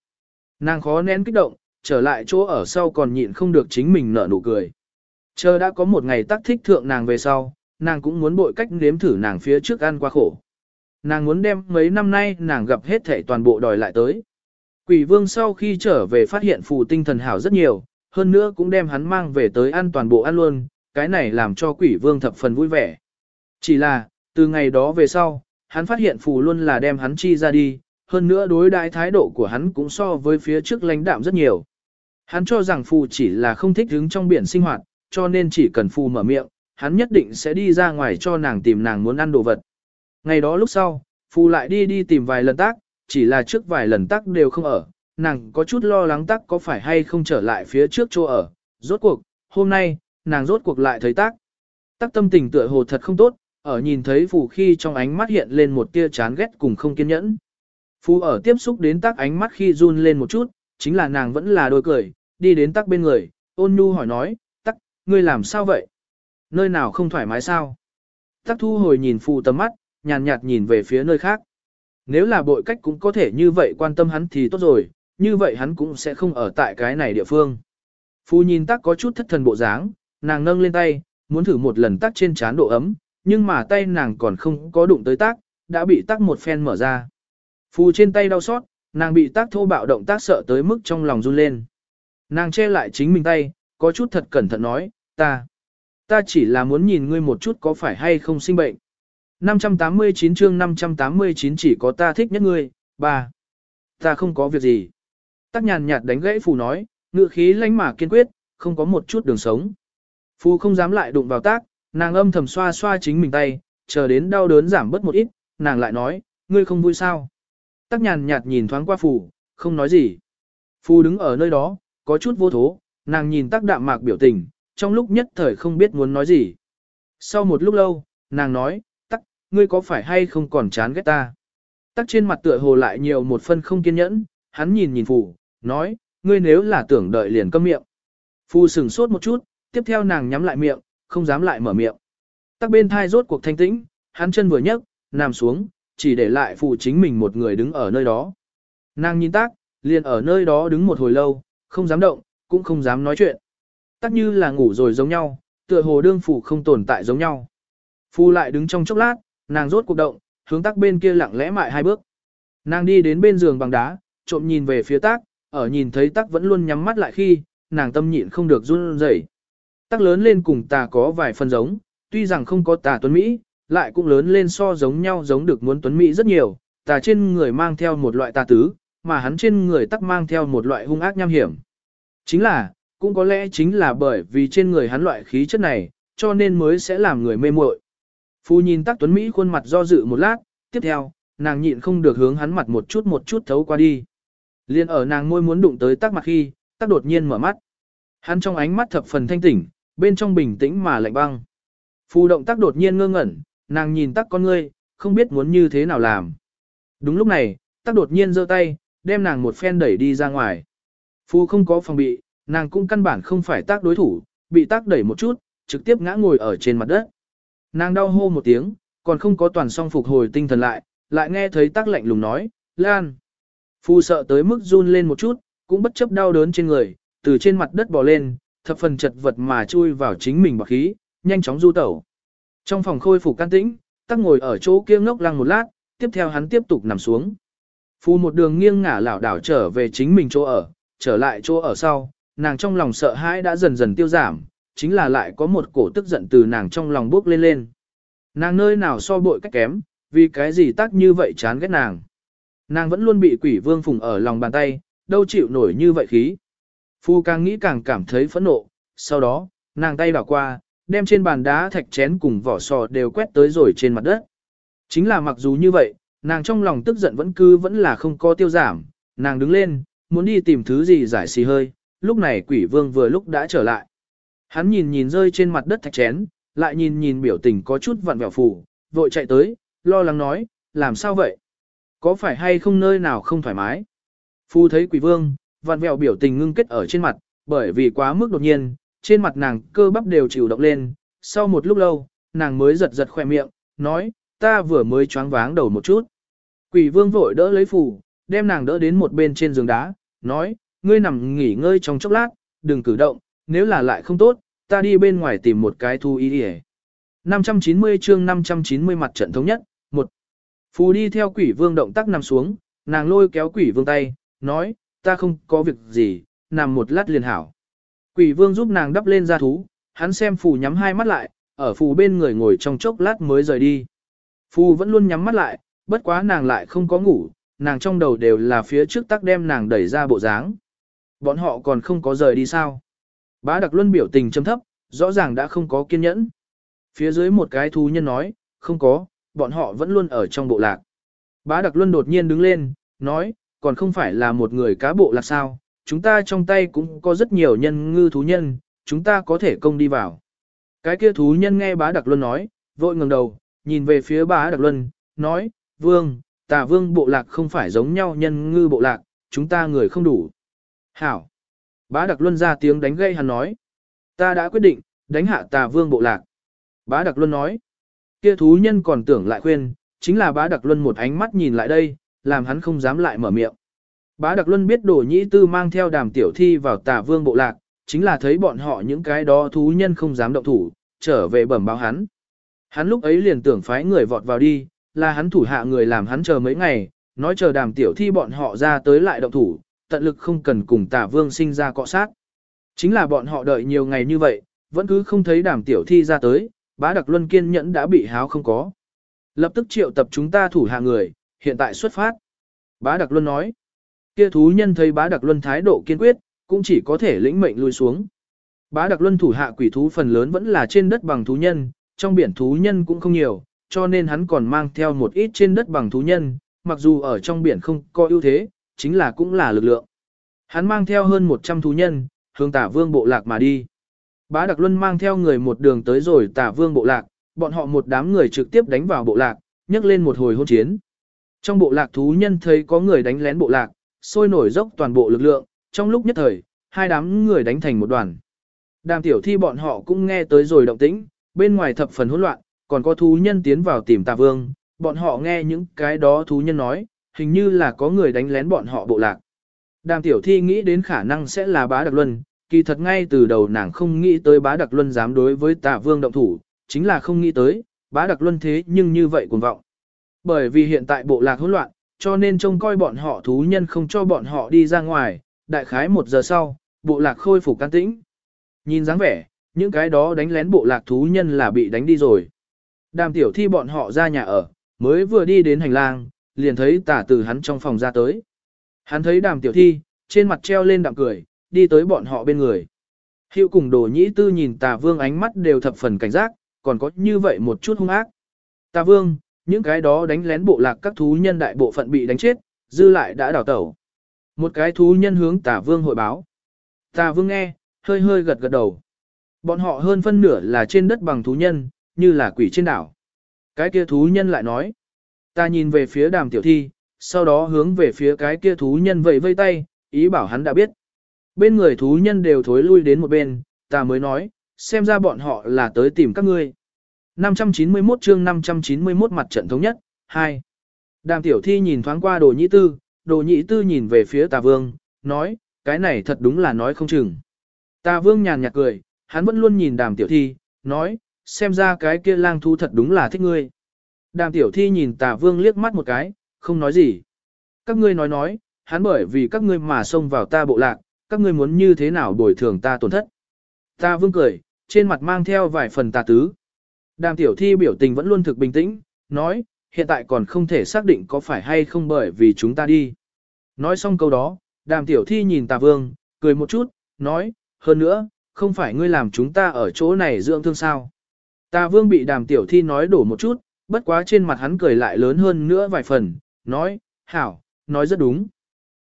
Nàng khó nén kích động, trở lại chỗ ở sau còn nhịn không được chính mình nở nụ cười. Chờ đã có một ngày tắc thích thượng nàng về sau, nàng cũng muốn bội cách nếm thử nàng phía trước ăn qua khổ. Nàng muốn đem mấy năm nay nàng gặp hết thể toàn bộ đòi lại tới. Quỷ vương sau khi trở về phát hiện phù tinh thần hảo rất nhiều, hơn nữa cũng đem hắn mang về tới ăn toàn bộ ăn luôn, cái này làm cho quỷ vương thập phần vui vẻ. Chỉ là, từ ngày đó về sau, hắn phát hiện phù luôn là đem hắn chi ra đi, hơn nữa đối đại thái độ của hắn cũng so với phía trước lãnh đạm rất nhiều. Hắn cho rằng phù chỉ là không thích hứng trong biển sinh hoạt, cho nên chỉ cần phù mở miệng, hắn nhất định sẽ đi ra ngoài cho nàng tìm nàng muốn ăn đồ vật. Ngày đó lúc sau, phù lại đi đi tìm vài lần tác, chỉ là trước vài lần tác đều không ở, nàng có chút lo lắng tắc có phải hay không trở lại phía trước chỗ ở. Rốt cuộc, hôm nay, nàng rốt cuộc lại thấy tác. tắc tâm tình tựa hồ thật không tốt, ở nhìn thấy phù khi trong ánh mắt hiện lên một tia chán ghét cùng không kiên nhẫn. Phù ở tiếp xúc đến tắc ánh mắt khi run lên một chút, chính là nàng vẫn là đôi cười, đi đến tắc bên người, ôn nhu hỏi nói, tắc, ngươi làm sao vậy? Nơi nào không thoải mái sao? Tắc thu hồi nhìn phù tầm mắt, nhàn nhạt nhìn về phía nơi khác. Nếu là bội cách cũng có thể như vậy quan tâm hắn thì tốt rồi, như vậy hắn cũng sẽ không ở tại cái này địa phương. Phù nhìn tắc có chút thất thần bộ dáng, nàng nâng lên tay, muốn thử một lần tắc trên chán độ ấm, nhưng mà tay nàng còn không có đụng tới tác, đã bị tắc một phen mở ra. Phù trên tay đau xót, nàng bị tác thô bạo động tác sợ tới mức trong lòng run lên. Nàng che lại chính mình tay, có chút thật cẩn thận nói, ta, ta chỉ là muốn nhìn ngươi một chút có phải hay không sinh bệnh. 589 chương 589 chỉ có ta thích nhất ngươi, ba. Ta không có việc gì. Tắc nhàn nhạt đánh gãy phù nói, ngựa khí lãnh mà kiên quyết, không có một chút đường sống. Phù không dám lại đụng vào tác, nàng âm thầm xoa xoa chính mình tay, chờ đến đau đớn giảm bớt một ít, nàng lại nói, ngươi không vui sao. Tắc nhàn nhạt nhìn thoáng qua phù, không nói gì. Phù đứng ở nơi đó, có chút vô thố, nàng nhìn tắc đạm mạc biểu tình, trong lúc nhất thời không biết muốn nói gì. Sau một lúc lâu, nàng nói, tắc, ngươi có phải hay không còn chán ghét ta? Tắc trên mặt tựa hồ lại nhiều một phân không kiên nhẫn, hắn nhìn nhìn phù, nói, ngươi nếu là tưởng đợi liền câm miệng. phu sừng sốt một chút, tiếp theo nàng nhắm lại miệng, không dám lại mở miệng. Tắc bên thai rốt cuộc thanh tĩnh, hắn chân vừa nhấc, nằm xuống, chỉ để lại phụ chính mình một người đứng ở nơi đó. Nàng nhìn tác, liền ở nơi đó đứng một hồi lâu, không dám động, cũng không dám nói chuyện. Tắc như là ngủ rồi giống nhau, tựa hồ đương phủ không tồn tại giống nhau. phu lại đứng trong chốc lát, nàng rốt cuộc động, hướng tắc bên kia lặng lẽ mại hai bước. Nàng đi đến bên giường bằng đá, trộm nhìn về phía tác ở nhìn thấy tắc vẫn luôn nhắm mắt lại khi, nàng tâm nhịn không được run rẩy. Tắc lớn lên cùng ta có vài phần giống, tuy rằng không có tà tuấn Mỹ, lại cũng lớn lên so giống nhau giống được muốn tuấn Mỹ rất nhiều, tà trên người mang theo một loại tà tứ, mà hắn trên người tắc mang theo một loại hung ác nham hiểm. Chính là, cũng có lẽ chính là bởi vì trên người hắn loại khí chất này, cho nên mới sẽ làm người mê muội. Phu nhìn tắc tuấn Mỹ khuôn mặt do dự một lát, tiếp theo, nàng nhịn không được hướng hắn mặt một chút một chút thấu qua đi. Liên ở nàng môi muốn đụng tới tắc mặt khi, tắc đột nhiên mở mắt. Hắn trong ánh mắt thập phần thanh tỉnh, bên trong bình tĩnh mà lạnh băng. Phu động tác đột nhiên ngơ ngẩn, nàng nhìn tắc con ngươi, không biết muốn như thế nào làm. Đúng lúc này, tắc đột nhiên giơ tay, đem nàng một phen đẩy đi ra ngoài. Phu không có phòng bị, nàng cũng căn bản không phải tác đối thủ, bị tác đẩy một chút, trực tiếp ngã ngồi ở trên mặt đất. Nàng đau hô một tiếng, còn không có toàn song phục hồi tinh thần lại, lại nghe thấy tác lạnh lùng nói, Lan. Phu sợ tới mức run lên một chút, cũng bất chấp đau đớn trên người, từ trên mặt đất bò lên, thập phần chật vật mà chui vào chính mình bọc khí, nhanh chóng du tẩu. Trong phòng khôi phục can tĩnh, tắc ngồi ở chỗ kia ngốc lăng một lát, tiếp theo hắn tiếp tục nằm xuống. Phu một đường nghiêng ngả lảo đảo trở về chính mình chỗ ở, trở lại chỗ ở sau, nàng trong lòng sợ hãi đã dần dần tiêu giảm, chính là lại có một cổ tức giận từ nàng trong lòng bước lên lên. Nàng nơi nào so bội cách kém, vì cái gì tác như vậy chán ghét nàng. Nàng vẫn luôn bị quỷ vương phùng ở lòng bàn tay, đâu chịu nổi như vậy khí. Phu càng nghĩ càng cảm thấy phẫn nộ, sau đó, nàng tay đảo qua, đem trên bàn đá thạch chén cùng vỏ sò đều quét tới rồi trên mặt đất. Chính là mặc dù như vậy, nàng trong lòng tức giận vẫn cứ vẫn là không có tiêu giảm, nàng đứng lên, muốn đi tìm thứ gì giải xì hơi, lúc này quỷ vương vừa lúc đã trở lại. Hắn nhìn nhìn rơi trên mặt đất thạch chén, lại nhìn nhìn biểu tình có chút vặn vẹo phủ, vội chạy tới, lo lắng nói, làm sao vậy? Có phải hay không nơi nào không thoải mái? Phu thấy quỷ vương, vặn vẹo biểu tình ngưng kết ở trên mặt, bởi vì quá mức đột nhiên, trên mặt nàng cơ bắp đều chịu động lên, sau một lúc lâu, nàng mới giật giật khoe miệng, nói, ta vừa mới choáng váng đầu một chút. Quỷ vương vội đỡ lấy phù, đem nàng đỡ đến một bên trên giường đá, nói, ngươi nằm nghỉ ngơi trong chốc lát, đừng cử động, nếu là lại không tốt, ta đi bên ngoài tìm một cái thu ý đi 590 chương 590 mặt trận thống nhất, Phù đi theo quỷ vương động tác nằm xuống, nàng lôi kéo quỷ vương tay, nói, ta không có việc gì, nằm một lát liền hảo. Quỷ vương giúp nàng đắp lên ra thú, hắn xem phù nhắm hai mắt lại, ở phù bên người ngồi trong chốc lát mới rời đi. Phù vẫn luôn nhắm mắt lại, bất quá nàng lại không có ngủ, nàng trong đầu đều là phía trước tắc đem nàng đẩy ra bộ dáng. Bọn họ còn không có rời đi sao. Bá đặc luân biểu tình châm thấp, rõ ràng đã không có kiên nhẫn. Phía dưới một cái thú nhân nói, không có, bọn họ vẫn luôn ở trong bộ lạc. Bá đặc luân đột nhiên đứng lên, nói, còn không phải là một người cá bộ lạc sao, chúng ta trong tay cũng có rất nhiều nhân ngư thú nhân, chúng ta có thể công đi vào. Cái kia thú nhân nghe bá đặc luân nói, vội ngẩng đầu, nhìn về phía bá đặc luân, nói, vương, tà vương bộ lạc không phải giống nhau nhân ngư bộ lạc, chúng ta người không đủ. Hảo. Bá đặc luân ra tiếng đánh gây hắn nói. Ta đã quyết định, đánh hạ tà vương bộ lạc. Bá đặc luân nói. Kia thú nhân còn tưởng lại khuyên, chính là bá đặc luân một ánh mắt nhìn lại đây, làm hắn không dám lại mở miệng. Bá đặc luân biết đổ nhĩ tư mang theo đàm tiểu thi vào tà vương bộ lạc, chính là thấy bọn họ những cái đó thú nhân không dám động thủ, trở về bẩm báo hắn. Hắn lúc ấy liền tưởng phái người vọt vào đi, là hắn thủ hạ người làm hắn chờ mấy ngày, nói chờ đàm tiểu thi bọn họ ra tới lại động thủ, tận lực không cần cùng tả vương sinh ra cọ sát. Chính là bọn họ đợi nhiều ngày như vậy, vẫn cứ không thấy đàm tiểu thi ra tới, bá đặc luân kiên nhẫn đã bị háo không có. Lập tức triệu tập chúng ta thủ hạ người, hiện tại xuất phát. Bá đặc luân nói, kia thú nhân thấy bá đặc luân thái độ kiên quyết, cũng chỉ có thể lĩnh mệnh lui xuống. Bá đặc luân thủ hạ quỷ thú phần lớn vẫn là trên đất bằng thú nhân, trong biển thú nhân cũng không nhiều, cho nên hắn còn mang theo một ít trên đất bằng thú nhân, mặc dù ở trong biển không có ưu thế, chính là cũng là lực lượng. Hắn mang theo hơn 100 thú nhân, hướng tả vương bộ lạc mà đi. Bá Đặc Luân mang theo người một đường tới rồi tả vương bộ lạc, bọn họ một đám người trực tiếp đánh vào bộ lạc, nhấc lên một hồi hôn chiến. Trong bộ lạc thú nhân thấy có người đánh lén bộ lạc, sôi nổi dốc toàn bộ lực lượng, trong lúc nhất thời, hai đám người đánh thành một đoàn. Đàm tiểu thi bọn họ cũng nghe tới rồi động tĩnh, bên ngoài thập phần hỗn loạn, còn có thú nhân tiến vào tìm tà vương, bọn họ nghe những cái đó thú nhân nói, hình như là có người đánh lén bọn họ bộ lạc. Đàm tiểu thi nghĩ đến khả năng sẽ là bá đặc luân, kỳ thật ngay từ đầu nàng không nghĩ tới bá đặc luân dám đối với tạ vương động thủ, chính là không nghĩ tới, bá đặc luân thế nhưng như vậy cuồng vọng. Bởi vì hiện tại bộ lạc hỗn loạn, cho nên trông coi bọn họ thú nhân không cho bọn họ đi ra ngoài, đại khái một giờ sau, bộ lạc khôi phục can tĩnh. Nhìn dáng vẻ, những cái đó đánh lén bộ lạc thú nhân là bị đánh đi rồi. Đàm tiểu thi bọn họ ra nhà ở, mới vừa đi đến hành lang, liền thấy tả từ hắn trong phòng ra tới. Hắn thấy đàm tiểu thi, trên mặt treo lên đạm cười, đi tới bọn họ bên người. Hiệu cùng đồ nhĩ tư nhìn tà vương ánh mắt đều thập phần cảnh giác, còn có như vậy một chút hung ác. Tà vương, những cái đó đánh lén bộ lạc các thú nhân đại bộ phận bị đánh chết, dư lại đã đào tẩu. Một cái thú nhân hướng tà vương hội báo. Tà vương nghe, hơi hơi gật gật đầu. Bọn họ hơn phân nửa là trên đất bằng thú nhân, như là quỷ trên đảo. Cái kia thú nhân lại nói. Ta nhìn về phía đàm tiểu thi, sau đó hướng về phía cái kia thú nhân vẫy vây tay, ý bảo hắn đã biết. Bên người thú nhân đều thối lui đến một bên, ta mới nói, xem ra bọn họ là tới tìm các ngươi. 591 chương 591 mặt trận thống nhất, 2. Đàm tiểu thi nhìn thoáng qua đồ nhĩ tư, đồ nhĩ tư nhìn về phía tà vương, nói, cái này thật đúng là nói không chừng. Tà vương nhàn nhạt cười, hắn vẫn luôn nhìn đàm tiểu thi, nói, xem ra cái kia lang thú thật đúng là thích ngươi. Đàm tiểu thi nhìn tà vương liếc mắt một cái, không nói gì. Các ngươi nói nói, hắn bởi vì các ngươi mà xông vào ta bộ lạc, các ngươi muốn như thế nào bồi thường ta tổn thất. Ta vương cười, trên mặt mang theo vài phần tà tứ. Đàm tiểu thi biểu tình vẫn luôn thực bình tĩnh, nói, hiện tại còn không thể xác định có phải hay không bởi vì chúng ta đi. Nói xong câu đó, đàm tiểu thi nhìn tà vương, cười một chút, nói, hơn nữa, không phải ngươi làm chúng ta ở chỗ này dưỡng thương sao. Tà vương bị đàm tiểu thi nói đổ một chút, bất quá trên mặt hắn cười lại lớn hơn nữa vài phần, nói, hảo, nói rất đúng.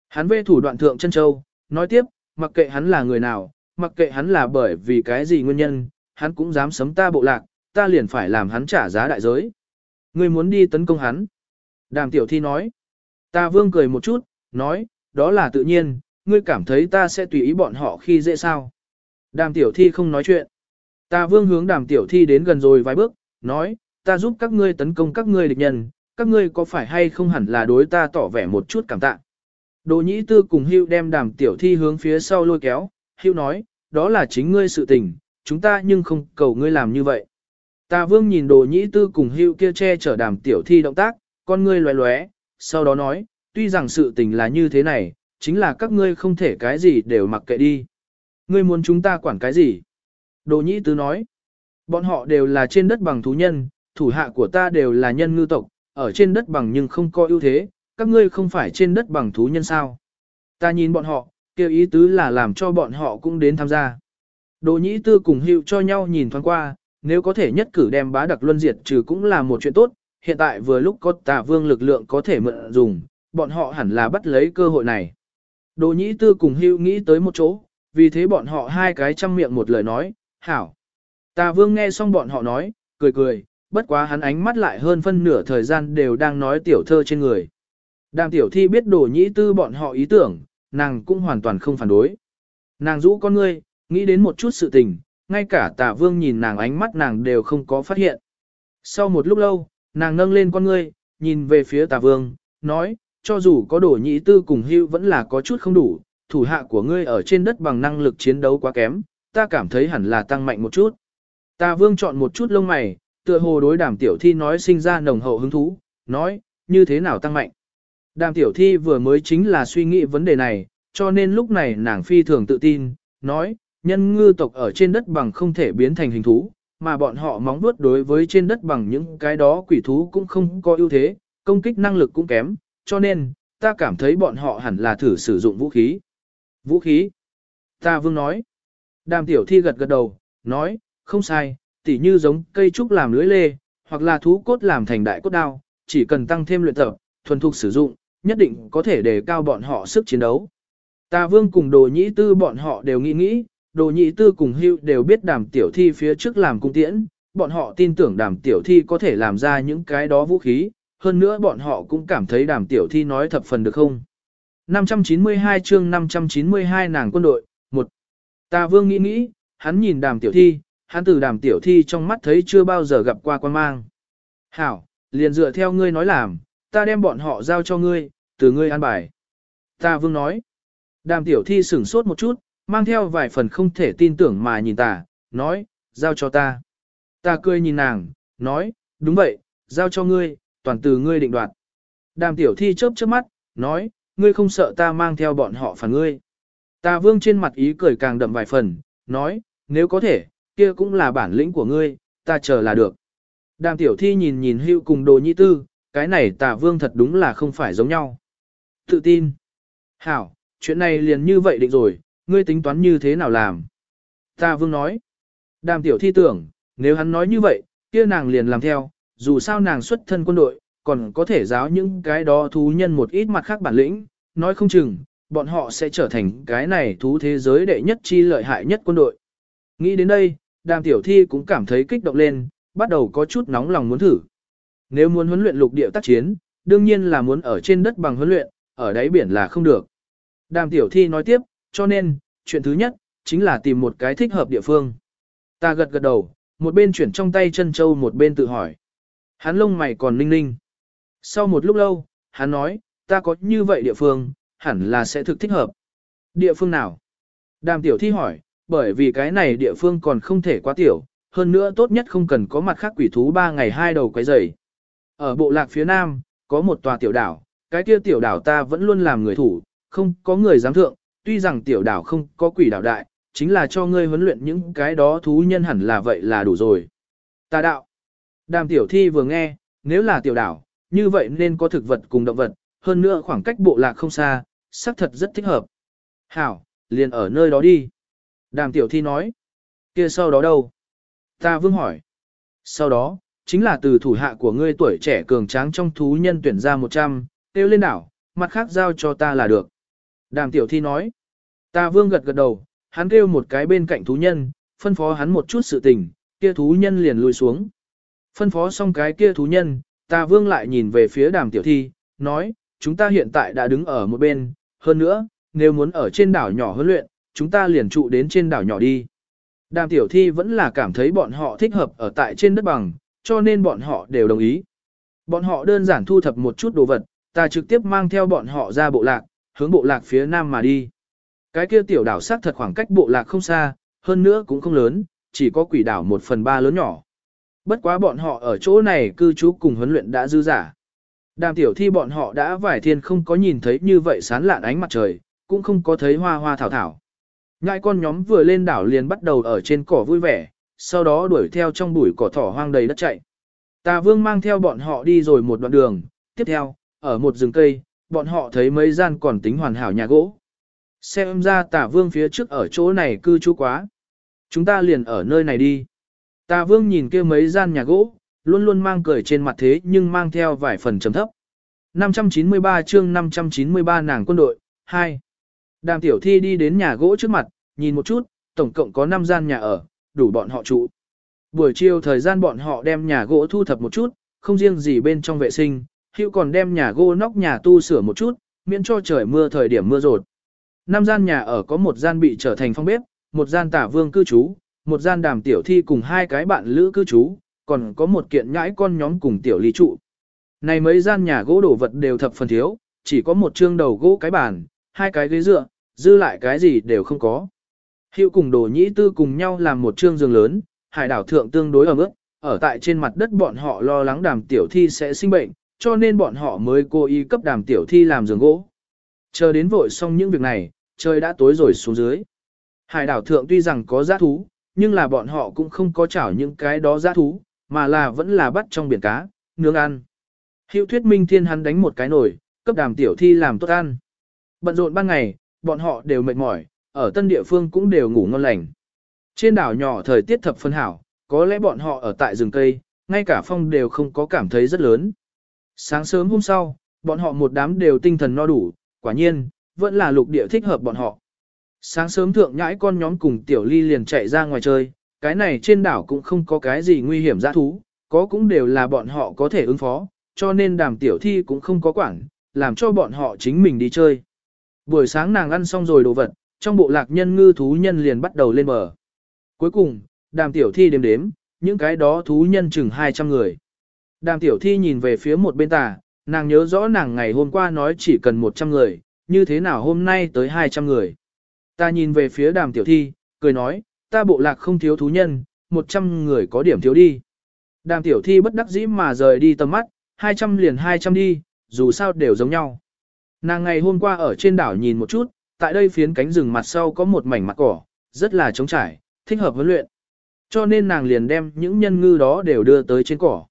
Hắn về thủ đoạn thượng chân châu, nói tiếp, mặc kệ hắn là người nào, mặc kệ hắn là bởi vì cái gì nguyên nhân, hắn cũng dám sấm ta bộ lạc, ta liền phải làm hắn trả giá đại giới. Ngươi muốn đi tấn công hắn. Đàm tiểu thi nói. Ta vương cười một chút, nói, đó là tự nhiên, ngươi cảm thấy ta sẽ tùy ý bọn họ khi dễ sao. Đàm tiểu thi không nói chuyện. Ta vương hướng đàm tiểu thi đến gần rồi vài bước, nói, ta giúp các ngươi tấn công các ngươi địch nhân, các ngươi có phải hay không hẳn là đối ta tỏ vẻ một chút cảm tạ. Đồ nhĩ tư cùng hưu đem đàm tiểu thi hướng phía sau lôi kéo, hưu nói, đó là chính ngươi sự tình, chúng ta nhưng không cầu ngươi làm như vậy. Ta vương nhìn đồ nhĩ tư cùng hưu kia che chở đàm tiểu thi động tác, con ngươi loé loé, sau đó nói, tuy rằng sự tình là như thế này, chính là các ngươi không thể cái gì đều mặc kệ đi. Ngươi muốn chúng ta quản cái gì? Đồ nhĩ tư nói, bọn họ đều là trên đất bằng thú nhân, thủ hạ của ta đều là nhân ngư tộc, ở trên đất bằng nhưng không có ưu thế, các ngươi không phải trên đất bằng thú nhân sao. Ta nhìn bọn họ, kêu ý tứ là làm cho bọn họ cũng đến tham gia. Đồ nhĩ tư cùng hiệu cho nhau nhìn thoáng qua, nếu có thể nhất cử đem bá đặc luân diệt trừ cũng là một chuyện tốt, hiện tại vừa lúc có tà vương lực lượng có thể mượn dùng, bọn họ hẳn là bắt lấy cơ hội này. Đồ nhĩ tư cùng hưu nghĩ tới một chỗ, vì thế bọn họ hai cái chăm miệng một lời nói, hảo. Tà vương nghe xong bọn họ nói, cười cười, bất quá hắn ánh mắt lại hơn phân nửa thời gian đều đang nói tiểu thơ trên người. Đàm tiểu thi biết đồ nhĩ tư bọn họ ý tưởng, nàng cũng hoàn toàn không phản đối. Nàng rũ con ngươi, nghĩ đến một chút sự tình, ngay cả Tả vương nhìn nàng ánh mắt nàng đều không có phát hiện. Sau một lúc lâu, nàng nâng lên con ngươi, nhìn về phía Tả vương, nói, cho dù có đồ nhĩ tư cùng hưu vẫn là có chút không đủ, thủ hạ của ngươi ở trên đất bằng năng lực chiến đấu quá kém, ta cảm thấy hẳn là tăng mạnh một chút. Tà vương chọn một chút lông mày, tựa hồ đối đàm tiểu thi nói sinh ra nồng hậu hứng thú, nói, như thế nào tăng mạnh. Đàm tiểu thi vừa mới chính là suy nghĩ vấn đề này, cho nên lúc này nàng phi thường tự tin, nói, nhân ngư tộc ở trên đất bằng không thể biến thành hình thú, mà bọn họ móng vuốt đối với trên đất bằng những cái đó quỷ thú cũng không có ưu thế, công kích năng lực cũng kém, cho nên, ta cảm thấy bọn họ hẳn là thử sử dụng vũ khí. Vũ khí? Ta vương nói. Đàm tiểu thi gật gật đầu, nói, không sai, tỉ như giống cây trúc làm lưới lê, hoặc là thú cốt làm thành đại cốt đao, chỉ cần tăng thêm luyện tập, thuần thục sử dụng, nhất định có thể đề cao bọn họ sức chiến đấu. Ta vương cùng đồ nhĩ tư bọn họ đều nghĩ nghĩ, đồ nhĩ tư cùng hưu đều biết đàm tiểu thi phía trước làm cung tiễn, bọn họ tin tưởng đàm tiểu thi có thể làm ra những cái đó vũ khí, hơn nữa bọn họ cũng cảm thấy đàm tiểu thi nói thập phần được không. 592 chương 592 nàng quân đội, một Ta vương nghĩ nghĩ, hắn nhìn đàm tiểu thi, hắn từ đàm tiểu thi trong mắt thấy chưa bao giờ gặp qua quan mang. Hảo, liền dựa theo ngươi nói làm, ta đem bọn họ giao cho ngươi, từ ngươi an bài. Ta vương nói. Đàm tiểu thi sửng sốt một chút, mang theo vài phần không thể tin tưởng mà nhìn ta, nói, giao cho ta. Ta cười nhìn nàng, nói, đúng vậy, giao cho ngươi, toàn từ ngươi định đoạt. Đàm tiểu thi chớp chớp mắt, nói, ngươi không sợ ta mang theo bọn họ phản ngươi. Ta vương trên mặt ý cười càng đậm vài phần, nói, nếu có thể, kia cũng là bản lĩnh của ngươi, ta chờ là được. Đàm tiểu thi nhìn nhìn hưu cùng đồ nhi tư, cái này tà vương thật đúng là không phải giống nhau. Tự tin. Hảo, chuyện này liền như vậy định rồi, ngươi tính toán như thế nào làm? Tà vương nói. Đàm tiểu thi tưởng, nếu hắn nói như vậy, kia nàng liền làm theo, dù sao nàng xuất thân quân đội, còn có thể giáo những cái đó thú nhân một ít mặt khác bản lĩnh, nói không chừng, bọn họ sẽ trở thành cái này thú thế giới đệ nhất chi lợi hại nhất quân đội. Nghĩ đến đây, đàm tiểu thi cũng cảm thấy kích động lên, bắt đầu có chút nóng lòng muốn thử. Nếu muốn huấn luyện lục địa tác chiến, đương nhiên là muốn ở trên đất bằng huấn luyện, ở đáy biển là không được. Đàm tiểu thi nói tiếp, cho nên, chuyện thứ nhất, chính là tìm một cái thích hợp địa phương. Ta gật gật đầu, một bên chuyển trong tay chân châu một bên tự hỏi. Hắn lông mày còn ninh ninh. Sau một lúc lâu, hắn nói, ta có như vậy địa phương, hẳn là sẽ thực thích hợp. Địa phương nào? Đàm tiểu thi hỏi, bởi vì cái này địa phương còn không thể quá tiểu, hơn nữa tốt nhất không cần có mặt khác quỷ thú ba ngày hai đầu quấy rầy. Ở bộ lạc phía nam, có một tòa tiểu đảo, cái kia tiểu đảo ta vẫn luôn làm người thủ, không có người dám thượng, tuy rằng tiểu đảo không có quỷ đảo đại, chính là cho ngươi huấn luyện những cái đó thú nhân hẳn là vậy là đủ rồi. Ta đạo. Đàm tiểu thi vừa nghe, nếu là tiểu đảo, như vậy nên có thực vật cùng động vật, hơn nữa khoảng cách bộ lạc không xa, xác thật rất thích hợp. Hảo, liền ở nơi đó đi. Đàm tiểu thi nói. kia sau đó đâu? Ta vương hỏi. Sau đó, chính là từ thủ hạ của ngươi tuổi trẻ cường tráng trong thú nhân tuyển ra 100, tiêu lên đảo, mặt khác giao cho ta là được. Đàm tiểu thi nói. Ta vương gật gật đầu, hắn kêu một cái bên cạnh thú nhân, phân phó hắn một chút sự tình, kia thú nhân liền lùi xuống. Phân phó xong cái kia thú nhân, ta vương lại nhìn về phía đàm tiểu thi, nói, chúng ta hiện tại đã đứng ở một bên, hơn nữa, nếu muốn ở trên đảo nhỏ huấn luyện, chúng ta liền trụ đến trên đảo nhỏ đi. Đàm tiểu thi vẫn là cảm thấy bọn họ thích hợp ở tại trên đất bằng, cho nên bọn họ đều đồng ý. Bọn họ đơn giản thu thập một chút đồ vật, ta trực tiếp mang theo bọn họ ra bộ lạc, hướng bộ lạc phía nam mà đi. Cái kia tiểu đảo sát thật khoảng cách bộ lạc không xa, hơn nữa cũng không lớn, chỉ có quỷ đảo một phần ba lớn nhỏ. Bất quá bọn họ ở chỗ này cư trú cùng huấn luyện đã dư giả. Đàm tiểu thi bọn họ đã vải thiên không có nhìn thấy như vậy sán lạn ánh mặt trời, cũng không có thấy hoa hoa thảo thảo. Ngại con nhóm vừa lên đảo liền bắt đầu ở trên cỏ vui vẻ, sau đó đuổi theo trong bụi cỏ thỏ hoang đầy đất chạy. Tà vương mang theo bọn họ đi rồi một đoạn đường, tiếp theo, ở một rừng cây, bọn họ thấy mấy gian còn tính hoàn hảo nhà gỗ. Xem ra tà vương phía trước ở chỗ này cư trú quá. Chúng ta liền ở nơi này đi. Tà vương nhìn kia mấy gian nhà gỗ, luôn luôn mang cười trên mặt thế nhưng mang theo vài phần trầm thấp. 593 chương 593 nàng quân đội, 2. Đàm tiểu thi đi đến nhà gỗ trước mặt, nhìn một chút, tổng cộng có 5 gian nhà ở, đủ bọn họ trụ. Buổi chiều thời gian bọn họ đem nhà gỗ thu thập một chút, không riêng gì bên trong vệ sinh, hữu còn đem nhà gỗ nóc nhà tu sửa một chút, miễn cho trời mưa thời điểm mưa rột. Năm gian nhà ở có một gian bị trở thành phòng bếp, một gian tả vương cư trú, một gian đàm tiểu thi cùng hai cái bạn lữ cư trú, còn có một kiện nhãi con nhóm cùng tiểu lý trụ. Này mấy gian nhà gỗ đổ vật đều thập phần thiếu, chỉ có một chương đầu gỗ cái bàn, hai cái ghế dựa, dư lại cái gì đều không có. Hiệu cùng đồ nhĩ tư cùng nhau làm một trương giường lớn, hải đảo thượng tương đối ở mức, ở tại trên mặt đất bọn họ lo lắng đàm tiểu thi sẽ sinh bệnh, cho nên bọn họ mới cố ý cấp đàm tiểu thi làm giường gỗ. Chờ đến vội xong những việc này, trời đã tối rồi xuống dưới. Hải đảo thượng tuy rằng có giá thú, nhưng là bọn họ cũng không có chảo những cái đó giá thú, mà là vẫn là bắt trong biển cá, nướng ăn. Hiệu thuyết minh thiên hắn đánh một cái nồi, cấp đàm tiểu thi làm tốt ăn. Bận rộn ban ngày, bọn họ đều mệt mỏi, ở tân địa phương cũng đều ngủ ngon lành. Trên đảo nhỏ thời tiết thập phân hảo, có lẽ bọn họ ở tại rừng cây, ngay cả phong đều không có cảm thấy rất lớn. Sáng sớm hôm sau, bọn họ một đám đều tinh thần no đủ, quả nhiên, vẫn là lục địa thích hợp bọn họ. Sáng sớm thượng nhãi con nhóm cùng tiểu ly liền chạy ra ngoài chơi, cái này trên đảo cũng không có cái gì nguy hiểm dã thú, có cũng đều là bọn họ có thể ứng phó, cho nên đàm tiểu thi cũng không có quản, làm cho bọn họ chính mình đi chơi. Buổi sáng nàng ăn xong rồi đồ vật, trong bộ lạc nhân ngư thú nhân liền bắt đầu lên bờ. Cuối cùng, đàm tiểu thi đếm đếm, những cái đó thú nhân chừng 200 người. Đàm tiểu thi nhìn về phía một bên tà, nàng nhớ rõ nàng ngày hôm qua nói chỉ cần 100 người, như thế nào hôm nay tới 200 người. Ta nhìn về phía đàm tiểu thi, cười nói, ta bộ lạc không thiếu thú nhân, 100 người có điểm thiếu đi. Đàm tiểu thi bất đắc dĩ mà rời đi tầm mắt, 200 liền 200 đi, dù sao đều giống nhau. Nàng ngày hôm qua ở trên đảo nhìn một chút, tại đây phiến cánh rừng mặt sau có một mảnh mặt cỏ, rất là trống trải, thích hợp huấn luyện. Cho nên nàng liền đem những nhân ngư đó đều đưa tới trên cỏ.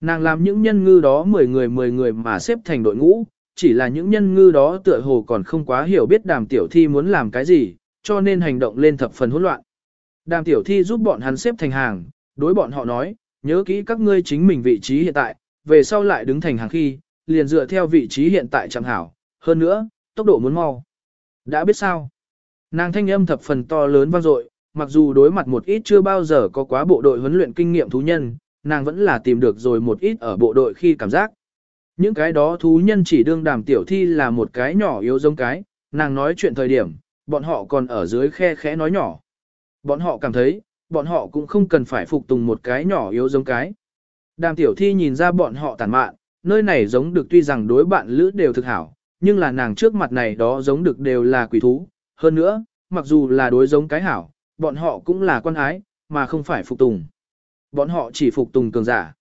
Nàng làm những nhân ngư đó 10 người 10 người mà xếp thành đội ngũ, chỉ là những nhân ngư đó tựa hồ còn không quá hiểu biết đàm tiểu thi muốn làm cái gì, cho nên hành động lên thập phần hỗn loạn. Đàm tiểu thi giúp bọn hắn xếp thành hàng, đối bọn họ nói, nhớ kỹ các ngươi chính mình vị trí hiện tại, về sau lại đứng thành hàng khi, liền dựa theo vị trí hiện tại chẳng hảo, hơn nữa, tốc độ muốn mau. Đã biết sao? Nàng thanh âm thập phần to lớn vang dội, mặc dù đối mặt một ít chưa bao giờ có quá bộ đội huấn luyện kinh nghiệm thú nhân, nàng vẫn là tìm được rồi một ít ở bộ đội khi cảm giác. Những cái đó thú nhân chỉ đương đàm tiểu thi là một cái nhỏ yếu giống cái, nàng nói chuyện thời điểm, bọn họ còn ở dưới khe khẽ nói nhỏ. Bọn họ cảm thấy, bọn họ cũng không cần phải phục tùng một cái nhỏ yếu giống cái. Đàm tiểu thi nhìn ra bọn họ tàn mạn, nơi này giống được tuy rằng đối bạn lữ đều thực hảo, nhưng là nàng trước mặt này đó giống được đều là quỷ thú. Hơn nữa, mặc dù là đối giống cái hảo, bọn họ cũng là quan ái, mà không phải phục tùng. Bọn họ chỉ phục tùng cường giả.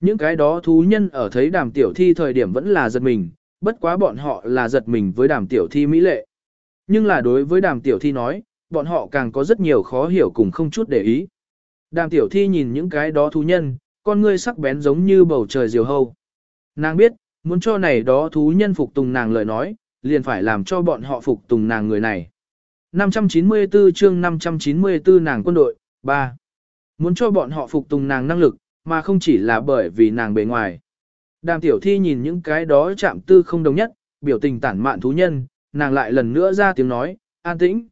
Những cái đó thú nhân ở thấy đàm tiểu thi thời điểm vẫn là giật mình, bất quá bọn họ là giật mình với đàm tiểu thi mỹ lệ. Nhưng là đối với đàm tiểu thi nói, bọn họ càng có rất nhiều khó hiểu cùng không chút để ý. Đàm tiểu thi nhìn những cái đó thú nhân, con ngươi sắc bén giống như bầu trời diều hâu. Nàng biết, muốn cho này đó thú nhân phục tùng nàng lời nói, liền phải làm cho bọn họ phục tùng nàng người này. 594 chương 594 nàng quân đội, 3. Muốn cho bọn họ phục tùng nàng năng lực, mà không chỉ là bởi vì nàng bề ngoài. Đàm tiểu thi nhìn những cái đó chạm tư không đồng nhất, biểu tình tản mạn thú nhân, nàng lại lần nữa ra tiếng nói, an tĩnh.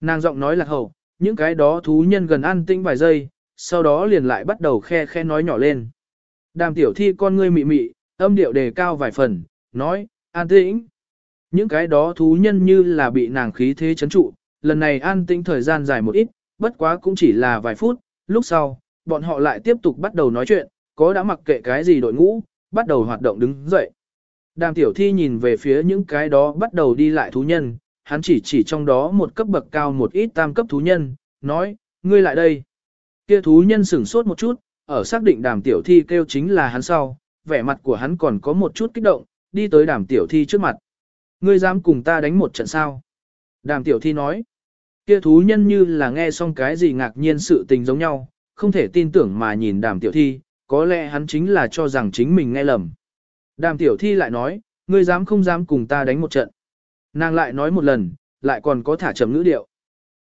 Nàng giọng nói lạc hậu, những cái đó thú nhân gần an tĩnh vài giây, sau đó liền lại bắt đầu khe khe nói nhỏ lên. Đàm tiểu thi con ngươi mị mị, âm điệu đề cao vài phần, nói, an tĩnh. Những cái đó thú nhân như là bị nàng khí thế chấn trụ, lần này an tĩnh thời gian dài một ít, bất quá cũng chỉ là vài phút, lúc sau, bọn họ lại tiếp tục bắt đầu nói chuyện, có đã mặc kệ cái gì đội ngũ, bắt đầu hoạt động đứng dậy. Đàm tiểu thi nhìn về phía những cái đó bắt đầu đi lại thú nhân, hắn chỉ chỉ trong đó một cấp bậc cao một ít tam cấp thú nhân, nói, ngươi lại đây. Kia thú nhân sửng sốt một chút, ở xác định đàm tiểu thi kêu chính là hắn sau, vẻ mặt của hắn còn có một chút kích động, đi tới đàm tiểu thi trước mặt. Ngươi dám cùng ta đánh một trận sao? Đàm tiểu thi nói, kia thú nhân như là nghe xong cái gì ngạc nhiên sự tình giống nhau, không thể tin tưởng mà nhìn đàm tiểu thi, có lẽ hắn chính là cho rằng chính mình nghe lầm. Đàm tiểu thi lại nói, ngươi dám không dám cùng ta đánh một trận. Nàng lại nói một lần, lại còn có thả trầm ngữ điệu.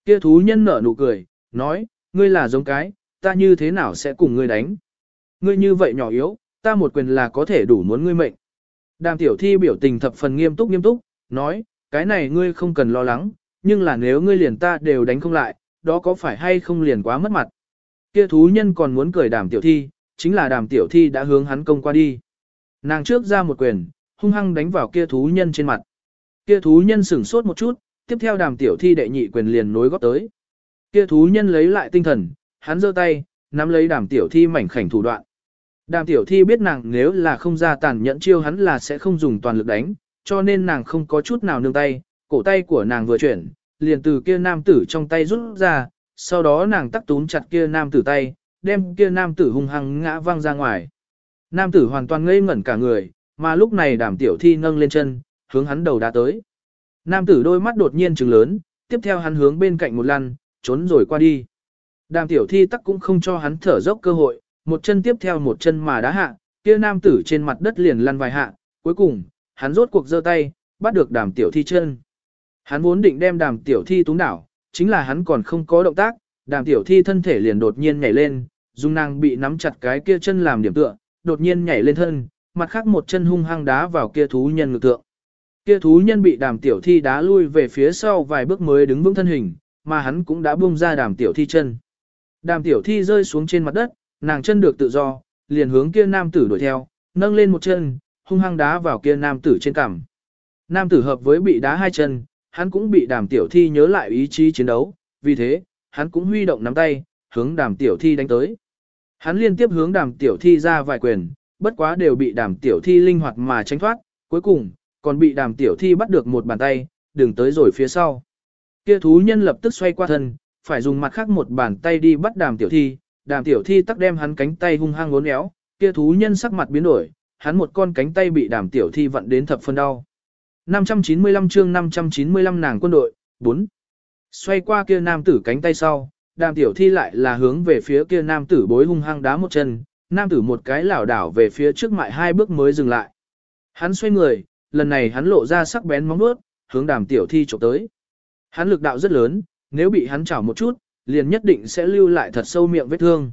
Kia thú nhân nở nụ cười, nói, ngươi là giống cái, ta như thế nào sẽ cùng ngươi đánh. Ngươi như vậy nhỏ yếu, ta một quyền là có thể đủ muốn ngươi mệnh. Đàm tiểu thi biểu tình thập phần nghiêm túc nghiêm túc, nói, cái này ngươi không cần lo lắng, nhưng là nếu ngươi liền ta đều đánh không lại, đó có phải hay không liền quá mất mặt. Kia thú nhân còn muốn cười đàm tiểu thi, chính là đàm tiểu thi đã hướng hắn công qua đi. Nàng trước ra một quyền, hung hăng đánh vào kia thú nhân trên mặt. Kia thú nhân sửng sốt một chút, tiếp theo đàm tiểu thi đệ nhị quyền liền nối góp tới. Kia thú nhân lấy lại tinh thần, hắn giơ tay, nắm lấy đàm tiểu thi mảnh khảnh thủ đoạn. Đàm tiểu thi biết nàng nếu là không ra tàn nhẫn chiêu hắn là sẽ không dùng toàn lực đánh, cho nên nàng không có chút nào nương tay, cổ tay của nàng vừa chuyển, liền từ kia nam tử trong tay rút ra, sau đó nàng tắc túm chặt kia nam tử tay, đem kia nam tử hung hăng ngã văng ra ngoài. Nam tử hoàn toàn ngây ngẩn cả người, mà lúc này đàm tiểu thi nâng lên chân, hướng hắn đầu đá tới. Nam tử đôi mắt đột nhiên trừng lớn, tiếp theo hắn hướng bên cạnh một lăn, trốn rồi qua đi. Đàm tiểu thi tắc cũng không cho hắn thở dốc cơ hội, một chân tiếp theo một chân mà đá hạ, kia nam tử trên mặt đất liền lăn vài hạ, cuối cùng, hắn rốt cuộc giơ tay, bắt được đàm tiểu thi chân. Hắn vốn định đem đàm tiểu thi túng đảo, chính là hắn còn không có động tác, đàm tiểu thi thân thể liền đột nhiên nhảy lên, dung nàng bị nắm chặt cái kia chân làm điểm tựa, đột nhiên nhảy lên thân, mặt khác một chân hung hăng đá vào kia thú nhân ngực tượng. Kia thú nhân bị đàm tiểu thi đá lui về phía sau vài bước mới đứng vững thân hình, mà hắn cũng đã buông ra đàm tiểu thi chân. Đàm tiểu thi rơi xuống trên mặt đất, nàng chân được tự do, liền hướng kia nam tử đuổi theo, nâng lên một chân, hung hăng đá vào kia nam tử trên cằm. Nam tử hợp với bị đá hai chân, hắn cũng bị đàm tiểu thi nhớ lại ý chí chiến đấu, vì thế, hắn cũng huy động nắm tay, hướng đàm tiểu thi đánh tới. Hắn liên tiếp hướng đàm tiểu thi ra vài quyền, bất quá đều bị đàm tiểu thi linh hoạt mà tránh thoát, cuối cùng, còn bị đàm tiểu thi bắt được một bàn tay, đừng tới rồi phía sau. Kia thú nhân lập tức xoay qua thân, phải dùng mặt khác một bàn tay đi bắt đàm tiểu thi, đàm tiểu thi tắc đem hắn cánh tay hung hăng uốn éo, kia thú nhân sắc mặt biến đổi, hắn một con cánh tay bị đàm tiểu thi vặn đến thập phân đau. 595 chương 595 nàng quân đội, 4. Xoay qua kia nam tử cánh tay sau, đàm tiểu thi lại là hướng về phía kia nam tử bối hung hăng đá một chân, nam tử một cái lảo đảo về phía trước mại hai bước mới dừng lại. Hắn xoay người, lần này hắn lộ ra sắc bén móng vuốt, hướng đàm tiểu thi chụp tới. Hắn lực đạo rất lớn, nếu bị hắn chảo một chút, liền nhất định sẽ lưu lại thật sâu miệng vết thương.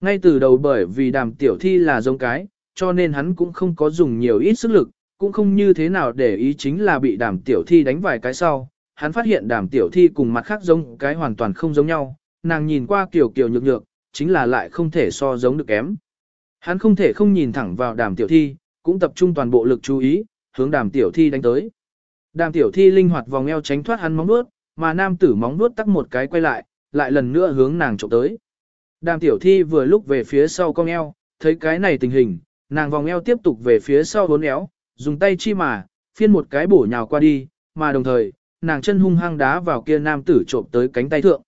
Ngay từ đầu bởi vì đàm tiểu thi là giống cái, cho nên hắn cũng không có dùng nhiều ít sức lực, cũng không như thế nào để ý chính là bị đàm tiểu thi đánh vài cái sau. Hắn phát hiện đàm tiểu thi cùng mặt khác giống cái hoàn toàn không giống nhau, nàng nhìn qua kiểu kiểu nhược nhược, chính là lại không thể so giống được kém. Hắn không thể không nhìn thẳng vào đàm tiểu thi, cũng tập trung toàn bộ lực chú ý, hướng đàm tiểu thi đánh tới. Đàm tiểu thi linh hoạt vòng eo tránh thoát hắn móng nuốt mà nam tử móng nuốt tắc một cái quay lại, lại lần nữa hướng nàng trộm tới. Đàm tiểu thi vừa lúc về phía sau cong eo, thấy cái này tình hình, nàng vòng eo tiếp tục về phía sau vốn éo, dùng tay chi mà, phiên một cái bổ nhào qua đi, mà đồng thời, nàng chân hung hăng đá vào kia nam tử trộm tới cánh tay thượng.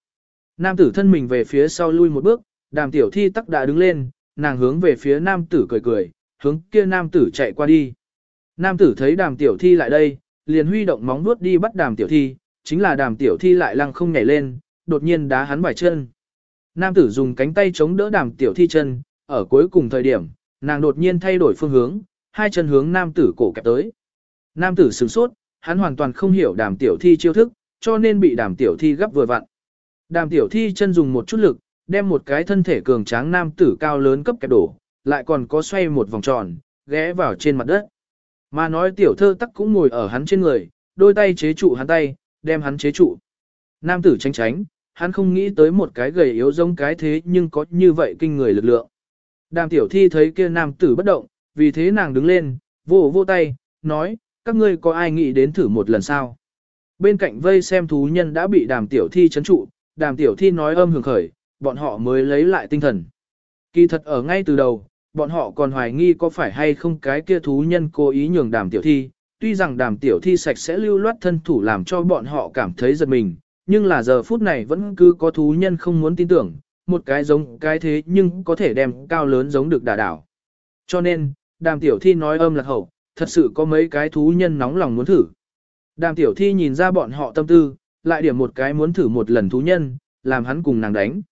Nam tử thân mình về phía sau lui một bước, đàm tiểu thi tắc đã đứng lên, nàng hướng về phía nam tử cười cười, hướng kia nam tử chạy qua đi. Nam tử thấy đàm tiểu thi lại đây, liền huy động móng vuốt đi bắt đàm tiểu thi, chính là đàm tiểu thi lại lăng không nhảy lên, đột nhiên đá hắn vài chân. Nam tử dùng cánh tay chống đỡ đàm tiểu thi chân, ở cuối cùng thời điểm, nàng đột nhiên thay đổi phương hướng, hai chân hướng nam tử cổ kẹp tới. Nam tử sửng sốt, hắn hoàn toàn không hiểu đàm tiểu thi chiêu thức, cho nên bị đàm tiểu thi gấp vừa vặn. Đàm tiểu thi chân dùng một chút lực, đem một cái thân thể cường tráng nam tử cao lớn cấp kẹp đổ, lại còn có xoay một vòng tròn, ghé vào trên mặt đất. Mà nói tiểu thơ tắc cũng ngồi ở hắn trên người, đôi tay chế trụ hắn tay, đem hắn chế trụ. Nam tử tránh tránh, hắn không nghĩ tới một cái gầy yếu giống cái thế nhưng có như vậy kinh người lực lượng. Đàm tiểu thi thấy kia nam tử bất động, vì thế nàng đứng lên, vô vô tay, nói, các ngươi có ai nghĩ đến thử một lần sao? Bên cạnh vây xem thú nhân đã bị đàm tiểu thi chấn trụ, đàm tiểu thi nói âm hưởng khởi, bọn họ mới lấy lại tinh thần. Kỳ thật ở ngay từ đầu, bọn họ còn hoài nghi có phải hay không cái kia thú nhân cố ý nhường đàm tiểu thi, tuy rằng đàm tiểu thi sạch sẽ lưu loát thân thủ làm cho bọn họ cảm thấy giật mình, nhưng là giờ phút này vẫn cứ có thú nhân không muốn tin tưởng, một cái giống cái thế nhưng có thể đem cao lớn giống được đả đảo. Cho nên, đàm tiểu thi nói âm lạc hậu, thật sự có mấy cái thú nhân nóng lòng muốn thử. Đàm tiểu thi nhìn ra bọn họ tâm tư, lại điểm một cái muốn thử một lần thú nhân, làm hắn cùng nàng đánh.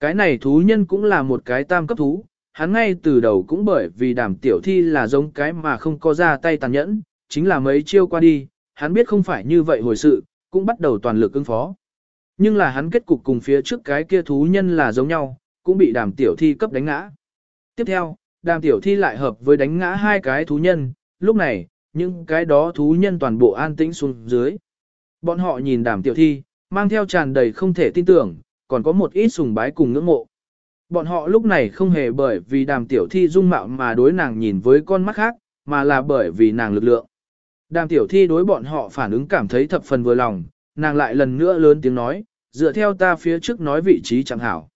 Cái này thú nhân cũng là một cái tam cấp thú, hắn ngay từ đầu cũng bởi vì đàm tiểu thi là giống cái mà không có ra tay tàn nhẫn, chính là mấy chiêu qua đi, hắn biết không phải như vậy hồi sự, cũng bắt đầu toàn lực ứng phó. Nhưng là hắn kết cục cùng phía trước cái kia thú nhân là giống nhau, cũng bị đàm tiểu thi cấp đánh ngã. Tiếp theo, đàm tiểu thi lại hợp với đánh ngã hai cái thú nhân, lúc này, những cái đó thú nhân toàn bộ an tĩnh xuống dưới. Bọn họ nhìn đàm tiểu thi, mang theo tràn đầy không thể tin tưởng, còn có một ít sùng bái cùng ngưỡng mộ. Bọn họ lúc này không hề bởi vì đàm tiểu thi dung mạo mà đối nàng nhìn với con mắt khác, mà là bởi vì nàng lực lượng. Đàm tiểu thi đối bọn họ phản ứng cảm thấy thập phần vừa lòng, nàng lại lần nữa lớn tiếng nói, dựa theo ta phía trước nói vị trí chẳng hảo.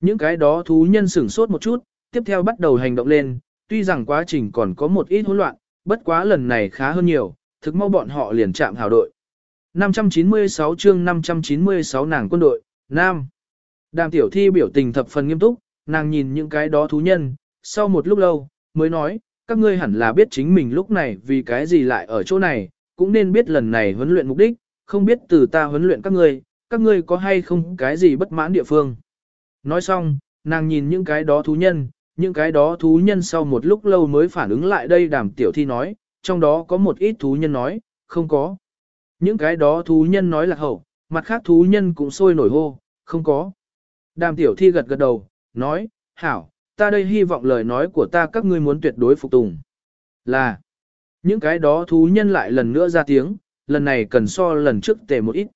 Những cái đó thú nhân sửng sốt một chút, tiếp theo bắt đầu hành động lên, tuy rằng quá trình còn có một ít hỗn loạn, bất quá lần này khá hơn nhiều, thực mau bọn họ liền chạm hào đội. 596 chương 596 nàng quân đội, Nam. Đàm tiểu thi biểu tình thập phần nghiêm túc, nàng nhìn những cái đó thú nhân, sau một lúc lâu, mới nói, các ngươi hẳn là biết chính mình lúc này vì cái gì lại ở chỗ này, cũng nên biết lần này huấn luyện mục đích, không biết từ ta huấn luyện các ngươi, các ngươi có hay không cái gì bất mãn địa phương. Nói xong, nàng nhìn những cái đó thú nhân, những cái đó thú nhân sau một lúc lâu mới phản ứng lại đây đàm tiểu thi nói, trong đó có một ít thú nhân nói, không có. Những cái đó thú nhân nói là hậu, mặt khác thú nhân cũng sôi nổi hô, không có. Đàm tiểu thi gật gật đầu, nói, hảo, ta đây hy vọng lời nói của ta các ngươi muốn tuyệt đối phục tùng. Là, những cái đó thú nhân lại lần nữa ra tiếng, lần này cần so lần trước tệ một ít.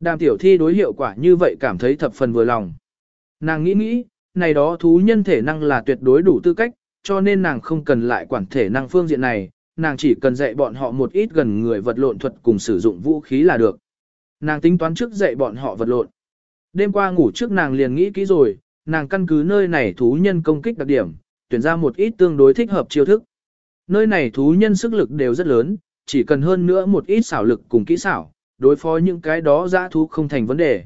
Đàm tiểu thi đối hiệu quả như vậy cảm thấy thập phần vừa lòng. Nàng nghĩ nghĩ, này đó thú nhân thể năng là tuyệt đối đủ tư cách, cho nên nàng không cần lại quản thể năng phương diện này, nàng chỉ cần dạy bọn họ một ít gần người vật lộn thuật cùng sử dụng vũ khí là được. Nàng tính toán trước dạy bọn họ vật lộn. Đêm qua ngủ trước nàng liền nghĩ kỹ rồi, nàng căn cứ nơi này thú nhân công kích đặc điểm, tuyển ra một ít tương đối thích hợp chiêu thức. Nơi này thú nhân sức lực đều rất lớn, chỉ cần hơn nữa một ít xảo lực cùng kỹ xảo, đối phó những cái đó dã thú không thành vấn đề.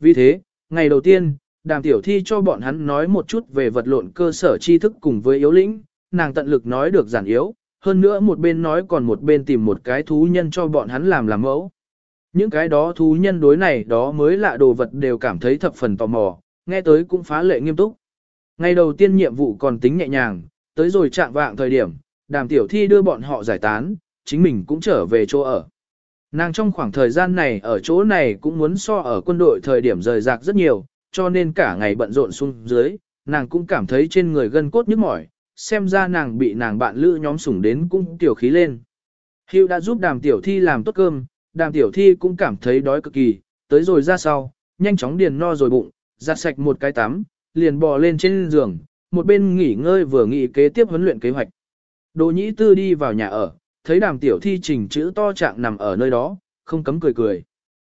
Vì thế, ngày đầu tiên, đàm tiểu thi cho bọn hắn nói một chút về vật lộn cơ sở tri thức cùng với yếu lĩnh, nàng tận lực nói được giản yếu, hơn nữa một bên nói còn một bên tìm một cái thú nhân cho bọn hắn làm làm mẫu. Những cái đó thú nhân đối này đó mới lạ đồ vật đều cảm thấy thập phần tò mò, nghe tới cũng phá lệ nghiêm túc. Ngày đầu tiên nhiệm vụ còn tính nhẹ nhàng, tới rồi chạm vạng thời điểm, đàm tiểu thi đưa bọn họ giải tán, chính mình cũng trở về chỗ ở. Nàng trong khoảng thời gian này ở chỗ này cũng muốn so ở quân đội thời điểm rời rạc rất nhiều, cho nên cả ngày bận rộn xuống dưới, nàng cũng cảm thấy trên người gân cốt nhức mỏi, xem ra nàng bị nàng bạn lữ nhóm sủng đến cũng tiểu khí lên. Hưu đã giúp đàm tiểu thi làm tốt cơm, đàm tiểu thi cũng cảm thấy đói cực kỳ, tới rồi ra sau, nhanh chóng điền no rồi bụng, giặt sạch một cái tắm, liền bò lên trên giường, một bên nghỉ ngơi vừa nghỉ kế tiếp huấn luyện kế hoạch. Đồ nhĩ tư đi vào nhà ở, thấy đàm tiểu thi trình chữ to trạng nằm ở nơi đó, không cấm cười cười.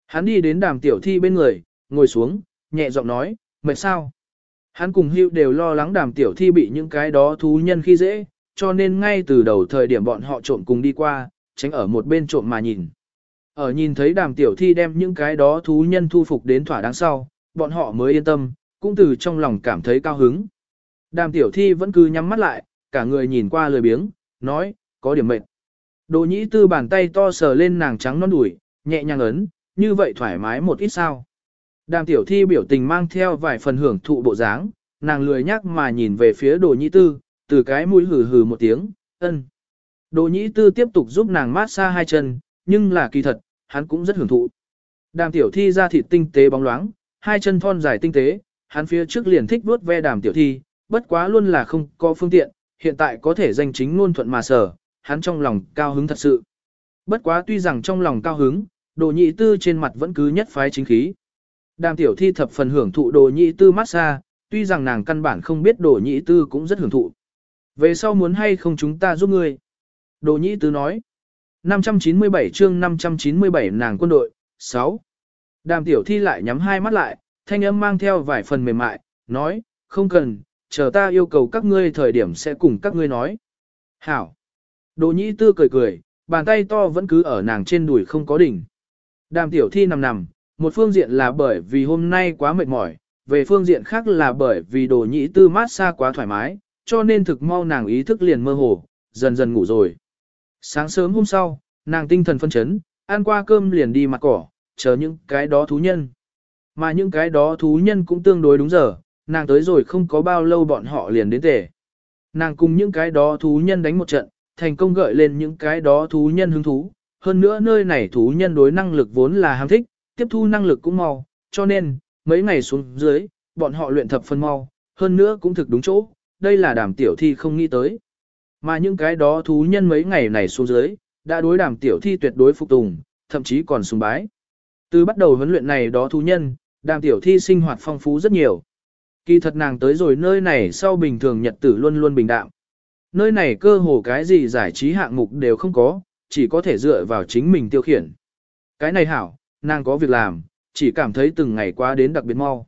Hắn đi đến đàm tiểu thi bên người, ngồi xuống, nhẹ giọng nói, mệt sao? Hắn cùng hưu đều lo lắng đàm tiểu thi bị những cái đó thú nhân khi dễ, cho nên ngay từ đầu thời điểm bọn họ trộm cùng đi qua, tránh ở một bên trộm mà nhìn. Ở nhìn thấy đàm tiểu thi đem những cái đó thú nhân thu phục đến thỏa đáng sau, bọn họ mới yên tâm, cũng từ trong lòng cảm thấy cao hứng. Đàm tiểu thi vẫn cứ nhắm mắt lại, cả người nhìn qua lười biếng, nói, có điểm mệt. Đồ nhĩ tư bàn tay to sờ lên nàng trắng non đùi, nhẹ nhàng ấn, như vậy thoải mái một ít sao. Đàm tiểu thi biểu tình mang theo vài phần hưởng thụ bộ dáng, nàng lười nhắc mà nhìn về phía đồ nhĩ tư, từ cái mũi hừ hừ một tiếng, ân. Đồ nhĩ tư tiếp tục giúp nàng mát xa hai chân, nhưng là kỳ thật, hắn cũng rất hưởng thụ. Đàm tiểu thi ra thịt tinh tế bóng loáng, hai chân thon dài tinh tế, hắn phía trước liền thích vuốt ve đàm tiểu thi, bất quá luôn là không có phương tiện, hiện tại có thể danh chính ngôn thuận mà sở, hắn trong lòng cao hứng thật sự. Bất quá tuy rằng trong lòng cao hứng, đồ nhị tư trên mặt vẫn cứ nhất phái chính khí. Đàm tiểu thi thập phần hưởng thụ đồ nhị tư massage, tuy rằng nàng căn bản không biết đồ nhị tư cũng rất hưởng thụ. Về sau muốn hay không chúng ta giúp ngươi? Đồ nhị tư nói. 597 chương 597 nàng quân đội, 6. Đàm tiểu thi lại nhắm hai mắt lại, thanh âm mang theo vài phần mềm mại, nói, không cần, chờ ta yêu cầu các ngươi thời điểm sẽ cùng các ngươi nói. Hảo. Đỗ nhĩ tư cười cười, bàn tay to vẫn cứ ở nàng trên đùi không có đỉnh. Đàm tiểu thi nằm nằm, một phương diện là bởi vì hôm nay quá mệt mỏi, về phương diện khác là bởi vì đồ nhĩ tư mát xa quá thoải mái, cho nên thực mau nàng ý thức liền mơ hồ, dần dần ngủ rồi. Sáng sớm hôm sau, nàng tinh thần phân chấn, ăn qua cơm liền đi mặt cỏ, chờ những cái đó thú nhân. Mà những cái đó thú nhân cũng tương đối đúng giờ, nàng tới rồi không có bao lâu bọn họ liền đến tề. Nàng cùng những cái đó thú nhân đánh một trận, thành công gợi lên những cái đó thú nhân hứng thú. Hơn nữa nơi này thú nhân đối năng lực vốn là ham thích, tiếp thu năng lực cũng mau, cho nên, mấy ngày xuống dưới, bọn họ luyện thập phân mau, hơn nữa cũng thực đúng chỗ, đây là đàm tiểu thi không nghĩ tới. Mà những cái đó thú nhân mấy ngày này xuống dưới, đã đối đàm tiểu thi tuyệt đối phục tùng, thậm chí còn sùng bái. Từ bắt đầu huấn luyện này đó thú nhân, đàm tiểu thi sinh hoạt phong phú rất nhiều. Kỳ thật nàng tới rồi nơi này sau bình thường nhật tử luôn luôn bình đạm. Nơi này cơ hồ cái gì giải trí hạng mục đều không có, chỉ có thể dựa vào chính mình tiêu khiển. Cái này hảo, nàng có việc làm, chỉ cảm thấy từng ngày qua đến đặc biệt mau.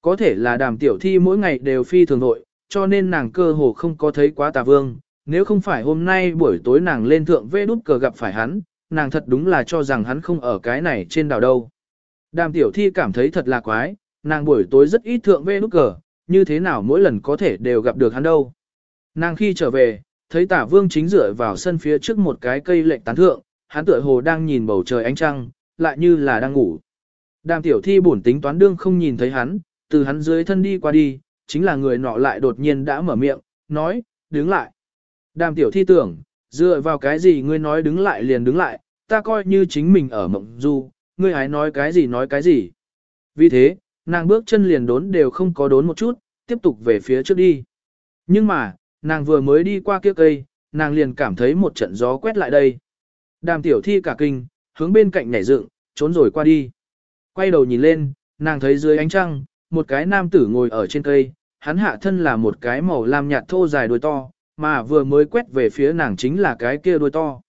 Có thể là đàm tiểu thi mỗi ngày đều phi thường nội, cho nên nàng cơ hồ không có thấy quá tà vương. Nếu không phải hôm nay buổi tối nàng lên thượng vê đút cờ gặp phải hắn, nàng thật đúng là cho rằng hắn không ở cái này trên đảo đâu. Đàm tiểu thi cảm thấy thật là quái, nàng buổi tối rất ít thượng vê nút cờ, như thế nào mỗi lần có thể đều gặp được hắn đâu. Nàng khi trở về, thấy tả vương chính dựa vào sân phía trước một cái cây lệnh tán thượng, hắn tựa hồ đang nhìn bầu trời ánh trăng, lại như là đang ngủ. Đàm tiểu thi bổn tính toán đương không nhìn thấy hắn, từ hắn dưới thân đi qua đi, chính là người nọ lại đột nhiên đã mở miệng, nói, đứng lại. Đàm tiểu thi tưởng, dựa vào cái gì ngươi nói đứng lại liền đứng lại, ta coi như chính mình ở mộng du, ngươi hãy nói cái gì nói cái gì. Vì thế, nàng bước chân liền đốn đều không có đốn một chút, tiếp tục về phía trước đi. Nhưng mà, nàng vừa mới đi qua kia cây, nàng liền cảm thấy một trận gió quét lại đây. Đàm tiểu thi cả kinh, hướng bên cạnh nhảy dựng, trốn rồi qua đi. Quay đầu nhìn lên, nàng thấy dưới ánh trăng, một cái nam tử ngồi ở trên cây, hắn hạ thân là một cái màu lam nhạt thô dài đuôi to, mà vừa mới quét về phía nàng chính là cái kia đuôi to.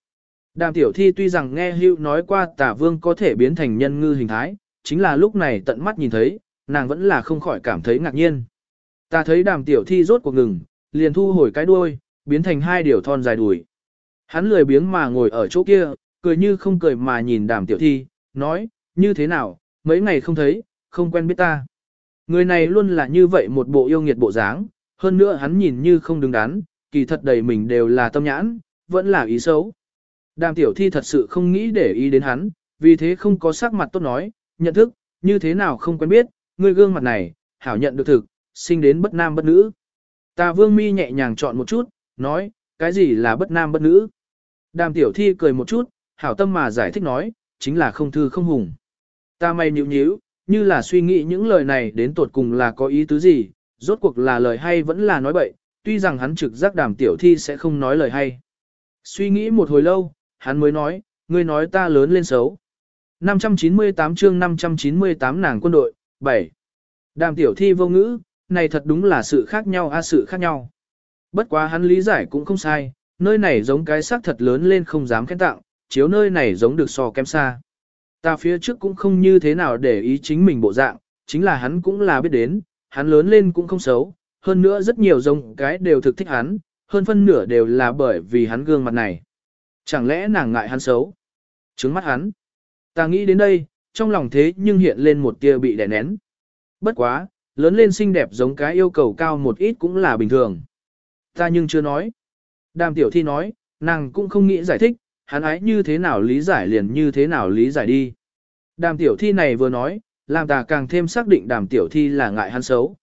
Đàm tiểu thi tuy rằng nghe Hưu nói qua tả vương có thể biến thành nhân ngư hình thái, chính là lúc này tận mắt nhìn thấy, nàng vẫn là không khỏi cảm thấy ngạc nhiên. Ta thấy đàm tiểu thi rốt cuộc ngừng, liền thu hồi cái đuôi, biến thành hai điều thon dài đùi. Hắn lười biếng mà ngồi ở chỗ kia, cười như không cười mà nhìn đàm tiểu thi, nói, như thế nào, mấy ngày không thấy, không quen biết ta. Người này luôn là như vậy một bộ yêu nghiệt bộ dáng, hơn nữa hắn nhìn như không đứng đắn, kỳ thật đầy mình đều là tâm nhãn, vẫn là ý xấu. Đàm tiểu thi thật sự không nghĩ để ý đến hắn, vì thế không có sắc mặt tốt nói, nhận thức, như thế nào không quen biết, người gương mặt này, hảo nhận được thực, sinh đến bất nam bất nữ. Tà vương mi nhẹ nhàng chọn một chút, nói, cái gì là bất nam bất nữ. Đàm tiểu thi cười một chút, hảo tâm mà giải thích nói, chính là không thư không hùng. Ta may nhịu nhíu, như là suy nghĩ những lời này đến tột cùng là có ý tứ gì, rốt cuộc là lời hay vẫn là nói bậy, tuy rằng hắn trực giác đàm tiểu thi sẽ không nói lời hay. Suy nghĩ một hồi lâu, hắn mới nói, ngươi nói ta lớn lên xấu. 598 chương 598 nàng quân đội, 7. Đàm tiểu thi vô ngữ, này thật đúng là sự khác nhau a sự khác nhau. Bất quá hắn lý giải cũng không sai, nơi này giống cái xác thật lớn lên không dám khen tặng, chiếu nơi này giống được so kém xa. Ta phía trước cũng không như thế nào để ý chính mình bộ dạng, chính là hắn cũng là biết đến, hắn lớn lên cũng không xấu, hơn nữa rất nhiều giống cái đều thực thích hắn, hơn phân nửa đều là bởi vì hắn gương mặt này. Chẳng lẽ nàng ngại hắn xấu? Trứng mắt hắn. Ta nghĩ đến đây, trong lòng thế nhưng hiện lên một tia bị đè nén. Bất quá, lớn lên xinh đẹp giống cái yêu cầu cao một ít cũng là bình thường. Ta nhưng chưa nói. Đàm tiểu thi nói, nàng cũng không nghĩ giải thích, hắn ái như thế nào lý giải liền như thế nào lý giải đi. Đàm tiểu thi này vừa nói, làm ta càng thêm xác định đàm tiểu thi là ngại hắn xấu.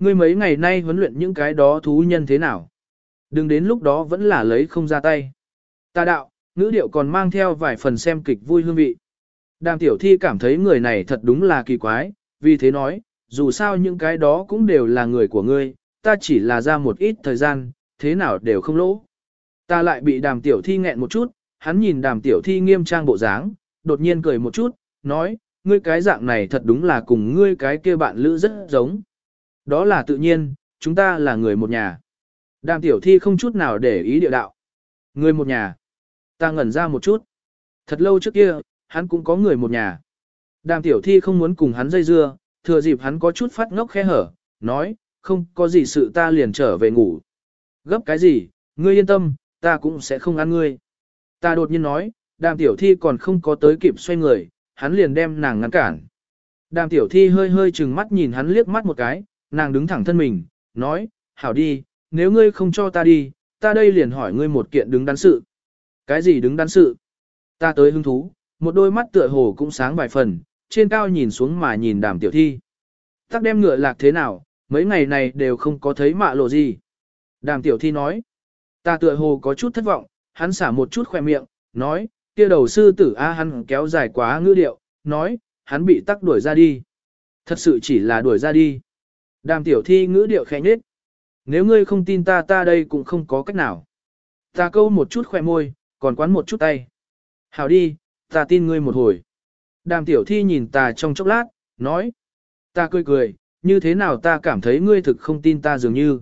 Ngươi mấy ngày nay huấn luyện những cái đó thú nhân thế nào? Đừng đến lúc đó vẫn là lấy không ra tay. Ta đạo, ngữ điệu còn mang theo vài phần xem kịch vui hương vị. Đàm tiểu thi cảm thấy người này thật đúng là kỳ quái, vì thế nói, dù sao những cái đó cũng đều là người của ngươi, ta chỉ là ra một ít thời gian, thế nào đều không lỗ. Ta lại bị đàm tiểu thi nghẹn một chút, hắn nhìn đàm tiểu thi nghiêm trang bộ dáng, đột nhiên cười một chút, nói, ngươi cái dạng này thật đúng là cùng ngươi cái kia bạn lữ rất giống. Đó là tự nhiên, chúng ta là người một nhà. Đàm tiểu thi không chút nào để ý địa đạo. Người một nhà. Ta ngẩn ra một chút. Thật lâu trước kia, hắn cũng có người một nhà. Đàm tiểu thi không muốn cùng hắn dây dưa, thừa dịp hắn có chút phát ngốc khe hở, nói, không có gì sự ta liền trở về ngủ. Gấp cái gì, ngươi yên tâm, ta cũng sẽ không ăn ngươi. Ta đột nhiên nói, đàm tiểu thi còn không có tới kịp xoay người, hắn liền đem nàng ngăn cản. Đàm tiểu thi hơi hơi chừng mắt nhìn hắn liếc mắt một cái, nàng đứng thẳng thân mình, nói, hảo đi, nếu ngươi không cho ta đi, ta đây liền hỏi ngươi một kiện đứng đắn sự. Cái gì đứng đắn sự? Ta tới hứng thú, một đôi mắt tựa hồ cũng sáng vài phần, trên cao nhìn xuống mà nhìn đàm tiểu thi. Tắc đem ngựa lạc thế nào, mấy ngày này đều không có thấy mạ lộ gì. Đàm tiểu thi nói, ta tựa hồ có chút thất vọng, hắn xả một chút khoe miệng, nói, kia đầu sư tử A hắn kéo dài quá ngữ điệu, nói, hắn bị tắc đuổi ra đi. Thật sự chỉ là đuổi ra đi. Đàm tiểu thi ngữ điệu khẽ nhết. Nếu ngươi không tin ta ta đây cũng không có cách nào. Ta câu một chút khoe môi, còn quán một chút tay. Hảo đi, ta tin ngươi một hồi. Đàm tiểu thi nhìn ta trong chốc lát, nói. Ta cười cười, như thế nào ta cảm thấy ngươi thực không tin ta dường như.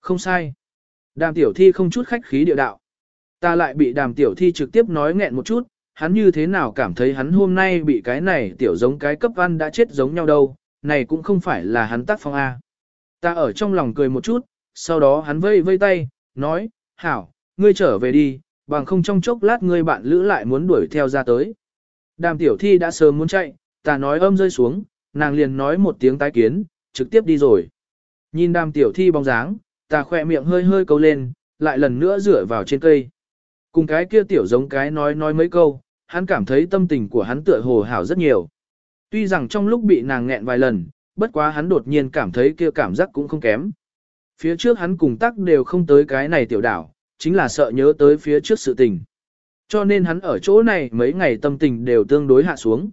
Không sai. Đàm tiểu thi không chút khách khí địa đạo. Ta lại bị đàm tiểu thi trực tiếp nói nghẹn một chút, hắn như thế nào cảm thấy hắn hôm nay bị cái này tiểu giống cái cấp văn đã chết giống nhau đâu, này cũng không phải là hắn tác phong A. Ta ở trong lòng cười một chút, sau đó hắn vây vây tay, nói, hảo, ngươi trở về đi, bằng không trong chốc lát ngươi bạn lữ lại muốn đuổi theo ra tới. Đàm tiểu thi đã sớm muốn chạy, ta nói âm rơi xuống, nàng liền nói một tiếng tái kiến, trực tiếp đi rồi. Nhìn đàm tiểu thi bóng dáng, ta khỏe miệng hơi hơi câu lên, lại lần nữa dựa vào trên cây. Cùng cái kia tiểu giống cái nói nói mấy câu, hắn cảm thấy tâm tình của hắn tựa hồ hảo rất nhiều. Tuy rằng trong lúc bị nàng nghẹn vài lần, bất quá hắn đột nhiên cảm thấy kia cảm giác cũng không kém. Phía trước hắn cùng tắc đều không tới cái này tiểu đảo, chính là sợ nhớ tới phía trước sự tình. Cho nên hắn ở chỗ này mấy ngày tâm tình đều tương đối hạ xuống.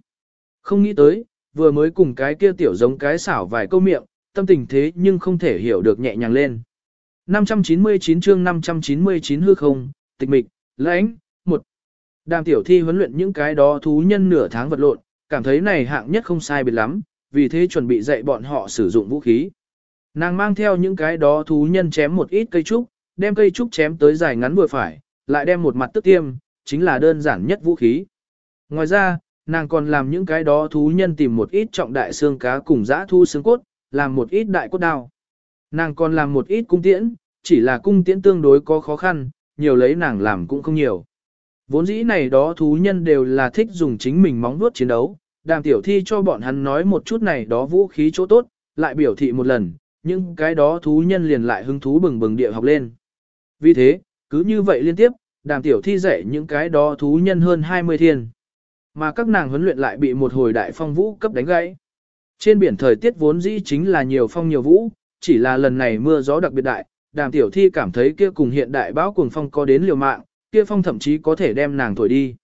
Không nghĩ tới, vừa mới cùng cái kia tiểu giống cái xảo vài câu miệng, tâm tình thế nhưng không thể hiểu được nhẹ nhàng lên. 599 chương 599 hư không, tịch mịch, lãnh, một. Đàm tiểu thi huấn luyện những cái đó thú nhân nửa tháng vật lộn, cảm thấy này hạng nhất không sai biệt lắm, vì thế chuẩn bị dạy bọn họ sử dụng vũ khí. Nàng mang theo những cái đó thú nhân chém một ít cây trúc, đem cây trúc chém tới dài ngắn vừa phải, lại đem một mặt tức tiêm, chính là đơn giản nhất vũ khí. Ngoài ra, nàng còn làm những cái đó thú nhân tìm một ít trọng đại xương cá cùng dã thu xương cốt, làm một ít đại cốt đao. Nàng còn làm một ít cung tiễn, chỉ là cung tiễn tương đối có khó khăn, nhiều lấy nàng làm cũng không nhiều. Vốn dĩ này đó thú nhân đều là thích dùng chính mình móng vuốt chiến đấu, đàm tiểu thi cho bọn hắn nói một chút này đó vũ khí chỗ tốt, lại biểu thị một lần, nhưng cái đó thú nhân liền lại hứng thú bừng bừng địa học lên. Vì thế, cứ như vậy liên tiếp, đàm tiểu thi dạy những cái đó thú nhân hơn 20 thiên. Mà các nàng huấn luyện lại bị một hồi đại phong vũ cấp đánh gãy. Trên biển thời tiết vốn dĩ chính là nhiều phong nhiều vũ, chỉ là lần này mưa gió đặc biệt đại, đàm tiểu thi cảm thấy kia cùng hiện đại bão cuồng phong có đến liều mạng, kia phong thậm chí có thể đem nàng thổi đi.